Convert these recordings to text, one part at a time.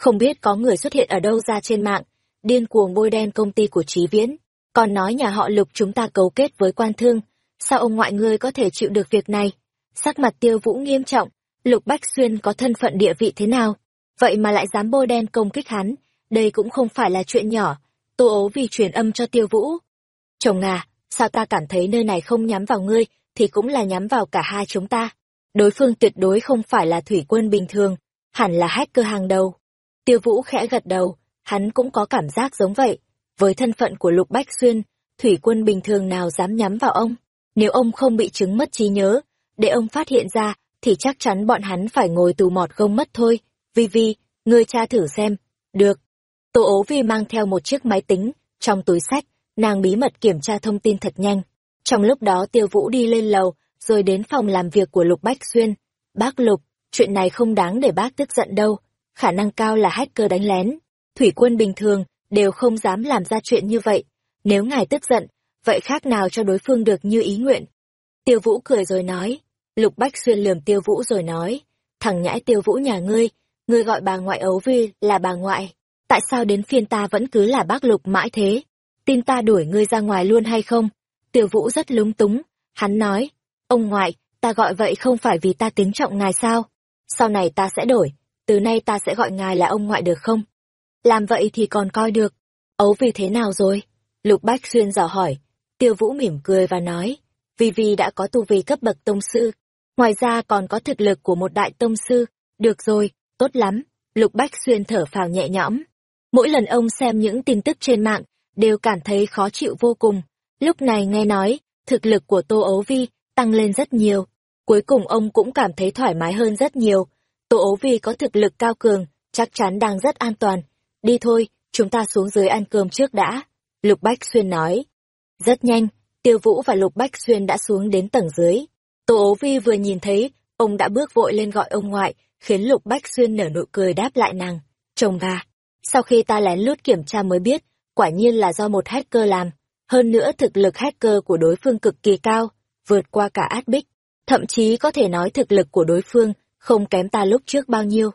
Không biết có người xuất hiện ở đâu ra trên mạng, điên cuồng bôi đen công ty của Trí Viễn, còn nói nhà họ Lục chúng ta cấu kết với quan thương, sao ông ngoại ngươi có thể chịu được việc này? Sắc mặt Tiêu Vũ nghiêm trọng, Lục Bách Xuyên có thân phận địa vị thế nào? Vậy mà lại dám bôi đen công kích hắn, đây cũng không phải là chuyện nhỏ. Tô ố vì truyền âm cho Tiêu Vũ. Chồng à, sao ta cảm thấy nơi này không nhắm vào ngươi, thì cũng là nhắm vào cả hai chúng ta. Đối phương tuyệt đối không phải là thủy quân bình thường, hẳn là hacker hàng đầu. Tiêu Vũ khẽ gật đầu, hắn cũng có cảm giác giống vậy. Với thân phận của Lục Bách Xuyên, thủy quân bình thường nào dám nhắm vào ông. Nếu ông không bị chứng mất trí nhớ, để ông phát hiện ra, thì chắc chắn bọn hắn phải ngồi tù mọt gông mất thôi. Vi Vi, ngươi tra thử xem. Được. Tô ố Vi mang theo một chiếc máy tính, trong túi sách, nàng bí mật kiểm tra thông tin thật nhanh. Trong lúc đó Tiêu Vũ đi lên lầu, rồi đến phòng làm việc của Lục Bách Xuyên. Bác Lục, chuyện này không đáng để bác tức giận đâu. Khả năng cao là hacker đánh lén. Thủy quân bình thường, đều không dám làm ra chuyện như vậy. Nếu ngài tức giận, vậy khác nào cho đối phương được như ý nguyện. Tiêu Vũ cười rồi nói. Lục Bách Xuyên lườm Tiêu Vũ rồi nói. Thằng nhãi Tiêu Vũ nhà ngươi, ngươi gọi bà ngoại ấu vi là bà ngoại. Tại sao đến phiên ta vẫn cứ là bác Lục mãi thế? Tin ta đuổi ngươi ra ngoài luôn hay không? Tiêu Vũ rất lúng túng. Hắn nói, ông ngoại, ta gọi vậy không phải vì ta kính trọng ngài sao? Sau này ta sẽ đổi, từ nay ta sẽ gọi ngài là ông ngoại được không? Làm vậy thì còn coi được. Ấu vì thế nào rồi? Lục Bách Xuyên dò hỏi. Tiêu Vũ mỉm cười và nói, vì vì đã có tu vi cấp bậc tông sư. Ngoài ra còn có thực lực của một đại tông sư. Được rồi, tốt lắm. Lục Bách Xuyên thở phào nhẹ nhõm. Mỗi lần ông xem những tin tức trên mạng, đều cảm thấy khó chịu vô cùng. Lúc này nghe nói, thực lực của Tô Ấu Vi tăng lên rất nhiều. Cuối cùng ông cũng cảm thấy thoải mái hơn rất nhiều. Tô ố Vi có thực lực cao cường, chắc chắn đang rất an toàn. Đi thôi, chúng ta xuống dưới ăn cơm trước đã. Lục Bách Xuyên nói. Rất nhanh, Tiêu Vũ và Lục Bách Xuyên đã xuống đến tầng dưới. Tô ố Vi vừa nhìn thấy, ông đã bước vội lên gọi ông ngoại, khiến Lục Bách Xuyên nở nụ cười đáp lại nàng. Chồng gà. Sau khi ta lén lút kiểm tra mới biết, quả nhiên là do một hacker làm. Hơn nữa thực lực hacker của đối phương cực kỳ cao, vượt qua cả át bích. Thậm chí có thể nói thực lực của đối phương không kém ta lúc trước bao nhiêu.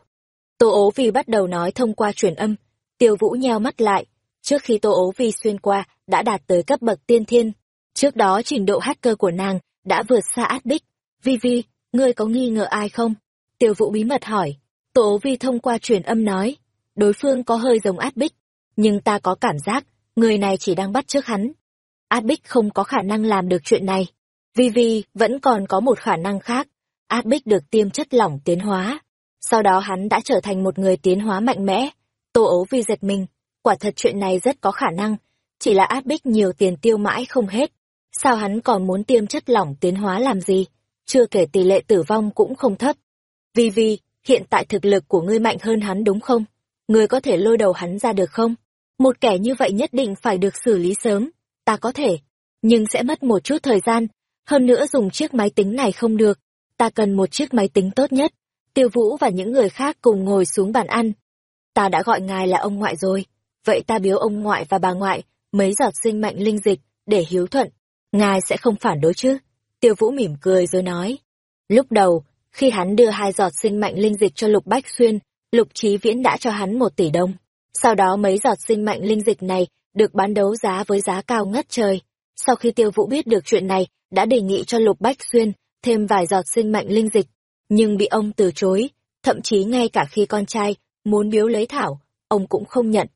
Tô ố vì bắt đầu nói thông qua truyền âm, tiêu vũ nheo mắt lại. Trước khi tô ố vi xuyên qua, đã đạt tới cấp bậc tiên thiên. Trước đó trình độ hacker của nàng đã vượt xa át đích. Vi Vi, ngươi có nghi ngờ ai không? Tiêu vũ bí mật hỏi. Tô ố vi thông qua truyền âm nói. Đối phương có hơi giống át bích, nhưng ta có cảm giác, người này chỉ đang bắt trước hắn. Át Bích không có khả năng làm được chuyện này. Vi Vi vẫn còn có một khả năng khác. Át Bích được tiêm chất lỏng tiến hóa. Sau đó hắn đã trở thành một người tiến hóa mạnh mẽ. Tô ấu vi giật mình. Quả thật chuyện này rất có khả năng. Chỉ là Át Bích nhiều tiền tiêu mãi không hết. Sao hắn còn muốn tiêm chất lỏng tiến hóa làm gì? Chưa kể tỷ lệ tử vong cũng không thấp. Vì vì, hiện tại thực lực của ngươi mạnh hơn hắn đúng không? Ngươi có thể lôi đầu hắn ra được không? Một kẻ như vậy nhất định phải được xử lý sớm, ta có thể, nhưng sẽ mất một chút thời gian, hơn nữa dùng chiếc máy tính này không được, ta cần một chiếc máy tính tốt nhất. Tiêu Vũ và những người khác cùng ngồi xuống bàn ăn. Ta đã gọi ngài là ông ngoại rồi, vậy ta biếu ông ngoại và bà ngoại mấy giọt sinh mệnh linh dịch để hiếu thuận, ngài sẽ không phản đối chứ? Tiêu Vũ mỉm cười rồi nói. Lúc đầu, khi hắn đưa hai giọt sinh mệnh linh dịch cho Lục Bách Xuyên, Lục Chí Viễn đã cho hắn một tỷ đồng. Sau đó mấy giọt sinh mệnh linh dịch này được bán đấu giá với giá cao ngất trời. Sau khi Tiêu Vũ biết được chuyện này, đã đề nghị cho Lục Bách Xuyên thêm vài giọt sinh mệnh linh dịch, nhưng bị ông từ chối, thậm chí ngay cả khi con trai muốn biếu lấy thảo, ông cũng không nhận.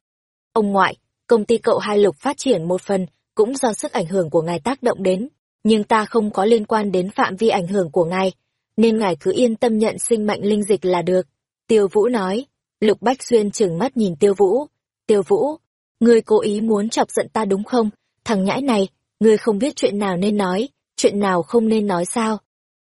Ông ngoại, công ty cậu hai Lục phát triển một phần cũng do sức ảnh hưởng của ngài tác động đến, nhưng ta không có liên quan đến phạm vi ảnh hưởng của ngài, nên ngài cứ yên tâm nhận sinh mệnh linh dịch là được. Tiêu Vũ nói, Lục Bách Xuyên trừng mắt nhìn Tiêu Vũ. Tiêu Vũ, ngươi cố ý muốn chọc giận ta đúng không? Thằng nhãi này, ngươi không biết chuyện nào nên nói, chuyện nào không nên nói sao?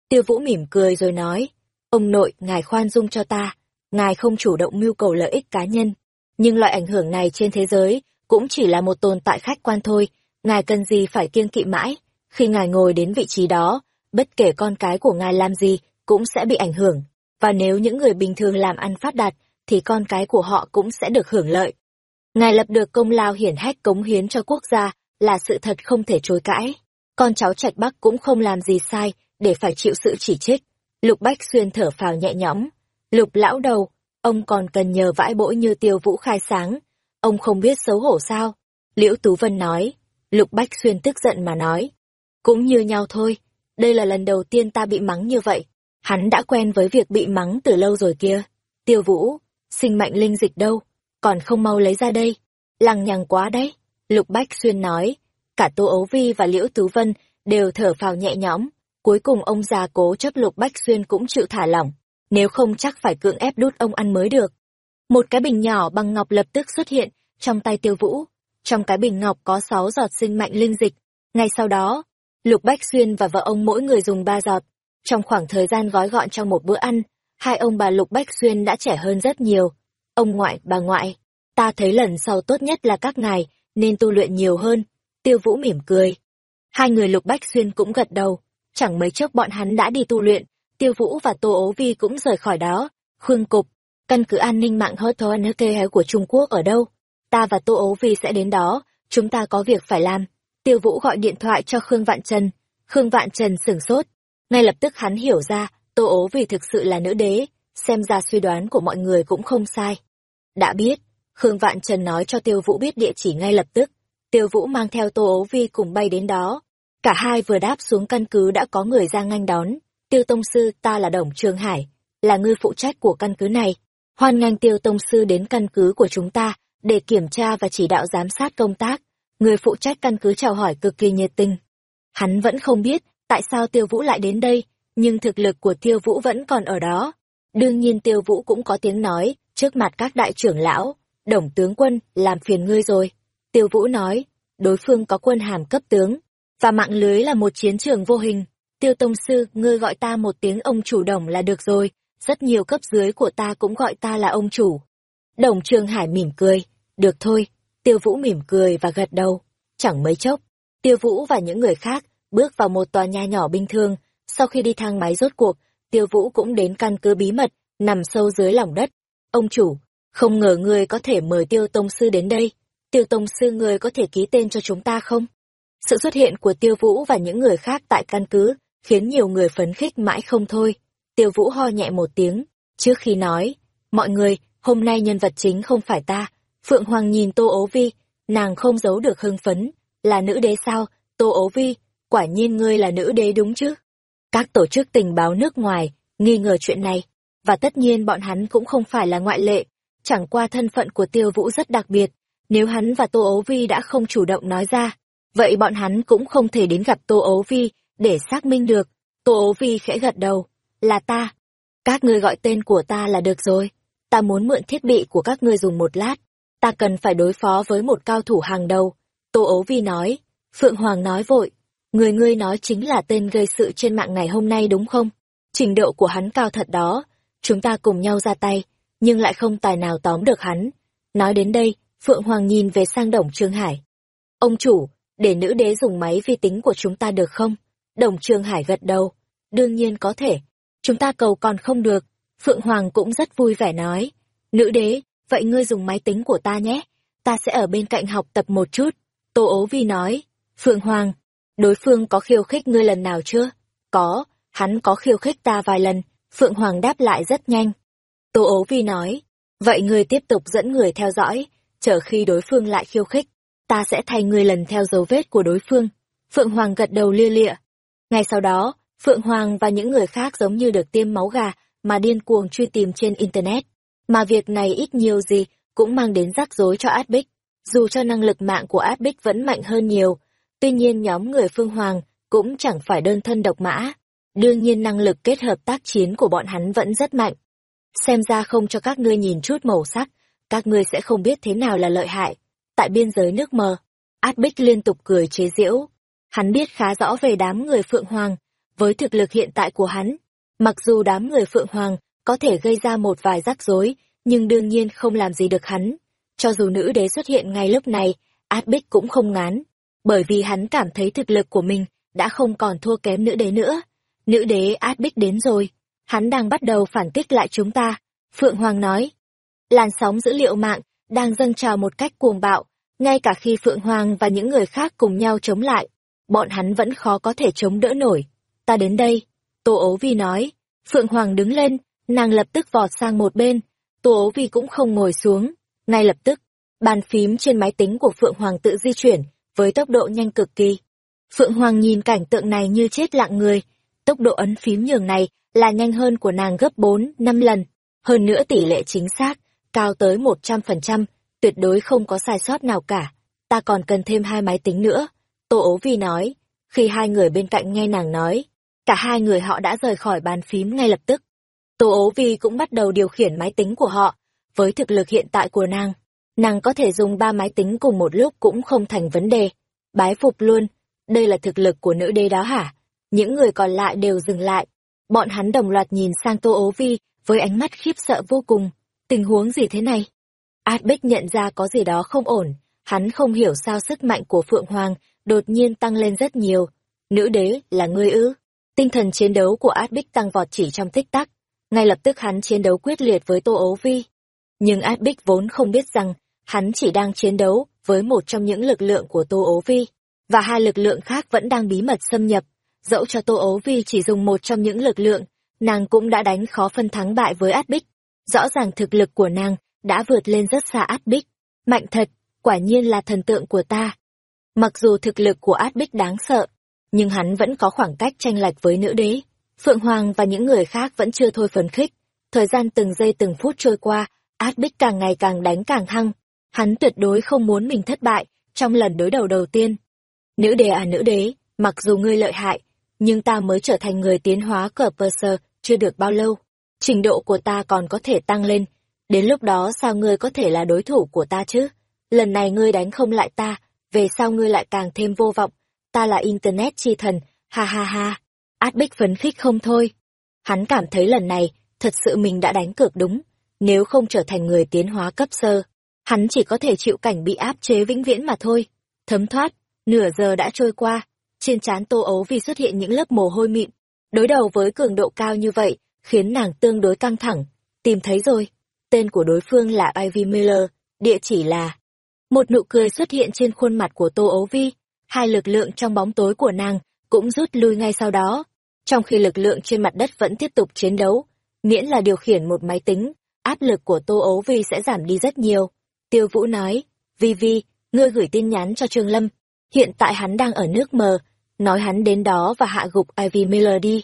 Tiêu Vũ mỉm cười rồi nói, ông nội, ngài khoan dung cho ta, ngài không chủ động mưu cầu lợi ích cá nhân. Nhưng loại ảnh hưởng này trên thế giới cũng chỉ là một tồn tại khách quan thôi, ngài cần gì phải kiêng kỵ mãi. Khi ngài ngồi đến vị trí đó, bất kể con cái của ngài làm gì cũng sẽ bị ảnh hưởng. Và nếu những người bình thường làm ăn phát đạt, thì con cái của họ cũng sẽ được hưởng lợi. Ngài lập được công lao hiển hách cống hiến cho quốc gia là sự thật không thể chối cãi. Con cháu Trạch Bắc cũng không làm gì sai để phải chịu sự chỉ trích. Lục Bách Xuyên thở phào nhẹ nhõm. Lục lão đầu, ông còn cần nhờ vãi bỗi như tiêu vũ khai sáng. Ông không biết xấu hổ sao? Liễu Tú Vân nói. Lục Bách Xuyên tức giận mà nói. Cũng như nhau thôi, đây là lần đầu tiên ta bị mắng như vậy. Hắn đã quen với việc bị mắng từ lâu rồi kia. Tiêu Vũ, sinh mệnh linh dịch đâu, còn không mau lấy ra đây. Lằng nhằng quá đấy. Lục Bách Xuyên nói. Cả Tô Ấu Vi và Liễu Tú Vân đều thở phào nhẹ nhõm. Cuối cùng ông già cố chấp Lục Bách Xuyên cũng chịu thả lỏng. Nếu không chắc phải cưỡng ép đút ông ăn mới được. Một cái bình nhỏ bằng ngọc lập tức xuất hiện trong tay Tiêu Vũ. Trong cái bình ngọc có sáu giọt sinh mạnh linh dịch. Ngay sau đó, Lục Bách Xuyên và vợ ông mỗi người dùng ba giọt. Trong khoảng thời gian gói gọn trong một bữa ăn, hai ông bà Lục Bách Xuyên đã trẻ hơn rất nhiều. Ông ngoại, bà ngoại, ta thấy lần sau tốt nhất là các ngài, nên tu luyện nhiều hơn. Tiêu Vũ mỉm cười. Hai người Lục Bách Xuyên cũng gật đầu. Chẳng mấy chốc bọn hắn đã đi tu luyện, Tiêu Vũ và Tô Ố Vi cũng rời khỏi đó. Khương Cục, căn cứ an ninh mạng hớt nơ kê của Trung Quốc ở đâu? Ta và Tô Ố Vi sẽ đến đó, chúng ta có việc phải làm. Tiêu Vũ gọi điện thoại cho Khương Vạn Trần. Khương Vạn Trần sửng sốt. Ngay lập tức hắn hiểu ra, Tô ố vi thực sự là nữ đế, xem ra suy đoán của mọi người cũng không sai. Đã biết, Khương Vạn Trần nói cho Tiêu Vũ biết địa chỉ ngay lập tức. Tiêu Vũ mang theo Tô ố vi cùng bay đến đó. Cả hai vừa đáp xuống căn cứ đã có người ra nganh đón. Tiêu Tông Sư, ta là Đồng Trương Hải, là người phụ trách của căn cứ này. Hoan nghênh Tiêu Tông Sư đến căn cứ của chúng ta, để kiểm tra và chỉ đạo giám sát công tác. Người phụ trách căn cứ chào hỏi cực kỳ nhiệt tình. Hắn vẫn không biết tại sao Tiêu Vũ lại đến đây, nhưng thực lực của Tiêu Vũ vẫn còn ở đó. Đương nhiên Tiêu Vũ cũng có tiếng nói, trước mặt các đại trưởng lão, đồng tướng quân, làm phiền ngươi rồi. Tiêu Vũ nói, đối phương có quân hàm cấp tướng, và mạng lưới là một chiến trường vô hình. Tiêu Tông Sư, ngươi gọi ta một tiếng ông chủ đồng là được rồi, rất nhiều cấp dưới của ta cũng gọi ta là ông chủ. Đồng Trương Hải mỉm cười, được thôi, Tiêu Vũ mỉm cười và gật đầu. Chẳng mấy chốc, Tiêu Vũ và những người khác bước vào một tòa nhà nhỏ bình thường. Sau khi đi thang máy rốt cuộc, Tiêu Vũ cũng đến căn cứ bí mật, nằm sâu dưới lòng đất. Ông chủ, không ngờ người có thể mời Tiêu Tông Sư đến đây. Tiêu Tông Sư người có thể ký tên cho chúng ta không? Sự xuất hiện của Tiêu Vũ và những người khác tại căn cứ khiến nhiều người phấn khích mãi không thôi. Tiêu Vũ ho nhẹ một tiếng, trước khi nói, mọi người, hôm nay nhân vật chính không phải ta. Phượng Hoàng nhìn Tô Ố Vi, nàng không giấu được hưng phấn, là nữ đế sao, Tô Ố Vi, quả nhiên ngươi là nữ đế đúng chứ? Các tổ chức tình báo nước ngoài nghi ngờ chuyện này, và tất nhiên bọn hắn cũng không phải là ngoại lệ, chẳng qua thân phận của Tiêu Vũ rất đặc biệt, nếu hắn và Tô Ố Vi đã không chủ động nói ra, vậy bọn hắn cũng không thể đến gặp Tô Ố Vi để xác minh được. Tô Ố Vi khẽ gật đầu, là ta. Các ngươi gọi tên của ta là được rồi, ta muốn mượn thiết bị của các ngươi dùng một lát, ta cần phải đối phó với một cao thủ hàng đầu. Tô Ố Vi nói, Phượng Hoàng nói vội, người ngươi nói chính là tên gây sự trên mạng ngày hôm nay đúng không? Trình độ của hắn cao thật đó, chúng ta cùng nhau ra tay, nhưng lại không tài nào tóm được hắn. Nói đến đây, Phượng Hoàng nhìn về sang Đồng Trương Hải. Ông chủ, để nữ đế dùng máy vi tính của chúng ta được không? Đồng Trương Hải gật đầu. Đương nhiên có thể. Chúng ta cầu còn không được. Phượng Hoàng cũng rất vui vẻ nói. Nữ đế, vậy ngươi dùng máy tính của ta nhé. Ta sẽ ở bên cạnh học tập một chút. Tô ố vi nói. Phượng Hoàng, đối phương có khiêu khích ngươi lần nào chưa? Có, hắn có khiêu khích ta vài lần. Phượng Hoàng đáp lại rất nhanh. Tô ố vi nói. Vậy ngươi tiếp tục dẫn người theo dõi, chờ khi đối phương lại khiêu khích. Ta sẽ thay ngươi lần theo dấu vết của đối phương. Phượng Hoàng gật đầu lia lịa. Ngay sau đó, Phượng Hoàng và những người khác giống như được tiêm máu gà mà điên cuồng truy tìm trên Internet. Mà việc này ít nhiều gì cũng mang đến rắc rối cho Adbic. Dù cho năng lực mạng của Adbic vẫn mạnh hơn nhiều, tuy nhiên nhóm người Phương Hoàng cũng chẳng phải đơn thân độc mã. Đương nhiên năng lực kết hợp tác chiến của bọn hắn vẫn rất mạnh. Xem ra không cho các ngươi nhìn chút màu sắc, các ngươi sẽ không biết thế nào là lợi hại. Tại biên giới nước mờ, Adbic liên tục cười chế giễu. Hắn biết khá rõ về đám người Phượng Hoàng, với thực lực hiện tại của hắn. Mặc dù đám người Phượng Hoàng có thể gây ra một vài rắc rối, nhưng đương nhiên không làm gì được hắn. Cho dù nữ đế xuất hiện ngay lúc này, Adbic cũng không ngán, bởi vì hắn cảm thấy thực lực của mình đã không còn thua kém nữ đế nữa. Nữ đế Adbic đến rồi, hắn đang bắt đầu phản kích lại chúng ta. Phượng Hoàng nói, làn sóng dữ liệu mạng đang dâng trào một cách cuồng bạo, ngay cả khi Phượng Hoàng và những người khác cùng nhau chống lại, bọn hắn vẫn khó có thể chống đỡ nổi. Ta đến đây, Tô ố vi nói, Phượng Hoàng đứng lên, nàng lập tức vọt sang một bên, Tô ố vi cũng không ngồi xuống. Ngay lập tức, bàn phím trên máy tính của Phượng Hoàng tự di chuyển, với tốc độ nhanh cực kỳ. Phượng Hoàng nhìn cảnh tượng này như chết lặng người. Tốc độ ấn phím nhường này là nhanh hơn của nàng gấp 4, 5 lần. Hơn nữa tỷ lệ chính xác, cao tới 100%, tuyệt đối không có sai sót nào cả. Ta còn cần thêm hai máy tính nữa. Tô ố vi nói, khi hai người bên cạnh nghe nàng nói, cả hai người họ đã rời khỏi bàn phím ngay lập tức. Tô ố vi cũng bắt đầu điều khiển máy tính của họ. Với thực lực hiện tại của nàng, nàng có thể dùng ba máy tính cùng một lúc cũng không thành vấn đề. Bái phục luôn, đây là thực lực của nữ đế đó hả? Những người còn lại đều dừng lại. Bọn hắn đồng loạt nhìn sang Tô ố vi với ánh mắt khiếp sợ vô cùng. Tình huống gì thế này? Át Bích nhận ra có gì đó không ổn. Hắn không hiểu sao sức mạnh của Phượng Hoàng đột nhiên tăng lên rất nhiều. Nữ đế là ngươi ư? Tinh thần chiến đấu của Át Bích tăng vọt chỉ trong tích tắc. Ngay lập tức hắn chiến đấu quyết liệt với Tô ố vi. Nhưng Át Bích vốn không biết rằng hắn chỉ đang chiến đấu với một trong những lực lượng của Tô ố vi, và hai lực lượng khác vẫn đang bí mật xâm nhập. Dẫu cho Tô ố vi chỉ dùng một trong những lực lượng, nàng cũng đã đánh khó phân thắng bại với Át Bích. Rõ ràng thực lực của nàng đã vượt lên rất xa Át Bích. Mạnh thật, quả nhiên là thần tượng của ta. Mặc dù thực lực của Át Bích đáng sợ, nhưng hắn vẫn có khoảng cách tranh lệch với nữ đế. Phượng Hoàng và những người khác vẫn chưa thôi phấn khích. Thời gian từng giây từng phút trôi qua, Át Bích càng ngày càng đánh càng hăng. Hắn tuyệt đối không muốn mình thất bại trong lần đối đầu đầu tiên. Nữ đế à nữ đế, mặc dù ngươi lợi hại, nhưng ta mới trở thành người tiến hóa cờ pơ sơ, chưa được bao lâu. Trình độ của ta còn có thể tăng lên. Đến lúc đó sao ngươi có thể là đối thủ của ta chứ? Lần này ngươi đánh không lại ta, về sau ngươi lại càng thêm vô vọng. Ta là Internet chi thần, ha ha ha. Át bích phấn khích không thôi. Hắn cảm thấy lần này, thật sự mình đã đánh cược đúng. Nếu không trở thành người tiến hóa cấp sơ, hắn chỉ có thể chịu cảnh bị áp chế vĩnh viễn mà thôi. Thấm thoát, nửa giờ đã trôi qua, trên trán tô ấu vì xuất hiện những lớp mồ hôi mịn. Đối đầu với cường độ cao như vậy, khiến nàng tương đối căng thẳng. Tìm thấy rồi, tên của đối phương là Ivy Miller, địa chỉ là... Một nụ cười xuất hiện trên khuôn mặt của Tô Ấu Vi, hai lực lượng trong bóng tối của nàng cũng rút lui ngay sau đó. Trong khi lực lượng trên mặt đất vẫn tiếp tục chiến đấu, miễn là điều khiển một máy tính, áp lực của Tô Ấu Vi sẽ giảm đi rất nhiều. Tiêu Vũ nói, Vi Vi, ngươi gửi tin nhắn cho Trương Lâm, hiện tại hắn đang ở nước mờ, nói hắn đến đó và hạ gục Ivy Miller đi.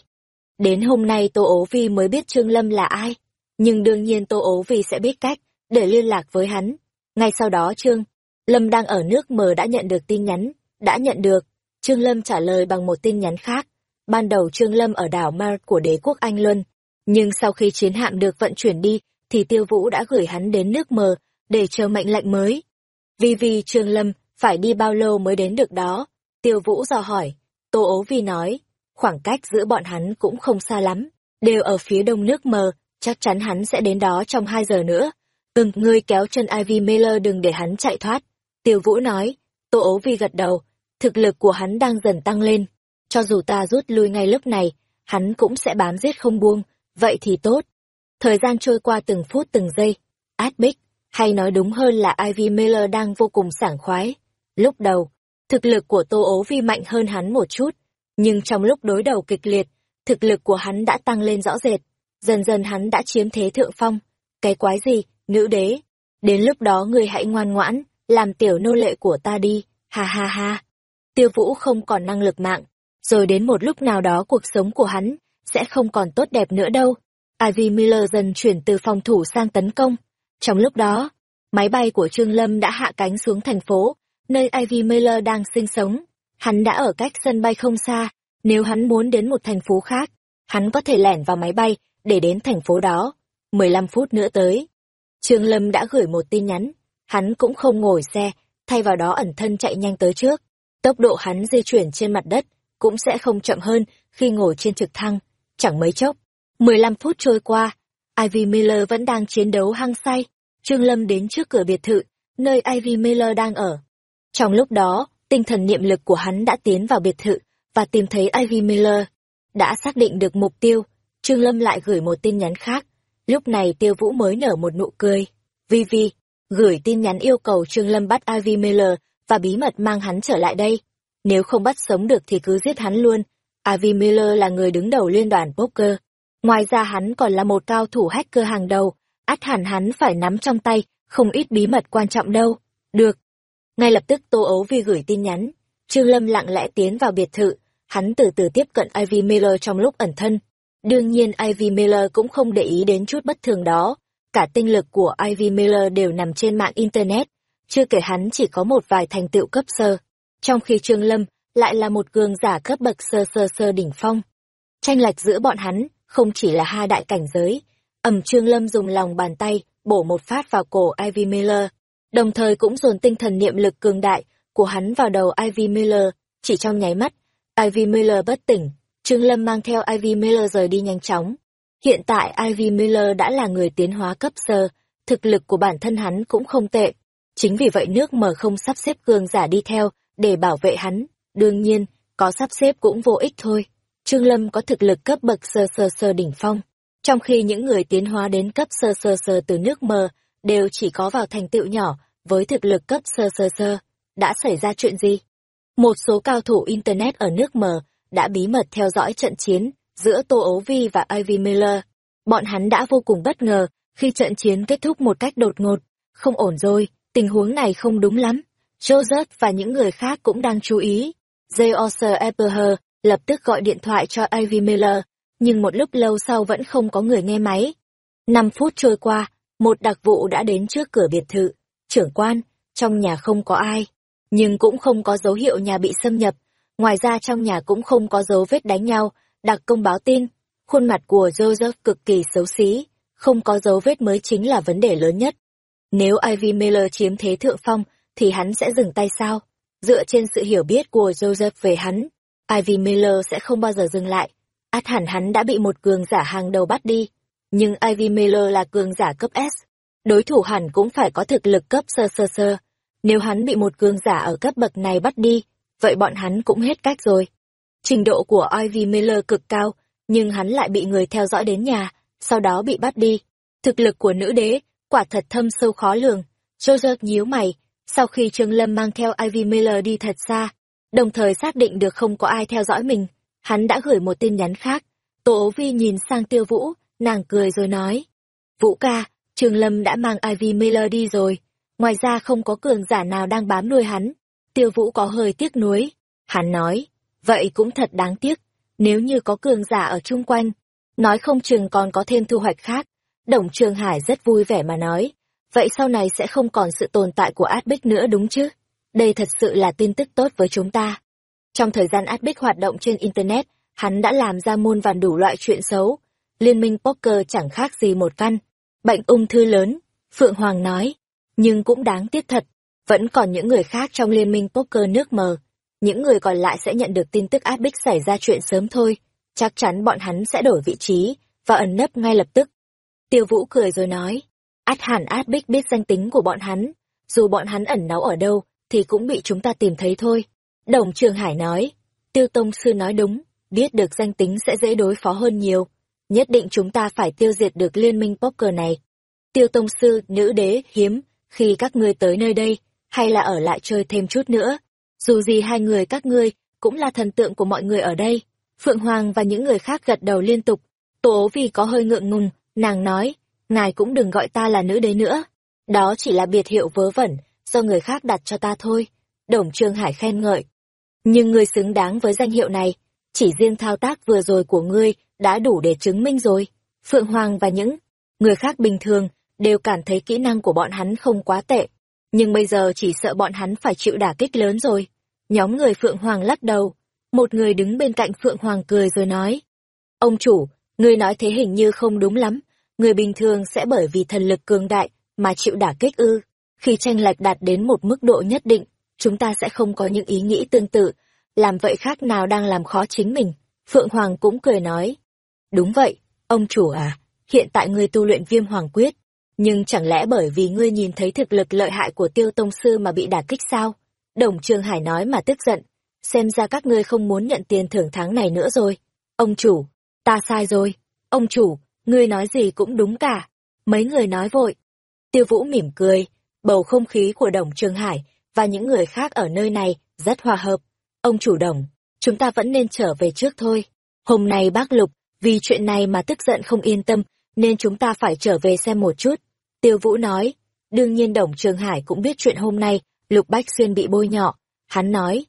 Đến hôm nay Tô Ố Vi mới biết Trương Lâm là ai, nhưng đương nhiên Tô Ố Vi sẽ biết cách để liên lạc với hắn. Ngay sau đó Trương Lâm đang ở nước mờ đã nhận được tin nhắn, đã nhận được. Trương Lâm trả lời bằng một tin nhắn khác. Ban đầu Trương Lâm ở đảo Mar của đế quốc Anh Luân, nhưng sau khi chiến hạm được vận chuyển đi, thì Tiêu Vũ đã gửi hắn đến nước mờ để chờ mệnh lệnh mới. Vì vì Trương Lâm phải đi bao lâu mới đến được đó? Tiêu Vũ dò hỏi. Tô ố vi nói, khoảng cách giữa bọn hắn cũng không xa lắm, đều ở phía đông nước mờ, chắc chắn hắn sẽ đến đó trong hai giờ nữa. Ừm, ngươi kéo chân Ivy Miller đừng để hắn chạy thoát. Tiêu Vũ nói, Tô ố vi gật đầu, thực lực của hắn đang dần tăng lên. Cho dù ta rút lui ngay lúc này, hắn cũng sẽ bám giết không buông, vậy thì tốt. Thời gian trôi qua từng phút từng giây. Át Bích, hay nói đúng hơn là Ivy Miller đang vô cùng sảng khoái. Lúc đầu, thực lực của Tô ố vi mạnh hơn hắn một chút, nhưng trong lúc đối đầu kịch liệt, thực lực của hắn đã tăng lên rõ rệt. Dần dần hắn đã chiếm thế thượng phong. Cái quái gì, nữ đế? Đến lúc đó người hãy ngoan ngoãn, làm tiểu nô lệ của ta đi, ha ha ha. Tiêu vũ không còn năng lực mạng, rồi đến một lúc nào đó cuộc sống của hắn sẽ không còn tốt đẹp nữa đâu. Ivy Miller dần chuyển từ phòng thủ sang tấn công. Trong lúc đó, máy bay của Trương Lâm đã hạ cánh xuống thành phố, nơi Ivy Miller đang sinh sống. Hắn đã ở cách sân bay không xa, nếu hắn muốn đến một thành phố khác, hắn có thể lẻn vào máy bay để đến thành phố đó. 15 phút nữa tới. Trương Lâm đã gửi một tin nhắn, hắn cũng không ngồi xe, thay vào đó ẩn thân chạy nhanh tới trước. Tốc độ hắn di chuyển trên mặt đất cũng sẽ không chậm hơn khi ngồi trên trực thăng. Chẳng mấy chốc, 15 phút trôi qua, Ivy Miller vẫn đang chiến đấu hăng say. Trương Lâm đến trước cửa biệt thự, nơi Ivy Miller đang ở. Trong lúc đó, tinh thần niệm lực của hắn đã tiến vào biệt thự và tìm thấy Ivy Miller. Đã xác định được mục tiêu, Trương Lâm lại gửi một tin nhắn khác. Lúc này Tiêu Vũ mới nở một nụ cười. Vi Vi, gửi tin nhắn yêu cầu Trương Lâm bắt Ivy Miller và bí mật mang hắn trở lại đây. Nếu không bắt sống được thì cứ giết hắn luôn. Ivy Miller là người đứng đầu liên đoàn poker. Ngoài ra hắn còn là một cao thủ hacker hàng đầu át hẳn hắn phải nắm trong tay, không ít bí mật quan trọng đâu. Được. Ngay lập tức Tô Ấu Vi gửi tin nhắn. Trương Lâm lặng lẽ tiến vào biệt thự, hắn từ từ tiếp cận Ivy Miller trong lúc ẩn thân. Đương nhiên Ivy Miller cũng không để ý đến chút bất thường đó. Cả tinh lực của Ivy Miller đều nằm trên mạng Internet, chưa kể hắn chỉ có một vài thành tựu cấp sơ. Trong khi Trương Lâm lại là một cường giả cấp bậc sơ sơ sơ đỉnh phong. Tranh lệch giữa bọn hắn không chỉ là hai đại cảnh giới, ẩm Trương Lâm dùng lòng bàn tay bổ một phát vào cổ Ivy Miller, đồng thời cũng dồn tinh thần niệm lực cường đại của hắn vào đầu Ivy Miller, chỉ trong nháy mắt, Ivy Miller bất tỉnh, Trương Lâm mang theo Ivy Miller rời đi nhanh chóng. Hiện tại Ivy Miller đã là người tiến hóa cấp sơ, thực lực của bản thân hắn cũng không tệ. Chính vì vậy nước mở không sắp xếp cường giả đi theo để bảo vệ hắn. Đương nhiên, có sắp xếp cũng vô ích thôi. Trương Lâm có thực lực cấp bậc sơ sơ sơ đỉnh phong, trong khi những người tiến hóa đến cấp sơ sơ sơ từ nước mờ đều chỉ có vào thành tựu nhỏ với thực lực cấp sơ sơ sơ. Đã xảy ra chuyện gì? Một số cao thủ Internet ở nước mờ đã bí mật theo dõi trận chiến giữa Tô Ấu Vi và Ivy Miller. Bọn hắn đã vô cùng bất ngờ khi trận chiến kết thúc một cách đột ngột. Không ổn rồi, tình huống này không đúng lắm. Joseph và những người khác cũng đang chú ý. J. Eberher lập tức gọi điện thoại cho Ivy Miller, nhưng một lúc lâu sau vẫn không có người nghe máy. Năm phút trôi qua, một đặc vụ đã đến trước cửa biệt thự. Trưởng quan, trong nhà không có ai, nhưng cũng không có dấu hiệu nhà bị xâm nhập. Ngoài ra trong nhà cũng không có dấu vết đánh nhau, đặc công báo tin. Khuôn mặt của Joseph cực kỳ xấu xí, không có dấu vết mới chính là vấn đề lớn nhất. Nếu Ivy Miller chiếm thế thượng phong, thì hắn sẽ dừng tay sao? Dựa trên sự hiểu biết của Joseph về hắn, Ivy Miller sẽ không bao giờ dừng lại. Át hẳn hắn đã bị một cường giả hàng đầu bắt đi. Nhưng Ivy Miller là cường giả cấp S. Đối thủ hẳn cũng phải có thực lực cấp sơ sơ sơ. Nếu hắn bị một cường giả ở cấp bậc này bắt đi, vậy bọn hắn cũng hết cách rồi. Trình độ của Ivy Miller cực cao, nhưng hắn lại bị người theo dõi đến nhà, sau đó bị bắt đi. Thực lực của nữ đế, quả thật thâm sâu khó lường. Joseph nhíu mày, sau khi Trương Lâm mang theo Ivy Miller đi thật xa, đồng thời xác định được không có ai theo dõi mình, hắn đã gửi một tin nhắn khác. Tô ố vi nhìn sang tiêu vũ, nàng cười rồi nói. Vũ ca, Trương Lâm đã mang Ivy Miller đi rồi, ngoài ra không có cường giả nào đang bám nuôi hắn. Tiêu vũ có hơi tiếc nuối. Hắn nói, vậy cũng thật đáng tiếc, nếu như có cường giả ở chung quanh, nói không chừng còn có thêm thu hoạch khác. Đồng Trường Hải rất vui vẻ mà nói, vậy sau này sẽ không còn sự tồn tại của Át Bích nữa đúng chứ? Đây thật sự là tin tức tốt với chúng ta. Trong thời gian Át Bích hoạt động trên Internet, hắn đã làm ra muôn vàn đủ loại chuyện xấu. Liên minh poker chẳng khác gì một căn. Bệnh ung thư lớn, Phượng Hoàng nói. Nhưng cũng đáng tiếc thật, vẫn còn những người khác trong liên minh poker nước mờ. Những người còn lại sẽ nhận được tin tức áp Bích xảy ra chuyện sớm thôi. Chắc chắn bọn hắn sẽ đổi vị trí, và ẩn nấp ngay lập tức. Tiêu Vũ cười rồi nói. Át hẳn Át Bích biết danh tính của bọn hắn. Dù bọn hắn ẩn náu ở đâu, thì cũng bị chúng ta tìm thấy thôi. Đồng Trường Hải nói, Tiêu Tông Sư nói đúng, biết được danh tính sẽ dễ đối phó hơn nhiều. Nhất định chúng ta phải tiêu diệt được liên minh poker này. Tiêu Tông Sư, nữ đế, hiếm, khi các ngươi tới nơi đây, hay là ở lại chơi thêm chút nữa. Dù gì hai người các ngươi, cũng là thần tượng của mọi người ở đây. Phượng Hoàng và những người khác gật đầu liên tục. Tổ ố vì có hơi ngượng ngùng, nàng nói, ngài cũng đừng gọi ta là nữ đế nữa. Đó chỉ là biệt hiệu vớ vẩn, do người khác đặt cho ta thôi. Đồng Trương Hải khen ngợi. Nhưng ngươi xứng đáng với danh hiệu này, chỉ riêng thao tác vừa rồi của ngươi đã đủ để chứng minh rồi. Phượng Hoàng và những người khác bình thường đều cảm thấy kỹ năng của bọn hắn không quá tệ. Nhưng bây giờ chỉ sợ bọn hắn phải chịu đả kích lớn rồi. Nhóm người Phượng Hoàng lắc đầu. Một người đứng bên cạnh Phượng Hoàng cười rồi nói. Ông chủ, người nói thế hình như không đúng lắm. Người bình thường sẽ bởi vì thần lực cường đại mà chịu đả kích ư. Khi tranh lệch đạt đến một mức độ nhất định, chúng ta sẽ không có những ý nghĩ tương tự, làm vậy khác nào đang làm khó chính mình. Phượng Hoàng cũng cười nói. Đúng vậy, ông chủ à, hiện tại người tu luyện viêm hoàng quyết, nhưng chẳng lẽ bởi vì ngươi nhìn thấy thực lực lợi hại của tiêu tông sư mà bị đả kích sao? Đồng Trường Hải nói mà tức giận, xem ra các ngươi không muốn nhận tiền thưởng tháng này nữa rồi. Ông chủ, ta sai rồi. Ông chủ, ngươi nói gì cũng đúng cả. Mấy người nói vội. Tiêu Vũ mỉm cười, bầu không khí của Đồng Trường Hải và những người khác ở nơi này rất hòa hợp. Ông chủ đồng, chúng ta vẫn nên trở về trước thôi. Hôm nay bác Lục, vì chuyện này mà tức giận không yên tâm, nên chúng ta phải trở về xem một chút. Tiêu Vũ nói, đương nhiên Đồng Trường Hải cũng biết chuyện hôm nay, Lục Bách Xuyên bị bôi nhọ. Hắn nói,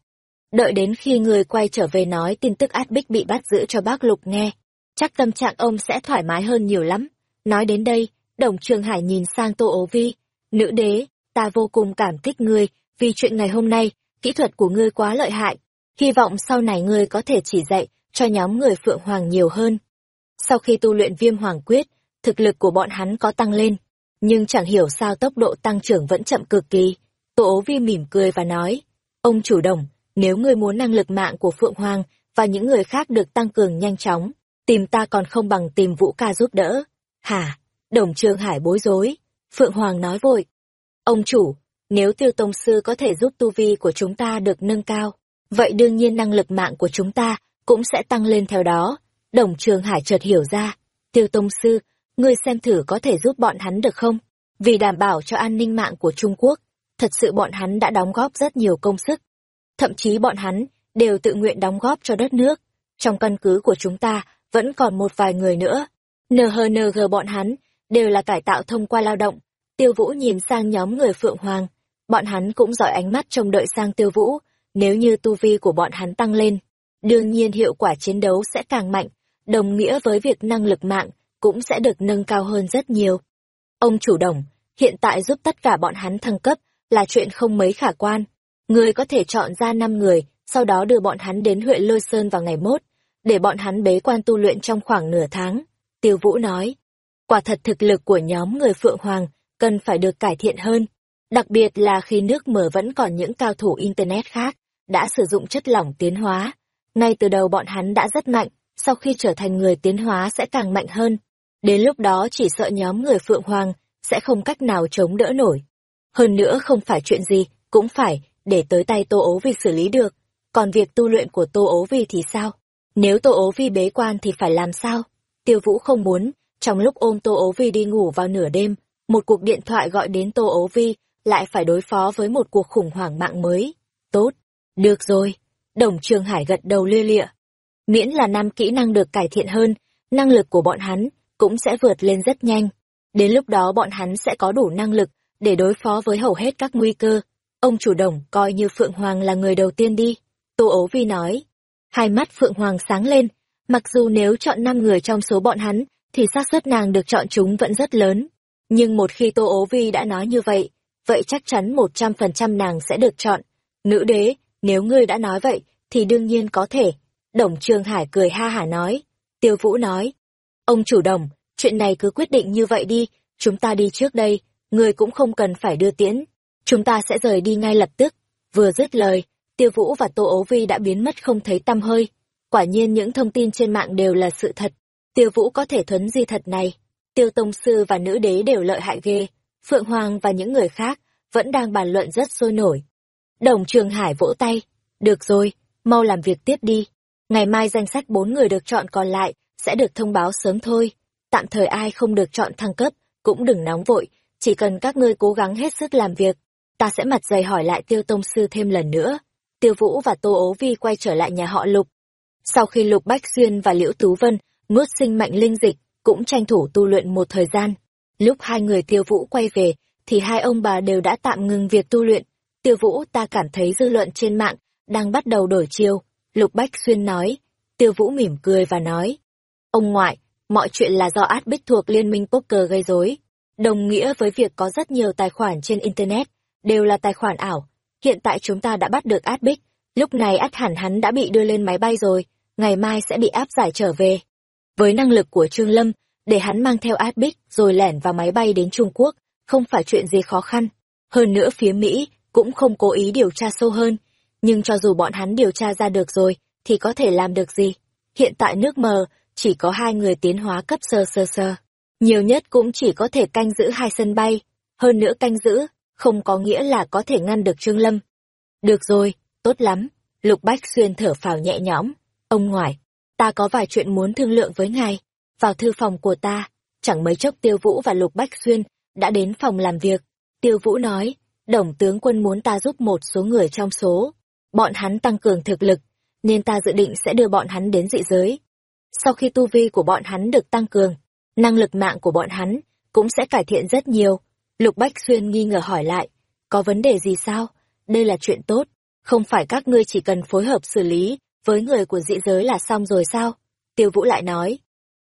đợi đến khi người quay trở về nói tin tức át bích bị bắt giữ cho bác Lục nghe, chắc tâm trạng ông sẽ thoải mái hơn nhiều lắm. Nói đến đây, Đồng Trường Hải nhìn sang Tô Ố Vi, nữ đế, ta vô cùng cảm kích ngươi, vì chuyện ngày hôm nay, kỹ thuật của ngươi quá lợi hại. Hy vọng sau này ngươi có thể chỉ dạy cho nhóm người Phượng Hoàng nhiều hơn. Sau khi tu luyện viêm hoàng quyết, thực lực của bọn hắn có tăng lên, nhưng chẳng hiểu sao tốc độ tăng trưởng vẫn chậm cực kỳ. Tô ố vi mỉm cười và nói, ông chủ đồng, nếu ngươi muốn năng lực mạng của Phượng Hoàng và những người khác được tăng cường nhanh chóng, tìm ta còn không bằng tìm Vũ ca giúp đỡ. Hả? Đồng Trương Hải bối rối. Phượng Hoàng nói vội. Ông chủ, nếu tiêu tông sư có thể giúp tu vi của chúng ta được nâng cao, vậy đương nhiên năng lực mạng của chúng ta cũng sẽ tăng lên theo đó. Đồng Trường Hải chợt hiểu ra, tiêu tông sư, ngươi xem thử có thể giúp bọn hắn được không? Vì đảm bảo cho an ninh mạng của Trung Quốc, thật sự bọn hắn đã đóng góp rất nhiều công sức. Thậm chí bọn hắn đều tự nguyện đóng góp cho đất nước. Trong căn cứ của chúng ta vẫn còn một vài người nữa. NHNG bọn hắn đều là cải tạo thông qua lao động. Tiêu Vũ nhìn sang nhóm người Phượng Hoàng. Bọn hắn cũng dõi ánh mắt trông đợi sang Tiêu Vũ. Nếu như tu vi của bọn hắn tăng lên, đương nhiên hiệu quả chiến đấu sẽ càng mạnh, đồng nghĩa với việc năng lực mạng cũng sẽ được nâng cao hơn rất nhiều. Ông chủ động, hiện tại giúp tất cả bọn hắn thăng cấp là chuyện không mấy khả quan. Người có thể chọn ra 5 người, sau đó đưa bọn hắn đến huyện Lôi Sơn vào ngày mốt, để bọn hắn bế quan tu luyện trong khoảng nửa tháng. Tiêu Vũ nói, quả thật thực lực của nhóm người Phượng Hoàng cần phải được cải thiện hơn, đặc biệt là khi nước mở vẫn còn những cao thủ Internet khác, đã sử dụng chất lỏng tiến hóa. Ngay từ đầu bọn hắn đã rất mạnh, sau khi trở thành người tiến hóa sẽ càng mạnh hơn. Đến lúc đó chỉ sợ nhóm người Phượng Hoàng sẽ không cách nào chống đỡ nổi. Hơn nữa không phải chuyện gì, cũng phải để tới tay Tô Ố Vi xử lý được. Còn việc tu luyện của Tô Ố Vi thì sao? Nếu Tô Ố Vi bế quan thì phải làm sao? Tiêu Vũ không muốn, trong lúc ôm Tô Ố Vi đi ngủ vào nửa đêm, một cuộc điện thoại gọi đến Tô Ố Vi, lại phải đối phó với một cuộc khủng hoảng mạng mới. Tốt, được rồi. Đồng Trường Hải gật đầu lia lịa. Miễn là năm kỹ năng được cải thiện hơn, năng lực của bọn hắn cũng sẽ vượt lên rất nhanh. Đến lúc đó bọn hắn sẽ có đủ năng lực để đối phó với hầu hết các nguy cơ. Ông chủ đồng coi như Phượng Hoàng là người đầu tiên đi. Tô ố vi nói. Hai mắt Phượng Hoàng sáng lên. Mặc dù nếu chọn năm người trong số bọn hắn, thì xác suất nàng được chọn chúng vẫn rất lớn. Nhưng một khi Tô ố vi đã nói như vậy, vậy chắc chắn một trăm phần trăm nàng sẽ được chọn. Nữ đế, nếu ngươi đã nói vậy, thì đương nhiên có thể. Đồng Trương Hải cười ha hả nói. Tiêu Vũ nói. Ông chủ đồng, chuyện này cứ quyết định như vậy đi, chúng ta đi trước đây, người cũng không cần phải đưa tiễn. Chúng ta sẽ rời đi ngay lập tức. Vừa dứt lời, Tiêu Vũ và Tô Ố Vi đã biến mất không thấy tăm hơi. Quả nhiên những thông tin trên mạng đều là sự thật. Tiêu Vũ có thể thuấn di thật này. Tiêu Tông Sư và Nữ Đế đều lợi hại ghê. Phượng Hoàng và những người khác vẫn đang bàn luận rất sôi nổi. Đồng Trường Hải vỗ tay. Được rồi, mau làm việc tiếp đi. Ngày mai danh sách bốn người được chọn còn lại sẽ được thông báo sớm thôi. Tạm thời ai không được chọn thăng cấp, cũng đừng nóng vội, chỉ cần các ngươi cố gắng hết sức làm việc. Ta sẽ mặt dày hỏi lại tiêu tông sư thêm lần nữa. Tiêu Vũ và Tô Ố Vi quay trở lại nhà họ Lục. Sau khi Lục Bách Xuyên và Liễu Tú Vân nuốt sinh mạnh linh dịch, cũng tranh thủ tu luyện một thời gian. Lúc hai người Tiêu Vũ quay về, thì hai ông bà đều đã tạm ngừng việc tu luyện. Tiêu Vũ ta cảm thấy dư luận trên mạng đang bắt đầu đổi chiều. Lục Bách Xuyên nói. Tiêu Vũ mỉm cười và nói. Ông ngoại, mọi chuyện là do át bích thuộc Liên minh Poker gây rối. Đồng nghĩa với việc có rất nhiều tài khoản trên Internet, đều là tài khoản ảo. Hiện tại chúng ta đã bắt được át bích, lúc này át hẳn hắn đã bị đưa lên máy bay rồi, ngày mai sẽ bị áp giải trở về. Với năng lực của Trương Lâm, để hắn mang theo át bích rồi lẻn vào máy bay đến Trung Quốc, không phải chuyện gì khó khăn. Hơn nữa phía Mỹ cũng không cố ý điều tra sâu hơn, nhưng cho dù bọn hắn điều tra ra được rồi, thì có thể làm được gì? Hiện tại nước mờ, chỉ có hai người tiến hóa cấp sơ sơ sơ. Nhiều nhất cũng chỉ có thể canh giữ hai sân bay. Hơn nữa canh giữ, không có nghĩa là có thể ngăn được Trương Lâm. Được rồi, tốt lắm. Lục Bách Xuyên thở phào nhẹ nhõm. Ông ngoại, ta có vài chuyện muốn thương lượng với ngài. Vào thư phòng của ta, chẳng mấy chốc Tiêu Vũ và Lục Bách Xuyên đã đến phòng làm việc. Tiêu Vũ nói, Đồng tướng quân muốn ta giúp một số người trong số. Bọn hắn tăng cường thực lực, nên ta dự định sẽ đưa bọn hắn đến dị giới. Sau khi tu vi của bọn hắn được tăng cường, năng lực mạng của bọn hắn cũng sẽ cải thiện rất nhiều. Lục Bách Xuyên nghi ngờ hỏi lại, có vấn đề gì sao? Đây là chuyện tốt, không phải các ngươi chỉ cần phối hợp xử lý với người của dị giới là xong rồi sao? Tiêu Vũ lại nói,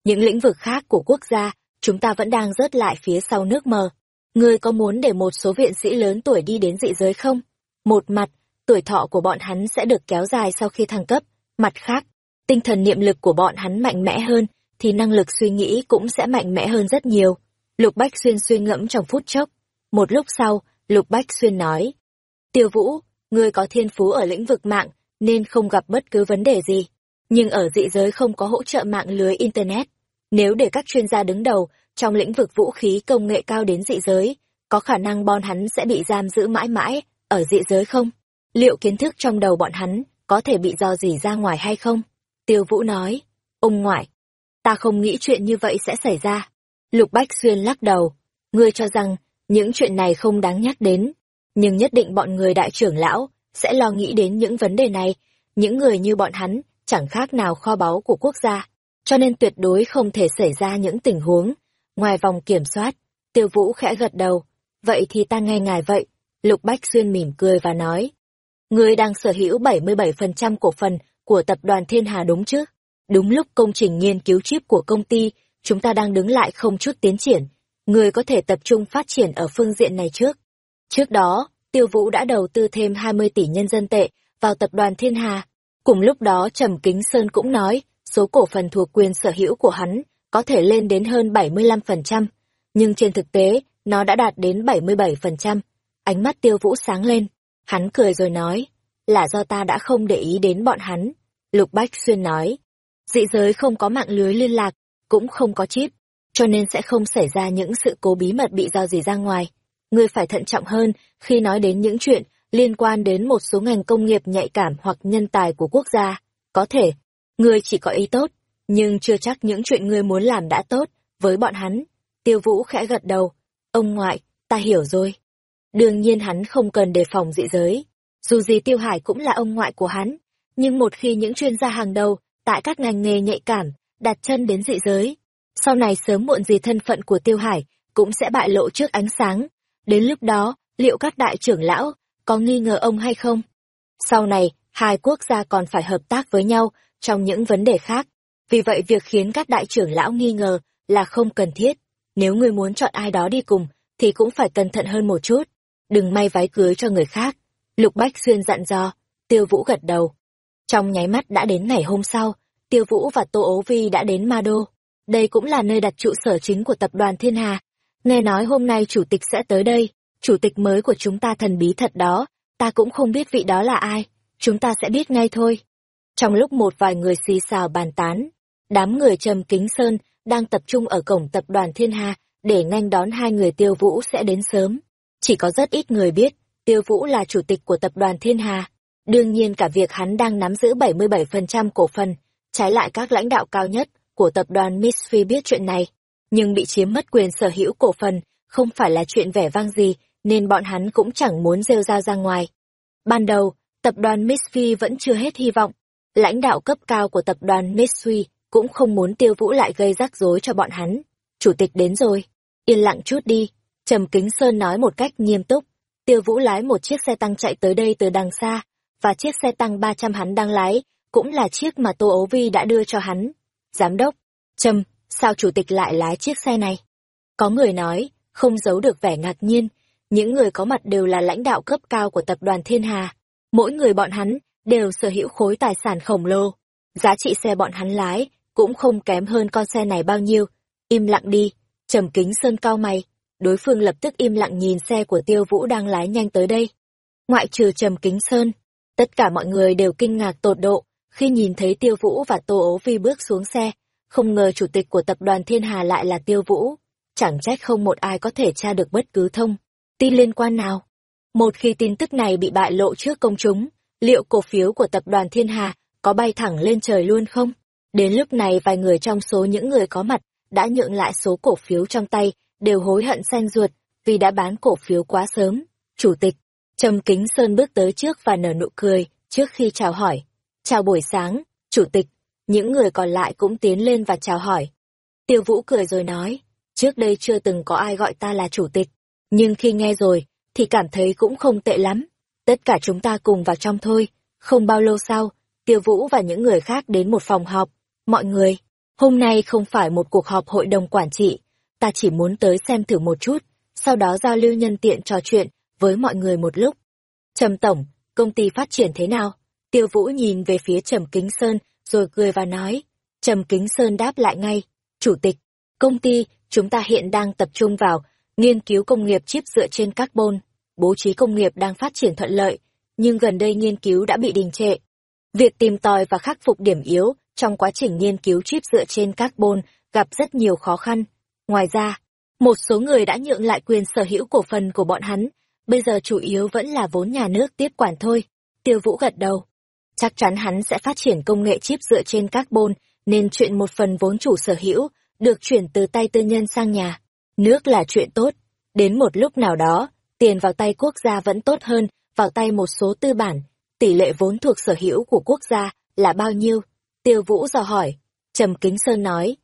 những lĩnh vực khác của quốc gia, chúng ta vẫn đang rớt lại phía sau nước mờ. Ngươi có muốn để một số viện sĩ lớn tuổi đi đến dị giới không? Một mặt, tuổi thọ của bọn hắn sẽ được kéo dài sau khi thăng cấp. Mặt khác, tinh thần niệm lực của bọn hắn mạnh mẽ hơn, thì năng lực suy nghĩ cũng sẽ mạnh mẽ hơn rất nhiều. Lục Bách Xuyên suy ngẫm trong phút chốc. Một lúc sau, Lục Bách Xuyên nói. Tiêu Vũ, ngươi có thiên phú ở lĩnh vực mạng, nên không gặp bất cứ vấn đề gì. Nhưng ở dị giới không có hỗ trợ mạng lưới Internet. Nếu để các chuyên gia đứng đầu trong lĩnh vực vũ khí công nghệ cao đến dị giới, có khả năng bọn hắn sẽ bị giam giữ mãi mãi ở dị giới không? Liệu kiến thức trong đầu bọn hắn có thể bị do gì ra ngoài hay không? Tiêu Vũ nói, ông ngoại, ta không nghĩ chuyện như vậy sẽ xảy ra. Lục Bách Xuyên lắc đầu, ngươi cho rằng những chuyện này không đáng nhắc đến, nhưng nhất định bọn người đại trưởng lão sẽ lo nghĩ đến những vấn đề này, những người như bọn hắn chẳng khác nào kho báu của quốc gia, cho nên tuyệt đối không thể xảy ra những tình huống ngoài vòng kiểm soát. Tiêu Vũ khẽ gật đầu, vậy thì ta nghe ngài vậy. Lục Bách Xuyên mỉm cười và nói, ngươi đang sở hữu 77% cổ phần của tập đoàn Thiên Hà đúng chứ? Đúng lúc công trình nghiên cứu chip của công ty, chúng ta đang đứng lại không chút tiến triển. Người có thể tập trung phát triển ở phương diện này trước. Trước đó, Tiêu Vũ đã đầu tư thêm 20 tỷ nhân dân tệ vào tập đoàn Thiên Hà. Cùng lúc đó Trầm Kính Sơn cũng nói, số cổ phần thuộc quyền sở hữu của hắn có thể lên đến hơn 75%, nhưng trên thực tế, nó đã đạt đến 77%. Ánh mắt Tiêu Vũ sáng lên, hắn cười rồi nói, là do ta đã không để ý đến bọn hắn. Lục Bách Xuyên nói, dị giới không có mạng lưới liên lạc, cũng không có chip, cho nên sẽ không xảy ra những sự cố bí mật bị do gì ra ngoài. Ngươi phải thận trọng hơn khi nói đến những chuyện liên quan đến một số ngành công nghiệp nhạy cảm hoặc nhân tài của quốc gia. Có thể, ngươi chỉ có ý tốt, nhưng chưa chắc những chuyện ngươi muốn làm đã tốt với bọn hắn. Tiêu Vũ khẽ gật đầu, ông ngoại, ta hiểu rồi. Đương nhiên hắn không cần đề phòng dị giới. Dù gì Tiêu Hải cũng là ông ngoại của hắn, nhưng một khi những chuyên gia hàng đầu tại các ngành nghề nhạy cảm đặt chân đến dị giới, sau này sớm muộn gì thân phận của Tiêu Hải cũng sẽ bại lộ trước ánh sáng. Đến lúc đó, liệu các đại trưởng lão có nghi ngờ ông hay không? Sau này, hai quốc gia còn phải hợp tác với nhau trong những vấn đề khác. Vì vậy việc khiến các đại trưởng lão nghi ngờ là không cần thiết. Nếu ngươi muốn chọn ai đó đi cùng, thì cũng phải cẩn thận hơn một chút. Đừng may váy cưới cho người khác. Lục Bách Xuyên dặn dò, Tiêu Vũ gật đầu. Trong nháy mắt đã đến ngày hôm sau, Tiêu Vũ và Tô Ố Vi đã đến Ma Đô. Đây cũng là nơi đặt trụ sở chính của tập đoàn Thiên Hà. Nghe nói hôm nay chủ tịch sẽ tới đây, chủ tịch mới của chúng ta thần bí thật đó, ta cũng không biết vị đó là ai, chúng ta sẽ biết ngay thôi. Trong lúc một vài người xì xào bàn tán, đám người trầm kính sơn đang tập trung ở cổng tập đoàn Thiên Hà để nhanh đón hai người tiêu vũ sẽ đến sớm. Chỉ có rất ít người biết, tiêu vũ là chủ tịch của tập đoàn Thiên Hà. Đương nhiên cả việc hắn đang nắm giữ 77% cổ phần, trái lại các lãnh đạo cao nhất của tập đoàn Misfi biết chuyện này, nhưng bị chiếm mất quyền sở hữu cổ phần không phải là chuyện vẻ vang gì, nên bọn hắn cũng chẳng muốn rêu rao ra ngoài. Ban đầu, tập đoàn Misfi vẫn chưa hết hy vọng. Lãnh đạo cấp cao của tập đoàn Misfi cũng không muốn tiêu vũ lại gây rắc rối cho bọn hắn. Chủ tịch đến rồi. Yên lặng chút đi. Trầm Kính Sơn nói một cách nghiêm túc. Tiêu vũ lái một chiếc xe tăng chạy tới đây từ đằng xa, và chiếc xe tăng 300 hắn đang lái, cũng là chiếc mà Tô Ấu Vi đã đưa cho hắn. Giám đốc, Trầm, sao chủ tịch lại lái chiếc xe này? Có người nói, không giấu được vẻ ngạc nhiên, những người có mặt đều là lãnh đạo cấp cao của tập đoàn Thiên Hà. Mỗi người bọn hắn đều sở hữu khối tài sản khổng lồ. Giá trị xe bọn hắn lái cũng không kém hơn con xe này bao nhiêu. Im lặng đi, trầm kính sơn cao mày. Đối phương lập tức im lặng nhìn xe của tiêu vũ đang lái nhanh tới đây. Ngoại trừ trầm kính sơn, tất cả mọi người đều kinh ngạc tột độ khi nhìn thấy tiêu vũ và tô ố vi bước xuống xe. Không ngờ chủ tịch của tập đoàn Thiên Hà lại là tiêu vũ. Chẳng trách không một ai có thể tra được bất cứ thông tin liên quan nào. Một khi tin tức này bị bại lộ trước công chúng, liệu cổ phiếu của tập đoàn Thiên Hà có bay thẳng lên trời luôn không? Đến lúc này vài người trong số những người có mặt đã nhượng lại số cổ phiếu trong tay, đều hối hận xanh ruột vì đã bán cổ phiếu quá sớm. Chủ tịch, Trầm Kính Sơn bước tới trước và nở nụ cười trước khi chào hỏi. Chào buổi sáng, Chủ tịch, những người còn lại cũng tiến lên và chào hỏi. Tiêu Vũ cười rồi nói, trước đây chưa từng có ai gọi ta là chủ tịch, nhưng khi nghe rồi, thì cảm thấy cũng không tệ lắm. Tất cả chúng ta cùng vào trong thôi. Không bao lâu sau, Tiêu Vũ và những người khác đến một phòng họp. Mọi người, hôm nay không phải một cuộc họp hội đồng quản trị, ta chỉ muốn tới xem thử một chút, sau đó giao lưu nhân tiện trò chuyện với mọi người một lúc. Trầm Tổng, công ty phát triển thế nào? Tiêu Vũ nhìn về phía Trầm Kính Sơn, rồi cười và nói. Trầm Kính Sơn đáp lại ngay. Chủ tịch, công ty, chúng ta hiện đang tập trung vào nghiên cứu công nghiệp chip dựa trên carbon. Bố trí công nghiệp đang phát triển thuận lợi, nhưng gần đây nghiên cứu đã bị đình trệ. Việc tìm tòi và khắc phục điểm yếu trong quá trình nghiên cứu chip dựa trên carbon gặp rất nhiều khó khăn. Ngoài ra, một số người đã nhượng lại quyền sở hữu cổ phần của bọn hắn, bây giờ chủ yếu vẫn là vốn nhà nước tiếp quản thôi. Tiêu Vũ gật đầu. Chắc chắn hắn sẽ phát triển công nghệ chip dựa trên carbon, nên chuyện một phần vốn chủ sở hữu được chuyển từ tay tư nhân sang nhà. Nước là chuyện tốt. Đến một lúc nào đó, tiền vào tay quốc gia vẫn tốt hơn vào tay một số tư bản. Tỷ lệ vốn thuộc sở hữu của quốc gia là bao nhiêu? Tiêu Vũ dò hỏi. Trầm Kính Sơn nói.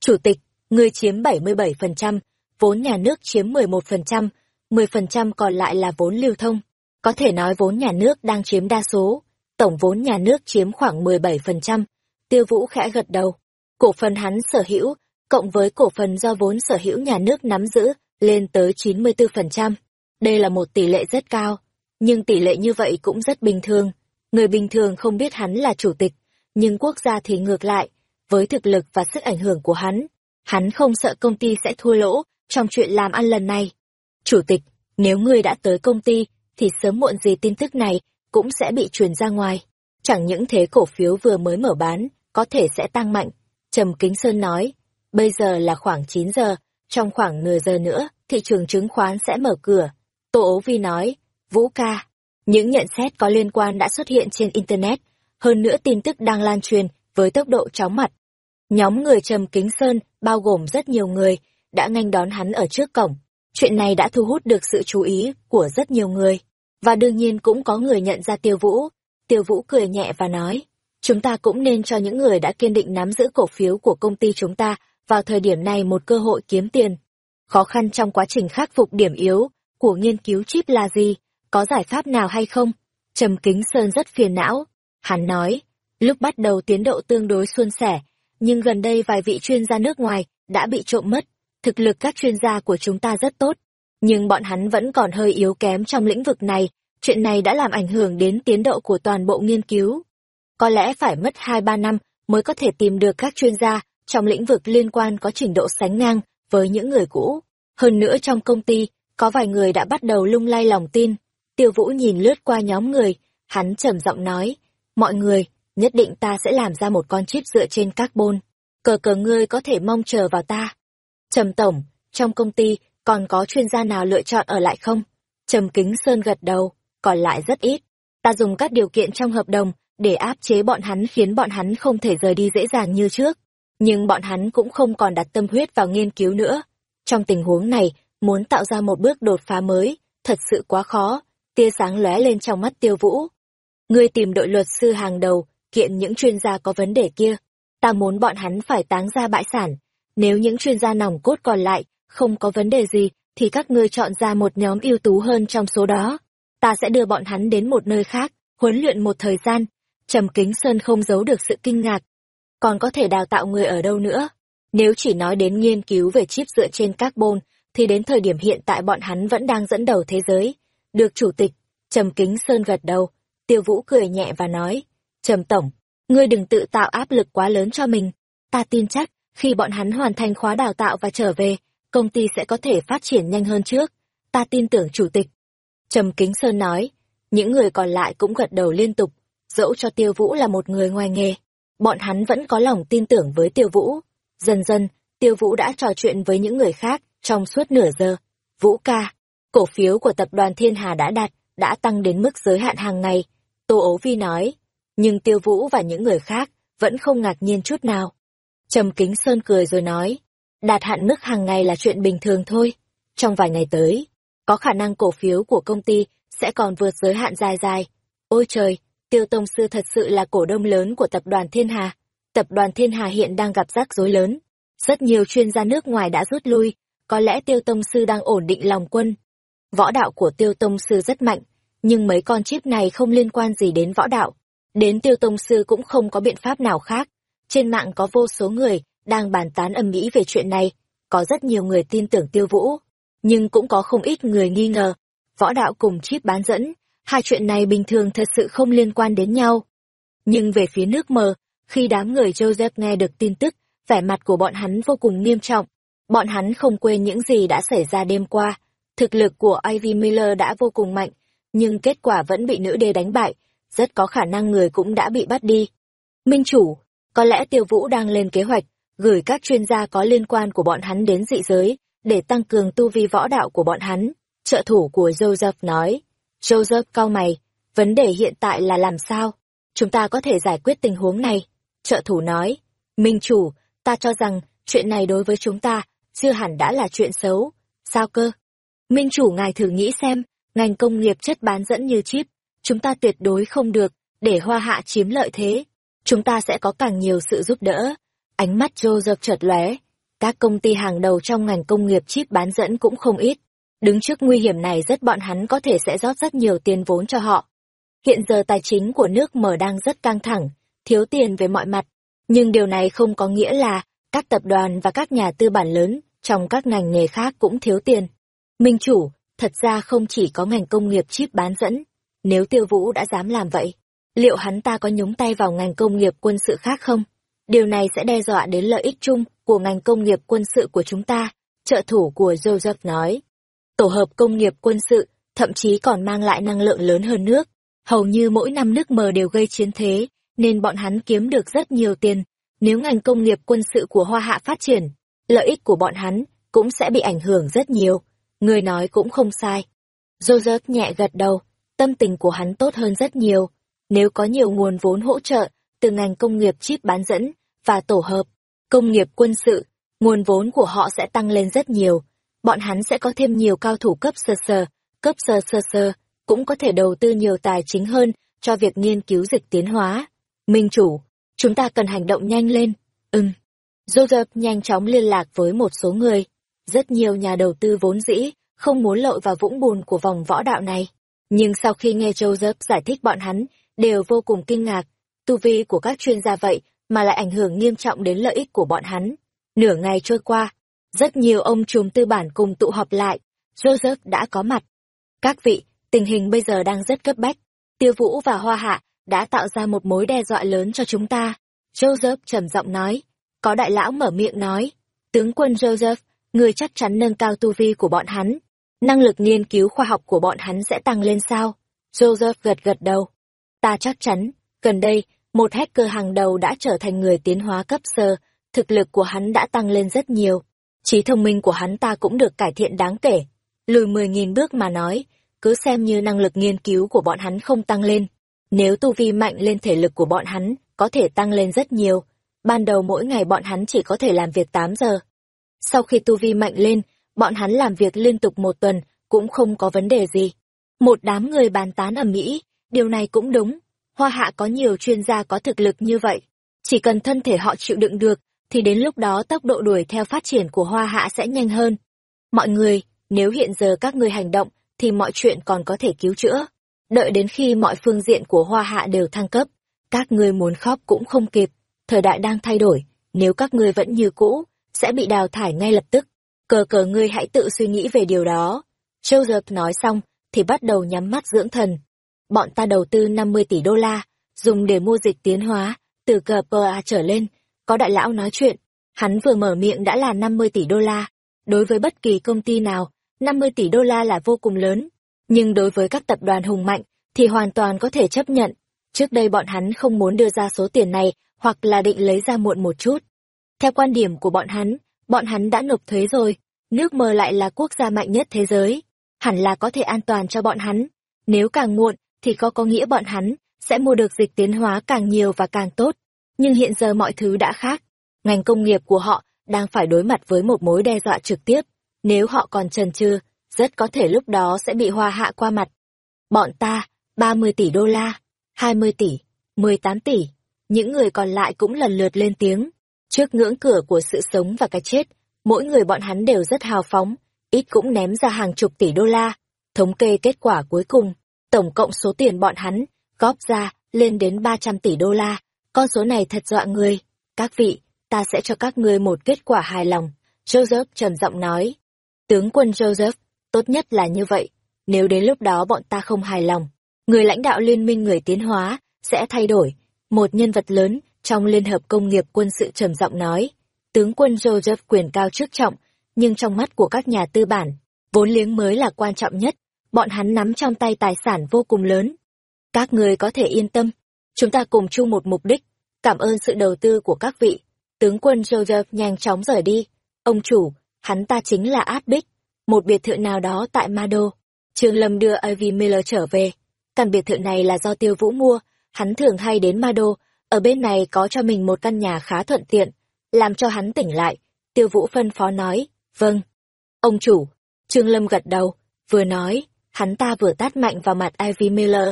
Chủ tịch, người chiếm 77%, vốn nhà nước chiếm 11%, 10% còn lại là vốn lưu thông. Có thể nói vốn nhà nước đang chiếm đa số, tổng vốn nhà nước chiếm khoảng 17%. Tiêu Vũ khẽ gật đầu. Cổ phần hắn sở hữu, cộng với cổ phần do vốn sở hữu nhà nước nắm giữ, lên tới 94%. Đây là một tỷ lệ rất cao, nhưng tỷ lệ như vậy cũng rất bình thường. Người bình thường không biết hắn là chủ tịch, nhưng quốc gia thì ngược lại, với thực lực và sức ảnh hưởng của hắn, hắn không sợ công ty sẽ thua lỗ trong chuyện làm ăn lần này. Chủ tịch, nếu ngươi đã tới công ty, thì sớm muộn gì tin tức này cũng sẽ bị truyền ra ngoài. Chẳng những thế cổ phiếu vừa mới mở bán, có thể sẽ tăng mạnh. Trầm Kính Sơn nói, bây giờ là khoảng 9 giờ, trong khoảng nửa giờ nữa, thị trường chứng khoán sẽ mở cửa. Tô ố vi nói, Vũ ca, những nhận xét có liên quan đã xuất hiện trên Internet, hơn nữa tin tức đang lan truyền với tốc độ chóng mặt. Nhóm người Trầm Kính Sơn, bao gồm rất nhiều người, đã nghênh đón hắn ở trước cổng. Chuyện này đã thu hút được sự chú ý của rất nhiều người. Và đương nhiên cũng có người nhận ra Tiêu Vũ. Tiêu Vũ cười nhẹ và nói, chúng ta cũng nên cho những người đã kiên định nắm giữ cổ phiếu của công ty chúng ta vào thời điểm này một cơ hội kiếm tiền. Khó khăn trong quá trình khắc phục điểm yếu của nghiên cứu chip là gì? Có giải pháp nào hay không? Trầm Kính Sơn rất phiền não. Hắn nói, lúc bắt đầu tiến độ tương đối suôn sẻ, nhưng gần đây vài vị chuyên gia nước ngoài đã bị trộm mất. Thực lực các chuyên gia của chúng ta rất tốt, nhưng bọn hắn vẫn còn hơi yếu kém trong lĩnh vực này. Chuyện này đã làm ảnh hưởng đến tiến độ của toàn bộ nghiên cứu. Có lẽ phải mất 2-3 năm mới có thể tìm được các chuyên gia trong lĩnh vực liên quan có trình độ sánh ngang với những người cũ. Hơn nữa trong công ty, có vài người đã bắt đầu lung lay lòng tin. Tiêu Vũ nhìn lướt qua nhóm người, hắn trầm giọng nói, mọi người, nhất định ta sẽ làm ra một con chip dựa trên carbon. Cờ cờ ngươi có thể mong chờ vào ta. Trầm Tổng, trong công ty còn có chuyên gia nào lựa chọn ở lại không? Trầm Kính Sơn gật đầu, còn lại rất ít. Ta dùng các điều kiện trong hợp đồng để áp chế bọn hắn khiến bọn hắn không thể rời đi dễ dàng như trước. Nhưng bọn hắn cũng không còn đặt tâm huyết vào nghiên cứu nữa. Trong tình huống này, muốn tạo ra một bước đột phá mới, thật sự quá khó, tia sáng lóe lên trong mắt tiêu vũ. Ngươi tìm đội luật sư hàng đầu, kiện những chuyên gia có vấn đề kia. Ta muốn bọn hắn phải táng ra bại sản. Nếu những chuyên gia nòng cốt còn lại, không có vấn đề gì, thì các ngươi chọn ra một nhóm ưu tú hơn trong số đó. Ta sẽ đưa bọn hắn đến một nơi khác, huấn luyện một thời gian. Trầm Kính Sơn không giấu được sự kinh ngạc. Còn có thể đào tạo người ở đâu nữa? Nếu chỉ nói đến nghiên cứu về chip dựa trên carbon, thì đến thời điểm hiện tại bọn hắn vẫn đang dẫn đầu thế giới. Được chủ tịch, Trầm Kính Sơn gật đầu, Tiêu Vũ cười nhẹ và nói, Trầm Tổng, ngươi đừng tự tạo áp lực quá lớn cho mình. Ta tin chắc, khi bọn hắn hoàn thành khóa đào tạo và trở về, công ty sẽ có thể phát triển nhanh hơn trước. Ta tin tưởng chủ tịch. Trầm Kính Sơn nói, những người còn lại cũng gật đầu liên tục, dẫu cho Tiêu Vũ là một người ngoài nghề. Bọn hắn vẫn có lòng tin tưởng với Tiêu Vũ. Dần dần, Tiêu Vũ đã trò chuyện với những người khác trong suốt nửa giờ. Vũ ca, cổ phiếu của tập đoàn Thiên Hà đã đạt, đã tăng đến mức giới hạn hàng ngày. Tô ấu vi nói, nhưng Tiêu Vũ và những người khác vẫn không ngạc nhiên chút nào. Trầm Kính Sơn cười rồi nói, đạt hạn mức hàng ngày là chuyện bình thường thôi. Trong vài ngày tới, có khả năng cổ phiếu của công ty sẽ còn vượt giới hạn dài dài. Ôi trời, Tiêu Tông Sư thật sự là cổ đông lớn của tập đoàn Thiên Hà. Tập đoàn Thiên Hà hiện đang gặp rắc rối lớn. Rất nhiều chuyên gia nước ngoài đã rút lui, có lẽ tiêu tông sư đang ổn định lòng quân. Võ đạo của tiêu tông sư rất mạnh, nhưng mấy con chip này không liên quan gì đến võ đạo. Đến tiêu tông sư cũng không có biện pháp nào khác. Trên mạng có vô số người đang bàn tán âm ĩ về chuyện này, có rất nhiều người tin tưởng tiêu vũ, nhưng cũng có không ít người nghi ngờ. Võ đạo cùng chip bán dẫn, hai chuyện này bình thường thật sự không liên quan đến nhau. Nhưng về phía nước mờ, khi đám người Joseph nghe được tin tức, vẻ mặt của bọn hắn vô cùng nghiêm trọng. Bọn hắn không quên những gì đã xảy ra đêm qua. Thực lực của Ivy Miller đã vô cùng mạnh, nhưng kết quả vẫn bị nữ đê đánh bại, rất có khả năng người cũng đã bị bắt đi. Minh chủ, có lẽ Tiêu Vũ đang lên kế hoạch, gửi các chuyên gia có liên quan của bọn hắn đến dị giới, để tăng cường tu vi võ đạo của bọn hắn. Trợ thủ của Joseph nói. Joseph cao mày, vấn đề hiện tại là làm sao? Chúng ta có thể giải quyết tình huống này. Trợ thủ nói, Minh chủ, ta cho rằng, chuyện này đối với chúng ta, chưa hẳn đã là chuyện xấu. Sao cơ? Minh chủ ngài thử nghĩ xem, ngành công nghiệp chất bán dẫn như chip, chúng ta tuyệt đối không được, để hoa hạ chiếm lợi thế. Chúng ta sẽ có càng nhiều sự giúp đỡ. Ánh mắt Joseph chợt lóe. Các công ty hàng đầu trong ngành công nghiệp chip bán dẫn cũng không ít. Đứng trước nguy hiểm này rất bọn hắn có thể sẽ rót rất nhiều tiền vốn cho họ. Hiện giờ tài chính của nước mở đang rất căng thẳng, thiếu tiền về mọi mặt. Nhưng điều này không có nghĩa là các tập đoàn và các nhà tư bản lớn trong các ngành nghề khác cũng thiếu tiền. Minh chủ, thật ra không chỉ có ngành công nghiệp chip bán dẫn. Nếu tiêu vũ đã dám làm vậy, liệu hắn ta có nhúng tay vào ngành công nghiệp quân sự khác không? Điều này sẽ đe dọa đến lợi ích chung của ngành công nghiệp quân sự của chúng ta, trợ thủ của Joseph nói. Tổ hợp công nghiệp quân sự, thậm chí còn mang lại năng lượng lớn hơn nước. Hầu như mỗi năm nước mờ đều gây chiến thế, nên bọn hắn kiếm được rất nhiều tiền. Nếu ngành công nghiệp quân sự của Hoa Hạ phát triển, lợi ích của bọn hắn cũng sẽ bị ảnh hưởng rất nhiều. Người nói cũng không sai. Joseph nhẹ gật đầu, tâm tình của hắn tốt hơn rất nhiều. Nếu có nhiều nguồn vốn hỗ trợ từ ngành công nghiệp chip bán dẫn và tổ hợp, công nghiệp quân sự, nguồn vốn của họ sẽ tăng lên rất nhiều. Bọn hắn sẽ có thêm nhiều cao thủ cấp sơ sơ, cấp sơ sơ sơ, cũng có thể đầu tư nhiều tài chính hơn cho việc nghiên cứu dịch tiến hóa. Minh chủ, chúng ta cần hành động nhanh lên. Ừm. Joseph nhanh chóng liên lạc với một số người. Rất nhiều nhà đầu tư vốn dĩ, không muốn lội vào vũng bùn của vòng võ đạo này. Nhưng sau khi nghe Joseph giải thích bọn hắn, đều vô cùng kinh ngạc. Tu vi của các chuyên gia vậy mà lại ảnh hưởng nghiêm trọng đến lợi ích của bọn hắn. Nửa ngày trôi qua, rất nhiều ông trùm tư bản cùng tụ họp lại. Joseph đã có mặt. Các vị, tình hình bây giờ đang rất cấp bách. Tiêu Vũ và Hoa Hạ đã tạo ra một mối đe dọa lớn cho chúng ta. Joseph trầm giọng nói. Có đại lão mở miệng nói. Tướng quân Joseph, người chắc chắn nâng cao tu vi của bọn hắn. Năng lực nghiên cứu khoa học của bọn hắn sẽ tăng lên sao? Joseph gật gật đầu. Ta chắc chắn, gần đây, một hacker hàng đầu đã trở thành người tiến hóa cấp sơ, thực lực của hắn đã tăng lên rất nhiều. Trí thông minh của hắn ta cũng được cải thiện đáng kể. Lùi 10.000 bước mà nói, cứ xem như năng lực nghiên cứu của bọn hắn không tăng lên. Nếu tu vi mạnh lên thể lực của bọn hắn, có thể tăng lên rất nhiều. Ban đầu mỗi ngày bọn hắn chỉ có thể làm việc 8 giờ. Sau khi tu vi mạnh lên, bọn hắn làm việc liên tục một tuần, cũng không có vấn đề gì. Một đám người bàn tán ở Mỹ, điều này cũng đúng. Hoa hạ có nhiều chuyên gia có thực lực như vậy. Chỉ cần thân thể họ chịu đựng được, thì đến lúc đó tốc độ đuổi theo phát triển của hoa hạ sẽ nhanh hơn. Mọi người, nếu hiện giờ các ngươi hành động, thì mọi chuyện còn có thể cứu chữa. Đợi đến khi mọi phương diện của hoa hạ đều thăng cấp, các ngươi muốn khóc cũng không kịp. Thời đại đang thay đổi, nếu các ngươi vẫn như cũ, sẽ bị đào thải ngay lập tức. Cờ cờ ngươi hãy tự suy nghĩ về điều đó. Joseph nói xong, thì bắt đầu nhắm mắt dưỡng thần. Bọn ta đầu tư 50 tỷ đô la, dùng để mua dịch tiến hóa, từ GPA trở lên. Có đại lão nói chuyện, hắn vừa mở miệng đã là 50 tỷ đô la. Đối với bất kỳ công ty nào, 50 tỷ đô la là vô cùng lớn. Nhưng đối với các tập đoàn hùng mạnh, thì hoàn toàn có thể chấp nhận. Trước đây bọn hắn không muốn đưa ra số tiền này, hoặc là định lấy ra muộn một chút. Theo quan điểm của bọn hắn, bọn hắn đã nộp thuế rồi, nước mờ lại là quốc gia mạnh nhất thế giới, hẳn là có thể an toàn cho bọn hắn. Nếu càng muộn, thì có có nghĩa bọn hắn sẽ mua được dịch tiến hóa càng nhiều và càng tốt. Nhưng hiện giờ mọi thứ đã khác. Ngành công nghiệp của họ đang phải đối mặt với một mối đe dọa trực tiếp. Nếu họ còn chần chừ, rất có thể lúc đó sẽ bị hoa hạ qua mặt. Bọn ta, 30 tỷ đô la, 20 tỷ, 18 tỷ. Những người còn lại cũng lần lượt lên tiếng. Trước ngưỡng cửa của sự sống và cái chết, mỗi người bọn hắn đều rất hào phóng, ít cũng ném ra hàng chục tỷ đô la. Thống kê kết quả cuối cùng, tổng cộng số tiền bọn hắn góp ra lên đến 300 tỷ đô la. Con số này thật dọa người. Các vị, ta sẽ cho các ngươi một kết quả hài lòng. Joseph trầm giọng nói. Tướng quân Joseph, tốt nhất là như vậy. Nếu đến lúc đó bọn ta không hài lòng, người lãnh đạo liên minh người tiến hóa sẽ thay đổi. Một nhân vật lớn trong Liên hợp Công nghiệp Quân sự trầm giọng nói. Tướng quân Joseph quyền cao chức trọng, nhưng trong mắt của các nhà tư bản, vốn liếng mới là quan trọng nhất. Bọn hắn nắm trong tay tài sản vô cùng lớn. Các người có thể yên tâm, chúng ta cùng chung một mục đích. Cảm ơn sự đầu tư của các vị. Tướng quân Joseph nhanh chóng rời đi. Ông chủ, hắn ta chính là Át Bích, một biệt thự nào đó tại Mado. Trương Lâm đưa Ivy Miller trở về. Căn biệt thự này là do Tiêu Vũ mua, hắn thường hay đến Mado, ở bên này có cho mình một căn nhà khá thuận tiện, làm cho hắn tỉnh lại. Tiêu Vũ phân phó nói, vâng. Ông chủ, Trương Lâm gật đầu, vừa nói, hắn ta vừa tát mạnh vào mặt Ivy Miller.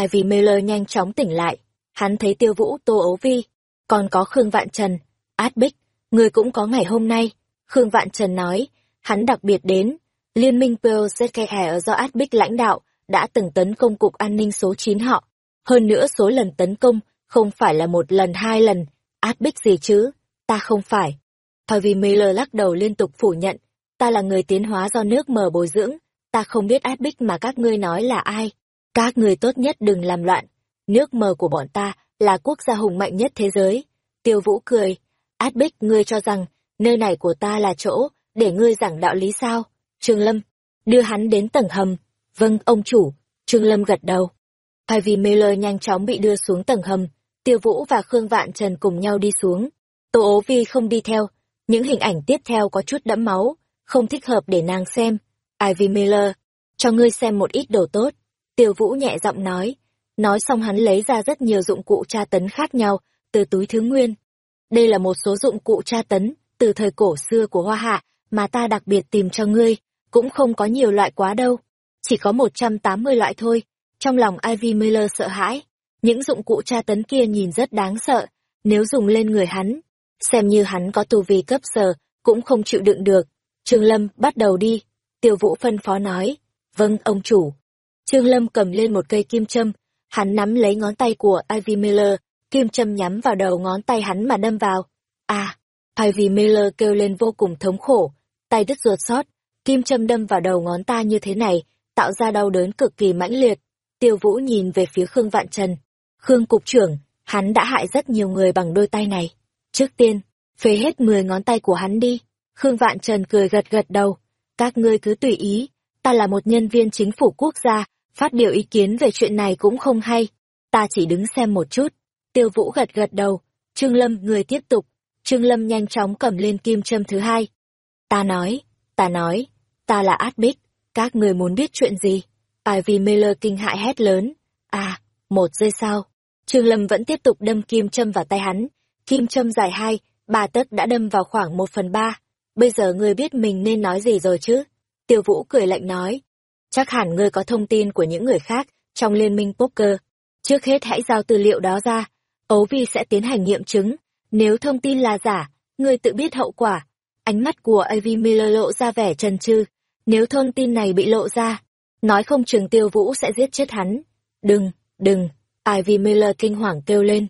Ivy Miller nhanh chóng tỉnh lại, hắn thấy Tiêu Vũ Tô Ấu Vi, còn có Khương Vạn Trần, Át Bích, người cũng có ngày hôm nay. Khương Vạn Trần nói, hắn đặc biệt đến, Liên minh POZKE do Át Bích lãnh đạo đã từng tấn công cục an ninh số 9 họ. Hơn nữa số lần tấn công không phải là một lần hai lần, Át Bích gì chứ, ta không phải. Thôi vì Miller lắc đầu liên tục phủ nhận, ta là người tiến hóa do nước mờ bồi dưỡng, ta không biết Át Bích mà các ngươi nói là ai. Các ngươi tốt nhất đừng làm loạn, nước mờ của bọn ta là quốc gia hùng mạnh nhất thế giới. Tiêu Vũ cười, Át Bích ngươi cho rằng nơi này của ta là chỗ để ngươi giảng đạo lý sao? Trương Lâm, đưa hắn đến tầng hầm. Vâng, ông chủ. Trương Lâm gật đầu. Thay vì Miller nhanh chóng bị đưa xuống tầng hầm, Tiêu Vũ và Khương Vạn Trần cùng nhau đi xuống. Tô ố vi không đi theo. Những hình ảnh tiếp theo có chút đẫm máu, không thích hợp để nàng xem. Ivy Miller, cho ngươi xem một ít đồ tốt. Tiêu Vũ nhẹ giọng nói. Nói xong hắn lấy ra rất nhiều dụng cụ tra tấn khác nhau từ túi thứ nguyên. Đây là một số dụng cụ tra tấn từ thời cổ xưa của Hoa Hạ mà ta đặc biệt tìm cho ngươi cũng không có nhiều loại quá đâu. Chỉ có 180 loại thôi. Trong lòng Ivy Miller sợ hãi. Những dụng cụ tra tấn kia nhìn rất đáng sợ. Nếu dùng lên người hắn, xem như hắn có tu vi cấp sở, cũng không chịu đựng được. Trương Lâm, bắt đầu đi. Tiêu Vũ phân phó nói. Vâng, ông chủ. Trương Lâm cầm lên một cây kim châm. Hắn nắm lấy ngón tay của Ivy Miller. Kim châm nhắm vào đầu ngón tay hắn mà đâm vào. À, Ivy Miller kêu lên vô cùng thống khổ. Tay đứt ruột sót, kim châm đâm vào đầu ngón ta như thế này, tạo ra đau đớn cực kỳ mãnh liệt. Tiêu Vũ nhìn về phía Khương Vạn Trần. Khương Cục trưởng, hắn đã hại rất nhiều người bằng đôi tay này. Trước tiên, phế hết 10 ngón tay của hắn đi. Khương Vạn Trần cười gật gật đầu. Các ngươi cứ tùy ý, ta là một nhân viên chính phủ quốc gia, phát biểu ý kiến về chuyện này cũng không hay. Ta chỉ đứng xem một chút. Tiêu Vũ gật gật đầu. Trương Lâm, người tiếp tục. Trương Lâm nhanh chóng cầm lên kim châm thứ hai. Ta nói, ta nói, ta là Át Bích, các người muốn biết chuyện gì? Ivy Miller kinh hại hét lớn. À, một giây sau, Trương Lâm vẫn tiếp tục đâm kim châm vào tay hắn. Kim châm dài hai, ba tấc đã đâm vào khoảng một phần ba. Bây giờ ngươi biết mình nên nói gì rồi chứ? Tiêu Vũ cười lạnh nói. Chắc hẳn ngươi có thông tin của những người khác trong liên minh poker. Trước hết hãy giao tư liệu đó ra. Ấu Vi sẽ tiến hành nghiệm chứng. Nếu thông tin là giả, ngươi tự biết hậu quả. Ánh mắt của Ivy Miller lộ ra vẻ trần trư. Nếu thông tin này bị lộ ra, nói không trường tiêu vũ sẽ giết chết hắn. Đừng, đừng, Ivy Miller kinh hoàng kêu lên.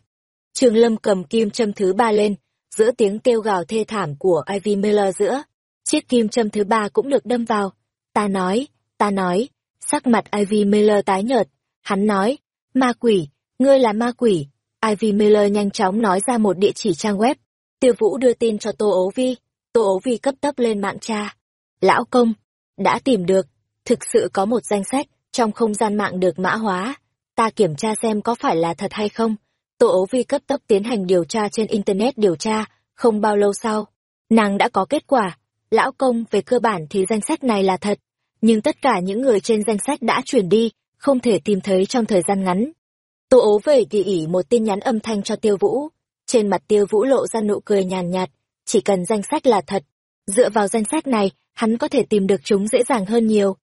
Trường Lâm cầm kim châm thứ ba lên, giữa tiếng kêu gào thê thảm của Ivy Miller giữa. Chiếc kim châm thứ ba cũng được đâm vào. Ta nói, ta nói, sắc mặt Ivy Miller tái nhợt. Hắn nói, ma quỷ, ngươi là ma quỷ. Ivy Miller nhanh chóng nói ra một địa chỉ trang web. Tiêu Vũ đưa tin cho Tô Ố Vi. Tô ố vi cấp tấp lên mạng tra. Lão công, đã tìm được, thực sự có một danh sách trong không gian mạng được mã hóa. Ta kiểm tra xem có phải là thật hay không. Tô ố vi cấp tốc tiến hành điều tra trên Internet điều tra, không bao lâu sau. Nàng đã có kết quả. Lão công về cơ bản thì danh sách này là thật. Nhưng tất cả những người trên danh sách đã chuyển đi, không thể tìm thấy trong thời gian ngắn. Tô ố về kỳ ỉ một tin nhắn âm thanh cho tiêu vũ. Trên mặt tiêu vũ lộ ra nụ cười nhàn nhạt, chỉ cần danh sách là thật. Dựa vào danh sách này, hắn có thể tìm được chúng dễ dàng hơn nhiều.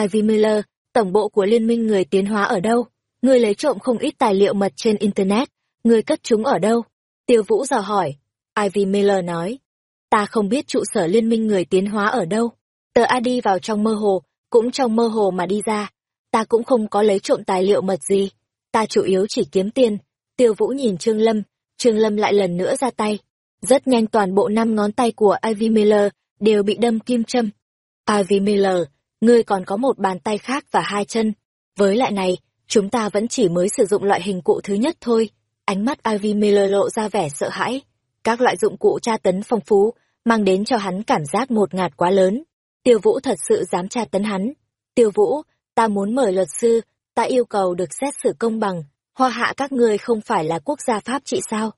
Ivy Miller, tổng bộ của Liên minh người tiến hóa ở đâu? Ngươi lấy trộm không ít tài liệu mật trên Internet, ngươi cất chúng ở đâu? Tiêu Vũ dò hỏi. Ivy Miller nói. Ta không biết trụ sở liên minh người tiến hóa ở đâu. Tờ A đi vào trong mơ hồ, cũng trong mơ hồ mà đi ra. Ta cũng không có lấy trộm tài liệu mật gì. Ta chủ yếu chỉ kiếm tiền. Tiêu Vũ nhìn Trương Lâm, Trương Lâm lại lần nữa ra tay. Rất nhanh toàn bộ năm ngón tay của Ivy Miller đều bị đâm kim châm. Ivy Miller, ngươi còn có một bàn tay khác và hai chân. Với lại này, chúng ta vẫn chỉ mới sử dụng loại hình cụ thứ nhất thôi. Ánh mắt Ivy Miller lộ ra vẻ sợ hãi. Các loại dụng cụ tra tấn phong phú, mang đến cho hắn cảm giác một ngạt quá lớn. Tiêu Vũ thật sự dám tra tấn hắn. Tiêu Vũ, ta muốn mời luật sư, ta yêu cầu được xét xử công bằng. Hoa hạ các ngươi không phải là quốc gia pháp trị sao?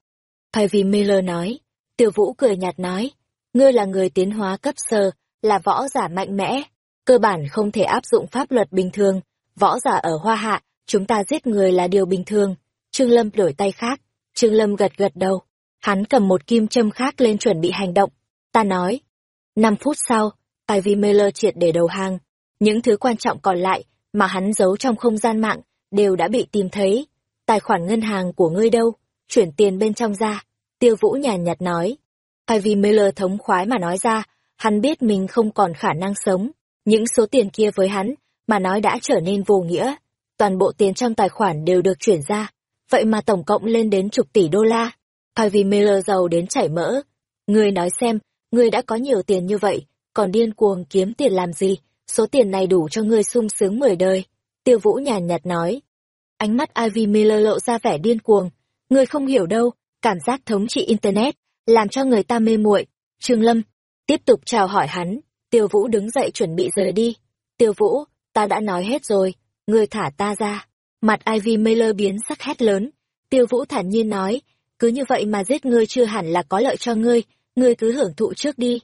Ivy Miller nói. Tiêu Vũ cười nhạt nói. Ngươi là người tiến hóa cấp sơ, là võ giả mạnh mẽ. Cơ bản không thể áp dụng pháp luật bình thường. Võ giả ở Hoa Hạ, chúng ta giết người là điều bình thường. Trương Lâm đổi tay khác. Trương Lâm gật gật đầu. Hắn cầm một kim châm khác lên chuẩn bị hành động. Ta nói. Năm phút sau, Ivy Miller triệt để đầu hàng. Những thứ quan trọng còn lại mà hắn giấu trong không gian mạng đều đã bị tìm thấy. Tài khoản ngân hàng của ngươi đâu? Chuyển tiền bên trong ra. Tiêu Vũ nhàn nhạt nói. Ivy Miller thống khoái mà nói ra, hắn biết mình không còn khả năng sống. Những số tiền kia với hắn, mà nói đã trở nên vô nghĩa. Toàn bộ tiền trong tài khoản đều được chuyển ra. Vậy mà tổng cộng lên đến chục tỷ đô la. Ivy Miller giàu đến chảy mỡ. Ngươi nói xem, ngươi đã có nhiều tiền như vậy, còn điên cuồng kiếm tiền làm gì? Số tiền này đủ cho ngươi sung sướng mười đời. Tiêu Vũ nhàn nhạt nói. Ánh mắt Ivy Miller lộ ra vẻ điên cuồng. Ngươi không hiểu đâu, cảm giác thống trị Internet, làm cho người ta mê muội. Trương Lâm, tiếp tục chào hỏi hắn. Tiêu Vũ đứng dậy chuẩn bị rời đi. Tiêu Vũ, ta đã nói hết rồi, người thả ta ra. Mặt Ivy Miller biến sắc hét lớn. Tiêu Vũ thản nhiên nói, cứ như vậy mà giết ngươi chưa hẳn là có lợi cho ngươi, ngươi cứ hưởng thụ trước đi.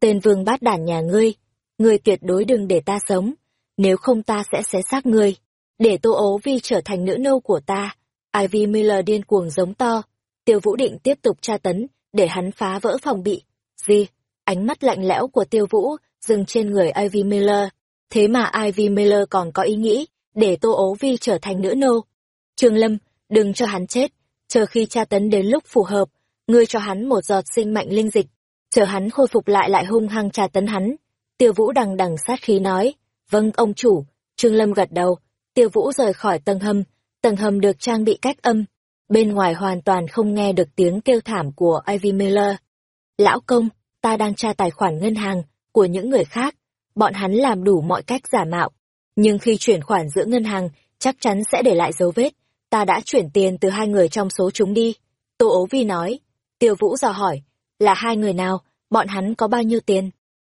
Tên vương bát đản nhà ngươi, ngươi tuyệt đối đừng để ta sống, nếu không ta sẽ xé xác ngươi, để Tô Ố Vi trở thành nữ nô của ta. Ivy Miller điên cuồng giống to, Tiêu Vũ định tiếp tục tra tấn, để hắn phá vỡ phòng bị. Gì? Ánh mắt lạnh lẽo của Tiêu Vũ dừng trên người Ivy Miller. Thế mà Ivy Miller còn có ý nghĩ để Tô Ố Vi trở thành nữ nô. Trương Lâm, đừng cho hắn chết, chờ khi tra tấn đến lúc phù hợp, ngươi cho hắn một giọt sinh mạnh linh dịch, chờ hắn khôi phục lại lại hung hăng tra tấn hắn. Tiêu Vũ đằng đằng sát khí nói, vâng ông chủ, Trương Lâm gật đầu, Tiêu Vũ rời khỏi tầng hầm, tầng hầm được trang bị cách âm, bên ngoài hoàn toàn không nghe được tiếng kêu thảm của Ivy Miller. Lão công, ta đang tra tài khoản ngân hàng của những người khác, bọn hắn làm đủ mọi cách giả mạo, nhưng khi chuyển khoản giữa ngân hàng, chắc chắn sẽ để lại dấu vết, ta đã chuyển tiền từ hai người trong số chúng đi. Tô ố vi nói, tiêu vũ dò hỏi, là hai người nào, bọn hắn có bao nhiêu tiền?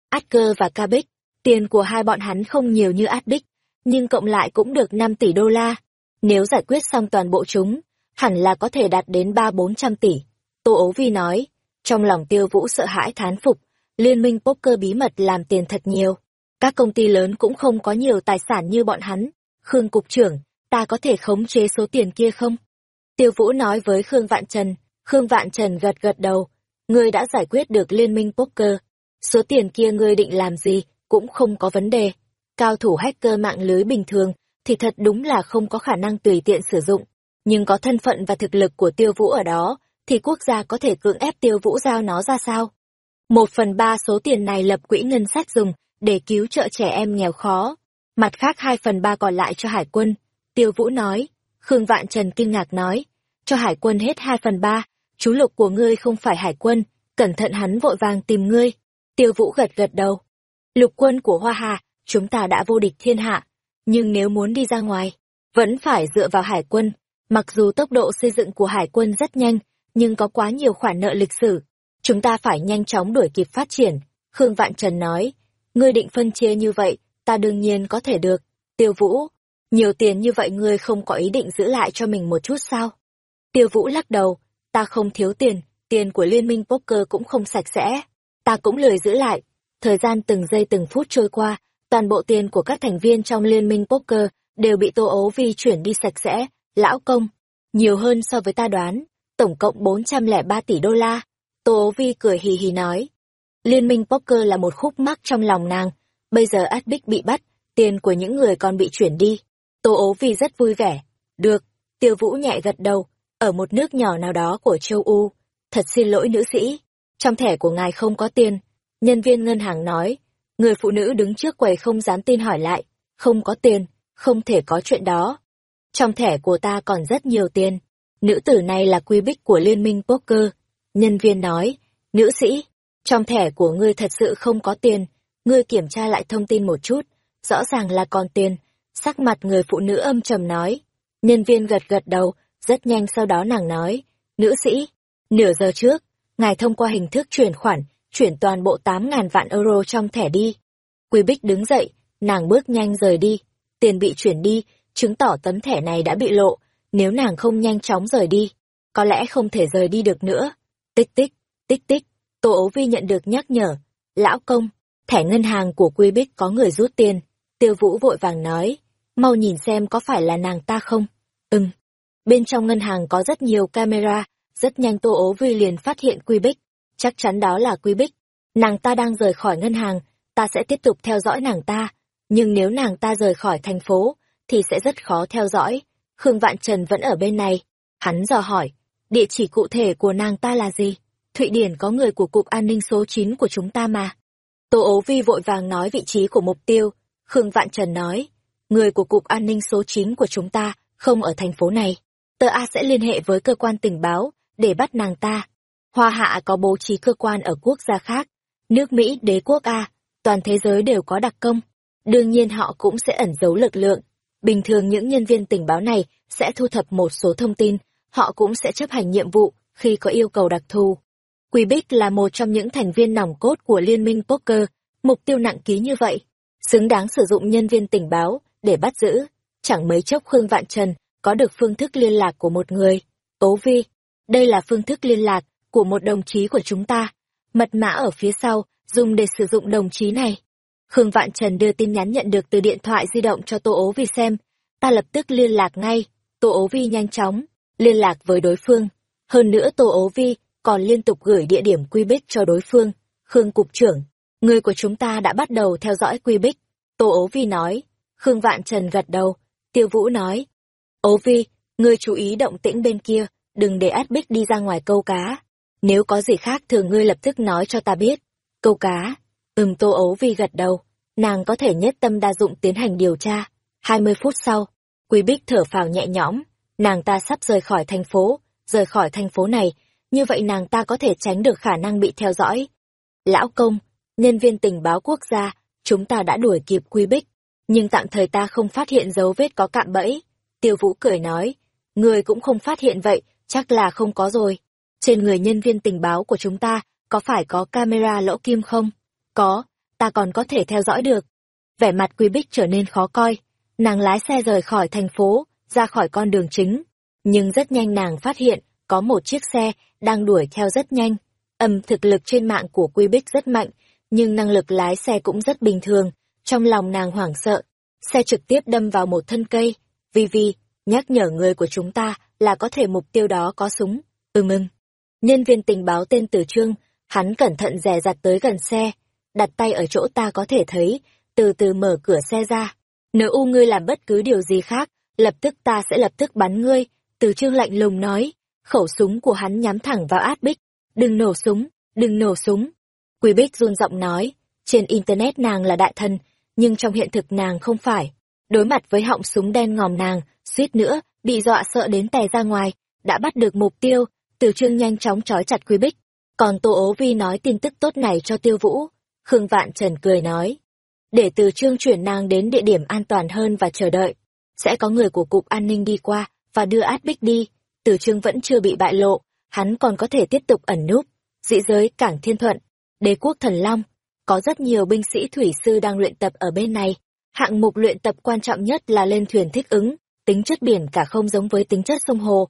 Adker và Kabik, tiền của hai bọn hắn không nhiều như Adbic, nhưng cộng lại cũng được năm tỷ đô la. Nếu giải quyết xong toàn bộ chúng, hẳn là có thể đạt đến ba bốn trăm tỷ. Tô ố vi nói, trong lòng tiêu vũ sợ hãi thán phục, liên minh poker bí mật làm tiền thật nhiều. Các công ty lớn cũng không có nhiều tài sản như bọn hắn. Khương Cục trưởng, ta có thể khống chế số tiền kia không? Tiêu Vũ nói với Khương Vạn Trần. Khương Vạn Trần gật gật đầu. Ngươi đã giải quyết được liên minh poker. Số tiền kia ngươi định làm gì, cũng không có vấn đề. Cao thủ hacker mạng lưới bình thường, thì thật đúng là không có khả năng tùy tiện sử dụng. Nhưng có thân phận và thực lực của Tiêu Vũ ở đó, thì quốc gia có thể cưỡng ép Tiêu Vũ giao nó ra sao? Một phần ba số tiền này lập quỹ ngân sách dùng để cứu trợ trẻ em nghèo khó. Mặt khác hai phần ba còn lại cho hải quân. Tiêu Vũ nói. Khương Vạn Trần kinh ngạc nói. Cho hải quân hết hai phần ba. Chú lục của ngươi không phải hải quân. Cẩn thận hắn vội vàng tìm ngươi. Tiêu Vũ gật gật đầu. Lục quân của Hoa Hà, chúng ta đã vô địch thiên hạ. Nhưng nếu muốn đi ra ngoài, vẫn phải dựa vào hải quân. Mặc dù tốc độ xây dựng của hải quân rất nhanh, nhưng có quá nhiều khoản nợ lịch sử. Chúng ta phải nhanh chóng đuổi kịp phát triển. Khương Vạn Trần nói, ngươi định phân chia như vậy, ta đương nhiên có thể được. Tiêu Vũ, nhiều tiền như vậy ngươi không có ý định giữ lại cho mình một chút sao? Tiêu Vũ lắc đầu, ta không thiếu tiền, tiền của liên minh poker cũng không sạch sẽ. Ta cũng lười giữ lại. Thời gian từng giây từng phút trôi qua, toàn bộ tiền của các thành viên trong liên minh poker đều bị Tô Ấu Vi chuyển đi sạch sẽ. Lão công, nhiều hơn so với ta đoán, tổng cộng 403 tỷ đô la. Tô Ấu Vi cười hì hì nói. Liên minh poker là một khúc mắc trong lòng nàng. Bây giờ Adbic bị bắt, tiền của những người còn bị chuyển đi. Tô ố vì rất vui vẻ. Được, tiêu vũ nhẹ gật đầu, ở một nước nhỏ nào đó của châu U. thật xin lỗi nữ sĩ, trong thẻ của ngài không có tiền. Nhân viên ngân hàng nói, người phụ nữ đứng trước quầy không dám tin hỏi lại, không có tiền, không thể có chuyện đó. Trong thẻ của ta còn rất nhiều tiền. Nữ tử này là quy bích của Liên minh Poker. Nhân viên nói, nữ sĩ, trong thẻ của ngươi thật sự không có tiền, ngươi kiểm tra lại thông tin một chút, rõ ràng là còn tiền. Sắc mặt người phụ nữ âm trầm nói. Nhân viên gật gật đầu, rất nhanh sau đó nàng nói, nữ sĩ, nửa giờ trước, ngài thông qua hình thức chuyển khoản, chuyển toàn bộ 8.000 vạn euro trong thẻ đi. Quy Bích đứng dậy, nàng bước nhanh rời đi, tiền bị chuyển đi, chứng tỏ tấm thẻ này đã bị lộ, nếu nàng không nhanh chóng rời đi, có lẽ không thể rời đi được nữa. Tích tích, tích tích, Tô Ấu Vi nhận được nhắc nhở, lão công, thẻ ngân hàng của Quy Bích có người rút tiền. Tiêu Vũ vội vàng nói, mau nhìn xem có phải là nàng ta không? Ừm. Bên trong ngân hàng có rất nhiều camera, rất nhanh Tô Ố Vi liền phát hiện Quy Bích. Chắc chắn đó là Quy Bích. Nàng ta đang rời khỏi ngân hàng, ta sẽ tiếp tục theo dõi nàng ta. Nhưng nếu nàng ta rời khỏi thành phố, thì sẽ rất khó theo dõi. Khương Vạn Trần vẫn ở bên này. Hắn dò hỏi, địa chỉ cụ thể của nàng ta là gì? Thụy Điển có người của Cục An ninh số 9 của chúng ta mà. Tô ố vi vội vàng nói vị trí của mục tiêu. Khương Vạn Trần nói, người của Cục An ninh số 9 của chúng ta không ở thành phố này. Tờ A sẽ liên hệ với cơ quan tình báo để bắt nàng ta. Hoa Hạ có bố trí cơ quan ở quốc gia khác. Nước Mỹ, đế quốc A, toàn thế giới đều có đặc công. Đương nhiên họ cũng sẽ ẩn giấu lực lượng. Bình thường những nhân viên tình báo này sẽ thu thập một số thông tin, họ cũng sẽ chấp hành nhiệm vụ khi có yêu cầu đặc thù. Quy Bích là một trong những thành viên nòng cốt của Liên minh Poker, mục tiêu nặng ký như vậy, xứng đáng sử dụng nhân viên tình báo để bắt giữ. Chẳng mấy chốc Khương Vạn Trần có được phương thức liên lạc của một người. Tố Vi, đây là phương thức liên lạc của một đồng chí của chúng ta. Mật mã ở phía sau, dùng để sử dụng đồng chí này. Khương Vạn Trần đưa tin nhắn nhận được từ điện thoại di động cho Tô Ố Vi xem. Ta lập tức liên lạc ngay. Tô Ố Vi nhanh chóng, liên lạc với đối phương. Hơn nữa Tô Ố Vi còn liên tục gửi địa điểm quy bích cho đối phương. Khương Cục trưởng, người của chúng ta đã bắt đầu theo dõi quy bích. Tô Ố Vi nói. Khương Vạn Trần gật đầu. Tiêu Vũ nói. Ố Vi, ngươi chú ý động tĩnh bên kia, đừng để át bích đi ra ngoài câu cá. Nếu có gì khác thường ngươi lập tức nói cho ta biết. Câu cá. Ừm Tô Ố Vi gật đầu. Nàng có thể nhất tâm đa dụng tiến hành điều tra. Hai mươi phút sau, Quý Bích thở phào nhẹ nhõm. Nàng ta sắp rời khỏi thành phố. Rời khỏi thành phố này, như vậy nàng ta có thể tránh được khả năng bị theo dõi. Lão công, nhân viên tình báo quốc gia, chúng ta đã đuổi kịp Quy Bích, nhưng tạm thời ta không phát hiện dấu vết có cạm bẫy. Tiêu Vũ cười nói, người cũng không phát hiện vậy, chắc là không có rồi. Trên người nhân viên tình báo của chúng ta, có phải có camera lỗ kim không? Có, ta còn có thể theo dõi được. Vẻ mặt Quy Bích trở nên khó coi, nàng lái xe rời khỏi thành phố, ra khỏi con đường chính. Nhưng rất nhanh nàng phát hiện, có một chiếc xe đang đuổi theo rất nhanh. Âm thực lực trên mạng của Quy Bích rất mạnh, nhưng năng lực lái xe cũng rất bình thường. Trong lòng nàng hoảng sợ, xe trực tiếp đâm vào một thân cây. Vi vi nhắc nhở người của chúng ta là có thể mục tiêu đó có súng. Ừm ưng. Nhân viên tình báo tên Tử Trương, hắn cẩn thận dè dặt tới gần xe, đặt tay ở chỗ ta có thể thấy, từ từ mở cửa xe ra. Nếu u ngươi làm bất cứ điều gì khác, lập tức ta sẽ lập tức bắn ngươi, Từ Trương lạnh lùng nói khẩu súng của hắn nhắm thẳng vào át bích. Đừng nổ súng, đừng nổ súng. Quý bích run giọng nói, trên internet nàng là đại thần, nhưng trong hiện thực nàng không phải. Đối mặt với họng súng đen ngòm nàng, suýt nữa, bị dọa sợ đến tè ra ngoài, đã bắt được mục tiêu, từ trương nhanh chóng trói chặt Quý Bích. Còn Tô Ố Vi nói tin tức tốt này cho Tiêu Vũ. Khương Vạn Trần cười nói. Để từ trương chuyển nàng đến địa điểm an toàn hơn và chờ đợi. Sẽ có người của Cục An ninh đi qua và đưa át bích đi. Từ Trương vẫn chưa bị bại lộ, hắn còn có thể tiếp tục ẩn núp. dị giới Cảng Thiên Thuận, đế quốc Thần Long, có rất nhiều binh sĩ thủy sư đang luyện tập ở bên này. Hạng mục luyện tập quan trọng nhất là lên thuyền thích ứng, tính chất biển cả không giống với tính chất sông hồ.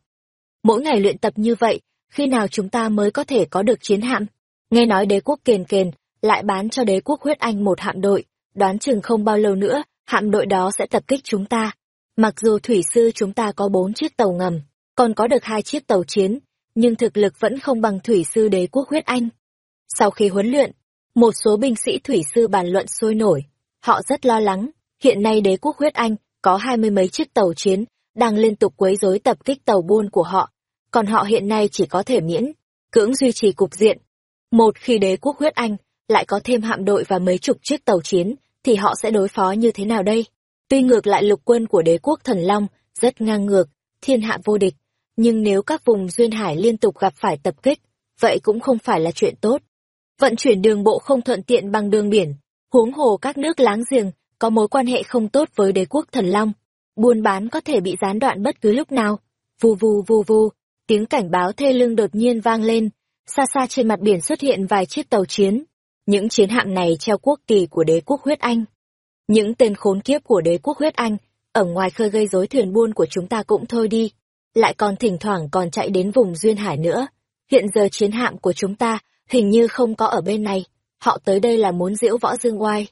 Mỗi ngày luyện tập như vậy, khi nào chúng ta mới có thể có được chiến hạm? Nghe nói đế quốc kền kền, lại bán cho đế quốc huyết anh một hạm đội, đoán chừng không bao lâu nữa, hạm đội đó sẽ tập kích chúng ta. Mặc dù thủy sư chúng ta có bốn chiếc tàu ngầm, còn có được hai chiếc tàu chiến, nhưng thực lực vẫn không bằng thủy sư đế quốc huyết anh. Sau khi huấn luyện, một số binh sĩ thủy sư bàn luận sôi nổi, họ rất lo lắng, hiện nay đế quốc huyết anh có hai mươi mấy chiếc tàu chiến đang liên tục quấy rối tập kích tàu buôn của họ, còn họ hiện nay chỉ có thể miễn cưỡng duy trì cục diện. Một khi đế quốc huyết Anh lại có thêm hạm đội và mấy chục chiếc tàu chiến, thì họ sẽ đối phó như thế nào đây? Tuy ngược lại lục quân của đế quốc thần Long rất ngang ngược, thiên hạ vô địch, nhưng nếu các vùng duyên hải liên tục gặp phải tập kích, vậy cũng không phải là chuyện tốt. Vận chuyển đường bộ không thuận tiện bằng đường biển, huống hồ các nước láng giềng có mối quan hệ không tốt với đế quốc thần Long. Buôn bán có thể bị gián đoạn bất cứ lúc nào. Vù vù vù vù, tiếng cảnh báo thê lương đột nhiên vang lên, xa xa trên mặt biển xuất hiện vài chiếc tàu chiến. Những chiến hạm này treo quốc kỳ của đế quốc huyết Anh. Những tên khốn kiếp của đế quốc huyết Anh, ở ngoài khơi gây rối thuyền buôn của chúng ta cũng thôi đi, lại còn thỉnh thoảng còn chạy đến vùng duyên hải nữa. Hiện giờ chiến hạm của chúng ta hình như không có ở bên này, họ tới đây là muốn diễu võ dương oai.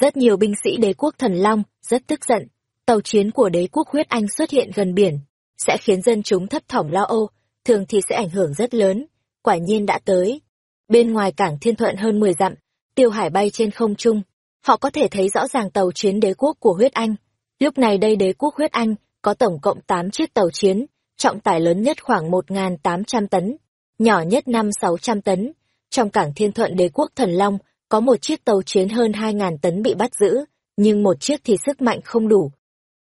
Rất nhiều binh sĩ đế quốc thần Long rất tức giận, tàu chiến của đế quốc huyết Anh xuất hiện gần biển, sẽ khiến dân chúng thấp thỏm lo âu, thường thì sẽ ảnh hưởng rất lớn. Quả nhiên đã tới. Bên ngoài cảng Thiên Thuận hơn 10 dặm, tiêu hải bay trên không trung, họ có thể thấy rõ ràng tàu chiến đế quốc của huyết Anh. Lúc này đây đế quốc huyết Anh có tổng cộng 8 chiếc tàu chiến, trọng tải lớn nhất khoảng 1.800 tấn, nhỏ nhất 5-600 tấn. Trong cảng Thiên Thuận đế quốc Thần Long, có một chiếc tàu chiến hơn 2.000 tấn bị bắt giữ, nhưng một chiếc thì sức mạnh không đủ.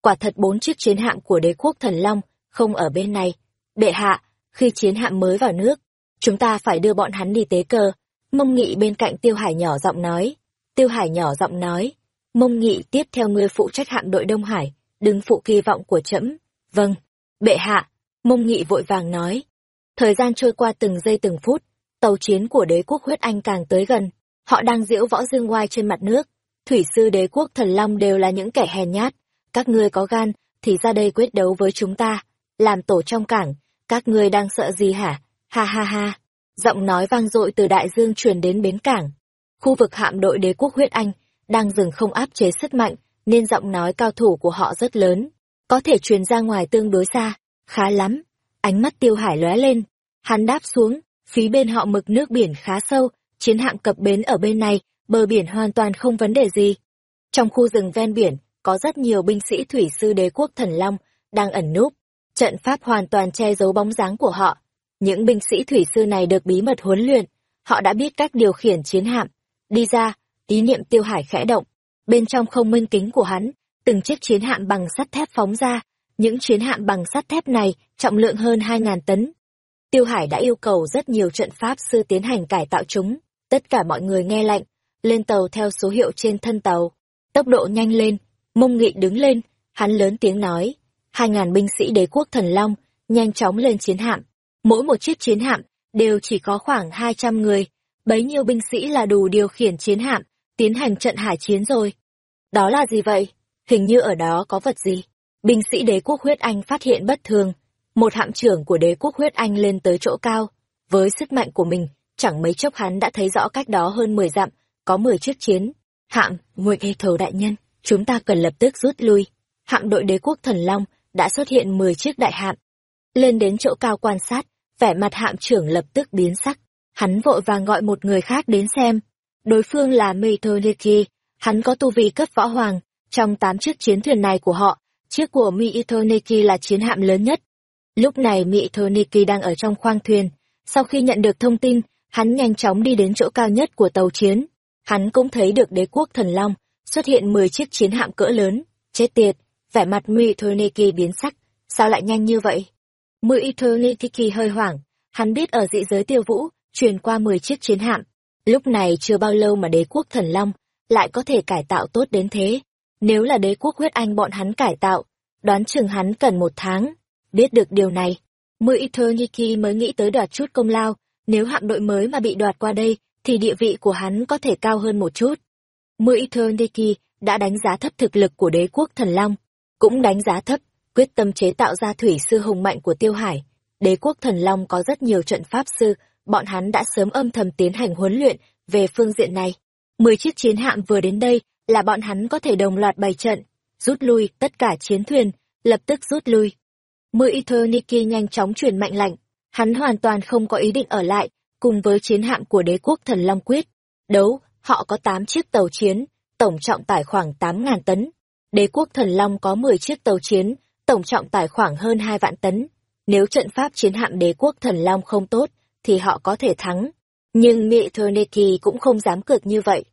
Quả thật bốn chiếc chiến hạm của đế quốc Thần Long không ở bên này. Bệ hạ, khi chiến hạm mới vào nước, chúng ta phải đưa bọn hắn đi tế cơ. Mông Nghị bên cạnh Tiêu Hải nhỏ giọng nói. Tiêu Hải nhỏ giọng nói. Mông Nghị tiếp theo ngươi phụ trách hạm đội Đông Hải, đừng phụ kỳ vọng của trẫm. Vâng, bệ hạ, Mông Nghị vội vàng nói. Thời gian trôi qua từng giây từng phút, tàu chiến của đế quốc huyết Anh càng tới gần. Họ đang diễu võ dương oai trên mặt nước. Thủy sư đế quốc thần Long đều là những kẻ hèn nhát. Các ngươi có gan, thì ra đây quyết đấu với chúng ta. Làm tổ trong cảng, các ngươi đang sợ gì hả? Ha ha ha. Giọng nói vang dội từ đại dương truyền đến bến cảng. Khu vực hạm đội đế quốc huyết Anh đang dừng không áp chế sức mạnh, nên giọng nói cao thủ của họ rất lớn. Có thể truyền ra ngoài tương đối xa. Khá lắm. Ánh mắt tiêu hải lóe lên. Hắn đáp xuống, phía bên họ mực nước biển khá sâu, chiến hạm cập bến ở bên này, bờ biển hoàn toàn không vấn đề gì. Trong khu rừng ven biển, có rất nhiều binh sĩ thủy sư đế quốc thần Long đang ẩn núp. Trận pháp hoàn toàn che giấu bóng dáng của họ. Những binh sĩ thủy sư này được bí mật huấn luyện, họ đã biết cách điều khiển chiến hạm. Đi ra, ý niệm tiêu hải khẽ động. Bên trong không minh kính của hắn, từng chiếc chiến hạm bằng sắt thép phóng ra. Những chiến hạm bằng sắt thép này trọng lượng hơn 2.000 tấn. Tiêu Hải đã yêu cầu rất nhiều trận pháp sư tiến hành cải tạo chúng. Tất cả mọi người nghe lệnh, lên tàu theo số hiệu trên thân tàu. Tốc độ nhanh lên, mông nghị đứng lên, hắn lớn tiếng nói. Hai ngàn binh sĩ đế quốc thần Long, nhanh chóng lên chiến hạm. Mỗi một chiếc chiến hạm, đều chỉ có khoảng hai trăm người. Bấy nhiêu binh sĩ là đủ điều khiển chiến hạm, tiến hành trận hải chiến rồi. Đó là gì vậy? Hình như ở đó có vật gì? Binh sĩ đế quốc huyết Anh phát hiện bất thường. Một hạm trưởng của đế quốc huyết Anh lên tới chỗ cao. Với sức mạnh của mình, chẳng mấy chốc hắn đã thấy rõ cách đó hơn 10 dặm, có 10 chiếc chiến. Hạm, nguyện hê Thầu đại nhân, chúng ta cần lập tức rút lui. Hạm đội đế quốc thần Long đã xuất hiện 10 chiếc đại hạm. Lên đến chỗ cao quan sát, vẻ mặt hạm trưởng lập tức biến sắc. Hắn vội vàng gọi một người khác đến xem. Đối phương là Mithoniki, hắn có tu vi cấp võ hoàng. Trong tám chiếc chiến thuyền này của họ, chiếc của Mithoniki là chiến hạm lớn nhất. Lúc này Mithoniki đang ở trong khoang thuyền. Sau khi nhận được thông tin, hắn nhanh chóng đi đến chỗ cao nhất của tàu chiến. Hắn cũng thấy được đế quốc thần Long xuất hiện 10 chiếc chiến hạm cỡ lớn. Chết tiệt, vẻ mặt Mithoniki biến sắc, sao lại nhanh như vậy? Mithoniki hơi hoảng, hắn biết ở dị giới tiêu vũ, truyền qua 10 chiếc chiến hạm. Lúc này chưa bao lâu mà đế quốc thần Long lại có thể cải tạo tốt đến thế. Nếu là đế quốc huyết anh bọn hắn cải tạo, đoán chừng hắn cần một tháng. Biết được điều này, Mithoniki mới nghĩ tới đoạt chút công lao, nếu hạm đội mới mà bị đoạt qua đây, thì địa vị của hắn có thể cao hơn một chút. Mithoniki đã đánh giá thấp thực lực của đế quốc thần Long, cũng đánh giá thấp, quyết tâm chế tạo ra thủy sư hùng mạnh của Tiêu Hải. Đế quốc thần Long có rất nhiều trận pháp sư, bọn hắn đã sớm âm thầm tiến hành huấn luyện về phương diện này. Mười chiếc chiến hạm vừa đến đây là bọn hắn có thể đồng loạt bày trận, rút lui tất cả chiến thuyền, lập tức rút lui. Mười Eterniki nhanh chóng truyền mạnh lạnh, hắn hoàn toàn không có ý định ở lại, cùng với chiến hạm của đế quốc thần Long Quyết. Đấu, họ có 8 chiếc tàu chiến, tổng trọng tải khoảng 8.000 tấn. Đế quốc thần Long có 10 chiếc tàu chiến, tổng trọng tải khoảng hơn 2 vạn tấn. Nếu trận pháp chiến hạm đế quốc thần Long không tốt, thì họ có thể thắng. Nhưng Miterniki cũng không dám cược như vậy.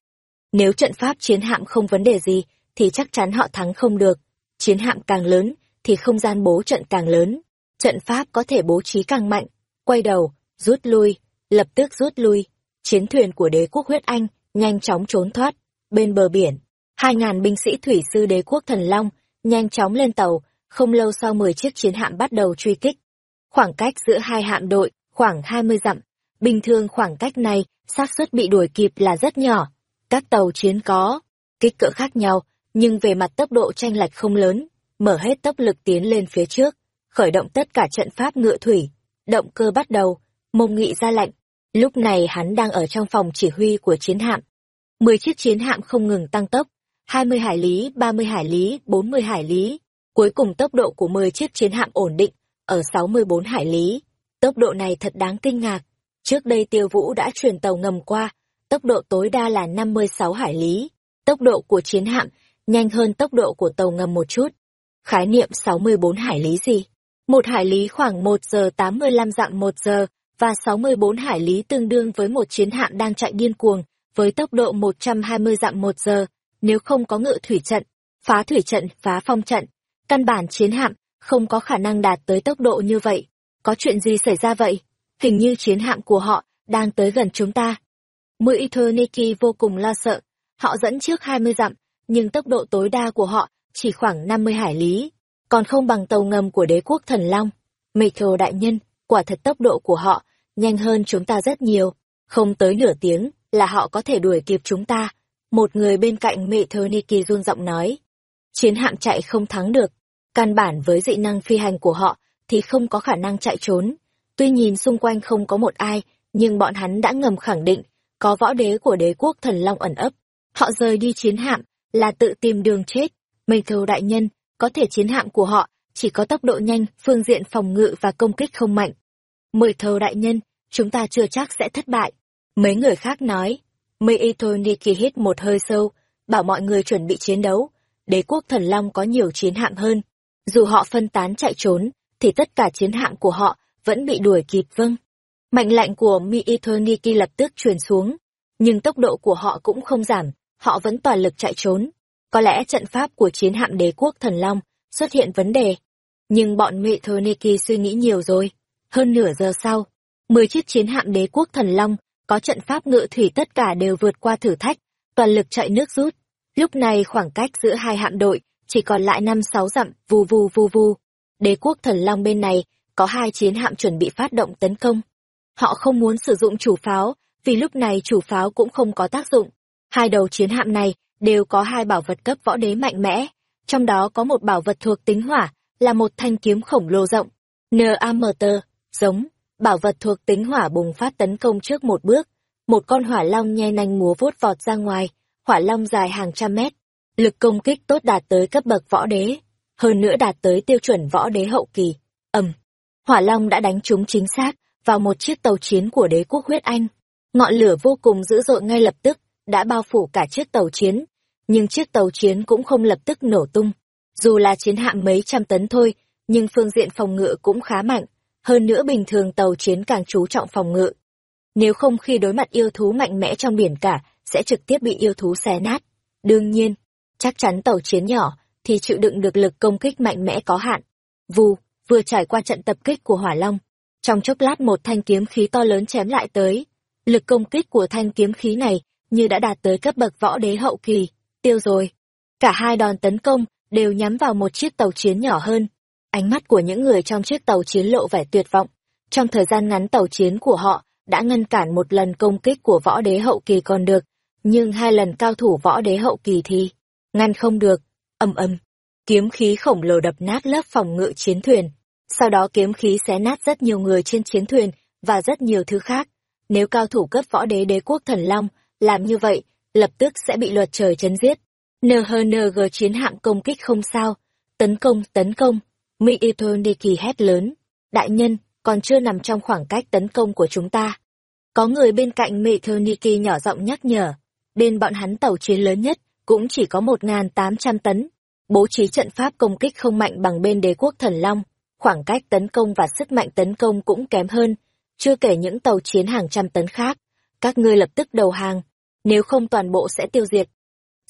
Nếu trận pháp chiến hạm không vấn đề gì, thì chắc chắn họ thắng không được. Chiến hạm càng lớn, thì không gian bố trận càng lớn. Trận pháp có thể bố trí càng mạnh. Quay đầu, rút lui, lập tức rút lui. Chiến thuyền của đế quốc huyết Anh nhanh chóng trốn thoát. Bên bờ biển, hai ngàn binh sĩ thủy sư đế quốc thần Long nhanh chóng lên tàu, không lâu sau mười chiếc chiến hạm bắt đầu truy kích. Khoảng cách giữa hai hạm đội khoảng hai mươi dặm. Bình thường khoảng cách này, xác suất bị đuổi kịp là rất nhỏ. Các tàu chiến có kích cỡ khác nhau, nhưng về mặt tốc độ tranh lệch không lớn, mở hết tốc lực tiến lên phía trước, khởi động tất cả trận pháp ngựa thủy. Động cơ bắt đầu, mông nghị ra lệnh. Lúc này hắn đang ở trong phòng chỉ huy của chiến hạm. Mười chiếc chiến hạm không ngừng tăng tốc, 20 hải lý, 30 hải lý, 40 hải lý. Cuối cùng tốc độ của 10 chiếc chiến hạm ổn định, ở 64 hải lý. Tốc độ này thật đáng kinh ngạc. Trước đây tiêu vũ đã chuyển tàu ngầm qua, tốc độ tối đa là 56 hải lý. Tốc độ của chiến hạm nhanh hơn tốc độ của tàu ngầm một chút. Khái niệm 64 hải lý gì? Một hải lý khoảng 1 giờ 85 dặm 1 giờ, và 64 hải lý tương đương với một chiến hạm đang chạy điên cuồng, với tốc độ 120 dặm 1 giờ. Nếu không có ngự thủy trận, phá thủy trận, phá phong trận, căn bản chiến hạm không có khả năng đạt tới tốc độ như vậy. Có chuyện gì xảy ra vậy? Hình như chiến hạm của họ đang tới gần chúng ta. Mười Niki vô cùng lo sợ. Họ dẫn trước 20 dặm, nhưng tốc độ tối đa của họ chỉ khoảng 50 hải lý, còn không bằng tàu ngầm của đế quốc thần Long. Metro đại nhân, quả thật tốc độ của họ nhanh hơn chúng ta rất nhiều. Không tới nửa tiếng là họ có thể đuổi kịp chúng ta. Một người bên cạnh Meterniki run giọng nói. Chiến hạm chạy không thắng được. Căn bản với dị năng phi hành của họ thì không có khả năng chạy trốn. Tuy nhìn xung quanh không có một ai, nhưng bọn hắn đã ngầm khẳng định, có võ đế của đế quốc thần long ẩn ấp. Họ rời đi chiến hạm, là tự tìm đường chết. Mây thầu đại nhân, có thể chiến hạm của họ chỉ có tốc độ nhanh, phương diện phòng ngự và công kích không mạnh. Mười thầu đại nhân, chúng ta chưa chắc sẽ thất bại. Mấy người khác nói. Mây Etoniki hít một hơi sâu, bảo mọi người chuẩn bị chiến đấu. Đế quốc thần long có nhiều chiến hạm hơn. Dù họ phân tán chạy trốn, thì tất cả chiến hạm của họ vẫn bị đuổi kịp vâng. Mạnh lạnh của Mi Eternity lập tức truyền xuống, nhưng tốc độ của họ cũng không giảm, họ vẫn toàn lực chạy trốn. Có lẽ trận pháp của chiến hạm đế quốc thần long xuất hiện vấn đề. Nhưng bọn Mi Eternity suy nghĩ nhiều rồi. Hơn nửa giờ sau, 10 chiếc chiến hạm đế quốc thần long có trận pháp ngự thủy tất cả đều vượt qua thử thách, toàn lực chạy nước rút. Lúc này khoảng cách giữa hai hạm đội chỉ còn lại năm sáu dặm, vù vù vù vù. Đế quốc thần long bên này có hai chiến hạm chuẩn bị phát động tấn công. Họ không muốn sử dụng chủ pháo, vì lúc này chủ pháo cũng không có tác dụng. Hai đầu chiến hạm này đều có hai bảo vật cấp võ đế mạnh mẽ, trong đó có một bảo vật thuộc tính hỏa, là một thanh kiếm khổng lồ rộng. NAMT, giống, bảo vật thuộc tính hỏa bùng phát tấn công trước một bước. Một con hỏa long nhe nanh múa vút vọt ra ngoài, hỏa long dài hàng trăm mét. Lực công kích tốt đạt tới cấp bậc võ đế, hơn nữa đạt tới tiêu chuẩn võ đế hậu kỳ. ầm, hỏa long đã đánh trúng chính xác vào một chiếc tàu chiến của đế quốc huyết anh. Ngọn lửa vô cùng dữ dội ngay lập tức, đã bao phủ cả chiếc tàu chiến. Nhưng chiếc tàu chiến cũng không lập tức nổ tung. Dù là chiến hạm mấy trăm tấn thôi, nhưng phương diện phòng ngự cũng khá mạnh. Hơn nữa bình thường tàu chiến càng chú trọng phòng ngự. Nếu không khi đối mặt yêu thú mạnh mẽ trong biển cả, sẽ trực tiếp bị yêu thú xé nát. Đương nhiên, chắc chắn tàu chiến nhỏ thì chịu đựng được lực công kích mạnh mẽ có hạn. Vù, vừa trải qua trận tập kích của Hỏa Long, trong chốc lát một thanh kiếm khí to lớn chém lại tới. Lực công kích của thanh kiếm khí này như đã đạt tới cấp bậc võ đế hậu kỳ, tiêu rồi. Cả hai đòn tấn công đều nhắm vào một chiếc tàu chiến nhỏ hơn. Ánh mắt của những người trong chiếc tàu chiến lộ vẻ tuyệt vọng. Trong thời gian ngắn tàu chiến của họ đã ngăn cản một lần công kích của võ đế hậu kỳ còn được, nhưng hai lần cao thủ võ đế hậu kỳ thì ngăn không được. ầm ầm kiếm khí khổng lồ đập nát lớp phòng ngự chiến thuyền. Sau đó kiếm khí xé nát rất nhiều người trên chiến thuyền và rất nhiều thứ khác. Nếu cao thủ cấp võ đế đế quốc thần long làm như vậy, lập tức sẽ bị luật trời chấn giết. NHNG chiến hạm công kích không sao. Tấn công, tấn công. Mỹ Eternity hét lớn. Đại nhân, còn chưa nằm trong khoảng cách tấn công của chúng ta. Có người bên cạnh Mỹ Eternity nhỏ giọng nhắc nhở. Bên bọn hắn tàu chiến lớn nhất, cũng chỉ có 1.800 tấn. Bố trí trận pháp công kích không mạnh bằng bên đế quốc thần Long. Khoảng cách tấn công và sức mạnh tấn công cũng kém hơn. chưa kể những tàu chiến hàng trăm tấn khác. Các ngươi lập tức đầu hàng, nếu không toàn bộ sẽ tiêu diệt.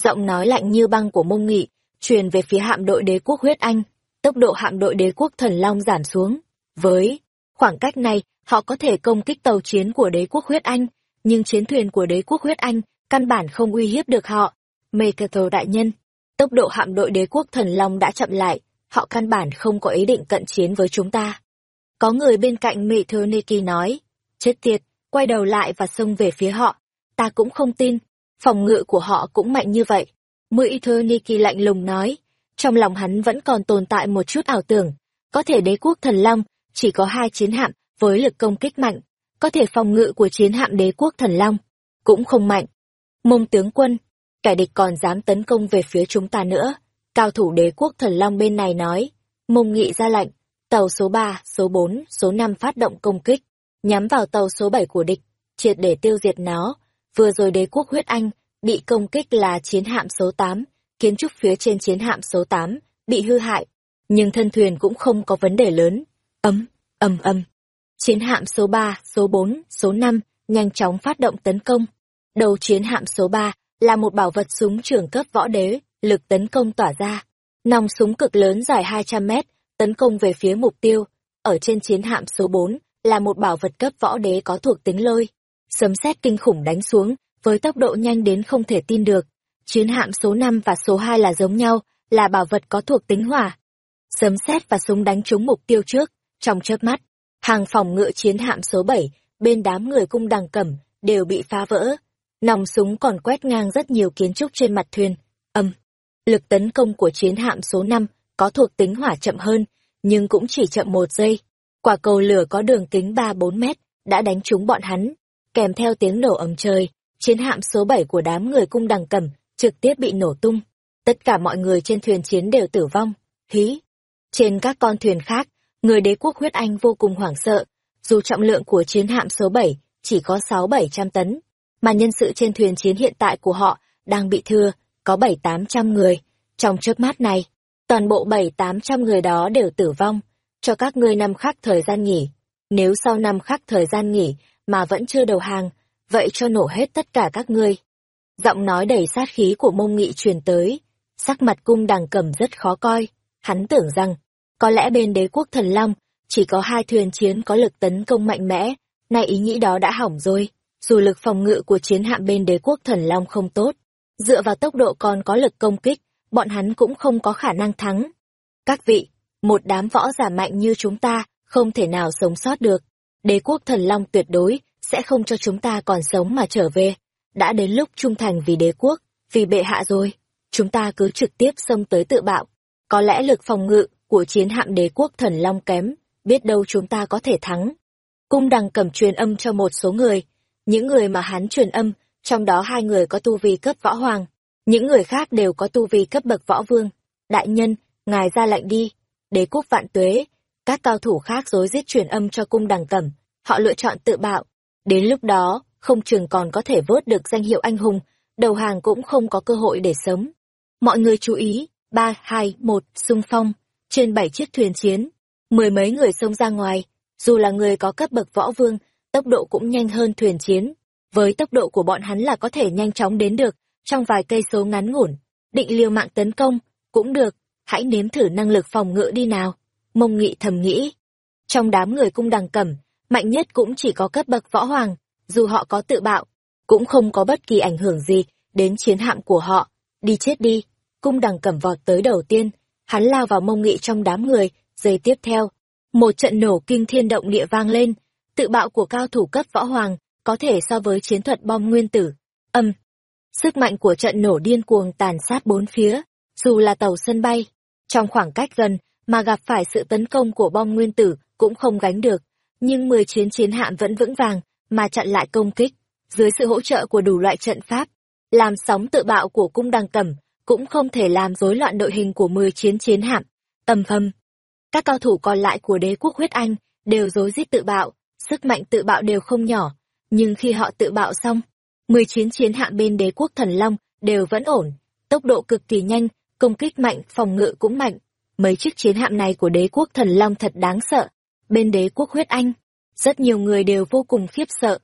Giọng nói lạnh như băng của mông nghị, truyền về phía hạm đội đế quốc huyết anh, tốc độ hạm đội đế quốc thần long giảm xuống. Với khoảng cách này, họ có thể công kích tàu chiến của đế quốc huyết anh, nhưng chiến thuyền của đế quốc huyết anh căn bản không uy hiếp được họ. Mekato đại nhân, tốc độ hạm đội đế quốc thần long đã chậm lại, họ căn bản không có ý định cận chiến với chúng ta. Có người bên cạnh Methoniki nói, chết tiệt, quay đầu lại và xông về phía họ. Ta cũng không tin, phòng ngự của họ cũng mạnh như vậy. Methoniki lạnh lùng nói, trong lòng hắn vẫn còn tồn tại một chút ảo tưởng, có thể đế quốc thần long chỉ có hai chiến hạm với lực công kích mạnh, có thể phòng ngự của chiến hạm đế quốc thần long cũng không mạnh. Mông tướng quân, kẻ địch còn dám tấn công về phía chúng ta nữa. Cao thủ đế quốc thần long bên này nói, mông nghị ra lệnh, tàu số 3, số 4, số 5 phát động công kích, nhắm vào tàu số 7 của địch, triệt để tiêu diệt nó. Vừa rồi đế quốc huyết anh, bị công kích là chiến hạm số 8, kiến trúc phía trên chiến hạm số 8, bị hư hại, nhưng thân thuyền cũng không có vấn đề lớn. Ấm, ầm ầm. Chiến hạm số 3, số 4, số 5 nhanh chóng phát động tấn công. Đầu chiến hạm số 3 là một bảo vật súng trường cấp võ đế, lực tấn công tỏa ra. Nòng súng cực lớn dài 200 mét, tấn công về phía mục tiêu. Ở trên chiến hạm số 4 là một bảo vật cấp võ đế có thuộc tính lôi. Sấm sét kinh khủng đánh xuống, với tốc độ nhanh đến không thể tin được. Chiến hạm số 5 và số 2 là giống nhau, là bảo vật có thuộc tính hỏa. Sấm sét và súng đánh trúng mục tiêu trước, trong chớp mắt, hàng phòng ngự chiến hạm số 7, bên đám người cung đằng cẩm, đều bị phá vỡ. Nòng súng còn quét ngang rất nhiều kiến trúc trên mặt thuyền. Âm. Lực tấn công của chiến hạm số 5 có thuộc tính hỏa chậm hơn, nhưng cũng chỉ chậm một giây. Quả cầu lửa có đường kính 3-4 mét, đã đánh trúng bọn hắn. Kèm theo tiếng nổ ầm trời, chiến hạm số 7 của đám người cung đằng cẩm trực tiếp bị nổ tung. Tất cả mọi người trên thuyền chiến đều tử vong. Hí! Trên các con thuyền khác, người đế quốc huyết anh vô cùng hoảng sợ, dù trọng lượng của chiến hạm số 7 chỉ có 6-700 tấn, mà nhân sự trên thuyền chiến hiện tại của họ đang bị thưa, có 7-800 người. Trong trước mắt này, toàn bộ 7-800 người đó đều tử vong, cho các ngươi năm khác thời gian nghỉ. Nếu sau năm khắc thời gian nghỉ mà vẫn chưa đầu hàng, vậy cho nổ hết tất cả các ngươi. Giọng nói đầy sát khí của mông nghị truyền tới, sắc mặt cung đằng cầm rất khó coi, hắn tưởng rằng, có lẽ bên đế quốc thần long, chỉ có hai thuyền chiến có lực tấn công mạnh mẽ, nay ý nghĩ đó đã hỏng rồi, dù lực phòng ngự của chiến hạm bên đế quốc thần long không tốt, dựa vào tốc độ còn có lực công kích, bọn hắn cũng không có khả năng thắng. Các vị, một đám võ giả mạnh như chúng ta, không thể nào sống sót được. Đế quốc thần long tuyệt đối, sẽ không cho chúng ta còn sống mà trở về. Đã đến lúc trung thành vì đế quốc, vì bệ hạ rồi. Chúng ta cứ trực tiếp xông tới tự bạo. Có lẽ lực phòng ngự của chiến hạm đế quốc thần long kém, biết đâu chúng ta có thể thắng. Cung đằng cầm truyền âm cho một số người, những người mà hắn truyền âm, trong đó hai người có tu vi cấp võ hoàng, những người khác đều có tu vi cấp bậc võ vương. Đại nhân, ngài ra lệnh đi, đế quốc vạn tuế, các cao thủ khác rối rít truyền âm cho cung đằng cẩm, họ lựa chọn tự bạo. Đến lúc đó, không chừng còn có thể vớt được danh hiệu anh hùng, đầu hàng cũng không có cơ hội để sống. Mọi người chú ý, ba, hai, một, xung phong, trên bảy chiếc thuyền chiến, mười mấy người xông ra ngoài, dù là người có cấp bậc võ vương, tốc độ cũng nhanh hơn thuyền chiến. Với tốc độ của bọn hắn là có thể nhanh chóng đến được, trong vài cây số ngắn ngủn, định liều mạng tấn công, cũng được, hãy nếm thử năng lực phòng ngự đi nào. Mông nghị thầm nghĩ. Trong đám người cung đằng cẩm, mạnh nhất cũng chỉ có cấp bậc võ hoàng, dù họ có tự bạo, cũng không có bất kỳ ảnh hưởng gì đến chiến hạm của họ. Đi chết đi, cung đằng cẩm vọt tới đầu tiên, hắn lao vào mông nghị trong đám người, giây tiếp theo. Một trận nổ kinh thiên động địa vang lên, tự bạo của cao thủ cấp võ hoàng, có thể so với chiến thuật bom nguyên tử. Âm, Sức mạnh của trận nổ điên cuồng tàn sát bốn phía, dù là tàu sân bay, trong khoảng cách gần mà gặp phải sự tấn công của bom nguyên tử cũng không gánh được, nhưng 10 chiến chiến hạm vẫn vững vàng mà chặn lại công kích, dưới sự hỗ trợ của đủ loại trận pháp, làm sóng tự bạo của cung đăng cẩm cũng không thể làm rối loạn đội hình của 10 chiến chiến hạm. Tầm thâm, các cao thủ còn lại của đế quốc huyết anh đều rối rít tự bạo, sức mạnh tự bạo đều không nhỏ, nhưng khi họ tự bạo xong, 19 chiến hạm bên đế quốc thần long đều vẫn ổn, tốc độ cực kỳ nhanh, công kích mạnh, phòng ngự cũng mạnh. Mấy chiếc chiến hạm này của đế quốc thần long thật đáng sợ. Bên đế quốc huyết anh, rất nhiều người đều vô cùng khiếp sợ.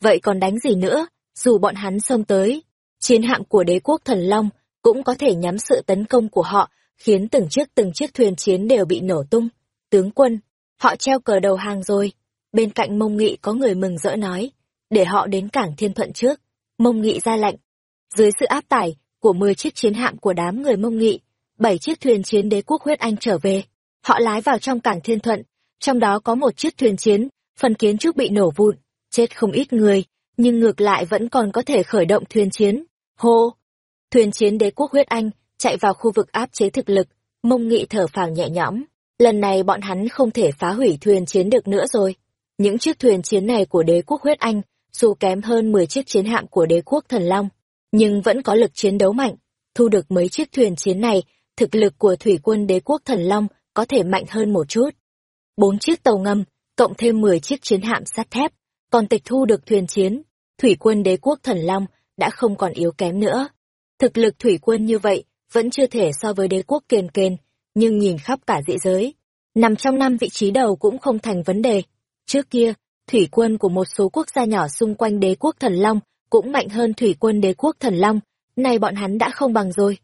Vậy còn đánh gì nữa, dù bọn hắn xông tới, chiến hạm của đế quốc thần Long cũng có thể nhắm sự tấn công của họ, khiến từng chiếc từng chiếc thuyền chiến đều bị nổ tung. Tướng quân, họ treo cờ đầu hàng rồi. Bên cạnh mông nghị có người mừng rỡ nói, để họ đến cảng thiên thuận trước. Mông nghị ra lệnh. Dưới sự áp tải của 10 chiếc chiến hạm của đám người mông nghị, bảy chiếc thuyền chiến đế quốc huyết anh trở về. Họ lái vào trong cảng thiên thuận, trong đó có một chiếc thuyền chiến, phần kiến trúc bị nổ vụn, chết không ít người, nhưng ngược lại vẫn còn có thể khởi động thuyền chiến. Hô! Thuyền chiến đế quốc huyết anh chạy vào khu vực áp chế thực lực, mông nghị thở phào nhẹ nhõm. Lần này bọn hắn không thể phá hủy thuyền chiến được nữa rồi. Những chiếc thuyền chiến này của đế quốc huyết anh, dù kém hơn 10 chiếc chiến hạm của đế quốc thần long, nhưng vẫn có lực chiến đấu mạnh. Thu được mấy chiếc thuyền chiến này, thực lực của thủy quân đế quốc thần long có thể mạnh hơn một chút. Bốn chiếc tàu ngầm, cộng thêm 10 chiếc chiến hạm sắt thép, còn tịch thu được thuyền chiến, thủy quân đế quốc thần long đã không còn yếu kém nữa. Thực lực thủy quân như vậy vẫn chưa thể so với đế quốc kền kền, nhưng nhìn khắp cả dị giới, nằm trong năm vị trí đầu cũng không thành vấn đề. Trước kia, thủy quân của một số quốc gia nhỏ xung quanh đế quốc thần long cũng mạnh hơn thủy quân đế quốc thần long, nay bọn hắn đã không bằng rồi.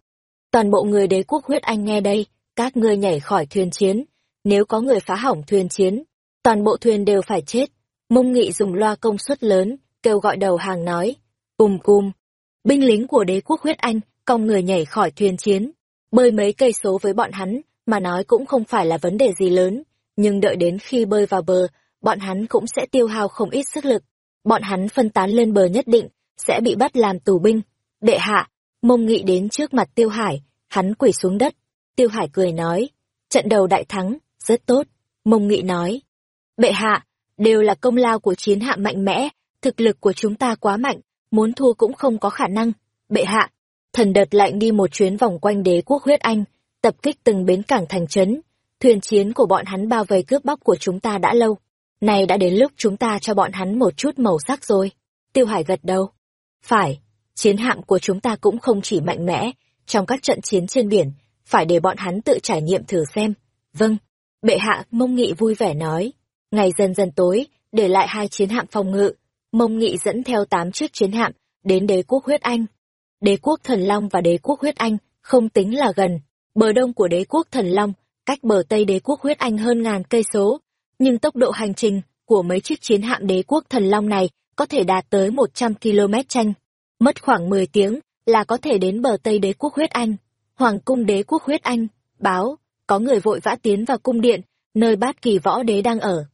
Toàn bộ người đế quốc huyết anh nghe đây, các ngươi nhảy khỏi thuyền chiến, nếu có người phá hỏng thuyền chiến, toàn bộ thuyền đều phải chết. Mông Nghị dùng loa công suất lớn, kêu gọi đầu hàng nói, ùm cùm. Binh lính của đế quốc huyết anh, cong người nhảy khỏi thuyền chiến, bơi mấy cây số với bọn hắn, mà nói cũng không phải là vấn đề gì lớn, nhưng đợi đến khi bơi vào bờ, bọn hắn cũng sẽ tiêu hao không ít sức lực. Bọn hắn phân tán lên bờ nhất định, sẽ bị bắt làm tù binh. Đệ hạ, mông nghị đến trước mặt Tiêu Hải, hắn quỳ xuống đất. Tiêu Hải cười nói, trận đầu đại thắng, rất tốt. Mông nghị nói, bệ hạ, đều là công lao của chiến hạ mạnh mẽ, thực lực của chúng ta quá mạnh, muốn thua cũng không có khả năng. Bệ hạ, thần đợt lạnh đi một chuyến vòng quanh đế quốc huyết anh, tập kích từng bến cảng thành trấn. Thuyền chiến của bọn hắn bao vây cướp bóc của chúng ta đã lâu. Này đã đến lúc chúng ta cho bọn hắn một chút màu sắc rồi. Tiêu Hải gật đầu. Phải, chiến hạm của chúng ta cũng không chỉ mạnh mẽ, trong các trận chiến trên biển, phải để bọn hắn tự trải nghiệm thử xem. Vâng, bệ hạ, mông nghị vui vẻ nói. Ngày dần dần tối, để lại hai chiến hạm phòng ngự, mông nghị dẫn theo tám chiếc chiến hạm, đến đế quốc huyết anh. Đế quốc thần long và đế quốc huyết anh không tính là gần, bờ đông của đế quốc thần long, cách bờ tây đế quốc huyết anh hơn ngàn cây số, nhưng tốc độ hành trình của mấy chiếc chiến hạm đế quốc thần long này có thể đạt tới 100 km tranh. Mất khoảng 10 tiếng là có thể đến bờ Tây đế quốc huyết Anh. Hoàng cung đế quốc huyết Anh, báo, có người vội vã tiến vào cung điện, nơi bát kỳ võ đế đang ở.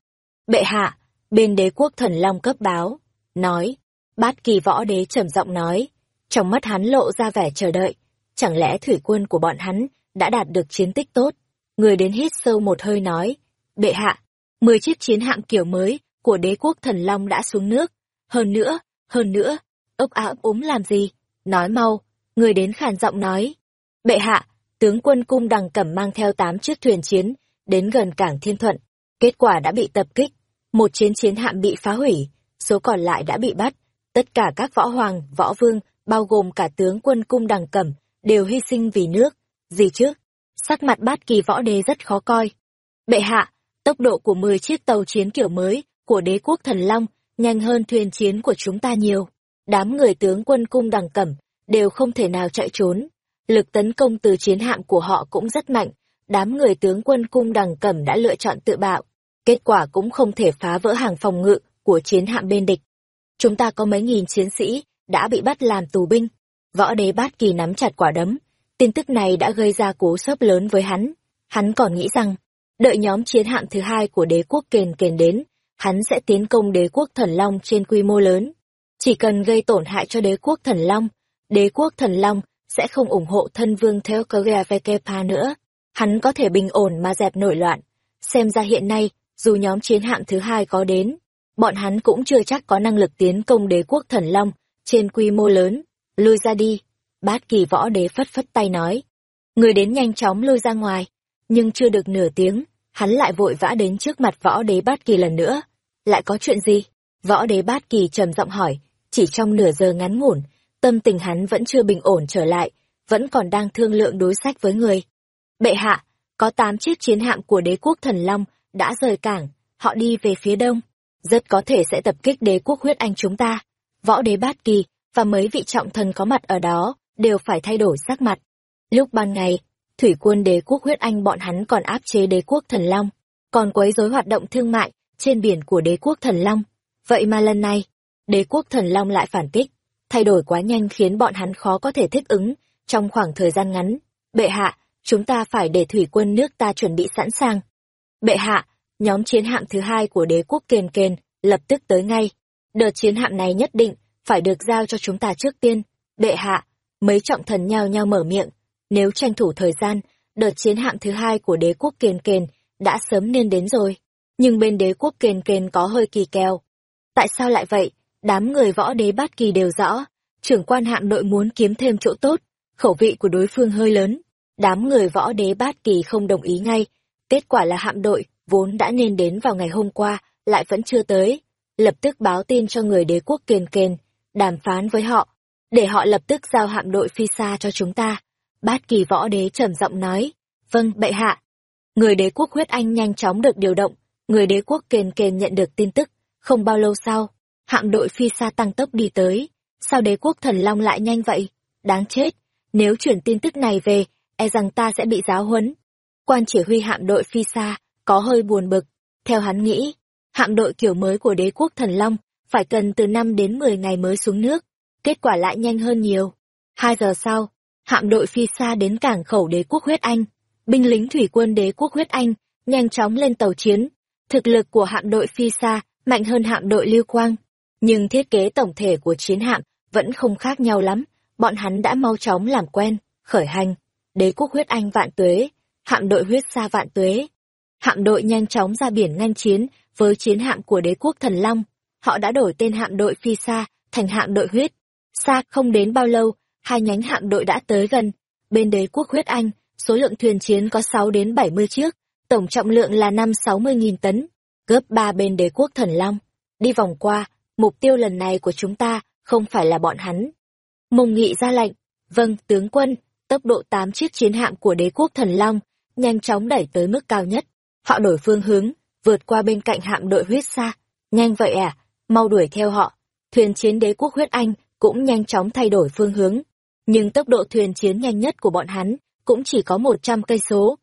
Bệ hạ, bên đế quốc thần long cấp báo, nói, bát kỳ võ đế trầm giọng nói, trong mắt hắn lộ ra vẻ chờ đợi, chẳng lẽ thủy quân của bọn hắn đã đạt được chiến tích tốt. Người đến hít sâu một hơi nói, bệ hạ, mười chiếc chiến hạm kiểu mới của đế quốc thần long đã xuống nước, hơn nữa, hơn nữa, ốc á ấp úng làm gì? Nói mau, người đến khàn giọng nói. Bệ hạ, tướng quân cung đằng cẩm mang theo tám chiếc thuyền chiến, đến gần cảng Thiên Thuận. Kết quả đã bị tập kích, một chiến chiến hạm bị phá hủy, số còn lại đã bị bắt. Tất cả các võ hoàng, võ vương, bao gồm cả tướng quân cung đằng cẩm, đều hy sinh vì nước. Gì chứ? Sắc mặt bát kỳ võ đế rất khó coi. Bệ hạ, tốc độ của 10 chiếc tàu chiến kiểu mới của đế quốc thần Long nhanh hơn thuyền chiến của chúng ta nhiều. Đám người tướng quân cung đằng cẩm đều không thể nào chạy trốn. Lực tấn công từ chiến hạm của họ cũng rất mạnh. Đám người tướng quân cung đằng cẩm đã lựa chọn tự bạo. Kết quả cũng không thể phá vỡ hàng phòng ngự của chiến hạm bên địch. Chúng ta có mấy nghìn chiến sĩ đã bị bắt làm tù binh. Võ đế bát kỳ nắm chặt quả đấm. Tin tức này đã gây ra cú sốc lớn với hắn. Hắn còn nghĩ rằng, đợi nhóm chiến hạm thứ hai của đế quốc kền kền đến, hắn sẽ tiến công đế quốc thần long trên quy mô lớn. Chỉ cần gây tổn hại cho đế quốc thần long, đế quốc thần long sẽ không ủng hộ thân vương Theokoria Vekepa nữa. Hắn có thể bình ổn mà dẹp nổi loạn. Xem ra hiện nay, dù nhóm chiến hạm thứ hai có đến, bọn hắn cũng chưa chắc có năng lực tiến công đế quốc thần long trên quy mô lớn. Lui ra đi. Bát kỳ võ đế phất phất tay nói. Người đến nhanh chóng lui ra ngoài. Nhưng chưa được nửa tiếng, hắn lại vội vã đến trước mặt võ đế bát kỳ lần nữa. Lại có chuyện gì? Võ đế bát kỳ trầm giọng hỏi, chỉ trong nửa giờ ngắn ngủn, tâm tình hắn vẫn chưa bình ổn trở lại, vẫn còn đang thương lượng đối sách với người. Bệ hạ, có tám chiếc chiến hạm của đế quốc thần Long đã rời cảng, họ đi về phía đông. rất có thể sẽ tập kích đế quốc huyết anh chúng ta. Võ đế bát kỳ và mấy vị trọng thần có mặt ở đó đều phải thay đổi sắc mặt. Lúc ban ngày, thủy quân đế quốc huyết anh bọn hắn còn áp chế đế quốc thần long, còn quấy rối hoạt động thương mại trên biển của đế quốc thần long. Vậy mà lần này, đế quốc thần long lại phản kích, thay đổi quá nhanh khiến bọn hắn khó có thể thích ứng trong khoảng thời gian ngắn. Bệ hạ, chúng ta phải để thủy quân nước ta chuẩn bị sẵn sàng. Bệ hạ, nhóm chiến hạm thứ hai của đế quốc kền kền, lập tức tới ngay. Đợt chiến hạm này nhất định, phải được giao cho chúng ta trước tiên. Bệ hạ, mấy trọng thần nhao nhao mở miệng. Nếu tranh thủ thời gian, đợt chiến hạm thứ hai của đế quốc kền kền đã sớm nên đến rồi. Nhưng bên đế quốc kền kền có hơi kỳ kèo. Tại sao lại vậy? Đám người võ đế bát kỳ đều rõ. Trưởng quan hạm đội muốn kiếm thêm chỗ tốt. Khẩu vị của đối phương hơi lớn. Đám người võ đế bát kỳ không đồng ý ngay. Kết quả là hạm đội, vốn đã nên đến vào ngày hôm qua, lại vẫn chưa tới. Lập tức báo tin cho người đế quốc kền kền, đàm phán với họ, để họ lập tức giao hạm đội phi xa cho chúng ta. Bát kỳ võ đế trầm giọng nói, vâng, bệ hạ. Người đế quốc huyết anh nhanh chóng được điều động, người đế quốc kền kền nhận được tin tức, không bao lâu sau, hạm đội phi xa tăng tốc đi tới. Sao đế quốc thần long lại nhanh vậy? Đáng chết, nếu chuyển tin tức này về, e rằng ta sẽ bị giáo huấn. Quan chỉ huy hạm đội phi xa, có hơi buồn bực. Theo hắn nghĩ, hạm đội kiểu mới của đế quốc thần long, phải cần từ 5 đến 10 ngày mới xuống nước. Kết quả lại nhanh hơn nhiều. Hai giờ sau, hạm đội phi xa đến cảng khẩu đế quốc huyết Anh. Binh lính thủy quân đế quốc huyết Anh, nhanh chóng lên tàu chiến. Thực lực của hạm đội phi xa mạnh hơn hạm đội lưu quang. Nhưng thiết kế tổng thể của chiến hạm vẫn không khác nhau lắm. Bọn hắn đã mau chóng làm quen, khởi hành. Đế quốc huyết Anh vạn tuế, hạm đội huyết xa vạn tuế. Hạm đội nhanh chóng ra biển ngăn chiến với chiến hạm của đế quốc thần Long. Họ đã đổi tên hạm đội phi xa thành hạm đội huyết. Xa không đến bao lâu, hai nhánh hạm đội đã tới gần. Bên đế quốc huyết Anh, số lượng thuyền chiến có 6 đến 70 chiếc, tổng trọng lượng là 5-60 nghìn tấn, gấp ba bên đế quốc thần Long. Đi vòng qua, mục tiêu lần này của chúng ta không phải là bọn hắn. Mông nghị ra lệnh, vâng, tướng quân, tốc độ 8 chiếc chiến hạm của đế quốc thần Long, nhanh chóng đẩy tới mức cao nhất. Họ đổi phương hướng, vượt qua bên cạnh hạm đội huyết xa. Nhanh vậy à, mau đuổi theo họ. Thuyền chiến đế quốc huyết Anh cũng nhanh chóng thay đổi phương hướng. Nhưng tốc độ thuyền chiến nhanh nhất của bọn hắn cũng chỉ có 100 cây số.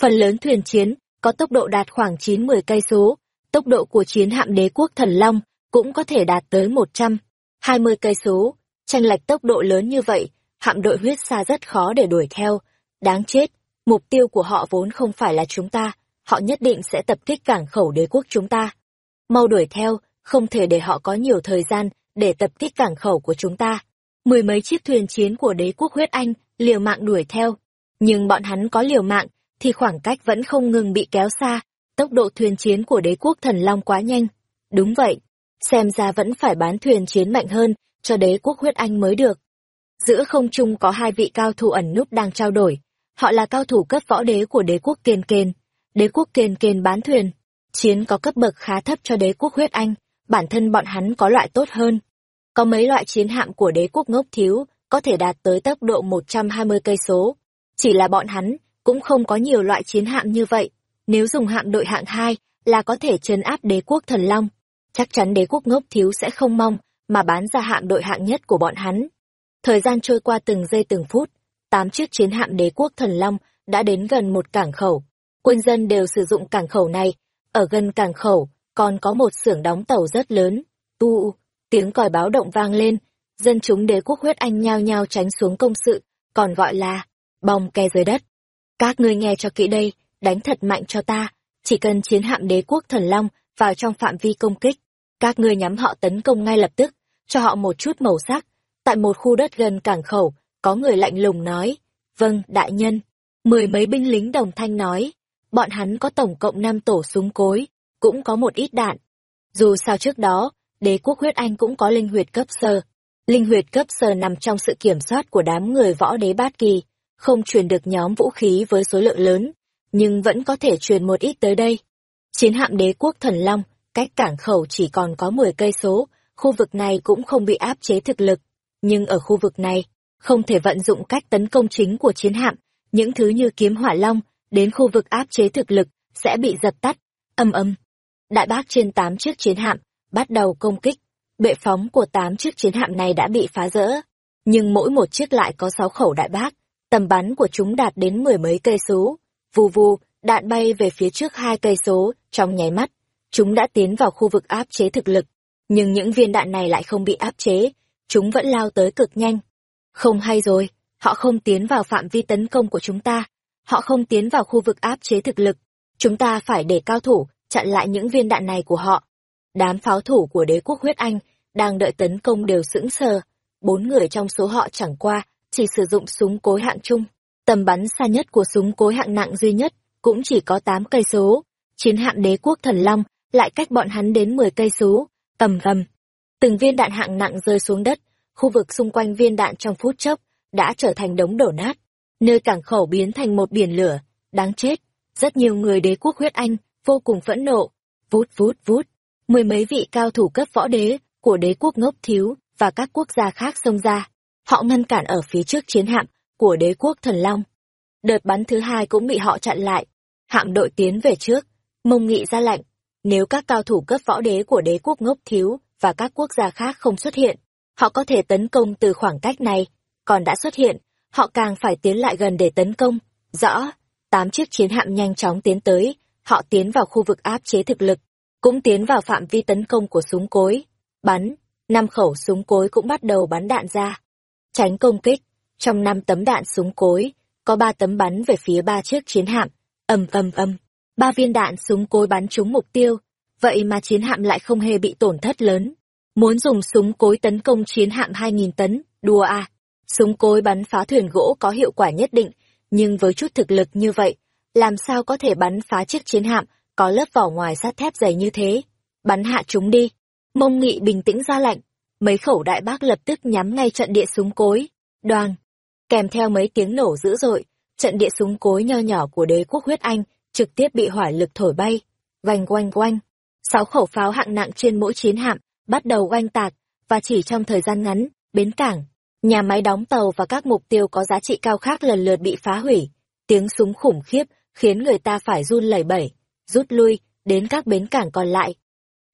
Phần lớn thuyền chiến có tốc độ đạt khoảng 9-10 cây số. Tốc độ của chiến hạm đế quốc thần Long cũng có thể đạt tới 100, 20 cây số. Tranh lệch tốc độ lớn như vậy, hạm đội huyết xa rất khó để đuổi theo. Đáng chết, mục tiêu của họ vốn không phải là chúng ta, họ nhất định sẽ tập kích cảng khẩu đế quốc chúng ta. Mau đuổi theo, không thể để họ có nhiều thời gian để tập kích cảng khẩu của chúng ta. Mười mấy chiếc thuyền chiến của đế quốc huyết Anh liều mạng đuổi theo. Nhưng bọn hắn có liều mạng, thì khoảng cách vẫn không ngừng bị kéo xa. Tốc độ thuyền chiến của đế quốc thần Long quá nhanh. Đúng vậy, xem ra vẫn phải bán thuyền chiến mạnh hơn cho đế quốc huyết Anh mới được. Giữa không trung có hai vị cao thủ ẩn núp đang trao đổi. Họ là cao thủ cấp võ đế của đế quốc Kền Kền. Đế quốc Kền Kền bán thuyền. Chiến có cấp bậc khá thấp cho đế quốc huyết Anh. Bản thân bọn hắn có loại tốt hơn. Có mấy loại chiến hạm của đế quốc ngốc thiếu, có thể đạt tới tốc độ 120 cây số. Chỉ là bọn hắn cũng không có nhiều loại chiến hạm như vậy. Nếu dùng hạm đội hạng 2 là có thể trấn áp đế quốc thần long. Chắc chắn đế quốc ngốc thiếu sẽ không mong mà bán ra hạm đội hạng nhất của bọn hắn. Thời gian trôi qua từng giây từng phút, tám chiếc chiến hạm đế quốc thần long đã đến gần một cảng khẩu. Quân dân đều sử dụng cảng khẩu này. Ở gần cảng khẩu còn có một xưởng đóng tàu rất lớn. Tu, tiếng còi báo động vang lên, dân chúng đế quốc huyết anh nhao nhao tránh xuống công sự, còn gọi là bong ke dưới đất. Các ngươi nghe cho kỹ đây, đánh thật mạnh cho ta, chỉ cần chiến hạm đế quốc thần long vào trong phạm vi công kích, các ngươi nhắm họ tấn công ngay lập tức, cho họ một chút màu sắc. Tại một khu đất gần cảng khẩu, có người lạnh lùng nói, vâng, đại nhân. Mười mấy binh lính đồng thanh nói, bọn hắn có tổng cộng năm tổ súng cối, cũng có một ít đạn. Dù sao trước đó, đế quốc huyết anh cũng có linh huyệt cấp sơ. Linh huyệt cấp sơ nằm trong sự kiểm soát của đám người võ đế bát kỳ, không truyền được nhóm vũ khí với số lượng lớn, nhưng vẫn có thể truyền một ít tới đây. Chiến hạm đế quốc thần long, cách cảng khẩu chỉ còn có 10 cây số, khu vực này cũng không bị áp chế thực lực. Nhưng ở khu vực này, không thể vận dụng cách tấn công chính của chiến hạm, những thứ như kiếm hỏa long, đến khu vực áp chế thực lực, sẽ bị dập tắt. Âm âm, đại bác trên tám chiếc chiến hạm, bắt đầu công kích. Bệ phóng của tám chiếc chiến hạm này đã bị phá rỡ, nhưng mỗi một chiếc lại có sáu khẩu đại bác, tầm bắn của chúng đạt đến mười mấy cây số. Vù vù, đạn bay về phía trước hai cây số, trong nháy mắt, chúng đã tiến vào khu vực áp chế thực lực. Nhưng những viên đạn này lại không bị áp chế, chúng vẫn lao tới cực nhanh. Không hay rồi, họ không tiến vào phạm vi tấn công của chúng ta, họ không tiến vào khu vực áp chế thực lực. Chúng ta phải để cao thủ, chặn lại những viên đạn này của họ. Đám pháo thủ của đế quốc huyết Anh, đang đợi tấn công đều sững sờ. Bốn người trong số họ chẳng qua, chỉ sử dụng súng cối hạng trung. Tầm bắn xa nhất của súng cối hạng nặng duy nhất, cũng chỉ có 8 cây số. Chiến hạm đế quốc thần long, lại cách bọn hắn đến 10 cây số, tầm gầm. Từng viên đạn hạng nặng rơi xuống đất, khu vực xung quanh viên đạn trong phút chốc, đã trở thành đống đổ nát. Nơi cảng khẩu biến thành một biển lửa, đáng chết. Rất nhiều người đế quốc huyết Anh, vô cùng phẫn nộ. Vút vút vút, mười mấy vị cao thủ cấp võ đế của đế quốc ngốc thiếu và các quốc gia khác xông ra. Họ ngăn cản ở phía trước chiến hạm của đế quốc thần long. Đợt bắn thứ hai cũng bị họ chặn lại. Hạm đội tiến về trước, mông nghị ra lệnh. Nếu các cao thủ cấp võ đế của đế quốc ngốc thiếu và các quốc gia khác không xuất hiện, họ có thể tấn công từ khoảng cách này. Còn đã xuất hiện, họ càng phải tiến lại gần để tấn công. Rõ, tám chiếc chiến hạm nhanh chóng tiến tới, họ tiến vào khu vực áp chế thực lực, cũng tiến vào phạm vi tấn công của súng cối. Bắn, năm khẩu súng cối cũng bắt đầu bắn đạn ra. Tránh công kích, trong năm tấm đạn súng cối, có ba tấm bắn về phía ba chiếc chiến hạm, ầm ầm ầm, ba viên đạn súng cối bắn trúng mục tiêu, vậy mà chiến hạm lại không hề bị tổn thất lớn. Muốn dùng súng cối tấn công chiến hạm 2.000 tấn, đùa à, súng cối bắn phá thuyền gỗ có hiệu quả nhất định, nhưng với chút thực lực như vậy, làm sao có thể bắn phá chiếc chiến hạm có lớp vỏ ngoài sắt thép dày như thế? Bắn hạ chúng đi. Mông Nghị bình tĩnh ra lệnh, mấy khẩu đại bác lập tức nhắm ngay trận địa súng cối. Đoàn, kèm theo mấy tiếng nổ dữ dội, trận địa súng cối nho nhỏ của đế quốc huyết Anh trực tiếp bị hỏa lực thổi bay. Vành quanh quanh, sáu khẩu pháo hạng nặng trên mỗi chiến hạm bắt đầu oanh tạc, và chỉ trong thời gian ngắn, bến cảng, nhà máy đóng tàu và các mục tiêu có giá trị cao khác lần lượt bị phá hủy. Tiếng súng khủng khiếp khiến người ta phải run lẩy bẩy, rút lui đến các bến cảng còn lại.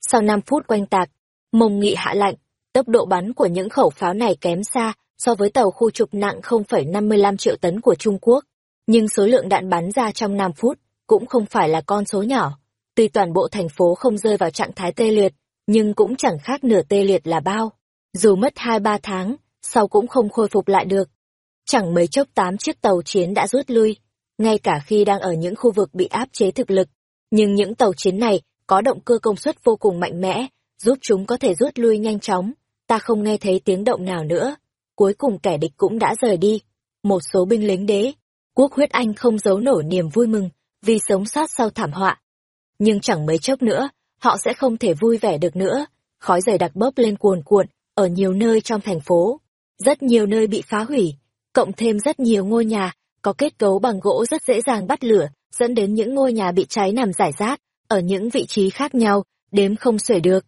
Sau 5 phút quanh tạc, mông nghị hạ lạnh, tốc độ bắn của những khẩu pháo này kém xa so với tàu khu trục nặng 0,55 triệu tấn của Trung Quốc. Nhưng số lượng đạn bắn ra trong 5 phút cũng không phải là con số nhỏ. Tuy toàn bộ thành phố không rơi vào trạng thái tê liệt, nhưng cũng chẳng khác nửa tê liệt là bao. Dù mất 2-3 tháng, sau cũng không khôi phục lại được. Chẳng mấy chốc tám chiếc tàu chiến đã rút lui, ngay cả khi đang ở những khu vực bị áp chế thực lực. Nhưng những tàu chiến này có động cơ công suất vô cùng mạnh mẽ, giúp chúng có thể rút lui nhanh chóng. Ta không nghe thấy tiếng động nào nữa. Cuối cùng kẻ địch cũng đã rời đi. Một số binh lính đế, quốc huyết Anh không giấu nổi niềm vui mừng vì sống sót sau thảm họa. Nhưng chẳng mấy chốc nữa, họ sẽ không thể vui vẻ được nữa. Khói dày đặc bốc lên cuồn cuộn, ở nhiều nơi trong thành phố. Rất nhiều nơi bị phá hủy, cộng thêm rất nhiều ngôi nhà có kết cấu bằng gỗ rất dễ dàng bắt lửa, dẫn đến những ngôi nhà bị cháy nằm rải rác, ở những vị trí khác nhau, đếm không xuể được.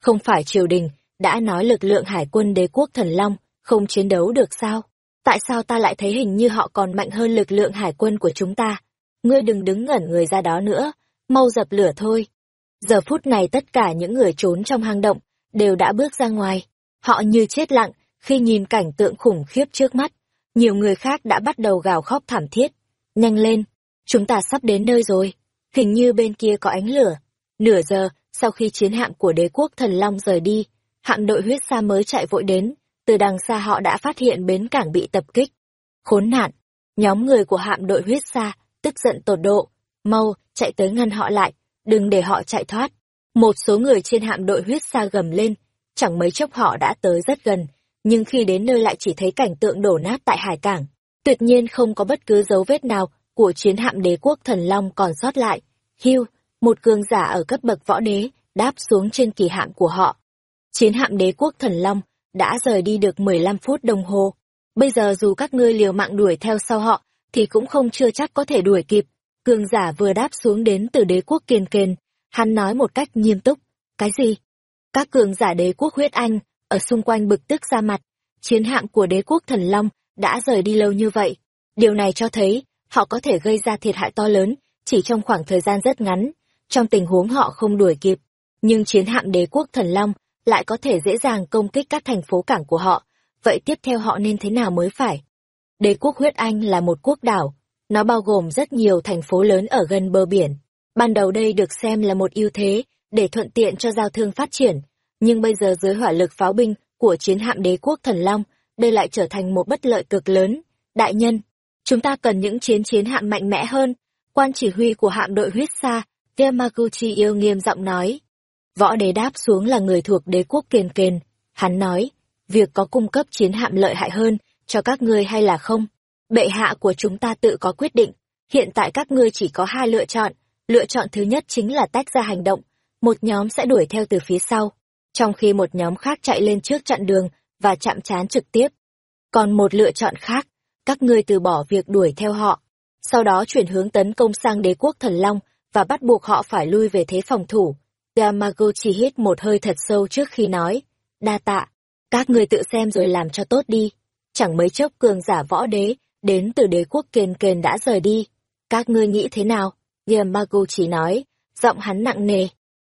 Không phải triều đình, đã nói lực lượng hải quân đế quốc thần Long, không chiến đấu được sao? Tại sao ta lại thấy hình như họ còn mạnh hơn lực lượng hải quân của chúng ta? Ngươi đừng đứng ngẩn người ra đó nữa, mau dập lửa thôi. Giờ phút này tất cả những người trốn trong hang động, đều đã bước ra ngoài. Họ như chết lặng, khi nhìn cảnh tượng khủng khiếp trước mắt. Nhiều người khác đã bắt đầu gào khóc thảm thiết. Nhanh lên, chúng ta sắp đến nơi rồi. Hình như bên kia có ánh lửa. Nửa giờ, sau khi chiến hạm của đế quốc thần Long rời đi, hạm đội huyết sa mới chạy vội đến. Từ đằng xa họ đã phát hiện bến cảng bị tập kích. Khốn nạn! Nhóm người của hạm đội huyết sa, tức giận tột độ. Mau, chạy tới ngăn họ lại, đừng để họ chạy thoát. Một số người trên hạm đội huyết sa gầm lên, chẳng mấy chốc họ đã tới rất gần, nhưng khi đến nơi lại chỉ thấy cảnh tượng đổ nát tại hải cảng. Tuyệt nhiên không có bất cứ dấu vết nào của chiến hạm đế quốc thần long còn sót lại. Hiu, một cường giả ở cấp bậc võ đế, đáp xuống trên kỳ hạm của họ. Chiến hạm đế quốc thần long đã rời đi được 15 phút đồng hồ. Bây giờ dù các ngươi liều mạng đuổi theo sau họ, thì cũng không chưa chắc có thể đuổi kịp. Cường giả vừa đáp xuống đến từ đế quốc kiên kền, hắn nói một cách nghiêm túc. Cái gì? Các cường giả đế quốc huyết anh, ở xung quanh bực tức ra mặt, chiến hạm của đế quốc thần Long đã rời đi lâu như vậy. Điều này cho thấy, họ có thể gây ra thiệt hại to lớn, chỉ trong khoảng thời gian rất ngắn. trong tình huống họ không đuổi kịp. Nhưng chiến hạm đế quốc thần long lại có thể dễ dàng công kích các thành phố cảng của họ, vậy tiếp theo họ nên thế nào mới phải? Đế quốc huyết Anh là một quốc đảo, nó bao gồm rất nhiều thành phố lớn ở gần bờ biển. Ban đầu đây được xem là một ưu thế, để thuận tiện cho giao thương phát triển, nhưng bây giờ dưới hỏa lực pháo binh của chiến hạm đế quốc thần Long, đây lại trở thành một bất lợi cực lớn. Đại nhân, chúng ta cần những chiến chiến hạm mạnh mẽ hơn. Quan chỉ huy của hạm đội huyết sa, Yamaguchi yêu nghiêm giọng nói. Võ đế đáp xuống là người thuộc đế quốc kiền kền. Hắn nói, việc có cung cấp chiến hạm lợi hại hơn cho các ngươi hay là không? Bệ hạ của chúng ta tự có quyết định. Hiện tại các ngươi chỉ có hai lựa chọn. Lựa chọn thứ nhất chính là tách ra hành động. Một nhóm sẽ đuổi theo từ phía sau, trong khi một nhóm khác chạy lên trước chặn đường và chạm trán trực tiếp. Còn một lựa chọn khác, các ngươi từ bỏ việc đuổi theo họ, sau đó chuyển hướng tấn công sang đế quốc thần long và bắt buộc họ phải lui về thế phòng thủ. Yamaguchi hít một hơi thật sâu trước khi nói, đa tạ, các ngươi tự xem rồi làm cho tốt đi. Chẳng mấy chốc cường giả võ đế, đến từ đế quốc kền kền đã rời đi. Các ngươi nghĩ thế nào? Yamaguchi nói, giọng hắn nặng nề.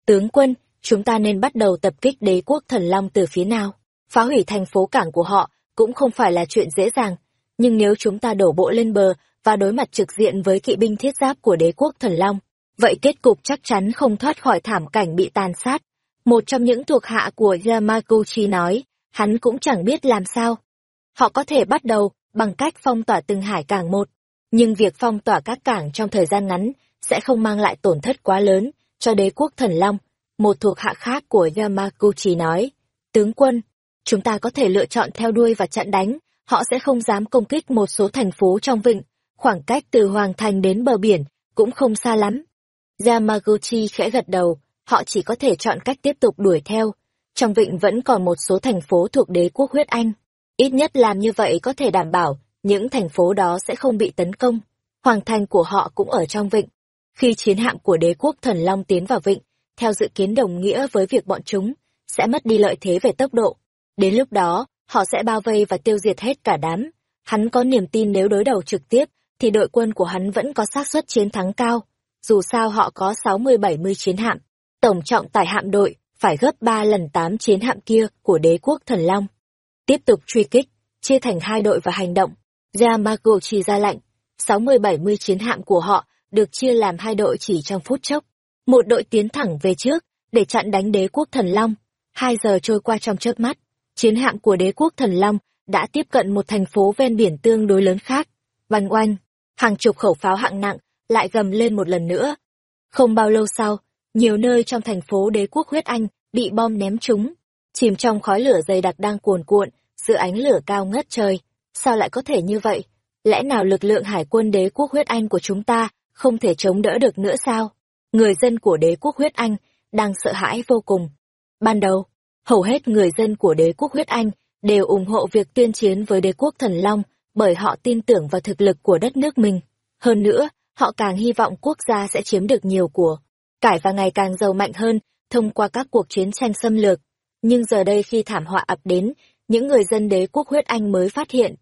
Tướng quân, chúng ta nên bắt đầu tập kích đế quốc thần long từ phía nào? Phá hủy thành phố cảng của họ cũng không phải là chuyện dễ dàng, nhưng nếu chúng ta đổ bộ lên bờ và đối mặt trực diện với kỵ binh thiết giáp của đế quốc thần long, vậy kết cục chắc chắn không thoát khỏi thảm cảnh bị tàn sát. Một trong những thuộc hạ của Yamaguchi nói, hắn cũng chẳng biết làm sao. Họ có thể bắt đầu bằng cách phong tỏa từng hải cảng một, nhưng việc phong tỏa các cảng trong thời gian ngắn sẽ không mang lại tổn thất quá lớn cho đế quốc thần long. Một thuộc hạ khác của Yamaguchi nói, tướng quân, chúng ta có thể lựa chọn theo đuôi và chặn đánh, họ sẽ không dám công kích một số thành phố trong vịnh, khoảng cách từ Hoàng Thành đến bờ biển cũng không xa lắm. Yamaguchi khẽ gật đầu, họ chỉ có thể chọn cách tiếp tục đuổi theo. Trong vịnh vẫn còn một số thành phố thuộc đế quốc huyết Anh. Ít nhất làm như vậy có thể đảm bảo những thành phố đó sẽ không bị tấn công. Hoàng thành của họ cũng ở trong vịnh. Khi chiến hạm của đế quốc thần Long tiến vào vịnh, theo dự kiến đồng nghĩa với việc bọn chúng sẽ mất đi lợi thế về tốc độ. Đến lúc đó, họ sẽ bao vây và tiêu diệt hết cả đám. Hắn có niềm tin nếu đối đầu trực tiếp, thì đội quân của hắn vẫn có xác suất chiến thắng cao. Dù sao họ có 60-70 chiến hạm, tổng trọng tải hạm đội phải gấp 3 lần 8 chiến hạm kia của đế quốc thần Long. Tiếp tục truy kích, chia thành hai đội và hành động. Yamago chỉ ra lệnh, 60-70 chiến hạm của họ được chia làm hai đội chỉ trong phút chốc. Một đội tiến thẳng về trước, để chặn đánh đế quốc thần Long. Hai giờ trôi qua trong chớp mắt, chiến hạm của đế quốc thần Long đã tiếp cận một thành phố ven biển tương đối lớn khác. Oanh oanh, hàng chục khẩu pháo hạng nặng lại gầm lên một lần nữa. Không bao lâu sau, nhiều nơi trong thành phố đế quốc huyết Anh bị bom ném trúng, chìm trong khói lửa dày đặc đang cuồn cuộn, giữa ánh lửa cao ngất trời. Sao lại có thể như vậy? Lẽ nào lực lượng hải quân đế quốc huyết Anh của chúng ta không thể chống đỡ được nữa sao? Người dân của đế quốc huyết Anh đang sợ hãi vô cùng. Ban đầu, hầu hết người dân của đế quốc huyết Anh đều ủng hộ việc tuyên chiến với đế quốc thần Long bởi họ tin tưởng vào thực lực của đất nước mình. Hơn nữa, họ càng hy vọng quốc gia sẽ chiếm được nhiều của cải và ngày càng giàu mạnh hơn thông qua các cuộc chiến tranh xâm lược. Nhưng giờ đây khi thảm họa ập đến, những người dân đế quốc huyết Anh mới phát hiện.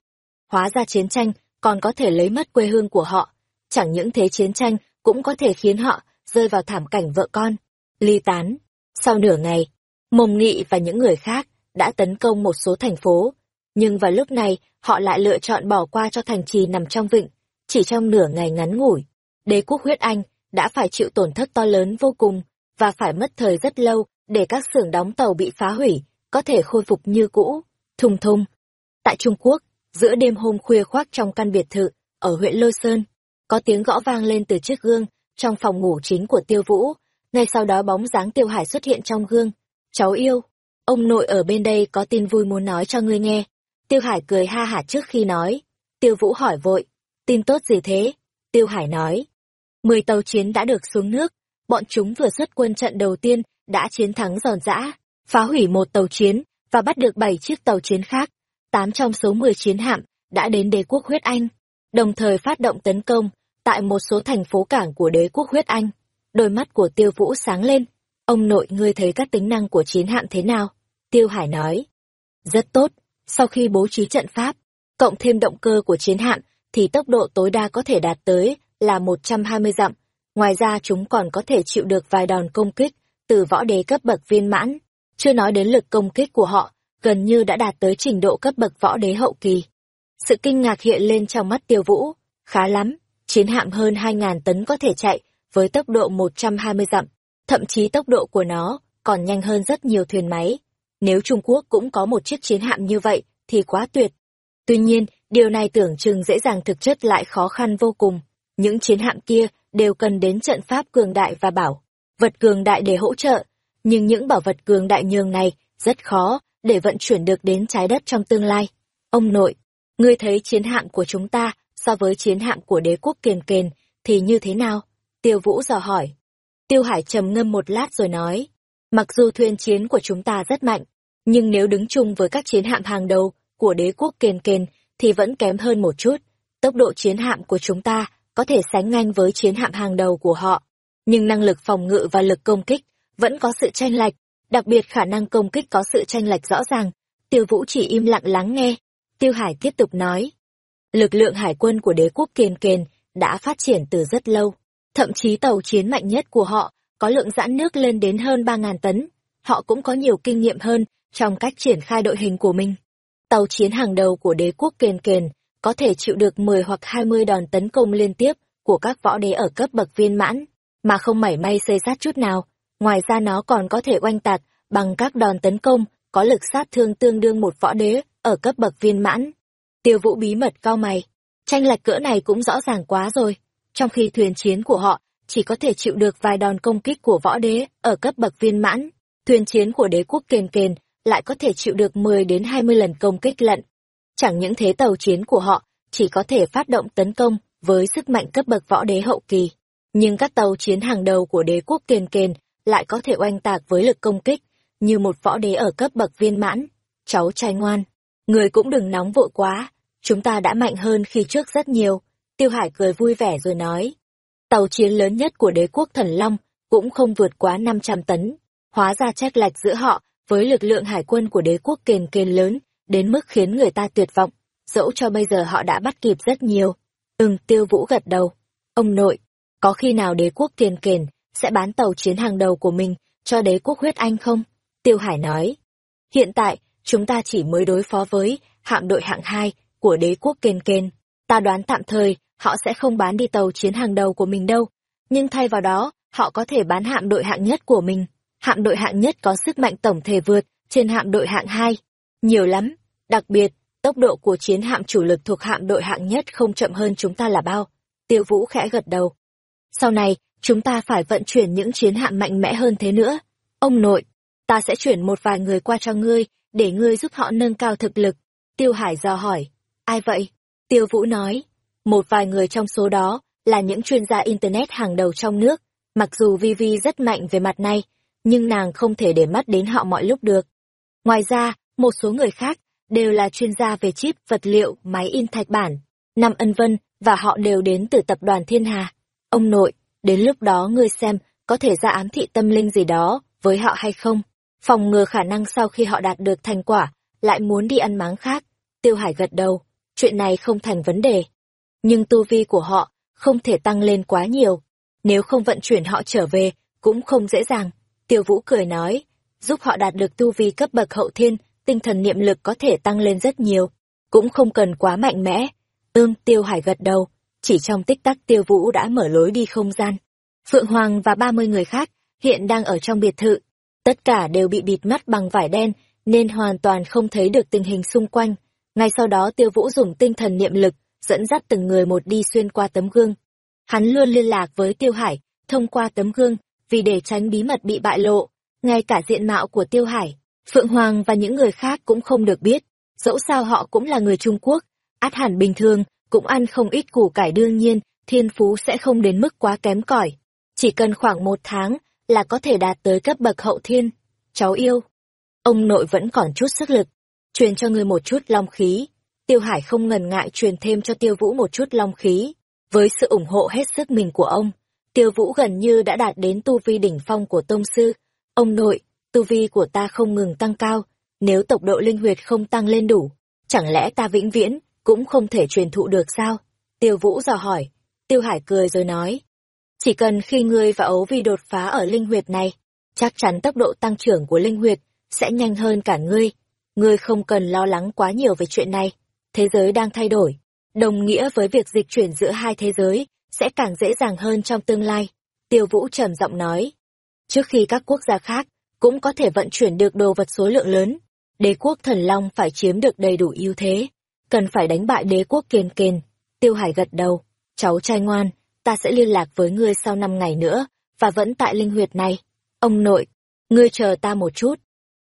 Hóa ra chiến tranh còn có thể lấy mất quê hương của họ. Chẳng những thế chiến tranh cũng có thể khiến họ rơi vào thảm cảnh vợ con, ly tán. Sau nửa ngày, Mông Nghị và những người khác đã tấn công một số thành phố, nhưng vào lúc này họ lại lựa chọn bỏ qua cho thành trì nằm trong vịnh. Chỉ trong nửa ngày ngắn ngủi, đế quốc huyết Anh đã phải chịu tổn thất to lớn vô cùng và phải mất thời rất lâu để các xưởng đóng tàu bị phá hủy, có thể khôi phục như cũ. Thùng thùng. Tại Trung Quốc, giữa đêm hôm khuya khoác trong căn biệt thự, ở huyện Lôi Sơn, có tiếng gõ vang lên từ chiếc gương, trong phòng ngủ chính của Tiêu Vũ. Ngay sau đó bóng dáng Tiêu Hải xuất hiện trong gương. Cháu yêu, ông nội ở bên đây có tin vui muốn nói cho ngươi nghe. Tiêu Hải cười ha hả trước khi nói. Tiêu Vũ hỏi vội, tin tốt gì thế? Tiêu Hải nói, mười tàu chiến đã được xuống nước, bọn chúng vừa xuất quân trận đầu tiên đã chiến thắng giòn giã, phá hủy một tàu chiến và bắt được bảy chiếc tàu chiến khác. Tám trong số mười chiến hạm đã đến đế quốc huyết Anh, đồng thời phát động tấn công tại một số thành phố cảng của đế quốc huyết Anh. Đôi mắt của Tiêu Vũ sáng lên. Ông nội ngươi thấy các tính năng của chiến hạm thế nào? Tiêu Hải nói. Rất tốt, sau khi bố trí trận pháp, cộng thêm động cơ của chiến hạm, thì tốc độ tối đa có thể đạt tới là 120 dặm. ngoài ra chúng còn có thể chịu được vài đòn công kích từ võ đế cấp bậc viên mãn. Chưa nói đến lực công kích của họ, gần như đã đạt tới trình độ cấp bậc võ đế hậu kỳ. Sự kinh ngạc hiện lên trong mắt tiêu vũ, khá lắm, chiến hạm hơn 2.000 tấn có thể chạy với tốc độ 120 dặm, thậm chí tốc độ của nó còn nhanh hơn rất nhiều thuyền máy. Nếu Trung Quốc cũng có một chiếc chiến hạm như vậy thì quá tuyệt. Tuy nhiên, điều này tưởng chừng dễ dàng thực chất lại khó khăn vô cùng. Những chiến hạm kia đều cần đến trận pháp cường đại và bảo vật cường đại để hỗ trợ, nhưng những bảo vật cường đại nhường này rất khó để vận chuyển được đến trái đất trong tương lai. Ông nội, ngươi thấy chiến hạm của chúng ta so với chiến hạm của đế quốc kiền kền thì như thế nào? Tiêu Vũ dò hỏi. Tiêu Hải trầm ngâm một lát rồi nói, mặc dù thuyền chiến của chúng ta rất mạnh, nhưng nếu đứng chung với các chiến hạm hàng đầu của đế quốc Kền kền thì vẫn kém hơn một chút. Tốc độ chiến hạm của chúng ta có thể sánh ngang với chiến hạm hàng đầu của họ, nhưng năng lực phòng ngự và lực công kích vẫn có sự tranh lệch, đặc biệt khả năng công kích có sự tranh lệch rõ ràng. Tiêu Vũ chỉ im lặng lắng nghe. Tiêu Hải tiếp tục nói. Lực lượng hải quân của đế quốc Kền Kền đã phát triển từ rất lâu. Thậm chí tàu chiến mạnh nhất của họ có lượng giãn nước lên đến hơn 3.000 tấn. Họ cũng có nhiều kinh nghiệm hơn trong cách triển khai đội hình của mình. Tàu chiến hàng đầu của đế quốc Kền Kền có thể chịu được 10 hoặc 20 đòn tấn công liên tiếp của các võ đế ở cấp bậc viên mãn, mà không mảy may xây sát chút nào. Ngoài ra nó còn có thể oanh tạc bằng các đòn tấn công có lực sát thương tương đương một võ đế ở cấp bậc viên mãn. Tiêu vũ bí mật cao mày. Tranh lệch cỡ này cũng rõ ràng quá rồi. Trong khi thuyền chiến của họ chỉ có thể chịu được vài đòn công kích của võ đế ở cấp bậc viên mãn, thuyền chiến của đế quốc kền kền lại có thể chịu được 10 đến 20 lần công kích lận. Chẳng những thế tàu chiến của họ chỉ có thể phát động tấn công với sức mạnh cấp bậc võ đế hậu kỳ, nhưng các tàu chiến hàng đầu của đế quốc kền kền lại có thể oanh tạc với lực công kích như một võ đế ở cấp bậc viên mãn. Cháu trai ngoan, người cũng đừng nóng vội quá, chúng ta đã mạnh hơn khi trước rất nhiều. Tiêu Hải cười vui vẻ rồi nói. Tàu chiến lớn nhất của đế quốc Thần Long cũng không vượt quá 500 tấn. Hóa ra trách lệch giữa họ với lực lượng hải quân của đế quốc kền kền lớn, đến mức khiến người ta tuyệt vọng. Dẫu cho bây giờ họ đã bắt kịp rất nhiều. Ừm, tiêu vũ gật đầu. Ông nội, có khi nào đế quốc kền kền sẽ bán tàu chiến hàng đầu của mình cho đế quốc huyết anh không? Tiêu Hải nói. Hiện tại, chúng ta chỉ mới đối phó với hạm đội hạng 2 của đế quốc kền kền. Ta đoán tạm thời, họ sẽ không bán đi tàu chiến hàng đầu của mình đâu. Nhưng thay vào đó, họ có thể bán hạm đội hạng nhất của mình. Hạm đội hạng nhất có sức mạnh tổng thể vượt trên hạm đội hạng 2. Nhiều lắm. Đặc biệt, tốc độ của chiến hạm chủ lực thuộc hạm đội hạng nhất không chậm hơn chúng ta là bao. Tiêu Vũ khẽ gật đầu. Sau này, chúng ta phải vận chuyển những chiến hạm mạnh mẽ hơn thế nữa. Ông nội, ta sẽ chuyển một vài người qua cho ngươi, để ngươi giúp họ nâng cao thực lực. Tiêu Hải dò hỏi, ai vậy? Tiêu Vũ nói, một vài người trong số đó là những chuyên gia Internet hàng đầu trong nước. Mặc dù Vivi rất mạnh về mặt này, nhưng nàng không thể để mắt đến họ mọi lúc được. Ngoài ra, một số người khác đều là chuyên gia về chip, vật liệu, máy in thạch bản. Năm ân vân, và họ đều đến từ tập đoàn Thiên Hà. Ông nội, đến lúc đó ngươi xem có thể ra ám thị tâm linh gì đó với họ hay không? Phòng ngừa khả năng sau khi họ đạt được thành quả, lại muốn đi ăn máng khác. Tiêu Hải gật đầu, chuyện này không thành vấn đề. Nhưng tu vi của họ không thể tăng lên quá nhiều. Nếu không vận chuyển họ trở về, cũng không dễ dàng. Tiêu Vũ cười nói, giúp họ đạt được tu vi cấp bậc hậu thiên, tinh thần niệm lực có thể tăng lên rất nhiều. Cũng không cần quá mạnh mẽ. Ưm, Tiêu Hải gật đầu, chỉ trong tích tắc Tiêu Vũ đã mở lối đi không gian. Phượng Hoàng và ba mươi người khác hiện đang ở trong biệt thự. Tất cả đều bị bịt mắt bằng vải đen, nên hoàn toàn không thấy được tình hình xung quanh. Ngay sau đó Tiêu Vũ dùng tinh thần niệm lực, dẫn dắt từng người một đi xuyên qua tấm gương. Hắn luôn liên lạc với Tiêu Hải, thông qua tấm gương, vì để tránh bí mật bị bại lộ. Ngay cả diện mạo của Tiêu Hải, Phượng Hoàng và những người khác cũng không được biết. Dẫu sao họ cũng là người Trung Quốc, át hẳn bình thường, cũng ăn không ít củ cải đương nhiên, thiên phú sẽ không đến mức quá kém cỏi. Chỉ cần khoảng một tháng là có thể đạt tới cấp bậc hậu thiên. Cháu yêu. Ông nội vẫn còn chút sức lực. Truyền cho người một chút long khí. Tiêu Hải không ngần ngại truyền thêm cho Tiêu Vũ một chút long khí. Với sự ủng hộ hết sức mình của ông, Tiêu Vũ gần như đã đạt đến tu vi đỉnh phong của tông sư. Ông nội, tu vi của ta không ngừng tăng cao, nếu tốc độ linh huyệt không tăng lên đủ, chẳng lẽ ta vĩnh viễn cũng không thể truyền thụ được sao? Tiêu Vũ dò hỏi. Tiêu Hải cười rồi nói. Chỉ cần khi ngươi và ấu vi đột phá ở linh huyệt này, chắc chắn tốc độ tăng trưởng của linh huyệt sẽ nhanh hơn cả ngươi. Ngươi không cần lo lắng quá nhiều về chuyện này. Thế giới đang thay đổi, đồng nghĩa với việc dịch chuyển giữa hai thế giới sẽ càng dễ dàng hơn trong tương lai. Tiêu Vũ trầm giọng nói. Trước khi các quốc gia khác cũng có thể vận chuyển được đồ vật số lượng lớn, đế quốc thần long phải chiếm được đầy đủ ưu thế, cần phải đánh bại đế quốc kiền kiền. Tiêu Hải gật đầu, cháu trai ngoan, ta sẽ liên lạc với ngươi sau năm ngày nữa, và vẫn tại linh huyệt này. Ông nội, ngươi chờ ta một chút.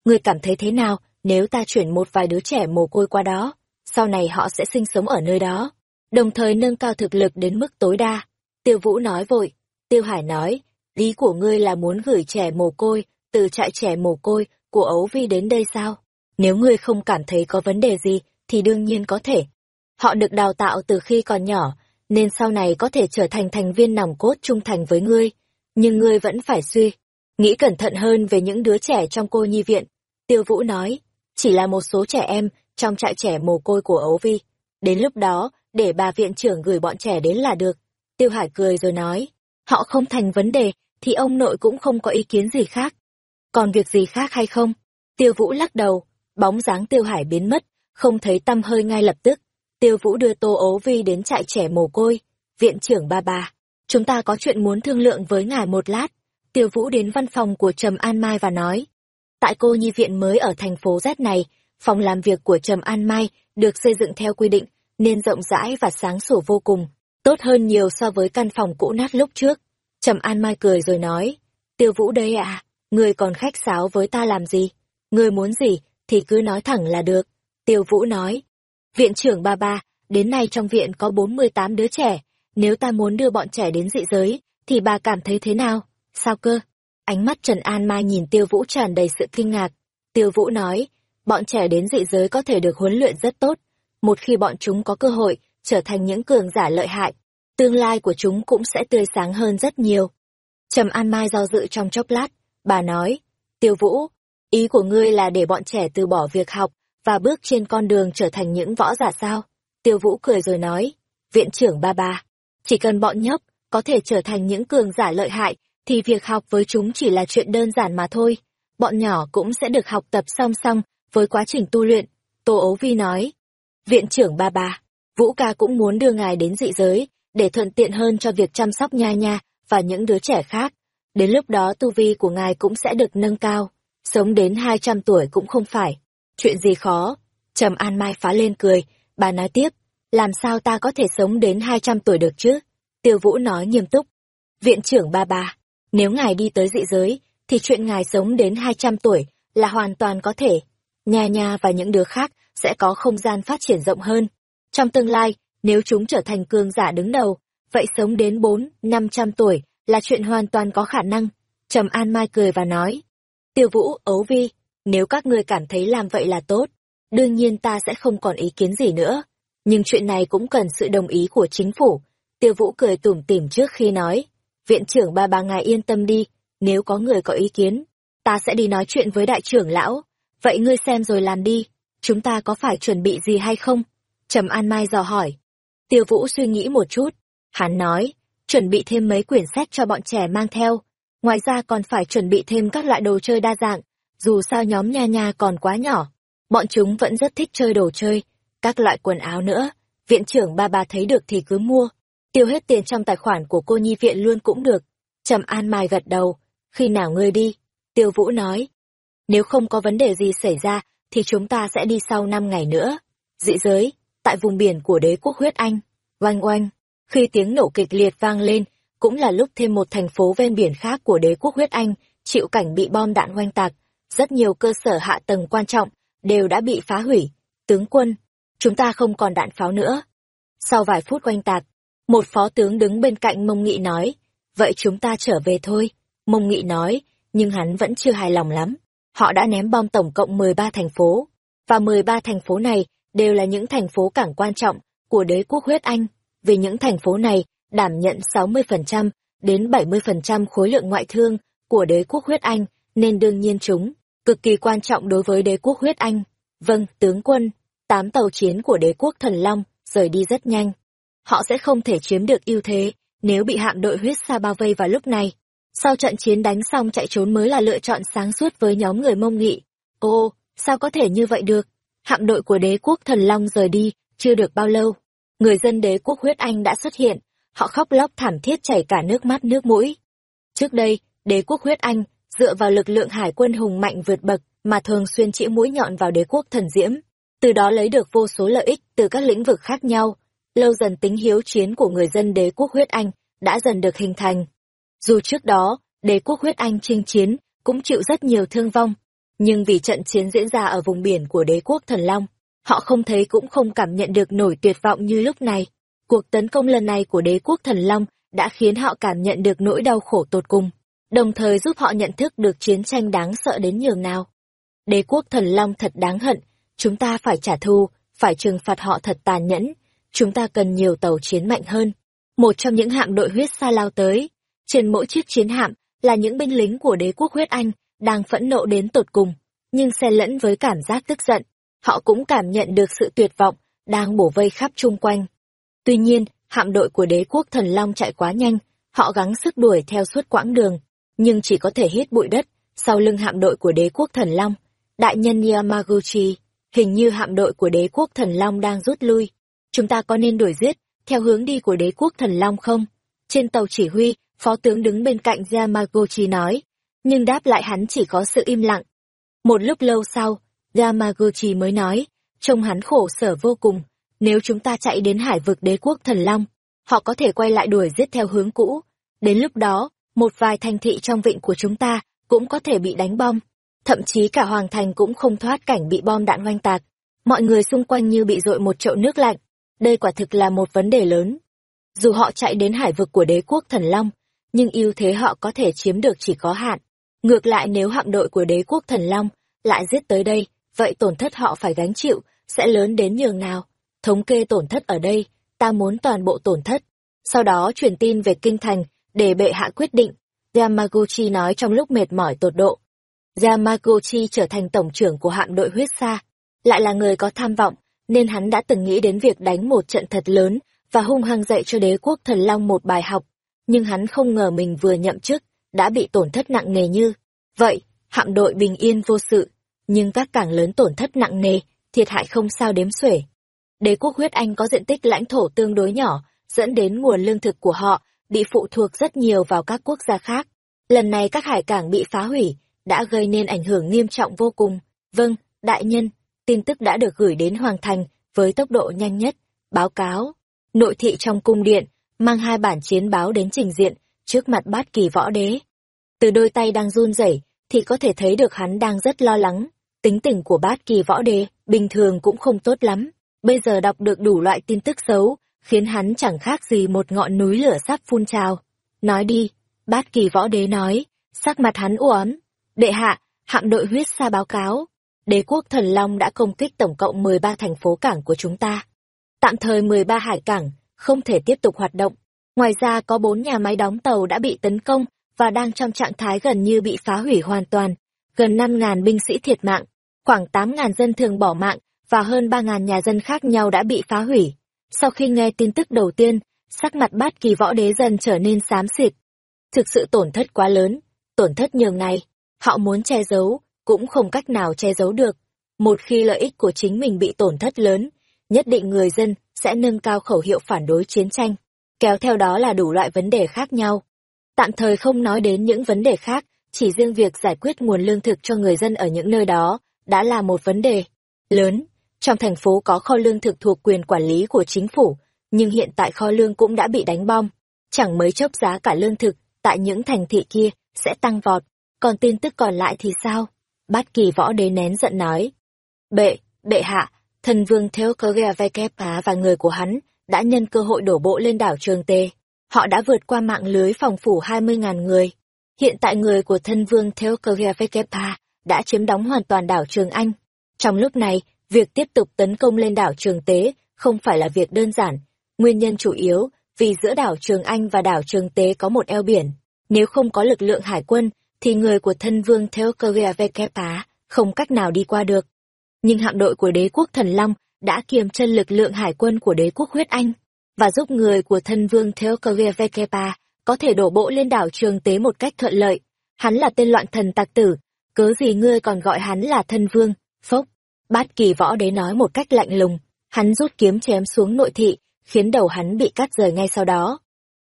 Ngươi cảm thấy thế nào nếu ta chuyển một vài đứa trẻ mồ côi qua đó, sau này họ sẽ sinh sống ở nơi đó, đồng thời nâng cao thực lực đến mức tối đa. Tiêu Vũ nói vội, Tiêu Hải nói, ý của ngươi là muốn gửi trẻ mồ côi, từ trại trẻ mồ côi của Ấu Vi đến đây sao? Nếu ngươi không cảm thấy có vấn đề gì, thì đương nhiên có thể. Họ được đào tạo từ khi còn nhỏ, nên sau này có thể trở thành thành viên nòng cốt trung thành với ngươi. Nhưng ngươi vẫn phải suy, nghĩ cẩn thận hơn về những đứa trẻ trong cô nhi viện. Tiêu Vũ nói, chỉ là một số trẻ em trong trại trẻ mồ côi của Ấu Vi. Đến lúc đó, để bà viện trưởng gửi bọn trẻ đến là được. Tiêu Hải cười rồi nói, họ không thành vấn đề, thì ông nội cũng không có ý kiến gì khác. Còn việc gì khác hay không? Tiêu Vũ lắc đầu, bóng dáng Tiêu Hải biến mất, không thấy tâm hơi ngay lập tức. Tiêu Vũ đưa Tô Ấu Vi đến trại trẻ mồ côi. Viện trưởng ba bà, chúng ta có chuyện muốn thương lượng với ngài một lát. Tiêu Vũ đến văn phòng của Trầm An Mai và nói. Tại cô nhi viện mới ở thành phố Z này, phòng làm việc của Trầm An Mai được xây dựng theo quy định, nên rộng rãi và sáng sủa vô cùng, tốt hơn nhiều so với căn phòng cũ nát lúc trước. Trầm An Mai cười rồi nói, Tiêu Vũ đây ạ, à, người còn khách sáo với ta làm gì? Người muốn gì thì cứ nói thẳng là được. Tiêu Vũ nói, viện trưởng ba ba, đến nay trong viện có 48 đứa trẻ, nếu ta muốn đưa bọn trẻ đến dị giới, thì bà cảm thấy thế nào? Sao cơ? Ánh mắt Trần An Mai nhìn Tiêu Vũ tràn đầy sự kinh ngạc. Tiêu Vũ nói, bọn trẻ đến dị giới có thể được huấn luyện rất tốt. Một khi bọn chúng có cơ hội trở thành những cường giả lợi hại, tương lai của chúng cũng sẽ tươi sáng hơn rất nhiều. Trầm An Mai do dự trong chốc lát, bà nói, Tiêu Vũ, ý của ngươi là để bọn trẻ từ bỏ việc học và bước trên con đường trở thành những võ giả sao? Tiêu Vũ cười rồi nói, viện trưởng ba ba, chỉ cần bọn nhóc có thể trở thành những cường giả lợi hại, thì việc học với chúng chỉ là chuyện đơn giản mà thôi. Bọn nhỏ cũng sẽ được học tập song song với quá trình tu luyện. Tô Ấu Vi nói, viện trưởng ba ba, Vũ ca cũng muốn đưa ngài đến dị giới, để thuận tiện hơn cho việc chăm sóc nha nha và những đứa trẻ khác. Đến lúc đó tu vi của ngài cũng sẽ được nâng cao, sống đến 200 tuổi cũng không phải. Chuyện gì khó? Trầm An Mai phá lên cười, bà nói tiếp, làm sao ta có thể sống đến 200 tuổi được chứ? Tiêu Vũ nói nghiêm túc. Viện trưởng ba ba, nếu ngài đi tới dị giới, thì chuyện ngài sống đến 200 tuổi là hoàn toàn có thể. Nha nhà và những đứa khác sẽ có không gian phát triển rộng hơn. Trong tương lai, nếu chúng trở thành cường giả đứng đầu, vậy sống đến 4, 500 tuổi là chuyện hoàn toàn có khả năng. Trầm An Mai cười và nói. Tiêu Vũ, Ấu Vi, nếu các ngươi cảm thấy làm vậy là tốt, đương nhiên ta sẽ không còn ý kiến gì nữa. Nhưng chuyện này cũng cần sự đồng ý của chính phủ. Tiêu Vũ cười tủm tỉm trước khi nói. Viện trưởng ba ba ngài yên tâm đi, nếu có người có ý kiến, ta sẽ đi nói chuyện với đại trưởng lão. Vậy ngươi xem rồi làm đi, chúng ta có phải chuẩn bị gì hay không? Trầm An Mai dò hỏi. Tiêu Vũ suy nghĩ một chút. Hắn nói, chuẩn bị thêm mấy quyển sách cho bọn trẻ mang theo. Ngoài ra còn phải chuẩn bị thêm các loại đồ chơi đa dạng, dù sao nhóm nha nha còn quá nhỏ. Bọn chúng vẫn rất thích chơi đồ chơi, các loại quần áo nữa. Viện trưởng ba ba thấy được thì cứ mua. Tiêu hết tiền trong tài khoản của cô nhi viện luôn cũng được. Trầm An Mai gật đầu. Khi nào ngươi đi? Tiêu Vũ nói. Nếu không có vấn đề gì xảy ra, thì chúng ta sẽ đi sau năm ngày nữa. Dị giới, tại vùng biển của đế quốc huyết Anh. Oanh oanh, khi tiếng nổ kịch liệt vang lên, cũng là lúc thêm một thành phố ven biển khác của đế quốc huyết Anh chịu cảnh bị bom đạn oanh tạc. Rất nhiều cơ sở hạ tầng quan trọng đều đã bị phá hủy. Tướng quân, chúng ta không còn đạn pháo nữa. Sau vài phút oanh tạc, một phó tướng đứng bên cạnh Mông Nghị nói, vậy chúng ta trở về thôi. Mông Nghị nói, nhưng hắn vẫn chưa hài lòng lắm. Họ đã ném bom tổng cộng 13 thành phố, và 13 thành phố này đều là những thành phố cảng quan trọng của đế quốc huyết Anh, vì những thành phố này đảm nhận 60% đến 70% khối lượng ngoại thương của đế quốc huyết Anh, nên đương nhiên chúng cực kỳ quan trọng đối với đế quốc huyết Anh. Vâng, tướng quân, tám tàu chiến của đế quốc thần Long rời đi rất nhanh. Họ sẽ không thể chiếm được ưu thế nếu bị hạm đội huyết sa bao vây vào lúc này, sau trận chiến đánh xong chạy trốn mới là lựa chọn sáng suốt với nhóm người mông nghị. Ô, sao có thể như vậy được? Hạm đội của đế quốc thần long rời đi, chưa được bao lâu. Người dân đế quốc huyết anh đã xuất hiện, họ khóc lóc thảm thiết chảy cả nước mắt nước mũi. Trước đây, đế quốc huyết anh, dựa vào lực lượng hải quân hùng mạnh vượt bậc, mà thường xuyên chĩa mũi nhọn vào đế quốc thần diễm, từ đó lấy được vô số lợi ích từ các lĩnh vực khác nhau. Lâu dần tính hiếu chiến của người dân đế quốc huyết Anh đã dần được hình thành. Dù trước đó, đế quốc huyết Anh chinh chiến cũng chịu rất nhiều thương vong, nhưng vì trận chiến diễn ra ở vùng biển của đế quốc thần Long, họ không thấy cũng không cảm nhận được nổi tuyệt vọng như lúc này. Cuộc tấn công lần này của đế quốc thần Long đã khiến họ cảm nhận được nỗi đau khổ tột cùng, đồng thời giúp họ nhận thức được chiến tranh đáng sợ đến nhường nào. Đế quốc thần Long thật đáng hận, chúng ta phải trả thù, phải trừng phạt họ thật tàn nhẫn, chúng ta cần nhiều tàu chiến mạnh hơn. Một trong những hạm đội huyết sa lao tới, trên mỗi chiếc chiến hạm là những binh lính của đế quốc huyết Anh, đang phẫn nộ đến tột cùng, nhưng xen lẫn với cảm giác tức giận, họ cũng cảm nhận được sự tuyệt vọng, đang bổ vây khắp chung quanh. Tuy nhiên, hạm đội của đế quốc thần Long chạy quá nhanh, họ gắng sức đuổi theo suốt quãng đường, nhưng chỉ có thể hít bụi đất, sau lưng hạm đội của đế quốc thần Long. Đại nhân Yamaguchi, hình như hạm đội của đế quốc thần Long đang rút lui. Chúng ta có nên đuổi giết, theo hướng đi của đế quốc thần Long không? Trên tàu chỉ huy, phó tướng đứng bên cạnh Yamaguchi nói, nhưng đáp lại hắn chỉ có sự im lặng. Một lúc lâu sau, Yamaguchi mới nói, trông hắn khổ sở vô cùng, nếu chúng ta chạy đến hải vực đế quốc thần Long, họ có thể quay lại đuổi giết theo hướng cũ. Đến lúc đó, một vài thành thị trong vịnh của chúng ta cũng có thể bị đánh bom thậm chí cả hoàng thành cũng không thoát cảnh bị bom đạn oanh tạc. Mọi người xung quanh như bị dội một chậu nước lạnh. Đây quả thực là một vấn đề lớn. Dù họ chạy đến hải vực của đế quốc thần Long, nhưng ưu thế họ có thể chiếm được chỉ có hạn. Ngược lại nếu hạm đội của đế quốc thần Long lại giết tới đây, vậy tổn thất họ phải gánh chịu, sẽ lớn đến nhường nào. Thống kê tổn thất ở đây, ta muốn toàn bộ tổn thất. Sau đó truyền tin về kinh thành, để bệ hạ quyết định. Yamaguchi nói trong lúc mệt mỏi tột độ. Yamaguchi trở thành tổng trưởng của hạm đội huyết sa, lại là người có tham vọng, nên hắn đã từng nghĩ đến việc đánh một trận thật lớn và hung hăng dạy cho đế quốc thần long một bài học, nhưng hắn không ngờ mình vừa nhậm chức, đã bị tổn thất nặng nề như. Vậy, hạm đội bình yên vô sự, nhưng các cảng lớn tổn thất nặng nề, thiệt hại không sao đếm xuể. Đế quốc huyết Anh có diện tích lãnh thổ tương đối nhỏ, dẫn đến nguồn lương thực của họ bị phụ thuộc rất nhiều vào các quốc gia khác. Lần này các hải cảng bị phá hủy, đã gây nên ảnh hưởng nghiêm trọng vô cùng. Vâng, đại nhân, tin tức đã được gửi đến Hoàng Thành với tốc độ nhanh nhất. Báo cáo, nội thị trong cung điện, mang hai bản chiến báo đến trình diện, trước mặt bát kỳ võ đế. Từ đôi tay đang run rẩy thì có thể thấy được hắn đang rất lo lắng. Tính tình của bát kỳ võ đế, bình thường cũng không tốt lắm. Bây giờ đọc được đủ loại tin tức xấu, khiến hắn chẳng khác gì một ngọn núi lửa sắp phun trào. Nói đi, bát kỳ võ đế nói, sắc mặt hắn u ám, Đệ hạ, hạm đội huyết sa báo cáo, đế quốc thần Long đã công kích tổng cộng 13 thành phố cảng của chúng ta. Tạm thời 13 hải cảng, không thể tiếp tục hoạt động. Ngoài ra có bốn nhà máy đóng tàu đã bị tấn công và đang trong trạng thái gần như bị phá hủy hoàn toàn. Gần 5.000 binh sĩ thiệt mạng, khoảng 8.000 dân thường bỏ mạng và hơn 3.000 nhà dân khác nhau đã bị phá hủy. Sau khi nghe tin tức đầu tiên, sắc mặt bát kỳ võ đế dần trở nên xám xịt. Thực sự tổn thất quá lớn, tổn thất nhường này, Họ muốn che giấu, cũng không cách nào che giấu được. Một khi lợi ích của chính mình bị tổn thất lớn, nhất định người dân sẽ nâng cao khẩu hiệu phản đối chiến tranh, kéo theo đó là đủ loại vấn đề khác nhau. Tạm thời không nói đến những vấn đề khác, chỉ riêng việc giải quyết nguồn lương thực cho người dân ở những nơi đó đã là một vấn đề lớn. Trong thành phố có kho lương thực thuộc quyền quản lý của chính phủ, nhưng hiện tại kho lương cũng đã bị đánh bom. Chẳng mấy chốc giá cả lương thực tại những thành thị kia sẽ tăng vọt, còn tin tức còn lại thì sao? Bát kỳ võ đế nén giận nói. Bệ, bệ hạ, thần vương Theokogia và người của hắn đã nhân cơ hội đổ bộ lên đảo Trường Tê. Họ đã vượt qua mạng lưới phòng phủ 20.000 người. Hiện tại người của thân vương Theokogia đã chiếm đóng hoàn toàn đảo Trường Anh. Trong lúc này, việc tiếp tục tấn công lên đảo Trường Tế không phải là việc đơn giản. Nguyên nhân chủ yếu vì giữa đảo Trường Anh và đảo Trường Tế có một eo biển. Nếu không có lực lượng hải quân thì người của thân vương Theokogia không cách nào đi qua được. Nhưng hạm đội của đế quốc thần Long đã kiềm chân lực lượng hải quân của đế quốc huyết Anh. và giúp người của thân vương Theokoviavekepa có thể đổ bộ lên đảo Trường Tế một cách thuận lợi. Hắn là tên loạn thần tặc tử, cớ gì ngươi còn gọi hắn là thân vương, phốc. Bát kỳ võ đế nói một cách lạnh lùng, hắn rút kiếm chém xuống nội thị, khiến đầu hắn bị cắt rời ngay sau đó.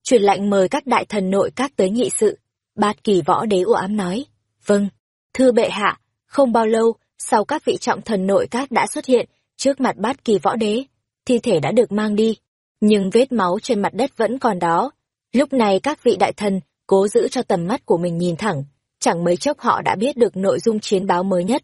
Truyền lệnh mời các đại thần nội các tới nghị sự. Bát kỳ võ đế u ám nói, vâng, thưa bệ hạ, không bao lâu, sau các vị trọng thần nội các đã xuất hiện, trước mặt bát kỳ võ đế, thi thể đã được mang đi, nhưng vết máu trên mặt đất vẫn còn đó. Lúc này các vị đại thần cố giữ cho tầm mắt của mình nhìn thẳng, chẳng mấy chốc họ đã biết được nội dung chiến báo mới nhất.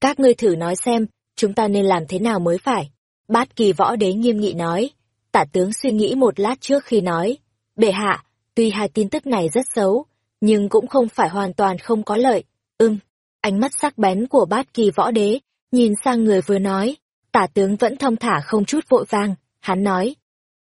Các ngươi thử nói xem, chúng ta nên làm thế nào mới phải. Bát kỳ võ đế nghiêm nghị nói, tả tướng suy nghĩ một lát trước khi nói, bệ hạ, tuy hai tin tức này rất xấu, nhưng cũng không phải hoàn toàn không có lợi, ưm. Ánh mắt sắc bén của bát kỳ võ đế, nhìn sang người vừa nói, tả tướng vẫn thong thả không chút vội vàng, hắn nói,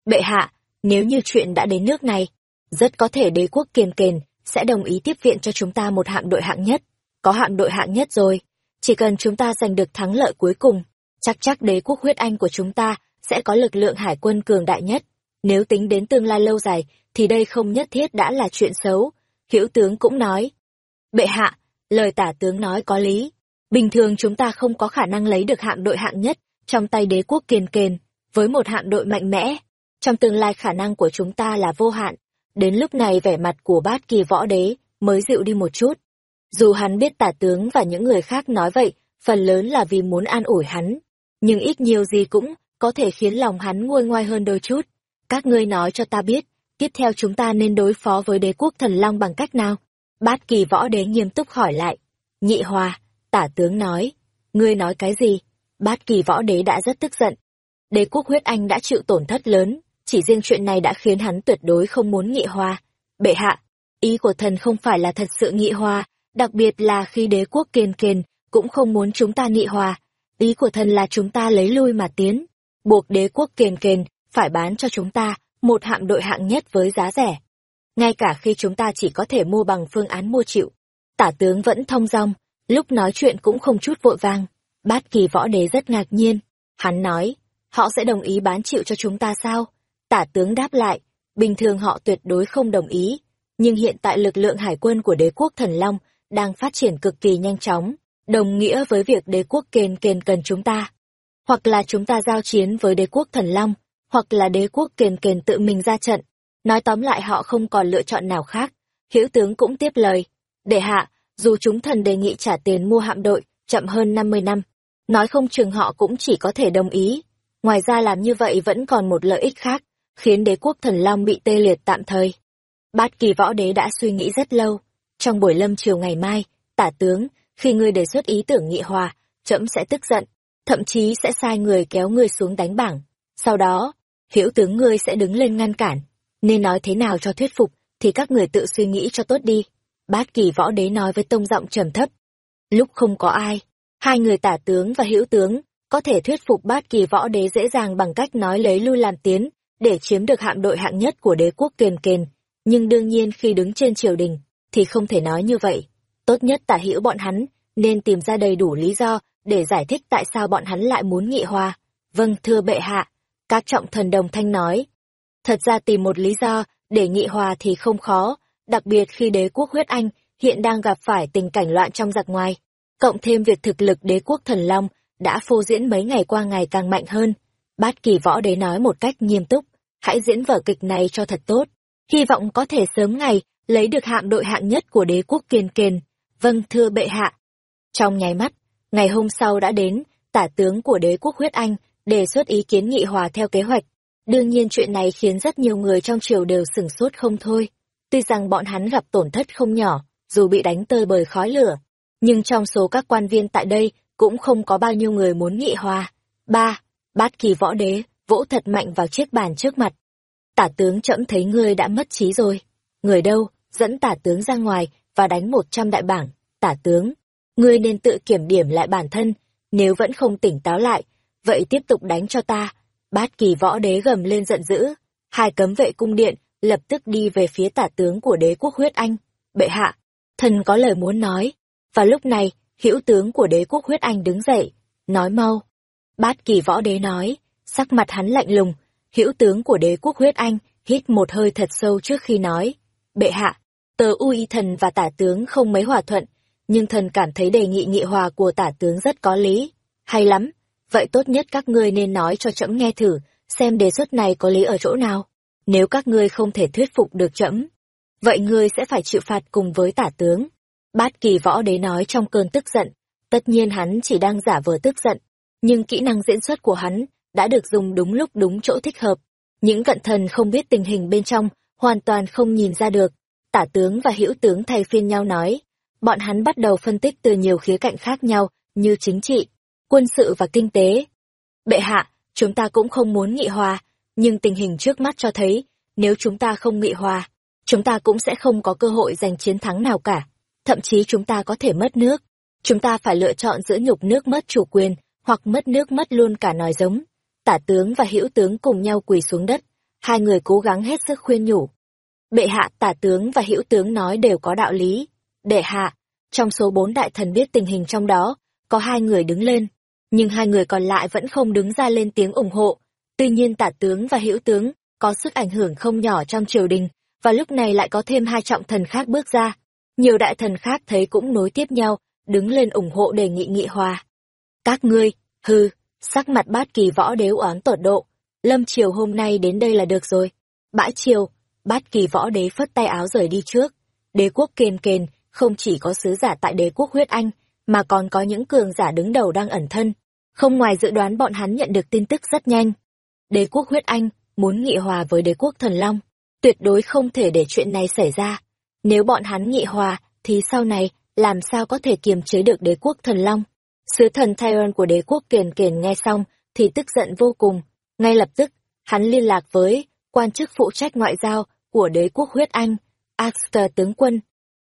bệ hạ, nếu như chuyện đã đến nước này, rất có thể đế quốc kiền kền sẽ đồng ý tiếp viện cho chúng ta một hạm đội hạng nhất. Có hạm đội hạng nhất rồi, chỉ cần chúng ta giành được thắng lợi cuối cùng, chắc chắc đế quốc huyết anh của chúng ta sẽ có lực lượng hải quân cường đại nhất. Nếu tính đến tương lai lâu dài, thì đây không nhất thiết đã là chuyện xấu. Hiểu tướng cũng nói. Bệ hạ, lời tả tướng nói có lý. Bình thường chúng ta không có khả năng lấy được hạm đội hạng nhất trong tay đế quốc kiền kền, với một hạm đội mạnh mẽ. Trong tương lai khả năng của chúng ta là vô hạn. Đến lúc này vẻ mặt của bát kỳ võ đế mới dịu đi một chút. Dù hắn biết tả tướng và những người khác nói vậy, phần lớn là vì muốn an ủi hắn. Nhưng ít nhiều gì cũng có thể khiến lòng hắn nguôi ngoai hơn đôi chút. Các ngươi nói cho ta biết, tiếp theo chúng ta nên đối phó với đế quốc thần long bằng cách nào? Bát kỳ võ đế nghiêm túc hỏi lại. Nhị hòa, tả tướng nói. Ngươi nói cái gì? Bát kỳ võ đế đã rất tức giận. Đế quốc huyết anh đã chịu tổn thất lớn, chỉ riêng chuyện này đã khiến hắn tuyệt đối không muốn nghị hòa. Bệ hạ, ý của thần không phải là thật sự nghị hòa, đặc biệt là khi đế quốc kiên kiền cũng không muốn chúng ta nghị hòa. Ý của thần là chúng ta lấy lui mà tiến, buộc đế quốc kiền kiền phải bán cho chúng ta một hạm đội hạng nhất với giá rẻ. Ngay cả khi chúng ta chỉ có thể mua bằng phương án mua chịu. Tả tướng vẫn thông dong, lúc nói chuyện cũng không chút vội vàng. Bát kỳ võ đế rất ngạc nhiên. Hắn nói, họ sẽ đồng ý bán chịu cho chúng ta sao? Tả tướng đáp lại, bình thường họ tuyệt đối không đồng ý. Nhưng hiện tại lực lượng hải quân của đế quốc thần Long đang phát triển cực kỳ nhanh chóng, đồng nghĩa với việc đế quốc kền kền cần chúng ta. Hoặc là chúng ta giao chiến với đế quốc thần Long, hoặc là đế quốc kền kền tự mình ra trận. Nói tóm lại họ không còn lựa chọn nào khác. hiếu tướng cũng tiếp lời. Để hạ, dù chúng thần đề nghị trả tiền mua hạm đội, chậm hơn 50 năm, nói không chừng họ cũng chỉ có thể đồng ý. Ngoài ra làm như vậy vẫn còn một lợi ích khác, khiến đế quốc thần Long bị tê liệt tạm thời. Bát kỳ võ đế đã suy nghĩ rất lâu. Trong buổi lâm chiều ngày mai, tả tướng, khi ngươi đề xuất ý tưởng nghị hòa, trẫm sẽ tức giận, thậm chí sẽ sai người kéo ngươi xuống đánh bảng. Sau đó, hiểu tướng ngươi sẽ đứng lên ngăn cản. Nên nói thế nào cho thuyết phục, thì các người tự suy nghĩ cho tốt đi. Bát kỳ võ đế nói với tông giọng trầm thấp. Lúc không có ai, hai người tả tướng và hữu tướng có thể thuyết phục bát kỳ võ đế dễ dàng bằng cách nói lấy lui làm tiến, để chiếm được hạm đội hạng nhất của đế quốc kiền kền. Nhưng đương nhiên khi đứng trên triều đình, thì không thể nói như vậy. Tốt nhất tả hữu bọn hắn, nên tìm ra đầy đủ lý do để giải thích tại sao bọn hắn lại muốn nghị hòa. Vâng, thưa bệ hạ, các trọng thần đồng thanh nói. Thật ra tìm một lý do để nghị hòa thì không khó, đặc biệt khi đế quốc huyết anh hiện đang gặp phải tình cảnh loạn trong giặc ngoài. Cộng thêm việc thực lực đế quốc thần long đã phô diễn mấy ngày qua ngày càng mạnh hơn. Bát kỳ võ đế nói một cách nghiêm túc, hãy diễn vở kịch này cho thật tốt. Hy vọng có thể sớm ngày lấy được hạm đội hạng nhất của đế quốc kiên kiền. Vâng thưa bệ hạ. Trong nháy mắt, ngày hôm sau đã đến, tả tướng của đế quốc huyết anh đề xuất ý kiến nghị hòa theo kế hoạch. Đương nhiên chuyện này khiến rất nhiều người trong triều đều sửng sốt không thôi. Tuy rằng bọn hắn gặp tổn thất không nhỏ, dù bị đánh tơi bời khói lửa, nhưng trong số các quan viên tại đây cũng không có bao nhiêu người muốn nghị hòa. Ba, bát kỳ võ đế, vỗ thật mạnh vào chiếc bàn trước mặt. Tả tướng chậm thấy ngươi đã mất trí rồi. Người đâu, dẫn tả tướng ra ngoài và đánh một trăm đại bảng. Tả tướng, ngươi nên tự kiểm điểm lại bản thân, nếu vẫn không tỉnh táo lại, vậy tiếp tục đánh cho ta. Bát kỳ võ đế gầm lên giận dữ, hai cấm vệ cung điện lập tức đi về phía tả tướng của đế quốc huyết anh. Bệ hạ, thần có lời muốn nói. Và lúc này, hữu tướng của đế quốc huyết anh đứng dậy, nói mau. Bát kỳ võ đế nói, sắc mặt hắn lạnh lùng, hữu tướng của đế quốc huyết anh, hít một hơi thật sâu trước khi nói. Bệ hạ, tờ uy thần và tả tướng không mấy hòa thuận, nhưng thần cảm thấy đề nghị nghị hòa của tả tướng rất có lý. Hay lắm, vậy tốt nhất các ngươi nên nói cho trẫm nghe thử, xem đề xuất này có lý ở chỗ nào. Nếu các ngươi không thể thuyết phục được trẫm, vậy ngươi sẽ phải chịu phạt cùng với tả tướng. Bát kỳ võ đế nói trong cơn tức giận, tất nhiên hắn chỉ đang giả vờ tức giận, nhưng kỹ năng diễn xuất của hắn đã được dùng đúng lúc đúng chỗ thích hợp. Những cận thần không biết tình hình bên trong, hoàn toàn không nhìn ra được. Tả tướng và hữu tướng thay phiên nhau nói, bọn hắn bắt đầu phân tích từ nhiều khía cạnh khác nhau, như chính trị, quân sự và kinh tế. Bệ hạ, chúng ta cũng không muốn nghị hòa, nhưng tình hình trước mắt cho thấy, nếu chúng ta không nghị hòa, chúng ta cũng sẽ không có cơ hội giành chiến thắng nào cả. Thậm chí chúng ta có thể mất nước. Chúng ta phải lựa chọn giữa nhục nước mất chủ quyền, hoặc mất nước mất luôn cả nòi giống. Tả tướng và hữu tướng cùng nhau quỳ xuống đất, hai người cố gắng hết sức khuyên nhủ. Bệ hạ tả tướng và hữu tướng nói đều có đạo lý. Đệ hạ, trong số bốn đại thần biết tình hình trong đó, có hai người đứng lên, nhưng hai người còn lại vẫn không đứng ra lên tiếng ủng hộ. Tuy nhiên tả tướng và hữu tướng có sức ảnh hưởng không nhỏ trong triều đình, và lúc này lại có thêm hai trọng thần khác bước ra. Nhiều đại thần khác thấy cũng nối tiếp nhau, đứng lên ủng hộ đề nghị nghị hòa. Các ngươi, hư, sắc mặt bát kỳ võ đế oán tột độ. Lâm triều hôm nay đến đây là được rồi. Bãi triều, bát kỳ võ đế phất tay áo rời đi trước. Đế quốc kền kền, không chỉ có sứ giả tại đế quốc huyết anh, mà còn có những cường giả đứng đầu đang ẩn thân. Không ngoài dự đoán bọn hắn nhận được tin tức rất nhanh. Đế quốc huyết anh muốn nghị hòa với đế quốc thần long, tuyệt đối không thể để chuyện này xảy ra. Nếu bọn hắn nghị hòa, thì sau này, làm sao có thể kiềm chế được đế quốc thần long? Sứ thần Tyron của đế quốc kiền kiền nghe xong, thì tức giận vô cùng. Ngay lập tức, hắn liên lạc với quan chức phụ trách ngoại giao của đế quốc huyết Anh, Axter tướng quân.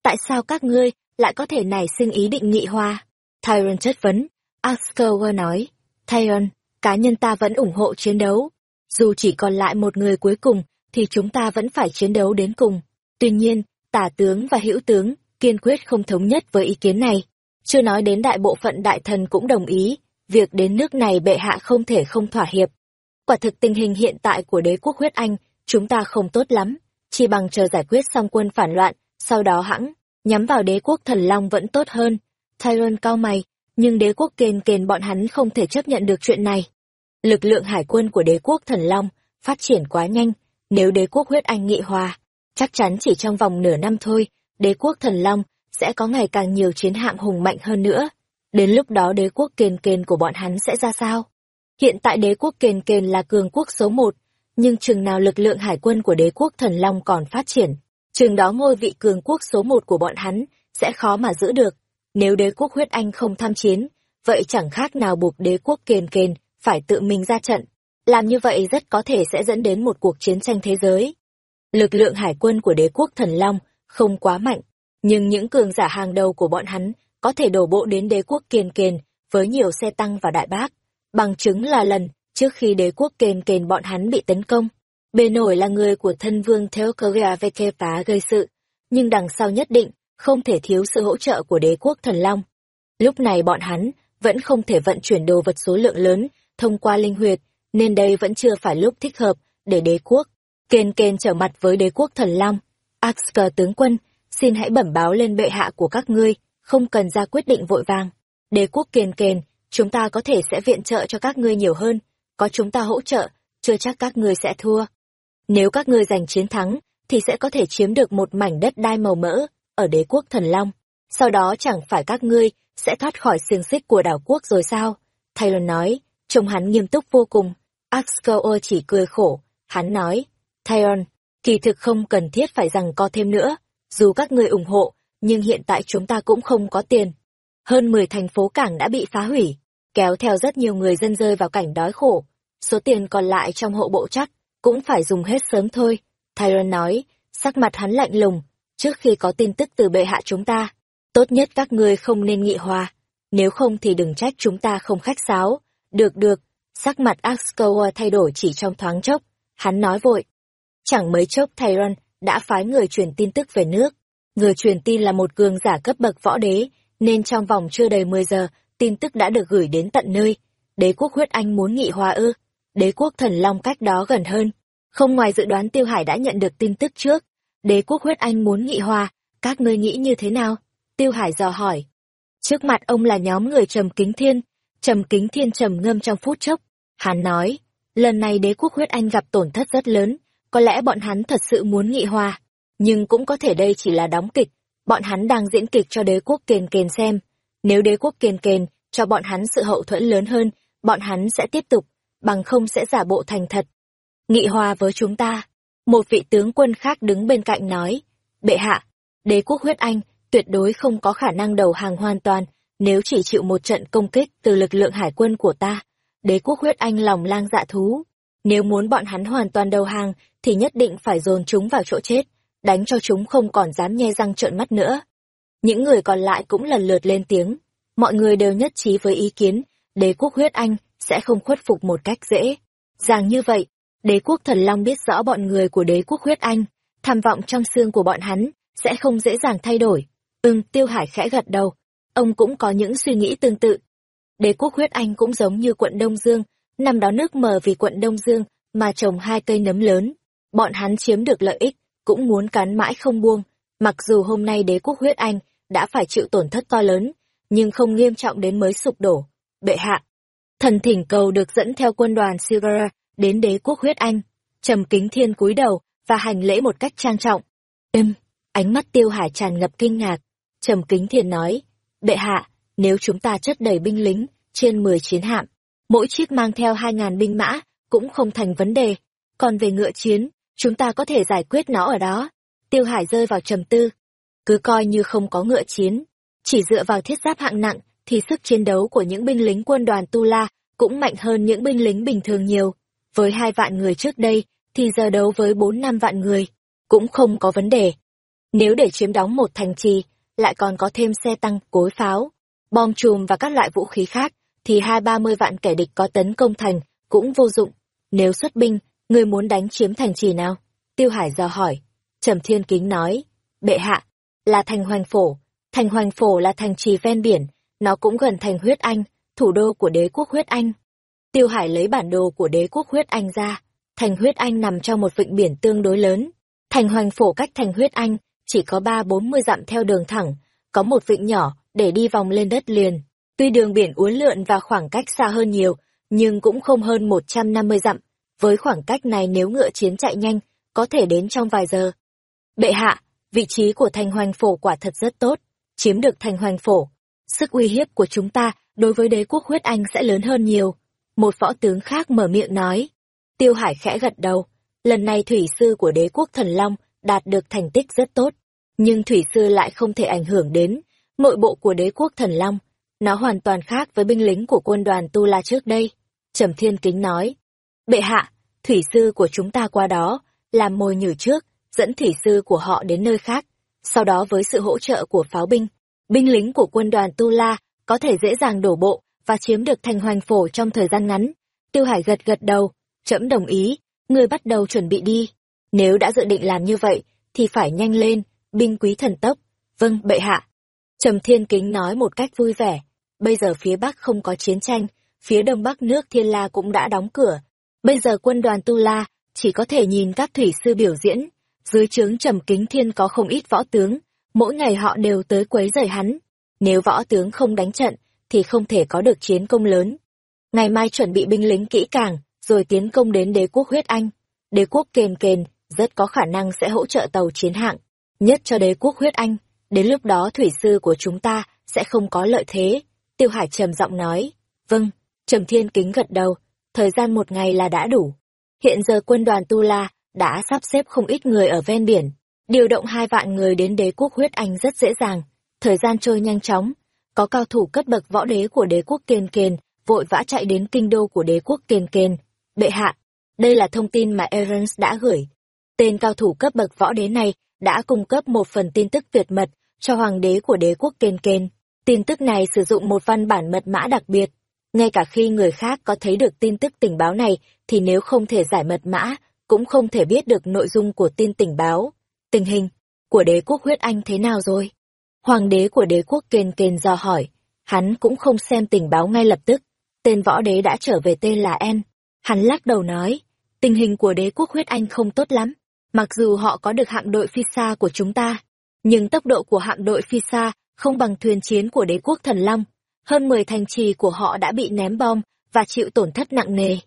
Tại sao các ngươi lại có thể nảy sinh ý định nghị hòa? Tyron chất vấn. Axter nói, Tyron, cá nhân ta vẫn ủng hộ chiến đấu. Dù chỉ còn lại một người cuối cùng, thì chúng ta vẫn phải chiến đấu đến cùng. Tuy nhiên, tả tướng và hữu tướng kiên quyết không thống nhất với ý kiến này. Chưa nói đến đại bộ phận đại thần cũng đồng ý, việc đến nước này bệ hạ không thể không thỏa hiệp. Quả thực tình hình hiện tại của đế quốc huyết Anh, chúng ta không tốt lắm, chỉ bằng chờ giải quyết xong quân phản loạn, sau đó hãng, nhắm vào đế quốc thần long vẫn tốt hơn. Tyron cao mày, nhưng đế quốc kền kền bọn hắn không thể chấp nhận được chuyện này. Lực lượng hải quân của đế quốc thần long phát triển quá nhanh, nếu đế quốc huyết Anh nghị hòa, chắc chắn chỉ trong vòng nửa năm thôi, đế quốc thần long sẽ có ngày càng nhiều chiến hạm hùng mạnh hơn nữa. Đến lúc đó đế quốc kền kền của bọn hắn sẽ ra sao? Hiện tại đế quốc kền kền là cường quốc số một, nhưng chừng nào lực lượng hải quân của đế quốc thần long còn phát triển, chừng đó ngôi vị cường quốc số một của bọn hắn sẽ khó mà giữ được. Nếu đế quốc huyết anh không tham chiến, vậy chẳng khác nào buộc đế quốc kền kền phải tự mình ra trận. Làm như vậy rất có thể sẽ dẫn đến một cuộc chiến tranh thế giới. Lực lượng hải quân của đế quốc thần long không quá mạnh, nhưng những cường giả hàng đầu của bọn hắn có thể đổ bộ đến đế quốc kiền kền với nhiều xe tăng và đại bác. Bằng chứng là lần trước khi đế quốc kền kền bọn hắn bị tấn công. Bề nổi là người của thân vương Theokoria phá gây sự, nhưng đằng sau nhất định không thể thiếu sự hỗ trợ của đế quốc thần long. Lúc này bọn hắn vẫn không thể vận chuyển đồ vật số lượng lớn thông qua linh huyệt, nên đây vẫn chưa phải lúc thích hợp để đế quốc. Kền kền trở mặt với đế quốc thần long. Axker tướng quân, xin hãy bẩm báo lên bệ hạ của các ngươi, không cần ra quyết định vội vàng. Đế quốc kên kền, chúng ta có thể sẽ viện trợ cho các ngươi nhiều hơn, có chúng ta hỗ trợ, chưa chắc các ngươi sẽ thua. Nếu các ngươi giành chiến thắng, thì sẽ có thể chiếm được một mảnh đất đai màu mỡ ở đế quốc thần long. Sau đó chẳng phải các ngươi sẽ thoát khỏi xiềng xích của đảo quốc rồi sao? Taylor nói, trông hắn nghiêm túc vô cùng. axcoa chỉ cười khổ, hắn nói, Taylor, kỳ thực không cần thiết phải rằng co thêm nữa, dù các ngươi ủng hộ, nhưng hiện tại chúng ta cũng không có tiền. Hơn 10 thành phố cảng đã bị phá hủy, kéo theo rất nhiều người dân rơi vào cảnh đói khổ. Số tiền còn lại trong hộ bộ chắc, cũng phải dùng hết sớm thôi. Tyron nói, sắc mặt hắn lạnh lùng, trước khi có tin tức từ bệ hạ chúng ta. Tốt nhất các ngươi không nên nghị hòa, nếu không thì đừng trách chúng ta không khách sáo. Được được, sắc mặt Axcoa thay đổi chỉ trong thoáng chốc, hắn nói vội. Chẳng mấy chốc Tyron đã phái người truyền tin tức về nước. Người truyền tin là một cường giả cấp bậc võ đế, nên trong vòng chưa đầy 10 giờ, tin tức đã được gửi đến tận nơi. Đế quốc huyết anh muốn nghị hòa ư. đế quốc thần long cách đó gần hơn. Không ngoài dự đoán Tiêu Hải đã nhận được tin tức trước, đế quốc huyết anh muốn nghị hòa, các ngươi nghĩ như thế nào? Tiêu Hải dò hỏi. Trước mặt ông là nhóm người Trầm Kính Thiên, Trầm Kính Thiên trầm ngâm trong phút chốc. Hắn nói, lần này đế quốc huyết anh gặp tổn thất rất lớn, có lẽ bọn hắn thật sự muốn nghị hòa, nhưng cũng có thể đây chỉ là đóng kịch, bọn hắn đang diễn kịch cho đế quốc kền kền xem. Nếu đế quốc kền kền cho bọn hắn sự hậu thuẫn lớn hơn, bọn hắn sẽ tiếp tục, bằng không sẽ giả bộ thành thật. Nghị hòa với chúng ta. Một vị tướng quân khác đứng bên cạnh nói, bệ hạ, đế quốc huyết anh tuyệt đối không có khả năng đầu hàng hoàn toàn nếu chỉ chịu một trận công kích từ lực lượng hải quân của ta. Đế quốc huyết anh lòng lang dạ thú. Nếu muốn bọn hắn hoàn toàn đầu hàng thì nhất định phải dồn chúng vào chỗ chết, đánh cho chúng không còn dám nhe răng trợn mắt nữa. Những người còn lại cũng lần lượt lên tiếng, mọi người đều nhất trí với ý kiến, đế quốc huyết anh sẽ không khuất phục một cách dễ. Rằng như vậy, đế quốc thần long biết rõ bọn người của đế quốc huyết anh, tham vọng trong xương của bọn hắn, sẽ không dễ dàng thay đổi. Ừm, tiêu hải khẽ gật đầu, ông cũng có những suy nghĩ tương tự. Đế quốc huyết anh cũng giống như quận Đông Dương, năm đó nước mờ vì quận Đông Dương mà trồng hai cây nấm lớn. Bọn hắn chiếm được lợi ích, cũng muốn cắn mãi không buông. Mặc dù hôm nay đế quốc huyết anh đã phải chịu tổn thất to lớn, nhưng không nghiêm trọng đến mới sụp đổ. Bệ hạ, thần thỉnh cầu được dẫn theo quân đoàn Sigara đến đế quốc huyết anh. Trầm kính thiên cúi đầu và hành lễ một cách trang trọng. Ừm, ánh mắt tiêu hải tràn ngập kinh ngạc. Trầm kính thiên nói, bệ hạ, nếu chúng ta chất đầy binh lính trên 10 chiến hạm, mỗi chiếc mang theo hai ngàn binh mã, cũng không thành vấn đề. Còn về ngựa chiến, chúng ta có thể giải quyết nó ở đó. Tiêu Hải rơi vào trầm tư. Cứ coi như không có ngựa chiến, chỉ dựa vào thiết giáp hạng nặng, thì sức chiến đấu của những binh lính quân đoàn Tu La cũng mạnh hơn những binh lính bình thường nhiều. Với hai vạn người trước đây, thì giờ đấu với bốn năm vạn người, cũng không có vấn đề. Nếu để chiếm đóng một thành trì, lại còn có thêm xe tăng, cối pháo, bom chùm và các loại vũ khí khác, thì hai ba mươi vạn kẻ địch có tấn công thành, cũng vô dụng. Nếu xuất binh, người muốn đánh chiếm thành trì nào? Tiêu Hải dò hỏi. Trầm Thiên Kính nói, bệ hạ, là thành hoành phổ. Thành hoành phổ là thành trì ven biển, nó cũng gần thành huyết anh, thủ đô của đế quốc huyết anh. Tiêu Hải lấy bản đồ của đế quốc huyết anh ra. Thành huyết anh nằm trong một vịnh biển tương đối lớn. Thành hoành phổ cách thành huyết anh chỉ có ba bốn mươi dặm theo đường thẳng, có một vịnh nhỏ để đi vòng lên đất liền. Tuy đường biển uốn lượn và khoảng cách xa hơn nhiều, nhưng cũng không hơn một trăm năm mươi dặm. Với khoảng cách này nếu ngựa chiến chạy nhanh, có thể đến trong vài giờ. Bệ hạ, vị trí của thành hoành phổ quả thật rất tốt, chiếm được thành hoành phổ. Sức uy hiếp của chúng ta đối với đế quốc huyết anh sẽ lớn hơn nhiều. Một võ tướng khác mở miệng nói. Tiêu Hải khẽ gật đầu. Lần này thủy sư của đế quốc thần Long đạt được thành tích rất tốt. Nhưng thủy sư lại không thể ảnh hưởng đến nội bộ của đế quốc thần Long. Nó hoàn toàn khác với binh lính của quân đoàn Tu La trước đây. Trầm Thiên Kính nói. Bệ hạ, thủy sư của chúng ta qua đó, làm mồi nhử trước, dẫn thủy sư của họ đến nơi khác. Sau đó với sự hỗ trợ của pháo binh, binh lính của quân đoàn Tu La có thể dễ dàng đổ bộ và chiếm được thành hoành phổ trong thời gian ngắn. Tiêu Hải gật gật đầu, trẫm đồng ý, người bắt đầu chuẩn bị đi. Nếu đã dự định làm như vậy, thì phải nhanh lên, binh quý thần tốc. Vâng, bệ hạ. Trầm Thiên Kính nói một cách vui vẻ. Bây giờ phía Bắc không có chiến tranh, phía Đông Bắc nước Thiên La cũng đã đóng cửa. Bây giờ quân đoàn Tu La chỉ có thể nhìn các thủy sư biểu diễn. Dưới trướng Trầm Kính Thiên có không ít võ tướng, mỗi ngày họ đều tới quấy rầy hắn. Nếu võ tướng không đánh trận, thì không thể có được chiến công lớn. Ngày mai chuẩn bị binh lính kỹ càng, rồi tiến công đến đế quốc huyết anh. Đế quốc kền kền, rất có khả năng sẽ hỗ trợ tàu chiến hạng, nhất cho đế quốc huyết anh. Đến lúc đó thủy sư của chúng ta sẽ không có lợi thế. Tiêu Hải trầm giọng nói. Vâng, Trầm Thiên Kính gật đầu, thời gian một ngày là đã đủ. Hiện giờ quân đoàn Tu La đã sắp xếp không ít người ở ven biển, điều động hai vạn người đến đế quốc huyết anh rất dễ dàng. Thời gian trôi nhanh chóng, có cao thủ cấp bậc võ đế của đế quốc Kền Kền vội vã chạy đến kinh đô của đế quốc Kền Kền. Bệ hạ, đây là thông tin mà Erens đã gửi. Tên cao thủ cấp bậc võ đế này đã cung cấp một phần tin tức tuyệt mật cho hoàng đế của đế quốc Kền Kền. Tin tức này sử dụng một văn bản mật mã đặc biệt. Ngay cả khi người khác có thấy được tin tức tình báo này thì nếu không thể giải mật mã, cũng không thể biết được nội dung của tin tình báo. Tình hình của đế quốc huyết anh thế nào rồi? Hoàng đế của đế quốc kền kền do hỏi. Hắn cũng không xem tình báo ngay lập tức. Tên võ đế đã trở về tên là En. Hắn lắc đầu nói, tình hình của đế quốc huyết anh không tốt lắm. Mặc dù họ có được hạm đội phi xa của chúng ta, nhưng tốc độ của hạm đội phi xa không bằng thuyền chiến của đế quốc thần long. Hơn 10 thành trì của họ đã bị ném bom và chịu tổn thất nặng nề.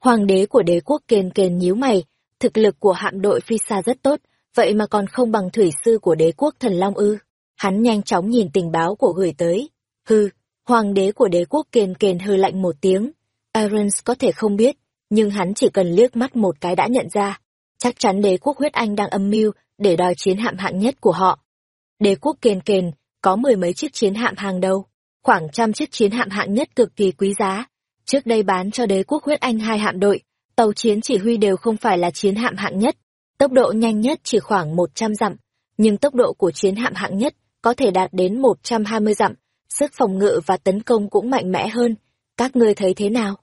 Hoàng đế của đế quốc kền kền nhíu mày, thực lực của hạm đội phi xa rất tốt, vậy mà còn không bằng thủy sư của đế quốc thần long ư. Hắn nhanh chóng nhìn tình báo của gửi tới. Hư, hoàng đế của đế quốc kền kền hư lạnh một tiếng. Irons có thể không biết, nhưng hắn chỉ cần liếc mắt một cái đã nhận ra. Chắc chắn đế quốc huyết anh đang âm mưu để đòi chiến hạm hạng nhất của họ. Đế quốc kền kền có mười mấy chiếc chiến hạm hàng đầu, khoảng trăm chiếc chiến hạm hạng nhất cực kỳ quý giá. Trước đây bán cho đế quốc huyết anh hai hạm đội, tàu chiến chỉ huy đều không phải là chiến hạm hạng nhất, tốc độ nhanh nhất chỉ khoảng 100 dặm, nhưng tốc độ của chiến hạm hạng nhất có thể đạt đến 120 dặm, sức phòng ngự và tấn công cũng mạnh mẽ hơn. Các ngươi thấy thế nào?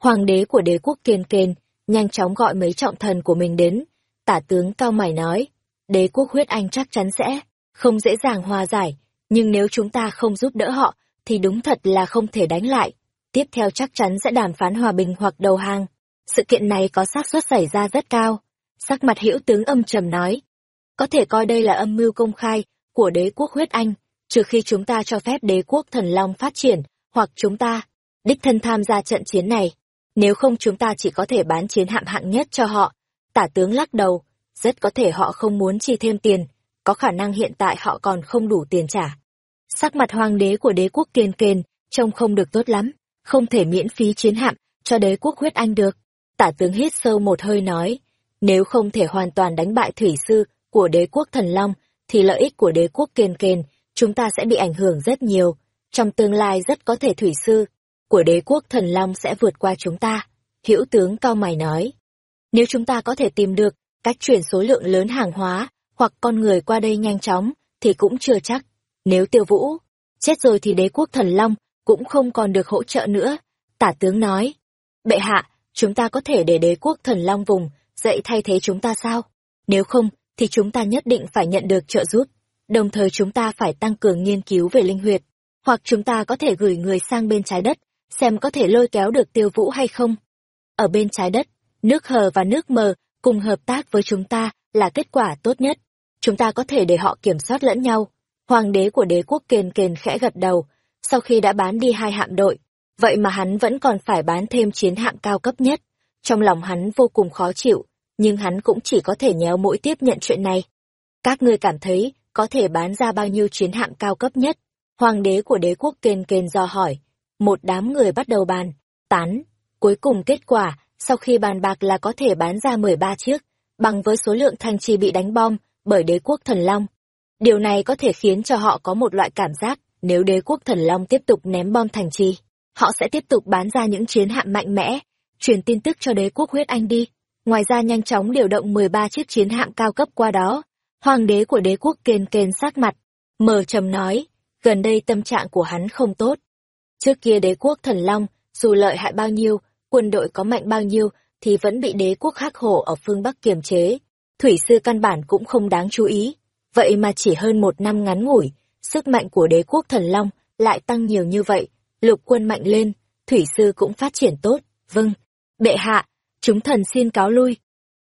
Hoàng đế của đế quốc kiên kền, nhanh chóng gọi mấy trọng thần của mình đến. Tả tướng cao mày nói, đế quốc huyết anh chắc chắn sẽ không dễ dàng hòa giải, nhưng nếu chúng ta không giúp đỡ họ, thì đúng thật là không thể đánh lại. Tiếp theo chắc chắn sẽ đàm phán hòa bình hoặc đầu hàng. Sự kiện này có xác suất xảy ra rất cao. Sắc mặt hữu tướng âm trầm nói. Có thể coi đây là âm mưu công khai của đế quốc huyết anh, trừ khi chúng ta cho phép đế quốc thần long phát triển, hoặc chúng ta đích thân tham gia trận chiến này. Nếu không chúng ta chỉ có thể bán chiến hạm hạng nhất cho họ. Tả tướng lắc đầu, rất có thể họ không muốn chi thêm tiền, có khả năng hiện tại họ còn không đủ tiền trả. Sắc mặt hoàng đế của đế quốc kiên kền, trông không được tốt lắm, không thể miễn phí chiến hạm cho đế quốc huyết anh được. Tả tướng hít sâu một hơi nói, nếu không thể hoàn toàn đánh bại thủy sư của đế quốc thần long, thì lợi ích của đế quốc kiên kền, chúng ta sẽ bị ảnh hưởng rất nhiều. Trong tương lai rất có thể thủy sư của đế quốc thần long sẽ vượt qua chúng ta. Hữu tướng cao mày nói, nếu chúng ta có thể tìm được cách chuyển số lượng lớn hàng hóa hoặc con người qua đây nhanh chóng, thì cũng chưa chắc. Nếu tiêu vũ, chết rồi thì đế quốc thần long cũng không còn được hỗ trợ nữa. Tả tướng nói, bệ hạ, chúng ta có thể để đế quốc thần long vùng dậy thay thế chúng ta sao? Nếu không, thì chúng ta nhất định phải nhận được trợ giúp. Đồng thời chúng ta phải tăng cường nghiên cứu về linh huyệt. Hoặc chúng ta có thể gửi người sang bên trái đất, xem có thể lôi kéo được tiêu vũ hay không. Ở bên trái đất, nước hờ và nước mờ cùng hợp tác với chúng ta là kết quả tốt nhất. Chúng ta có thể để họ kiểm soát lẫn nhau. Hoàng đế của đế quốc kền kền khẽ gật đầu, sau khi đã bán đi hai hạm đội, vậy mà hắn vẫn còn phải bán thêm chiến hạm cao cấp nhất. Trong lòng hắn vô cùng khó chịu, nhưng hắn cũng chỉ có thể nhéo mũi tiếp nhận chuyện này. Các ngươi cảm thấy có thể bán ra bao nhiêu chiến hạm cao cấp nhất? Hoàng đế của đế quốc kền kền do hỏi. Một đám người bắt đầu bàn, tán. Cuối cùng kết quả, sau khi bàn bạc là có thể bán ra 13 chiếc, bằng với số lượng thanh trì bị đánh bom bởi đế quốc thần long. Điều này có thể khiến cho họ có một loại cảm giác, nếu đế quốc thần long tiếp tục ném bom thành trì, họ sẽ tiếp tục bán ra những chiến hạm mạnh mẽ, truyền tin tức cho đế quốc huyết anh đi. Ngoài ra nhanh chóng điều động 13 chiếc chiến hạm cao cấp qua đó. Hoàng đế của đế quốc kền kền sát mặt, mờ trầm nói, gần đây tâm trạng của hắn không tốt. Trước kia đế quốc thần long, dù lợi hại bao nhiêu, quân đội có mạnh bao nhiêu, thì vẫn bị đế quốc hắc hổ ở phương Bắc kiềm chế. Thủy sư căn bản cũng không đáng chú ý. Vậy mà chỉ hơn một năm ngắn ngủi, sức mạnh của đế quốc thần long lại tăng nhiều như vậy. Lục quân mạnh lên, thủy sư cũng phát triển tốt. Vâng, bệ hạ, chúng thần xin cáo lui.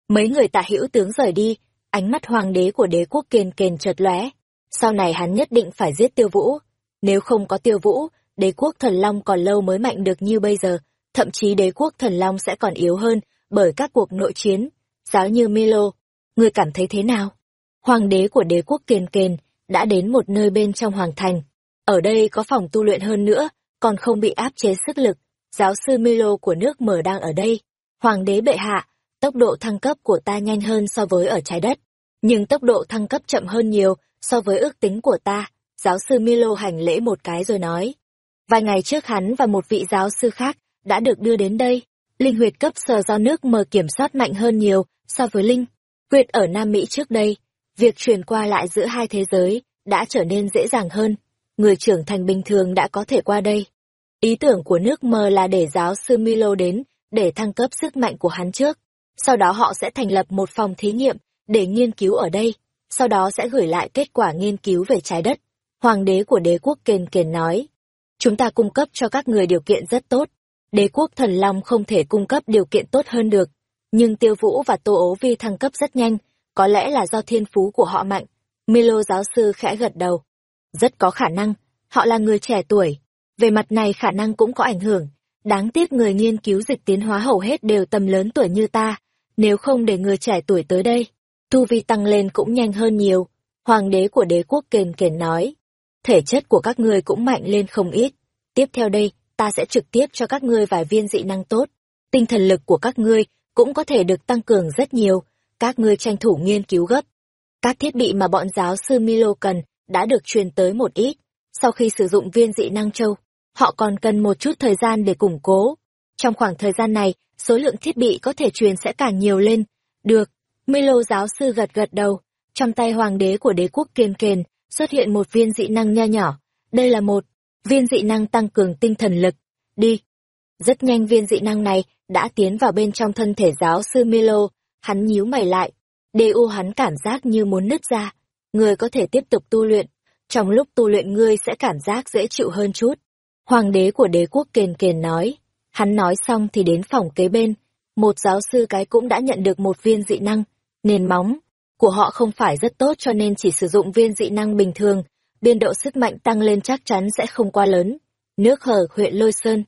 Mấy người tạ hữu tướng rời đi, ánh mắt hoàng đế của đế quốc kền kền chợt lóe. Sau này hắn nhất định phải giết tiêu vũ. Nếu không có tiêu vũ, đế quốc thần long còn lâu mới mạnh được như bây giờ, thậm chí đế quốc thần long sẽ còn yếu hơn bởi các cuộc nội chiến. Giáo như Milo, ngươi cảm thấy thế nào? Hoàng đế của đế quốc kền kền đã đến một nơi bên trong hoàng thành. Ở đây có phòng tu luyện hơn nữa, còn không bị áp chế sức lực. Giáo sư Milo của nước mở đang ở đây. Hoàng đế bệ hạ, tốc độ thăng cấp của ta nhanh hơn so với ở trái đất. Nhưng tốc độ thăng cấp chậm hơn nhiều so với ước tính của ta. Giáo sư Milo hành lễ một cái rồi nói. Vài ngày trước hắn và một vị giáo sư khác đã được đưa đến đây. Linh huyệt cấp sờ do nước mờ kiểm soát mạnh hơn nhiều so với linh huyệt ở Nam Mỹ trước đây. Việc truyền qua lại giữa hai thế giới đã trở nên dễ dàng hơn. Người trưởng thành bình thường đã có thể qua đây. Ý tưởng của nước mờ là để giáo sư Milo đến để thăng cấp sức mạnh của hắn trước. Sau đó họ sẽ thành lập một phòng thí nghiệm để nghiên cứu ở đây. Sau đó sẽ gửi lại kết quả nghiên cứu về trái đất. Hoàng đế của đế quốc kền kền nói. Chúng ta cung cấp cho các người điều kiện rất tốt. đế quốc thần long không thể cung cấp điều kiện tốt hơn được. Nhưng tiêu vũ và tô ố vi thăng cấp rất nhanh, có lẽ là do thiên phú của họ mạnh. Milo giáo sư khẽ gật đầu. Rất có khả năng, họ là người trẻ tuổi. Về mặt này khả năng cũng có ảnh hưởng. Đáng tiếc người nghiên cứu dịch tiến hóa hầu hết đều tầm lớn tuổi như ta. Nếu không để người trẻ tuổi tới đây, tu vi tăng lên cũng nhanh hơn nhiều. Hoàng đế của đế quốc kền kền nói. Thể chất của các ngươi cũng mạnh lên không ít. Tiếp theo đây, ta sẽ trực tiếp cho các ngươi vài viên dị năng tốt. Tinh thần lực của các ngươi cũng có thể được tăng cường rất nhiều. Các ngươi tranh thủ nghiên cứu gấp. Các thiết bị mà bọn giáo sư Milo cần đã được truyền tới một ít. Sau khi sử dụng viên dị năng châu, họ còn cần một chút thời gian để củng cố. Trong khoảng thời gian này, số lượng thiết bị có thể truyền sẽ càng nhiều lên. Được, Milo giáo sư gật gật đầu. Trong tay hoàng đế của đế quốc kiên kền, xuất hiện một viên dị năng nho nhỏ. Đây là một viên dị năng tăng cường tinh thần lực. Đi. Rất nhanh viên dị năng này đã tiến vào bên trong thân thể giáo sư Milo. Hắn nhíu mày lại. DU hắn cảm giác như muốn nứt ra. Người có thể tiếp tục tu luyện. Trong lúc tu luyện ngươi sẽ cảm giác dễ chịu hơn chút. Hoàng đế của đế quốc kền kền nói. Hắn nói xong thì đến phòng kế bên. Một giáo sư cái cũng đã nhận được một viên dị năng. Nền móng của họ không phải rất tốt cho nên chỉ sử dụng viên dị năng bình thường. Biên độ sức mạnh tăng lên chắc chắn sẽ không quá lớn. Nước hở huyện Lôi Sơn.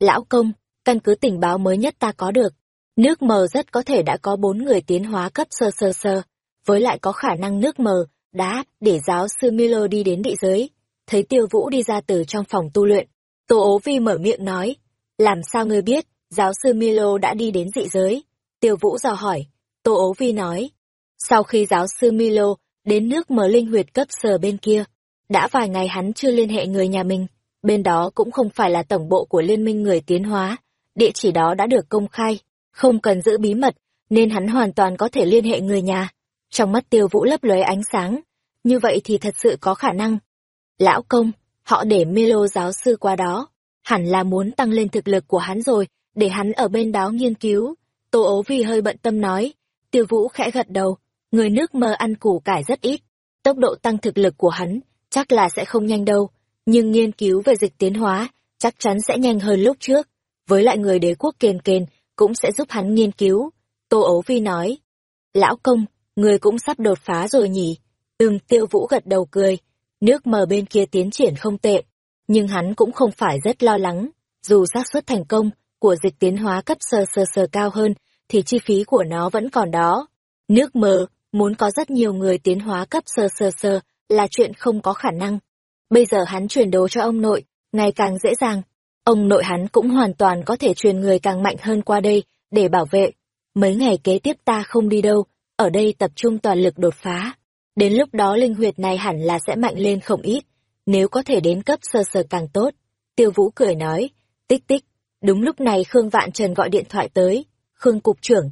Lão công, căn cứ tình báo mới nhất ta có được. Nước mờ rất có thể đã có bốn người tiến hóa cấp sơ sơ sơ. Với lại có khả năng nước mờ, đã, để giáo sư Milo đi đến địa giới. Thấy tiêu vũ đi ra từ trong phòng tu luyện. Tô ố vi mở miệng nói. Làm sao ngươi biết, giáo sư Milo đã đi đến dị giới? Tiêu vũ dò hỏi. Tô ố vi nói. Sau khi giáo sư Milo đến nước mở linh huyệt cấp sở bên kia, đã vài ngày hắn chưa liên hệ người nhà mình. Bên đó cũng không phải là tổng bộ của Liên minh người tiến hóa. Địa chỉ đó đã được công khai, không cần giữ bí mật, nên hắn hoàn toàn có thể liên hệ người nhà. Trong mắt tiêu vũ lấp lóe ánh sáng. Như vậy thì thật sự có khả năng. Lão công, họ để Milo giáo sư qua đó. Hẳn là muốn tăng lên thực lực của hắn rồi, để hắn ở bên đó nghiên cứu. Tô ố vì hơi bận tâm nói. Tiêu vũ khẽ gật đầu. Người nước mơ ăn củ cải rất ít. Tốc độ tăng thực lực của hắn chắc là sẽ không nhanh đâu. Nhưng nghiên cứu về dịch tiến hóa chắc chắn sẽ nhanh hơn lúc trước. Với lại người đế quốc kền kền cũng sẽ giúp hắn nghiên cứu. Tô ố vi nói. Lão công, người cũng sắp đột phá rồi nhỉ? Ừm, tiêu vũ gật đầu cười. Nước mờ bên kia tiến triển không tệ. Nhưng hắn cũng không phải rất lo lắng. Dù xác suất thành công của dịch tiến hóa cấp sơ sơ sơ cao hơn, thì chi phí của nó vẫn còn đó. Nước mờ, muốn có rất nhiều người tiến hóa cấp sơ sơ sơ, là chuyện không có khả năng. Bây giờ hắn truyền đồ cho ông nội, ngày càng dễ dàng. Ông nội hắn cũng hoàn toàn có thể truyền người càng mạnh hơn qua đây, để bảo vệ. Mấy ngày kế tiếp ta không đi đâu, ở đây tập trung toàn lực đột phá. Đến lúc đó linh huyệt này hẳn là sẽ mạnh lên không ít, nếu có thể đến cấp sơ sơ càng tốt. Tiêu Vũ cười nói, tích tích, đúng lúc này Khương Vạn Trần gọi điện thoại tới. Khương Cục trưởng,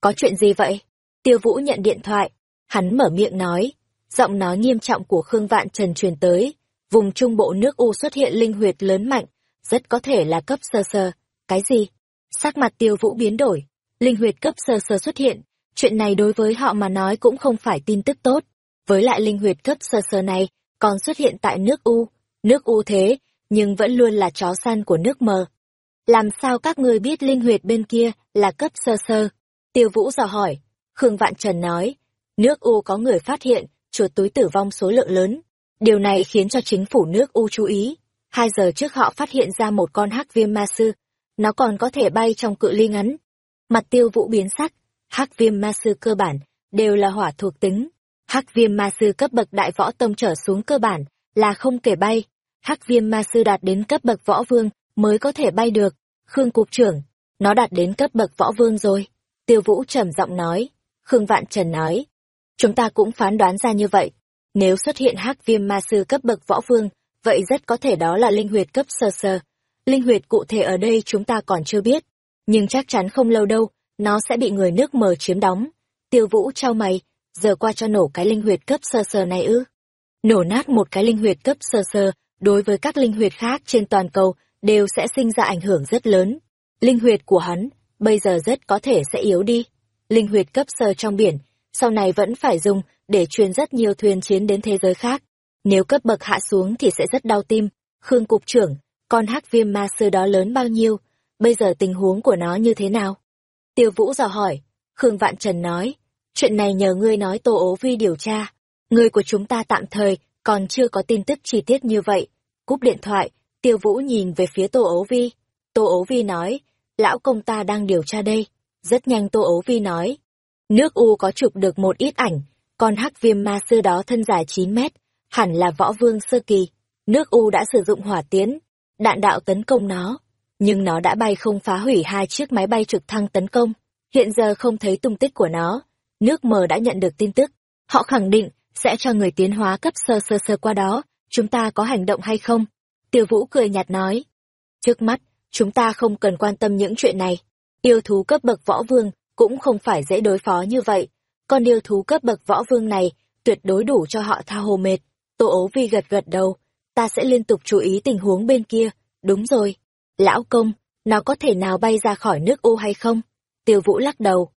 có chuyện gì vậy? Tiêu Vũ nhận điện thoại, hắn mở miệng nói, giọng nói nghiêm trọng của Khương Vạn Trần truyền tới, vùng trung bộ nước U xuất hiện linh huyệt lớn mạnh, rất có thể là cấp sơ sơ. Cái gì? Sắc mặt Tiêu Vũ biến đổi, linh huyệt cấp sơ sơ xuất hiện, chuyện này đối với họ mà nói cũng không phải tin tức tốt. Với lại linh huyệt cấp sơ sơ này, còn xuất hiện tại nước U, nước U thế, nhưng vẫn luôn là chó săn của nước mờ. Làm sao các ngươi biết linh huyệt bên kia là cấp sơ sơ? Tiêu Vũ dò hỏi, Khương Vạn Trần nói, nước U có người phát hiện, chuột túi tử vong số lượng lớn. Điều này khiến cho chính phủ nước U chú ý. Hai giờ trước họ phát hiện ra một con hắc viêm ma sư. Nó còn có thể bay trong cự ly ngắn. Mặt tiêu vũ biến sắc. Hắc viêm ma sư cơ bản, đều là hỏa thuộc tính. Hắc viêm ma sư cấp bậc đại võ tông trở xuống cơ bản, là không kể bay. Hắc viêm ma sư đạt đến cấp bậc võ vương, mới có thể bay được. Khương Cục trưởng, nó đạt đến cấp bậc võ vương rồi. Tiêu Vũ trầm giọng nói. Khương Vạn Trần nói. Chúng ta cũng phán đoán ra như vậy. Nếu xuất hiện hắc viêm ma sư cấp bậc võ vương, vậy rất có thể đó là linh huyệt cấp sơ sơ. Linh huyệt cụ thể ở đây chúng ta còn chưa biết, nhưng chắc chắn không lâu đâu, nó sẽ bị người nước mờ chiếm đóng. Tiêu vũ trao mày, giờ qua cho nổ cái linh huyệt cấp sơ sơ này ư. Nổ nát một cái linh huyệt cấp sơ sơ, đối với các linh huyệt khác trên toàn cầu, đều sẽ sinh ra ảnh hưởng rất lớn. Linh huyệt của hắn, bây giờ rất có thể sẽ yếu đi. Linh huyệt cấp sơ trong biển, sau này vẫn phải dùng để truyền rất nhiều thuyền chiến đến thế giới khác. Nếu cấp bậc hạ xuống thì sẽ rất đau tim. Khương Cục trưởng, con hắc viêm ma sư đó lớn bao nhiêu? bây giờ tình huống của nó như thế nào? Tiêu Vũ dò hỏi, Khương Vạn Trần nói, chuyện này nhờ ngươi nói Tô Ố Vi điều tra. Người của chúng ta tạm thời còn chưa có tin tức chi tiết như vậy. Cúp điện thoại, Tiêu Vũ nhìn về phía Tô Ố Vi. Tô Ố Vi nói, lão công ta đang điều tra đây. Rất nhanh Tô Ố Vi nói, nước U có chụp được một ít ảnh, con hắc viêm ma sư đó thân dài 9 mét, hẳn là võ vương sơ kỳ. Nước U đã sử dụng hỏa tiến, đạn đạo tấn công nó, nhưng nó đã bay không phá hủy hai chiếc máy bay trực thăng tấn công. Hiện giờ không thấy tung tích của nó. Nước mờ đã nhận được tin tức. Họ khẳng định sẽ cho người tiến hóa cấp sơ sơ sơ qua đó. Chúng ta có hành động hay không? Tiêu Vũ cười nhạt nói. Trước mắt, chúng ta không cần quan tâm những chuyện này. Yêu thú cấp bậc võ vương cũng không phải dễ đối phó như vậy. Con yêu thú cấp bậc võ vương này tuyệt đối đủ cho họ tha hồ mệt. Tô ố vi gật gật đầu. Ta sẽ liên tục chú ý tình huống bên kia. Đúng rồi. Lão công, nó có thể nào bay ra khỏi nước U hay không? Tiêu Vũ lắc đầu.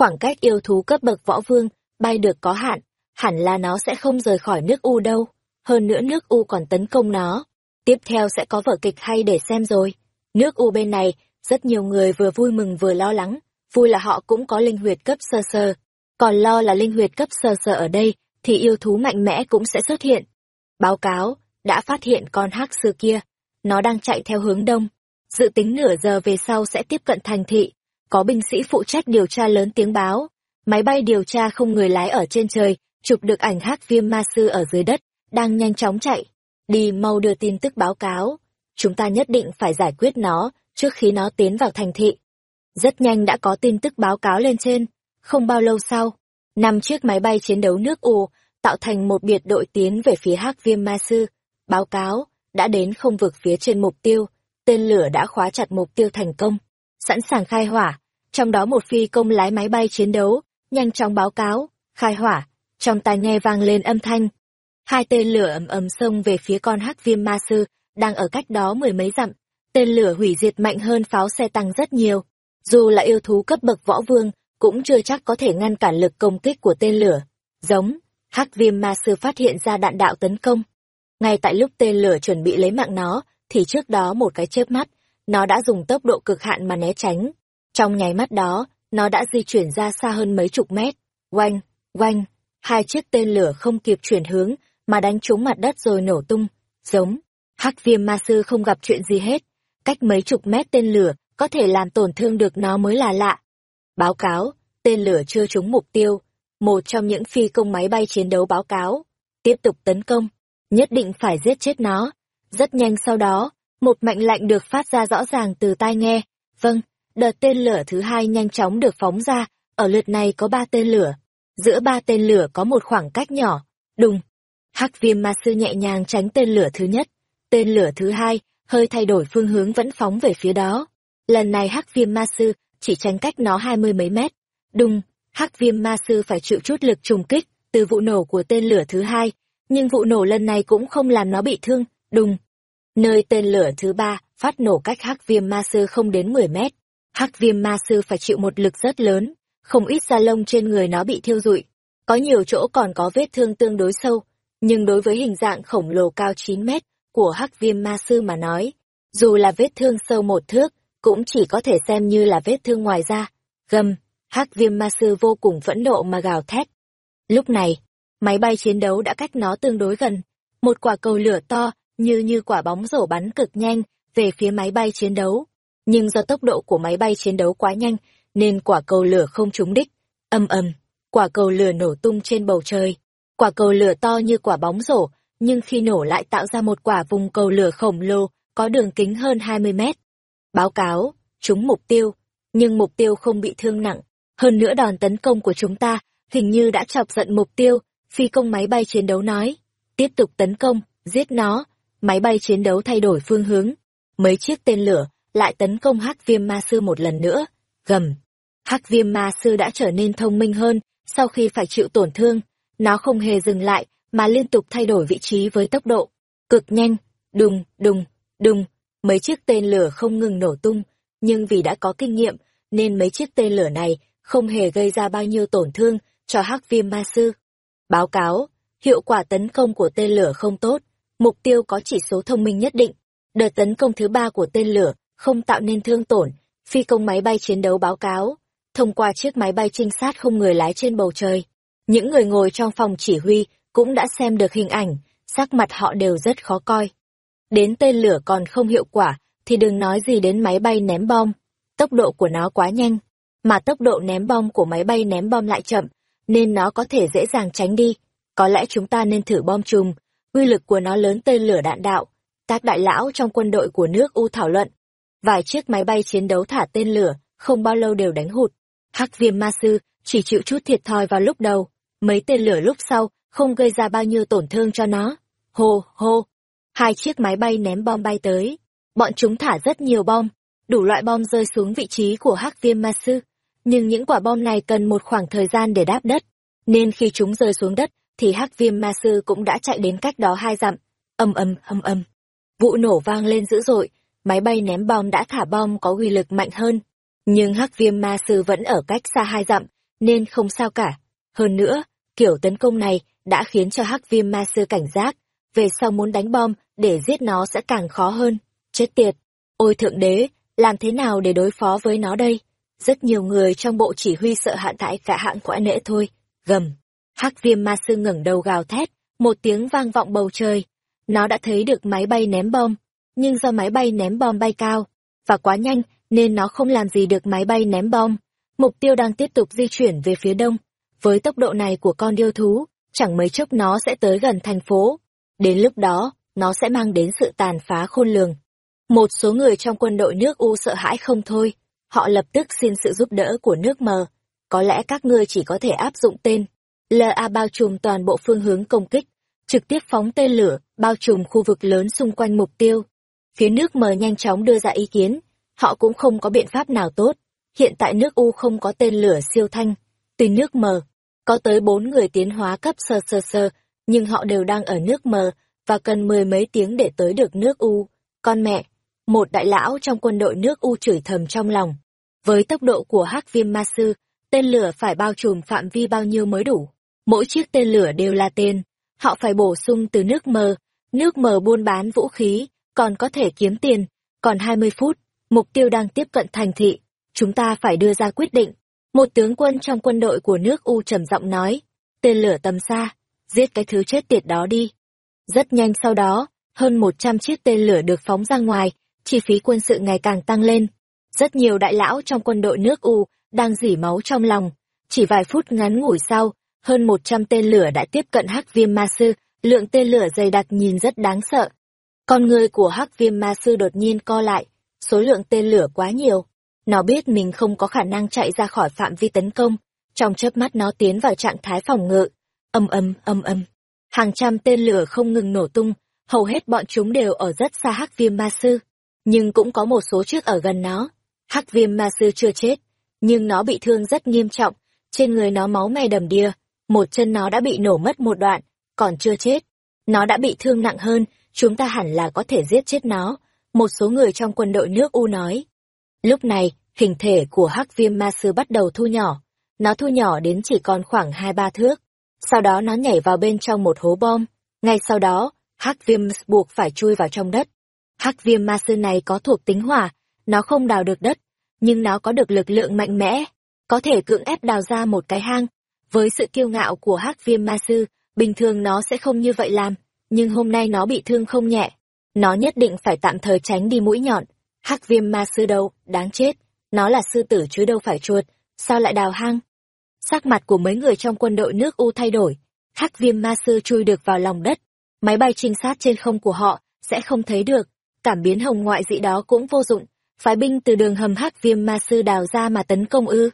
Khoảng cách yêu thú cấp bậc võ vương, bay được có hạn, hẳn là nó sẽ không rời khỏi nước U đâu. Hơn nữa nước U còn tấn công nó. Tiếp theo sẽ có vở kịch hay để xem rồi. Nước U bên này, rất nhiều người vừa vui mừng vừa lo lắng. Vui là họ cũng có linh huyệt cấp sơ sơ. Còn lo là linh huyệt cấp sơ sơ ở đây, thì yêu thú mạnh mẽ cũng sẽ xuất hiện. Báo cáo, đã phát hiện con hắc sư kia. Nó đang chạy theo hướng đông. Dự tính nửa giờ về sau sẽ tiếp cận thành thị có binh sĩ phụ trách điều tra lớn tiếng báo. Máy bay điều tra không người lái ở trên trời, chụp được ảnh hắc viêm ma sư ở dưới đất, đang nhanh chóng chạy. Đi mau đưa tin tức báo cáo. Chúng ta nhất định phải giải quyết nó, trước khi nó tiến vào thành thị. Rất nhanh đã có tin tức báo cáo lên trên. Không bao lâu sau, năm chiếc máy bay chiến đấu nước ù tạo thành một biệt đội tiến về phía hắc viêm ma sư. Báo cáo, đã đến không vực phía trên mục tiêu, tên lửa đã khóa chặt mục tiêu thành công sẵn sàng khai hỏa, trong đó một phi công lái máy bay chiến đấu, nhanh chóng báo cáo, khai hỏa, trong tai nghe vang lên âm thanh. Hai tên lửa ầm ầm xông về phía con hắc viêm ma sư, đang ở cách đó mười mấy dặm. Tên lửa hủy diệt mạnh hơn pháo xe tăng rất nhiều. Dù là yêu thú cấp bậc võ vương, cũng chưa chắc có thể ngăn cản lực công kích của tên lửa. Giống, hắc viêm ma sư phát hiện ra đạn đạo tấn công. Ngay tại lúc tên lửa chuẩn bị lấy mạng nó, thì trước đó một cái chớp mắt, nó đã dùng tốc độ cực hạn mà né tránh. Trong nháy mắt đó, nó đã di chuyển ra xa hơn mấy chục mét. Oanh, oanh, hai chiếc tên lửa không kịp chuyển hướng, mà đánh trúng mặt đất rồi nổ tung. Giống, hắc viêm ma sư không gặp chuyện gì hết. Cách mấy chục mét tên lửa, có thể làm tổn thương được nó mới là lạ. Báo cáo, tên lửa chưa trúng mục tiêu. Một trong những phi công máy bay chiến đấu báo cáo. Tiếp tục tấn công. Nhất định phải giết chết nó. Rất nhanh sau đó, một mệnh lệnh được phát ra rõ ràng từ tai nghe. Vâng, đợt tên lửa thứ hai nhanh chóng được phóng ra, ở lượt này có ba tên lửa. Giữa ba tên lửa có một khoảng cách nhỏ. Đùng. Hắc viêm ma sư nhẹ nhàng tránh tên lửa thứ nhất. Tên lửa thứ hai, hơi thay đổi phương hướng vẫn phóng về phía đó. Lần này hắc viêm ma sư chỉ tránh cách nó hai mươi mấy mét. Đùng, hắc viêm ma sư phải chịu chút lực trùng kích từ vụ nổ của tên lửa thứ hai, nhưng vụ nổ lần này cũng không làm nó bị thương. Đùng, nơi tên lửa thứ ba phát nổ cách hắc viêm ma sư không đến 10 mét. Hắc viêm ma sư phải chịu một lực rất lớn, không ít da lông trên người nó bị thiêu rụi. Có nhiều chỗ còn có vết thương tương đối sâu, nhưng đối với hình dạng khổng lồ cao chín mét của hắc viêm ma sư mà nói, dù là vết thương sâu một thước, cũng chỉ có thể xem như là vết thương ngoài da. Gầm, hắc viêm ma sư vô cùng phẫn nộ mà gào thét. Lúc này, máy bay chiến đấu đã cách nó tương đối gần. Một quả cầu lửa to như như quả bóng rổ bắn cực nhanh về phía máy bay chiến đấu. Nhưng do tốc độ của máy bay chiến đấu quá nhanh, nên quả cầu lửa không trúng đích. Âm ầm, quả cầu lửa nổ tung trên bầu trời. Quả cầu lửa to như quả bóng rổ, nhưng khi nổ lại tạo ra một quả vùng cầu lửa khổng lồ, có đường kính hơn 20 mét. Báo cáo, trúng mục tiêu, nhưng mục tiêu không bị thương nặng. Hơn nữa đòn tấn công của chúng ta, hình như đã chọc giận mục tiêu, phi công máy bay chiến đấu nói. Tiếp tục tấn công, giết nó, máy bay chiến đấu thay đổi phương hướng. Mấy chiếc tên lửa lại tấn công hắc viêm ma sư một lần nữa. Gầm. Hắc viêm ma sư đã trở nên thông minh hơn sau khi phải chịu tổn thương. Nó không hề dừng lại mà liên tục thay đổi vị trí với tốc độ. Cực nhanh. Đùng, đùng, đùng. Mấy chiếc tên lửa không ngừng nổ tung. Nhưng vì đã có kinh nghiệm nên mấy chiếc tên lửa này không hề gây ra bao nhiêu tổn thương cho hắc viêm ma sư. Báo cáo, hiệu quả tấn công của tên lửa không tốt, mục tiêu có chỉ số thông minh nhất định. Đợt tấn công thứ ba của tên lửa không tạo nên thương tổn, phi công máy bay chiến đấu báo cáo, thông qua chiếc máy bay trinh sát không người lái trên bầu trời. Những người ngồi trong phòng chỉ huy cũng đã xem được hình ảnh, sắc mặt họ đều rất khó coi. Đến tên lửa còn không hiệu quả, thì đừng nói gì đến máy bay ném bom. Tốc độ của nó quá nhanh, mà tốc độ ném bom của máy bay ném bom lại chậm, nên nó có thể dễ dàng tránh đi. Có lẽ chúng ta nên thử bom chùm, uy lực của nó lớn tên lửa đạn đạo. Các đại lão trong quân đội của nước U thảo luận. Vài chiếc máy bay chiến đấu thả tên lửa, không bao lâu đều đánh hụt. Hắc viêm ma sư chỉ chịu chút thiệt thòi vào lúc đầu, mấy tên lửa lúc sau không gây ra bao nhiêu tổn thương cho nó. Hô, hô, hai chiếc máy bay ném bom bay tới. Bọn chúng thả rất nhiều bom, đủ loại bom rơi xuống vị trí của hắc viêm ma sư. Nhưng những quả bom này cần một khoảng thời gian để đáp đất, nên khi chúng rơi xuống đất, thì hắc viêm ma sư cũng đã chạy đến cách đó hai dặm. Âm âm, âm âm. Vụ nổ vang lên dữ dội, máy bay ném bom đã thả bom có uy lực mạnh hơn. Nhưng hắc viêm ma sư vẫn ở cách xa hai dặm, nên không sao cả. Hơn nữa, kiểu tấn công này đã khiến cho hắc viêm ma sư cảnh giác, về sau muốn đánh bom để giết nó sẽ càng khó hơn. Chết tiệt! Ôi thượng đế, làm thế nào để đối phó với nó đây? Rất nhiều người trong bộ chỉ huy sợ hạn tại cả hạng quãi nễ thôi. Gầm! Hắc viêm ma sư ngẩng đầu gào thét, một tiếng vang vọng bầu trời. Nó đã thấy được máy bay ném bom, nhưng do máy bay ném bom bay cao và quá nhanh nên nó không làm gì được máy bay ném bom. Mục tiêu đang tiếp tục di chuyển về phía đông. Với tốc độ này của con điêu thú, chẳng mấy chốc nó sẽ tới gần thành phố. Đến lúc đó, nó sẽ mang đến sự tàn phá khôn lường. Một số người trong quân đội nước U sợ hãi không thôi, họ lập tức xin sự giúp đỡ của nước mờ. Có lẽ các ngươi chỉ có thể áp dụng tên LA bao trùm toàn bộ phương hướng công kích, trực tiếp phóng tên lửa, bao trùm khu vực lớn xung quanh mục tiêu. Phía nước mờ nhanh chóng đưa ra ý kiến, họ cũng không có biện pháp nào tốt. Hiện tại nước U không có tên lửa siêu thanh, từ nước mờ, có tới bốn người tiến hóa cấp sơ sơ sơ, nhưng họ đều đang ở nước mờ và cần mười mấy tiếng để tới được nước U. Con mẹ, một đại lão trong quân đội nước U chửi thầm trong lòng. Với tốc độ của hắc viêm ma sư, tên lửa phải bao trùm phạm vi bao nhiêu mới đủ. Mỗi chiếc tên lửa đều là tên, họ phải bổ sung từ nước mờ, nước mờ buôn bán vũ khí, còn có thể kiếm tiền, còn 20 phút, mục tiêu đang tiếp cận thành thị, chúng ta phải đưa ra quyết định. Một tướng quân trong quân đội của nước U trầm giọng nói, tên lửa tầm xa, giết cái thứ chết tiệt đó đi. Rất nhanh sau đó, hơn 100 chiếc tên lửa được phóng ra ngoài, chi phí quân sự ngày càng tăng lên. Rất nhiều đại lão trong quân đội nước U đang dỉ máu trong lòng. Chỉ vài phút ngắn ngủi sau, hơn 100 tên lửa đã tiếp cận hắc viêm ma sư, lượng tên lửa dày đặc nhìn rất đáng sợ. Con người của hắc viêm ma sư đột nhiên co lại, số lượng tên lửa quá nhiều. Nó biết mình không có khả năng chạy ra khỏi phạm vi tấn công, trong chớp mắt nó tiến vào trạng thái phòng ngự. Âm âm, âm âm. Hàng trăm tên lửa không ngừng nổ tung, hầu hết bọn chúng đều ở rất xa hắc viêm ma sư. Nhưng cũng có một số chiếc ở gần nó. Hắc viêm ma sư chưa chết, nhưng nó bị thương rất nghiêm trọng, trên người nó máu me đầm đìa, một chân nó đã bị nổ mất một đoạn, còn chưa chết. Nó đã bị thương nặng hơn, chúng ta hẳn là có thể giết chết nó, một số người trong quân đội nước U nói. Lúc này, hình thể của hắc viêm ma sư bắt đầu thu nhỏ, nó thu nhỏ đến chỉ còn khoảng hai ba thước. Sau đó nó nhảy vào bên trong một hố bom, ngay sau đó, hắc viêm buộc phải chui vào trong đất. Hắc viêm ma sư này có thuộc tính hỏa, nó không đào được đất, nhưng nó có được lực lượng mạnh mẽ, có thể cưỡng ép đào ra một cái hang. Với sự kiêu ngạo của hắc viêm ma sư, bình thường nó sẽ không như vậy làm, nhưng hôm nay nó bị thương không nhẹ. Nó nhất định phải tạm thời tránh đi mũi nhọn. Hắc viêm ma sư đâu, đáng chết. Nó là sư tử chứ đâu phải chuột, sao lại đào hang? Sắc mặt của mấy người trong quân đội nước U thay đổi. Hắc viêm ma sư chui được vào lòng đất. Máy bay trinh sát trên không của họ sẽ không thấy được. Cảm biến hồng ngoại dị đó cũng vô dụng. Phái binh từ đường hầm hắc viêm ma sư đào ra mà tấn công ư.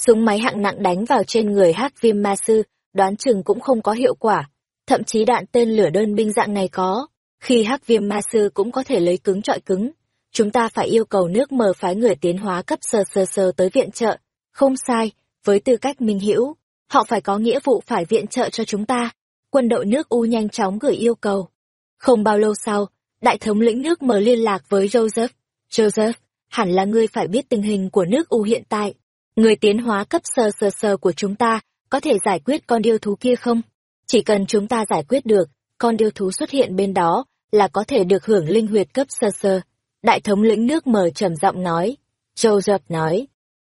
Súng máy hạng nặng đánh vào trên người hắc viêm ma sư, đoán chừng cũng không có hiệu quả. Thậm chí đạn tên lửa đơn binh dạng này có. Khi hắc viêm ma sư cũng có thể lấy cứng trọi cứng. Chúng ta phải yêu cầu nước mờ phái người tiến hóa cấp sơ sơ sơ tới viện trợ. Không sai, với tư cách minh hữu, họ phải có nghĩa vụ phải viện trợ cho chúng ta. Quân đội nước U nhanh chóng gửi yêu cầu. Không bao lâu sau, đại thống lĩnh nước mở liên lạc với Joseph. Joseph, hẳn là ngươi phải biết tình hình của nước U hiện tại. Người tiến hóa cấp sơ sơ sơ của chúng ta có thể giải quyết con điêu thú kia không? Chỉ cần chúng ta giải quyết được, con yêu thú xuất hiện bên đó là có thể được hưởng linh huyệt cấp sơ sơ. Đại thống lĩnh nước mở trầm giọng nói. Joseph nói.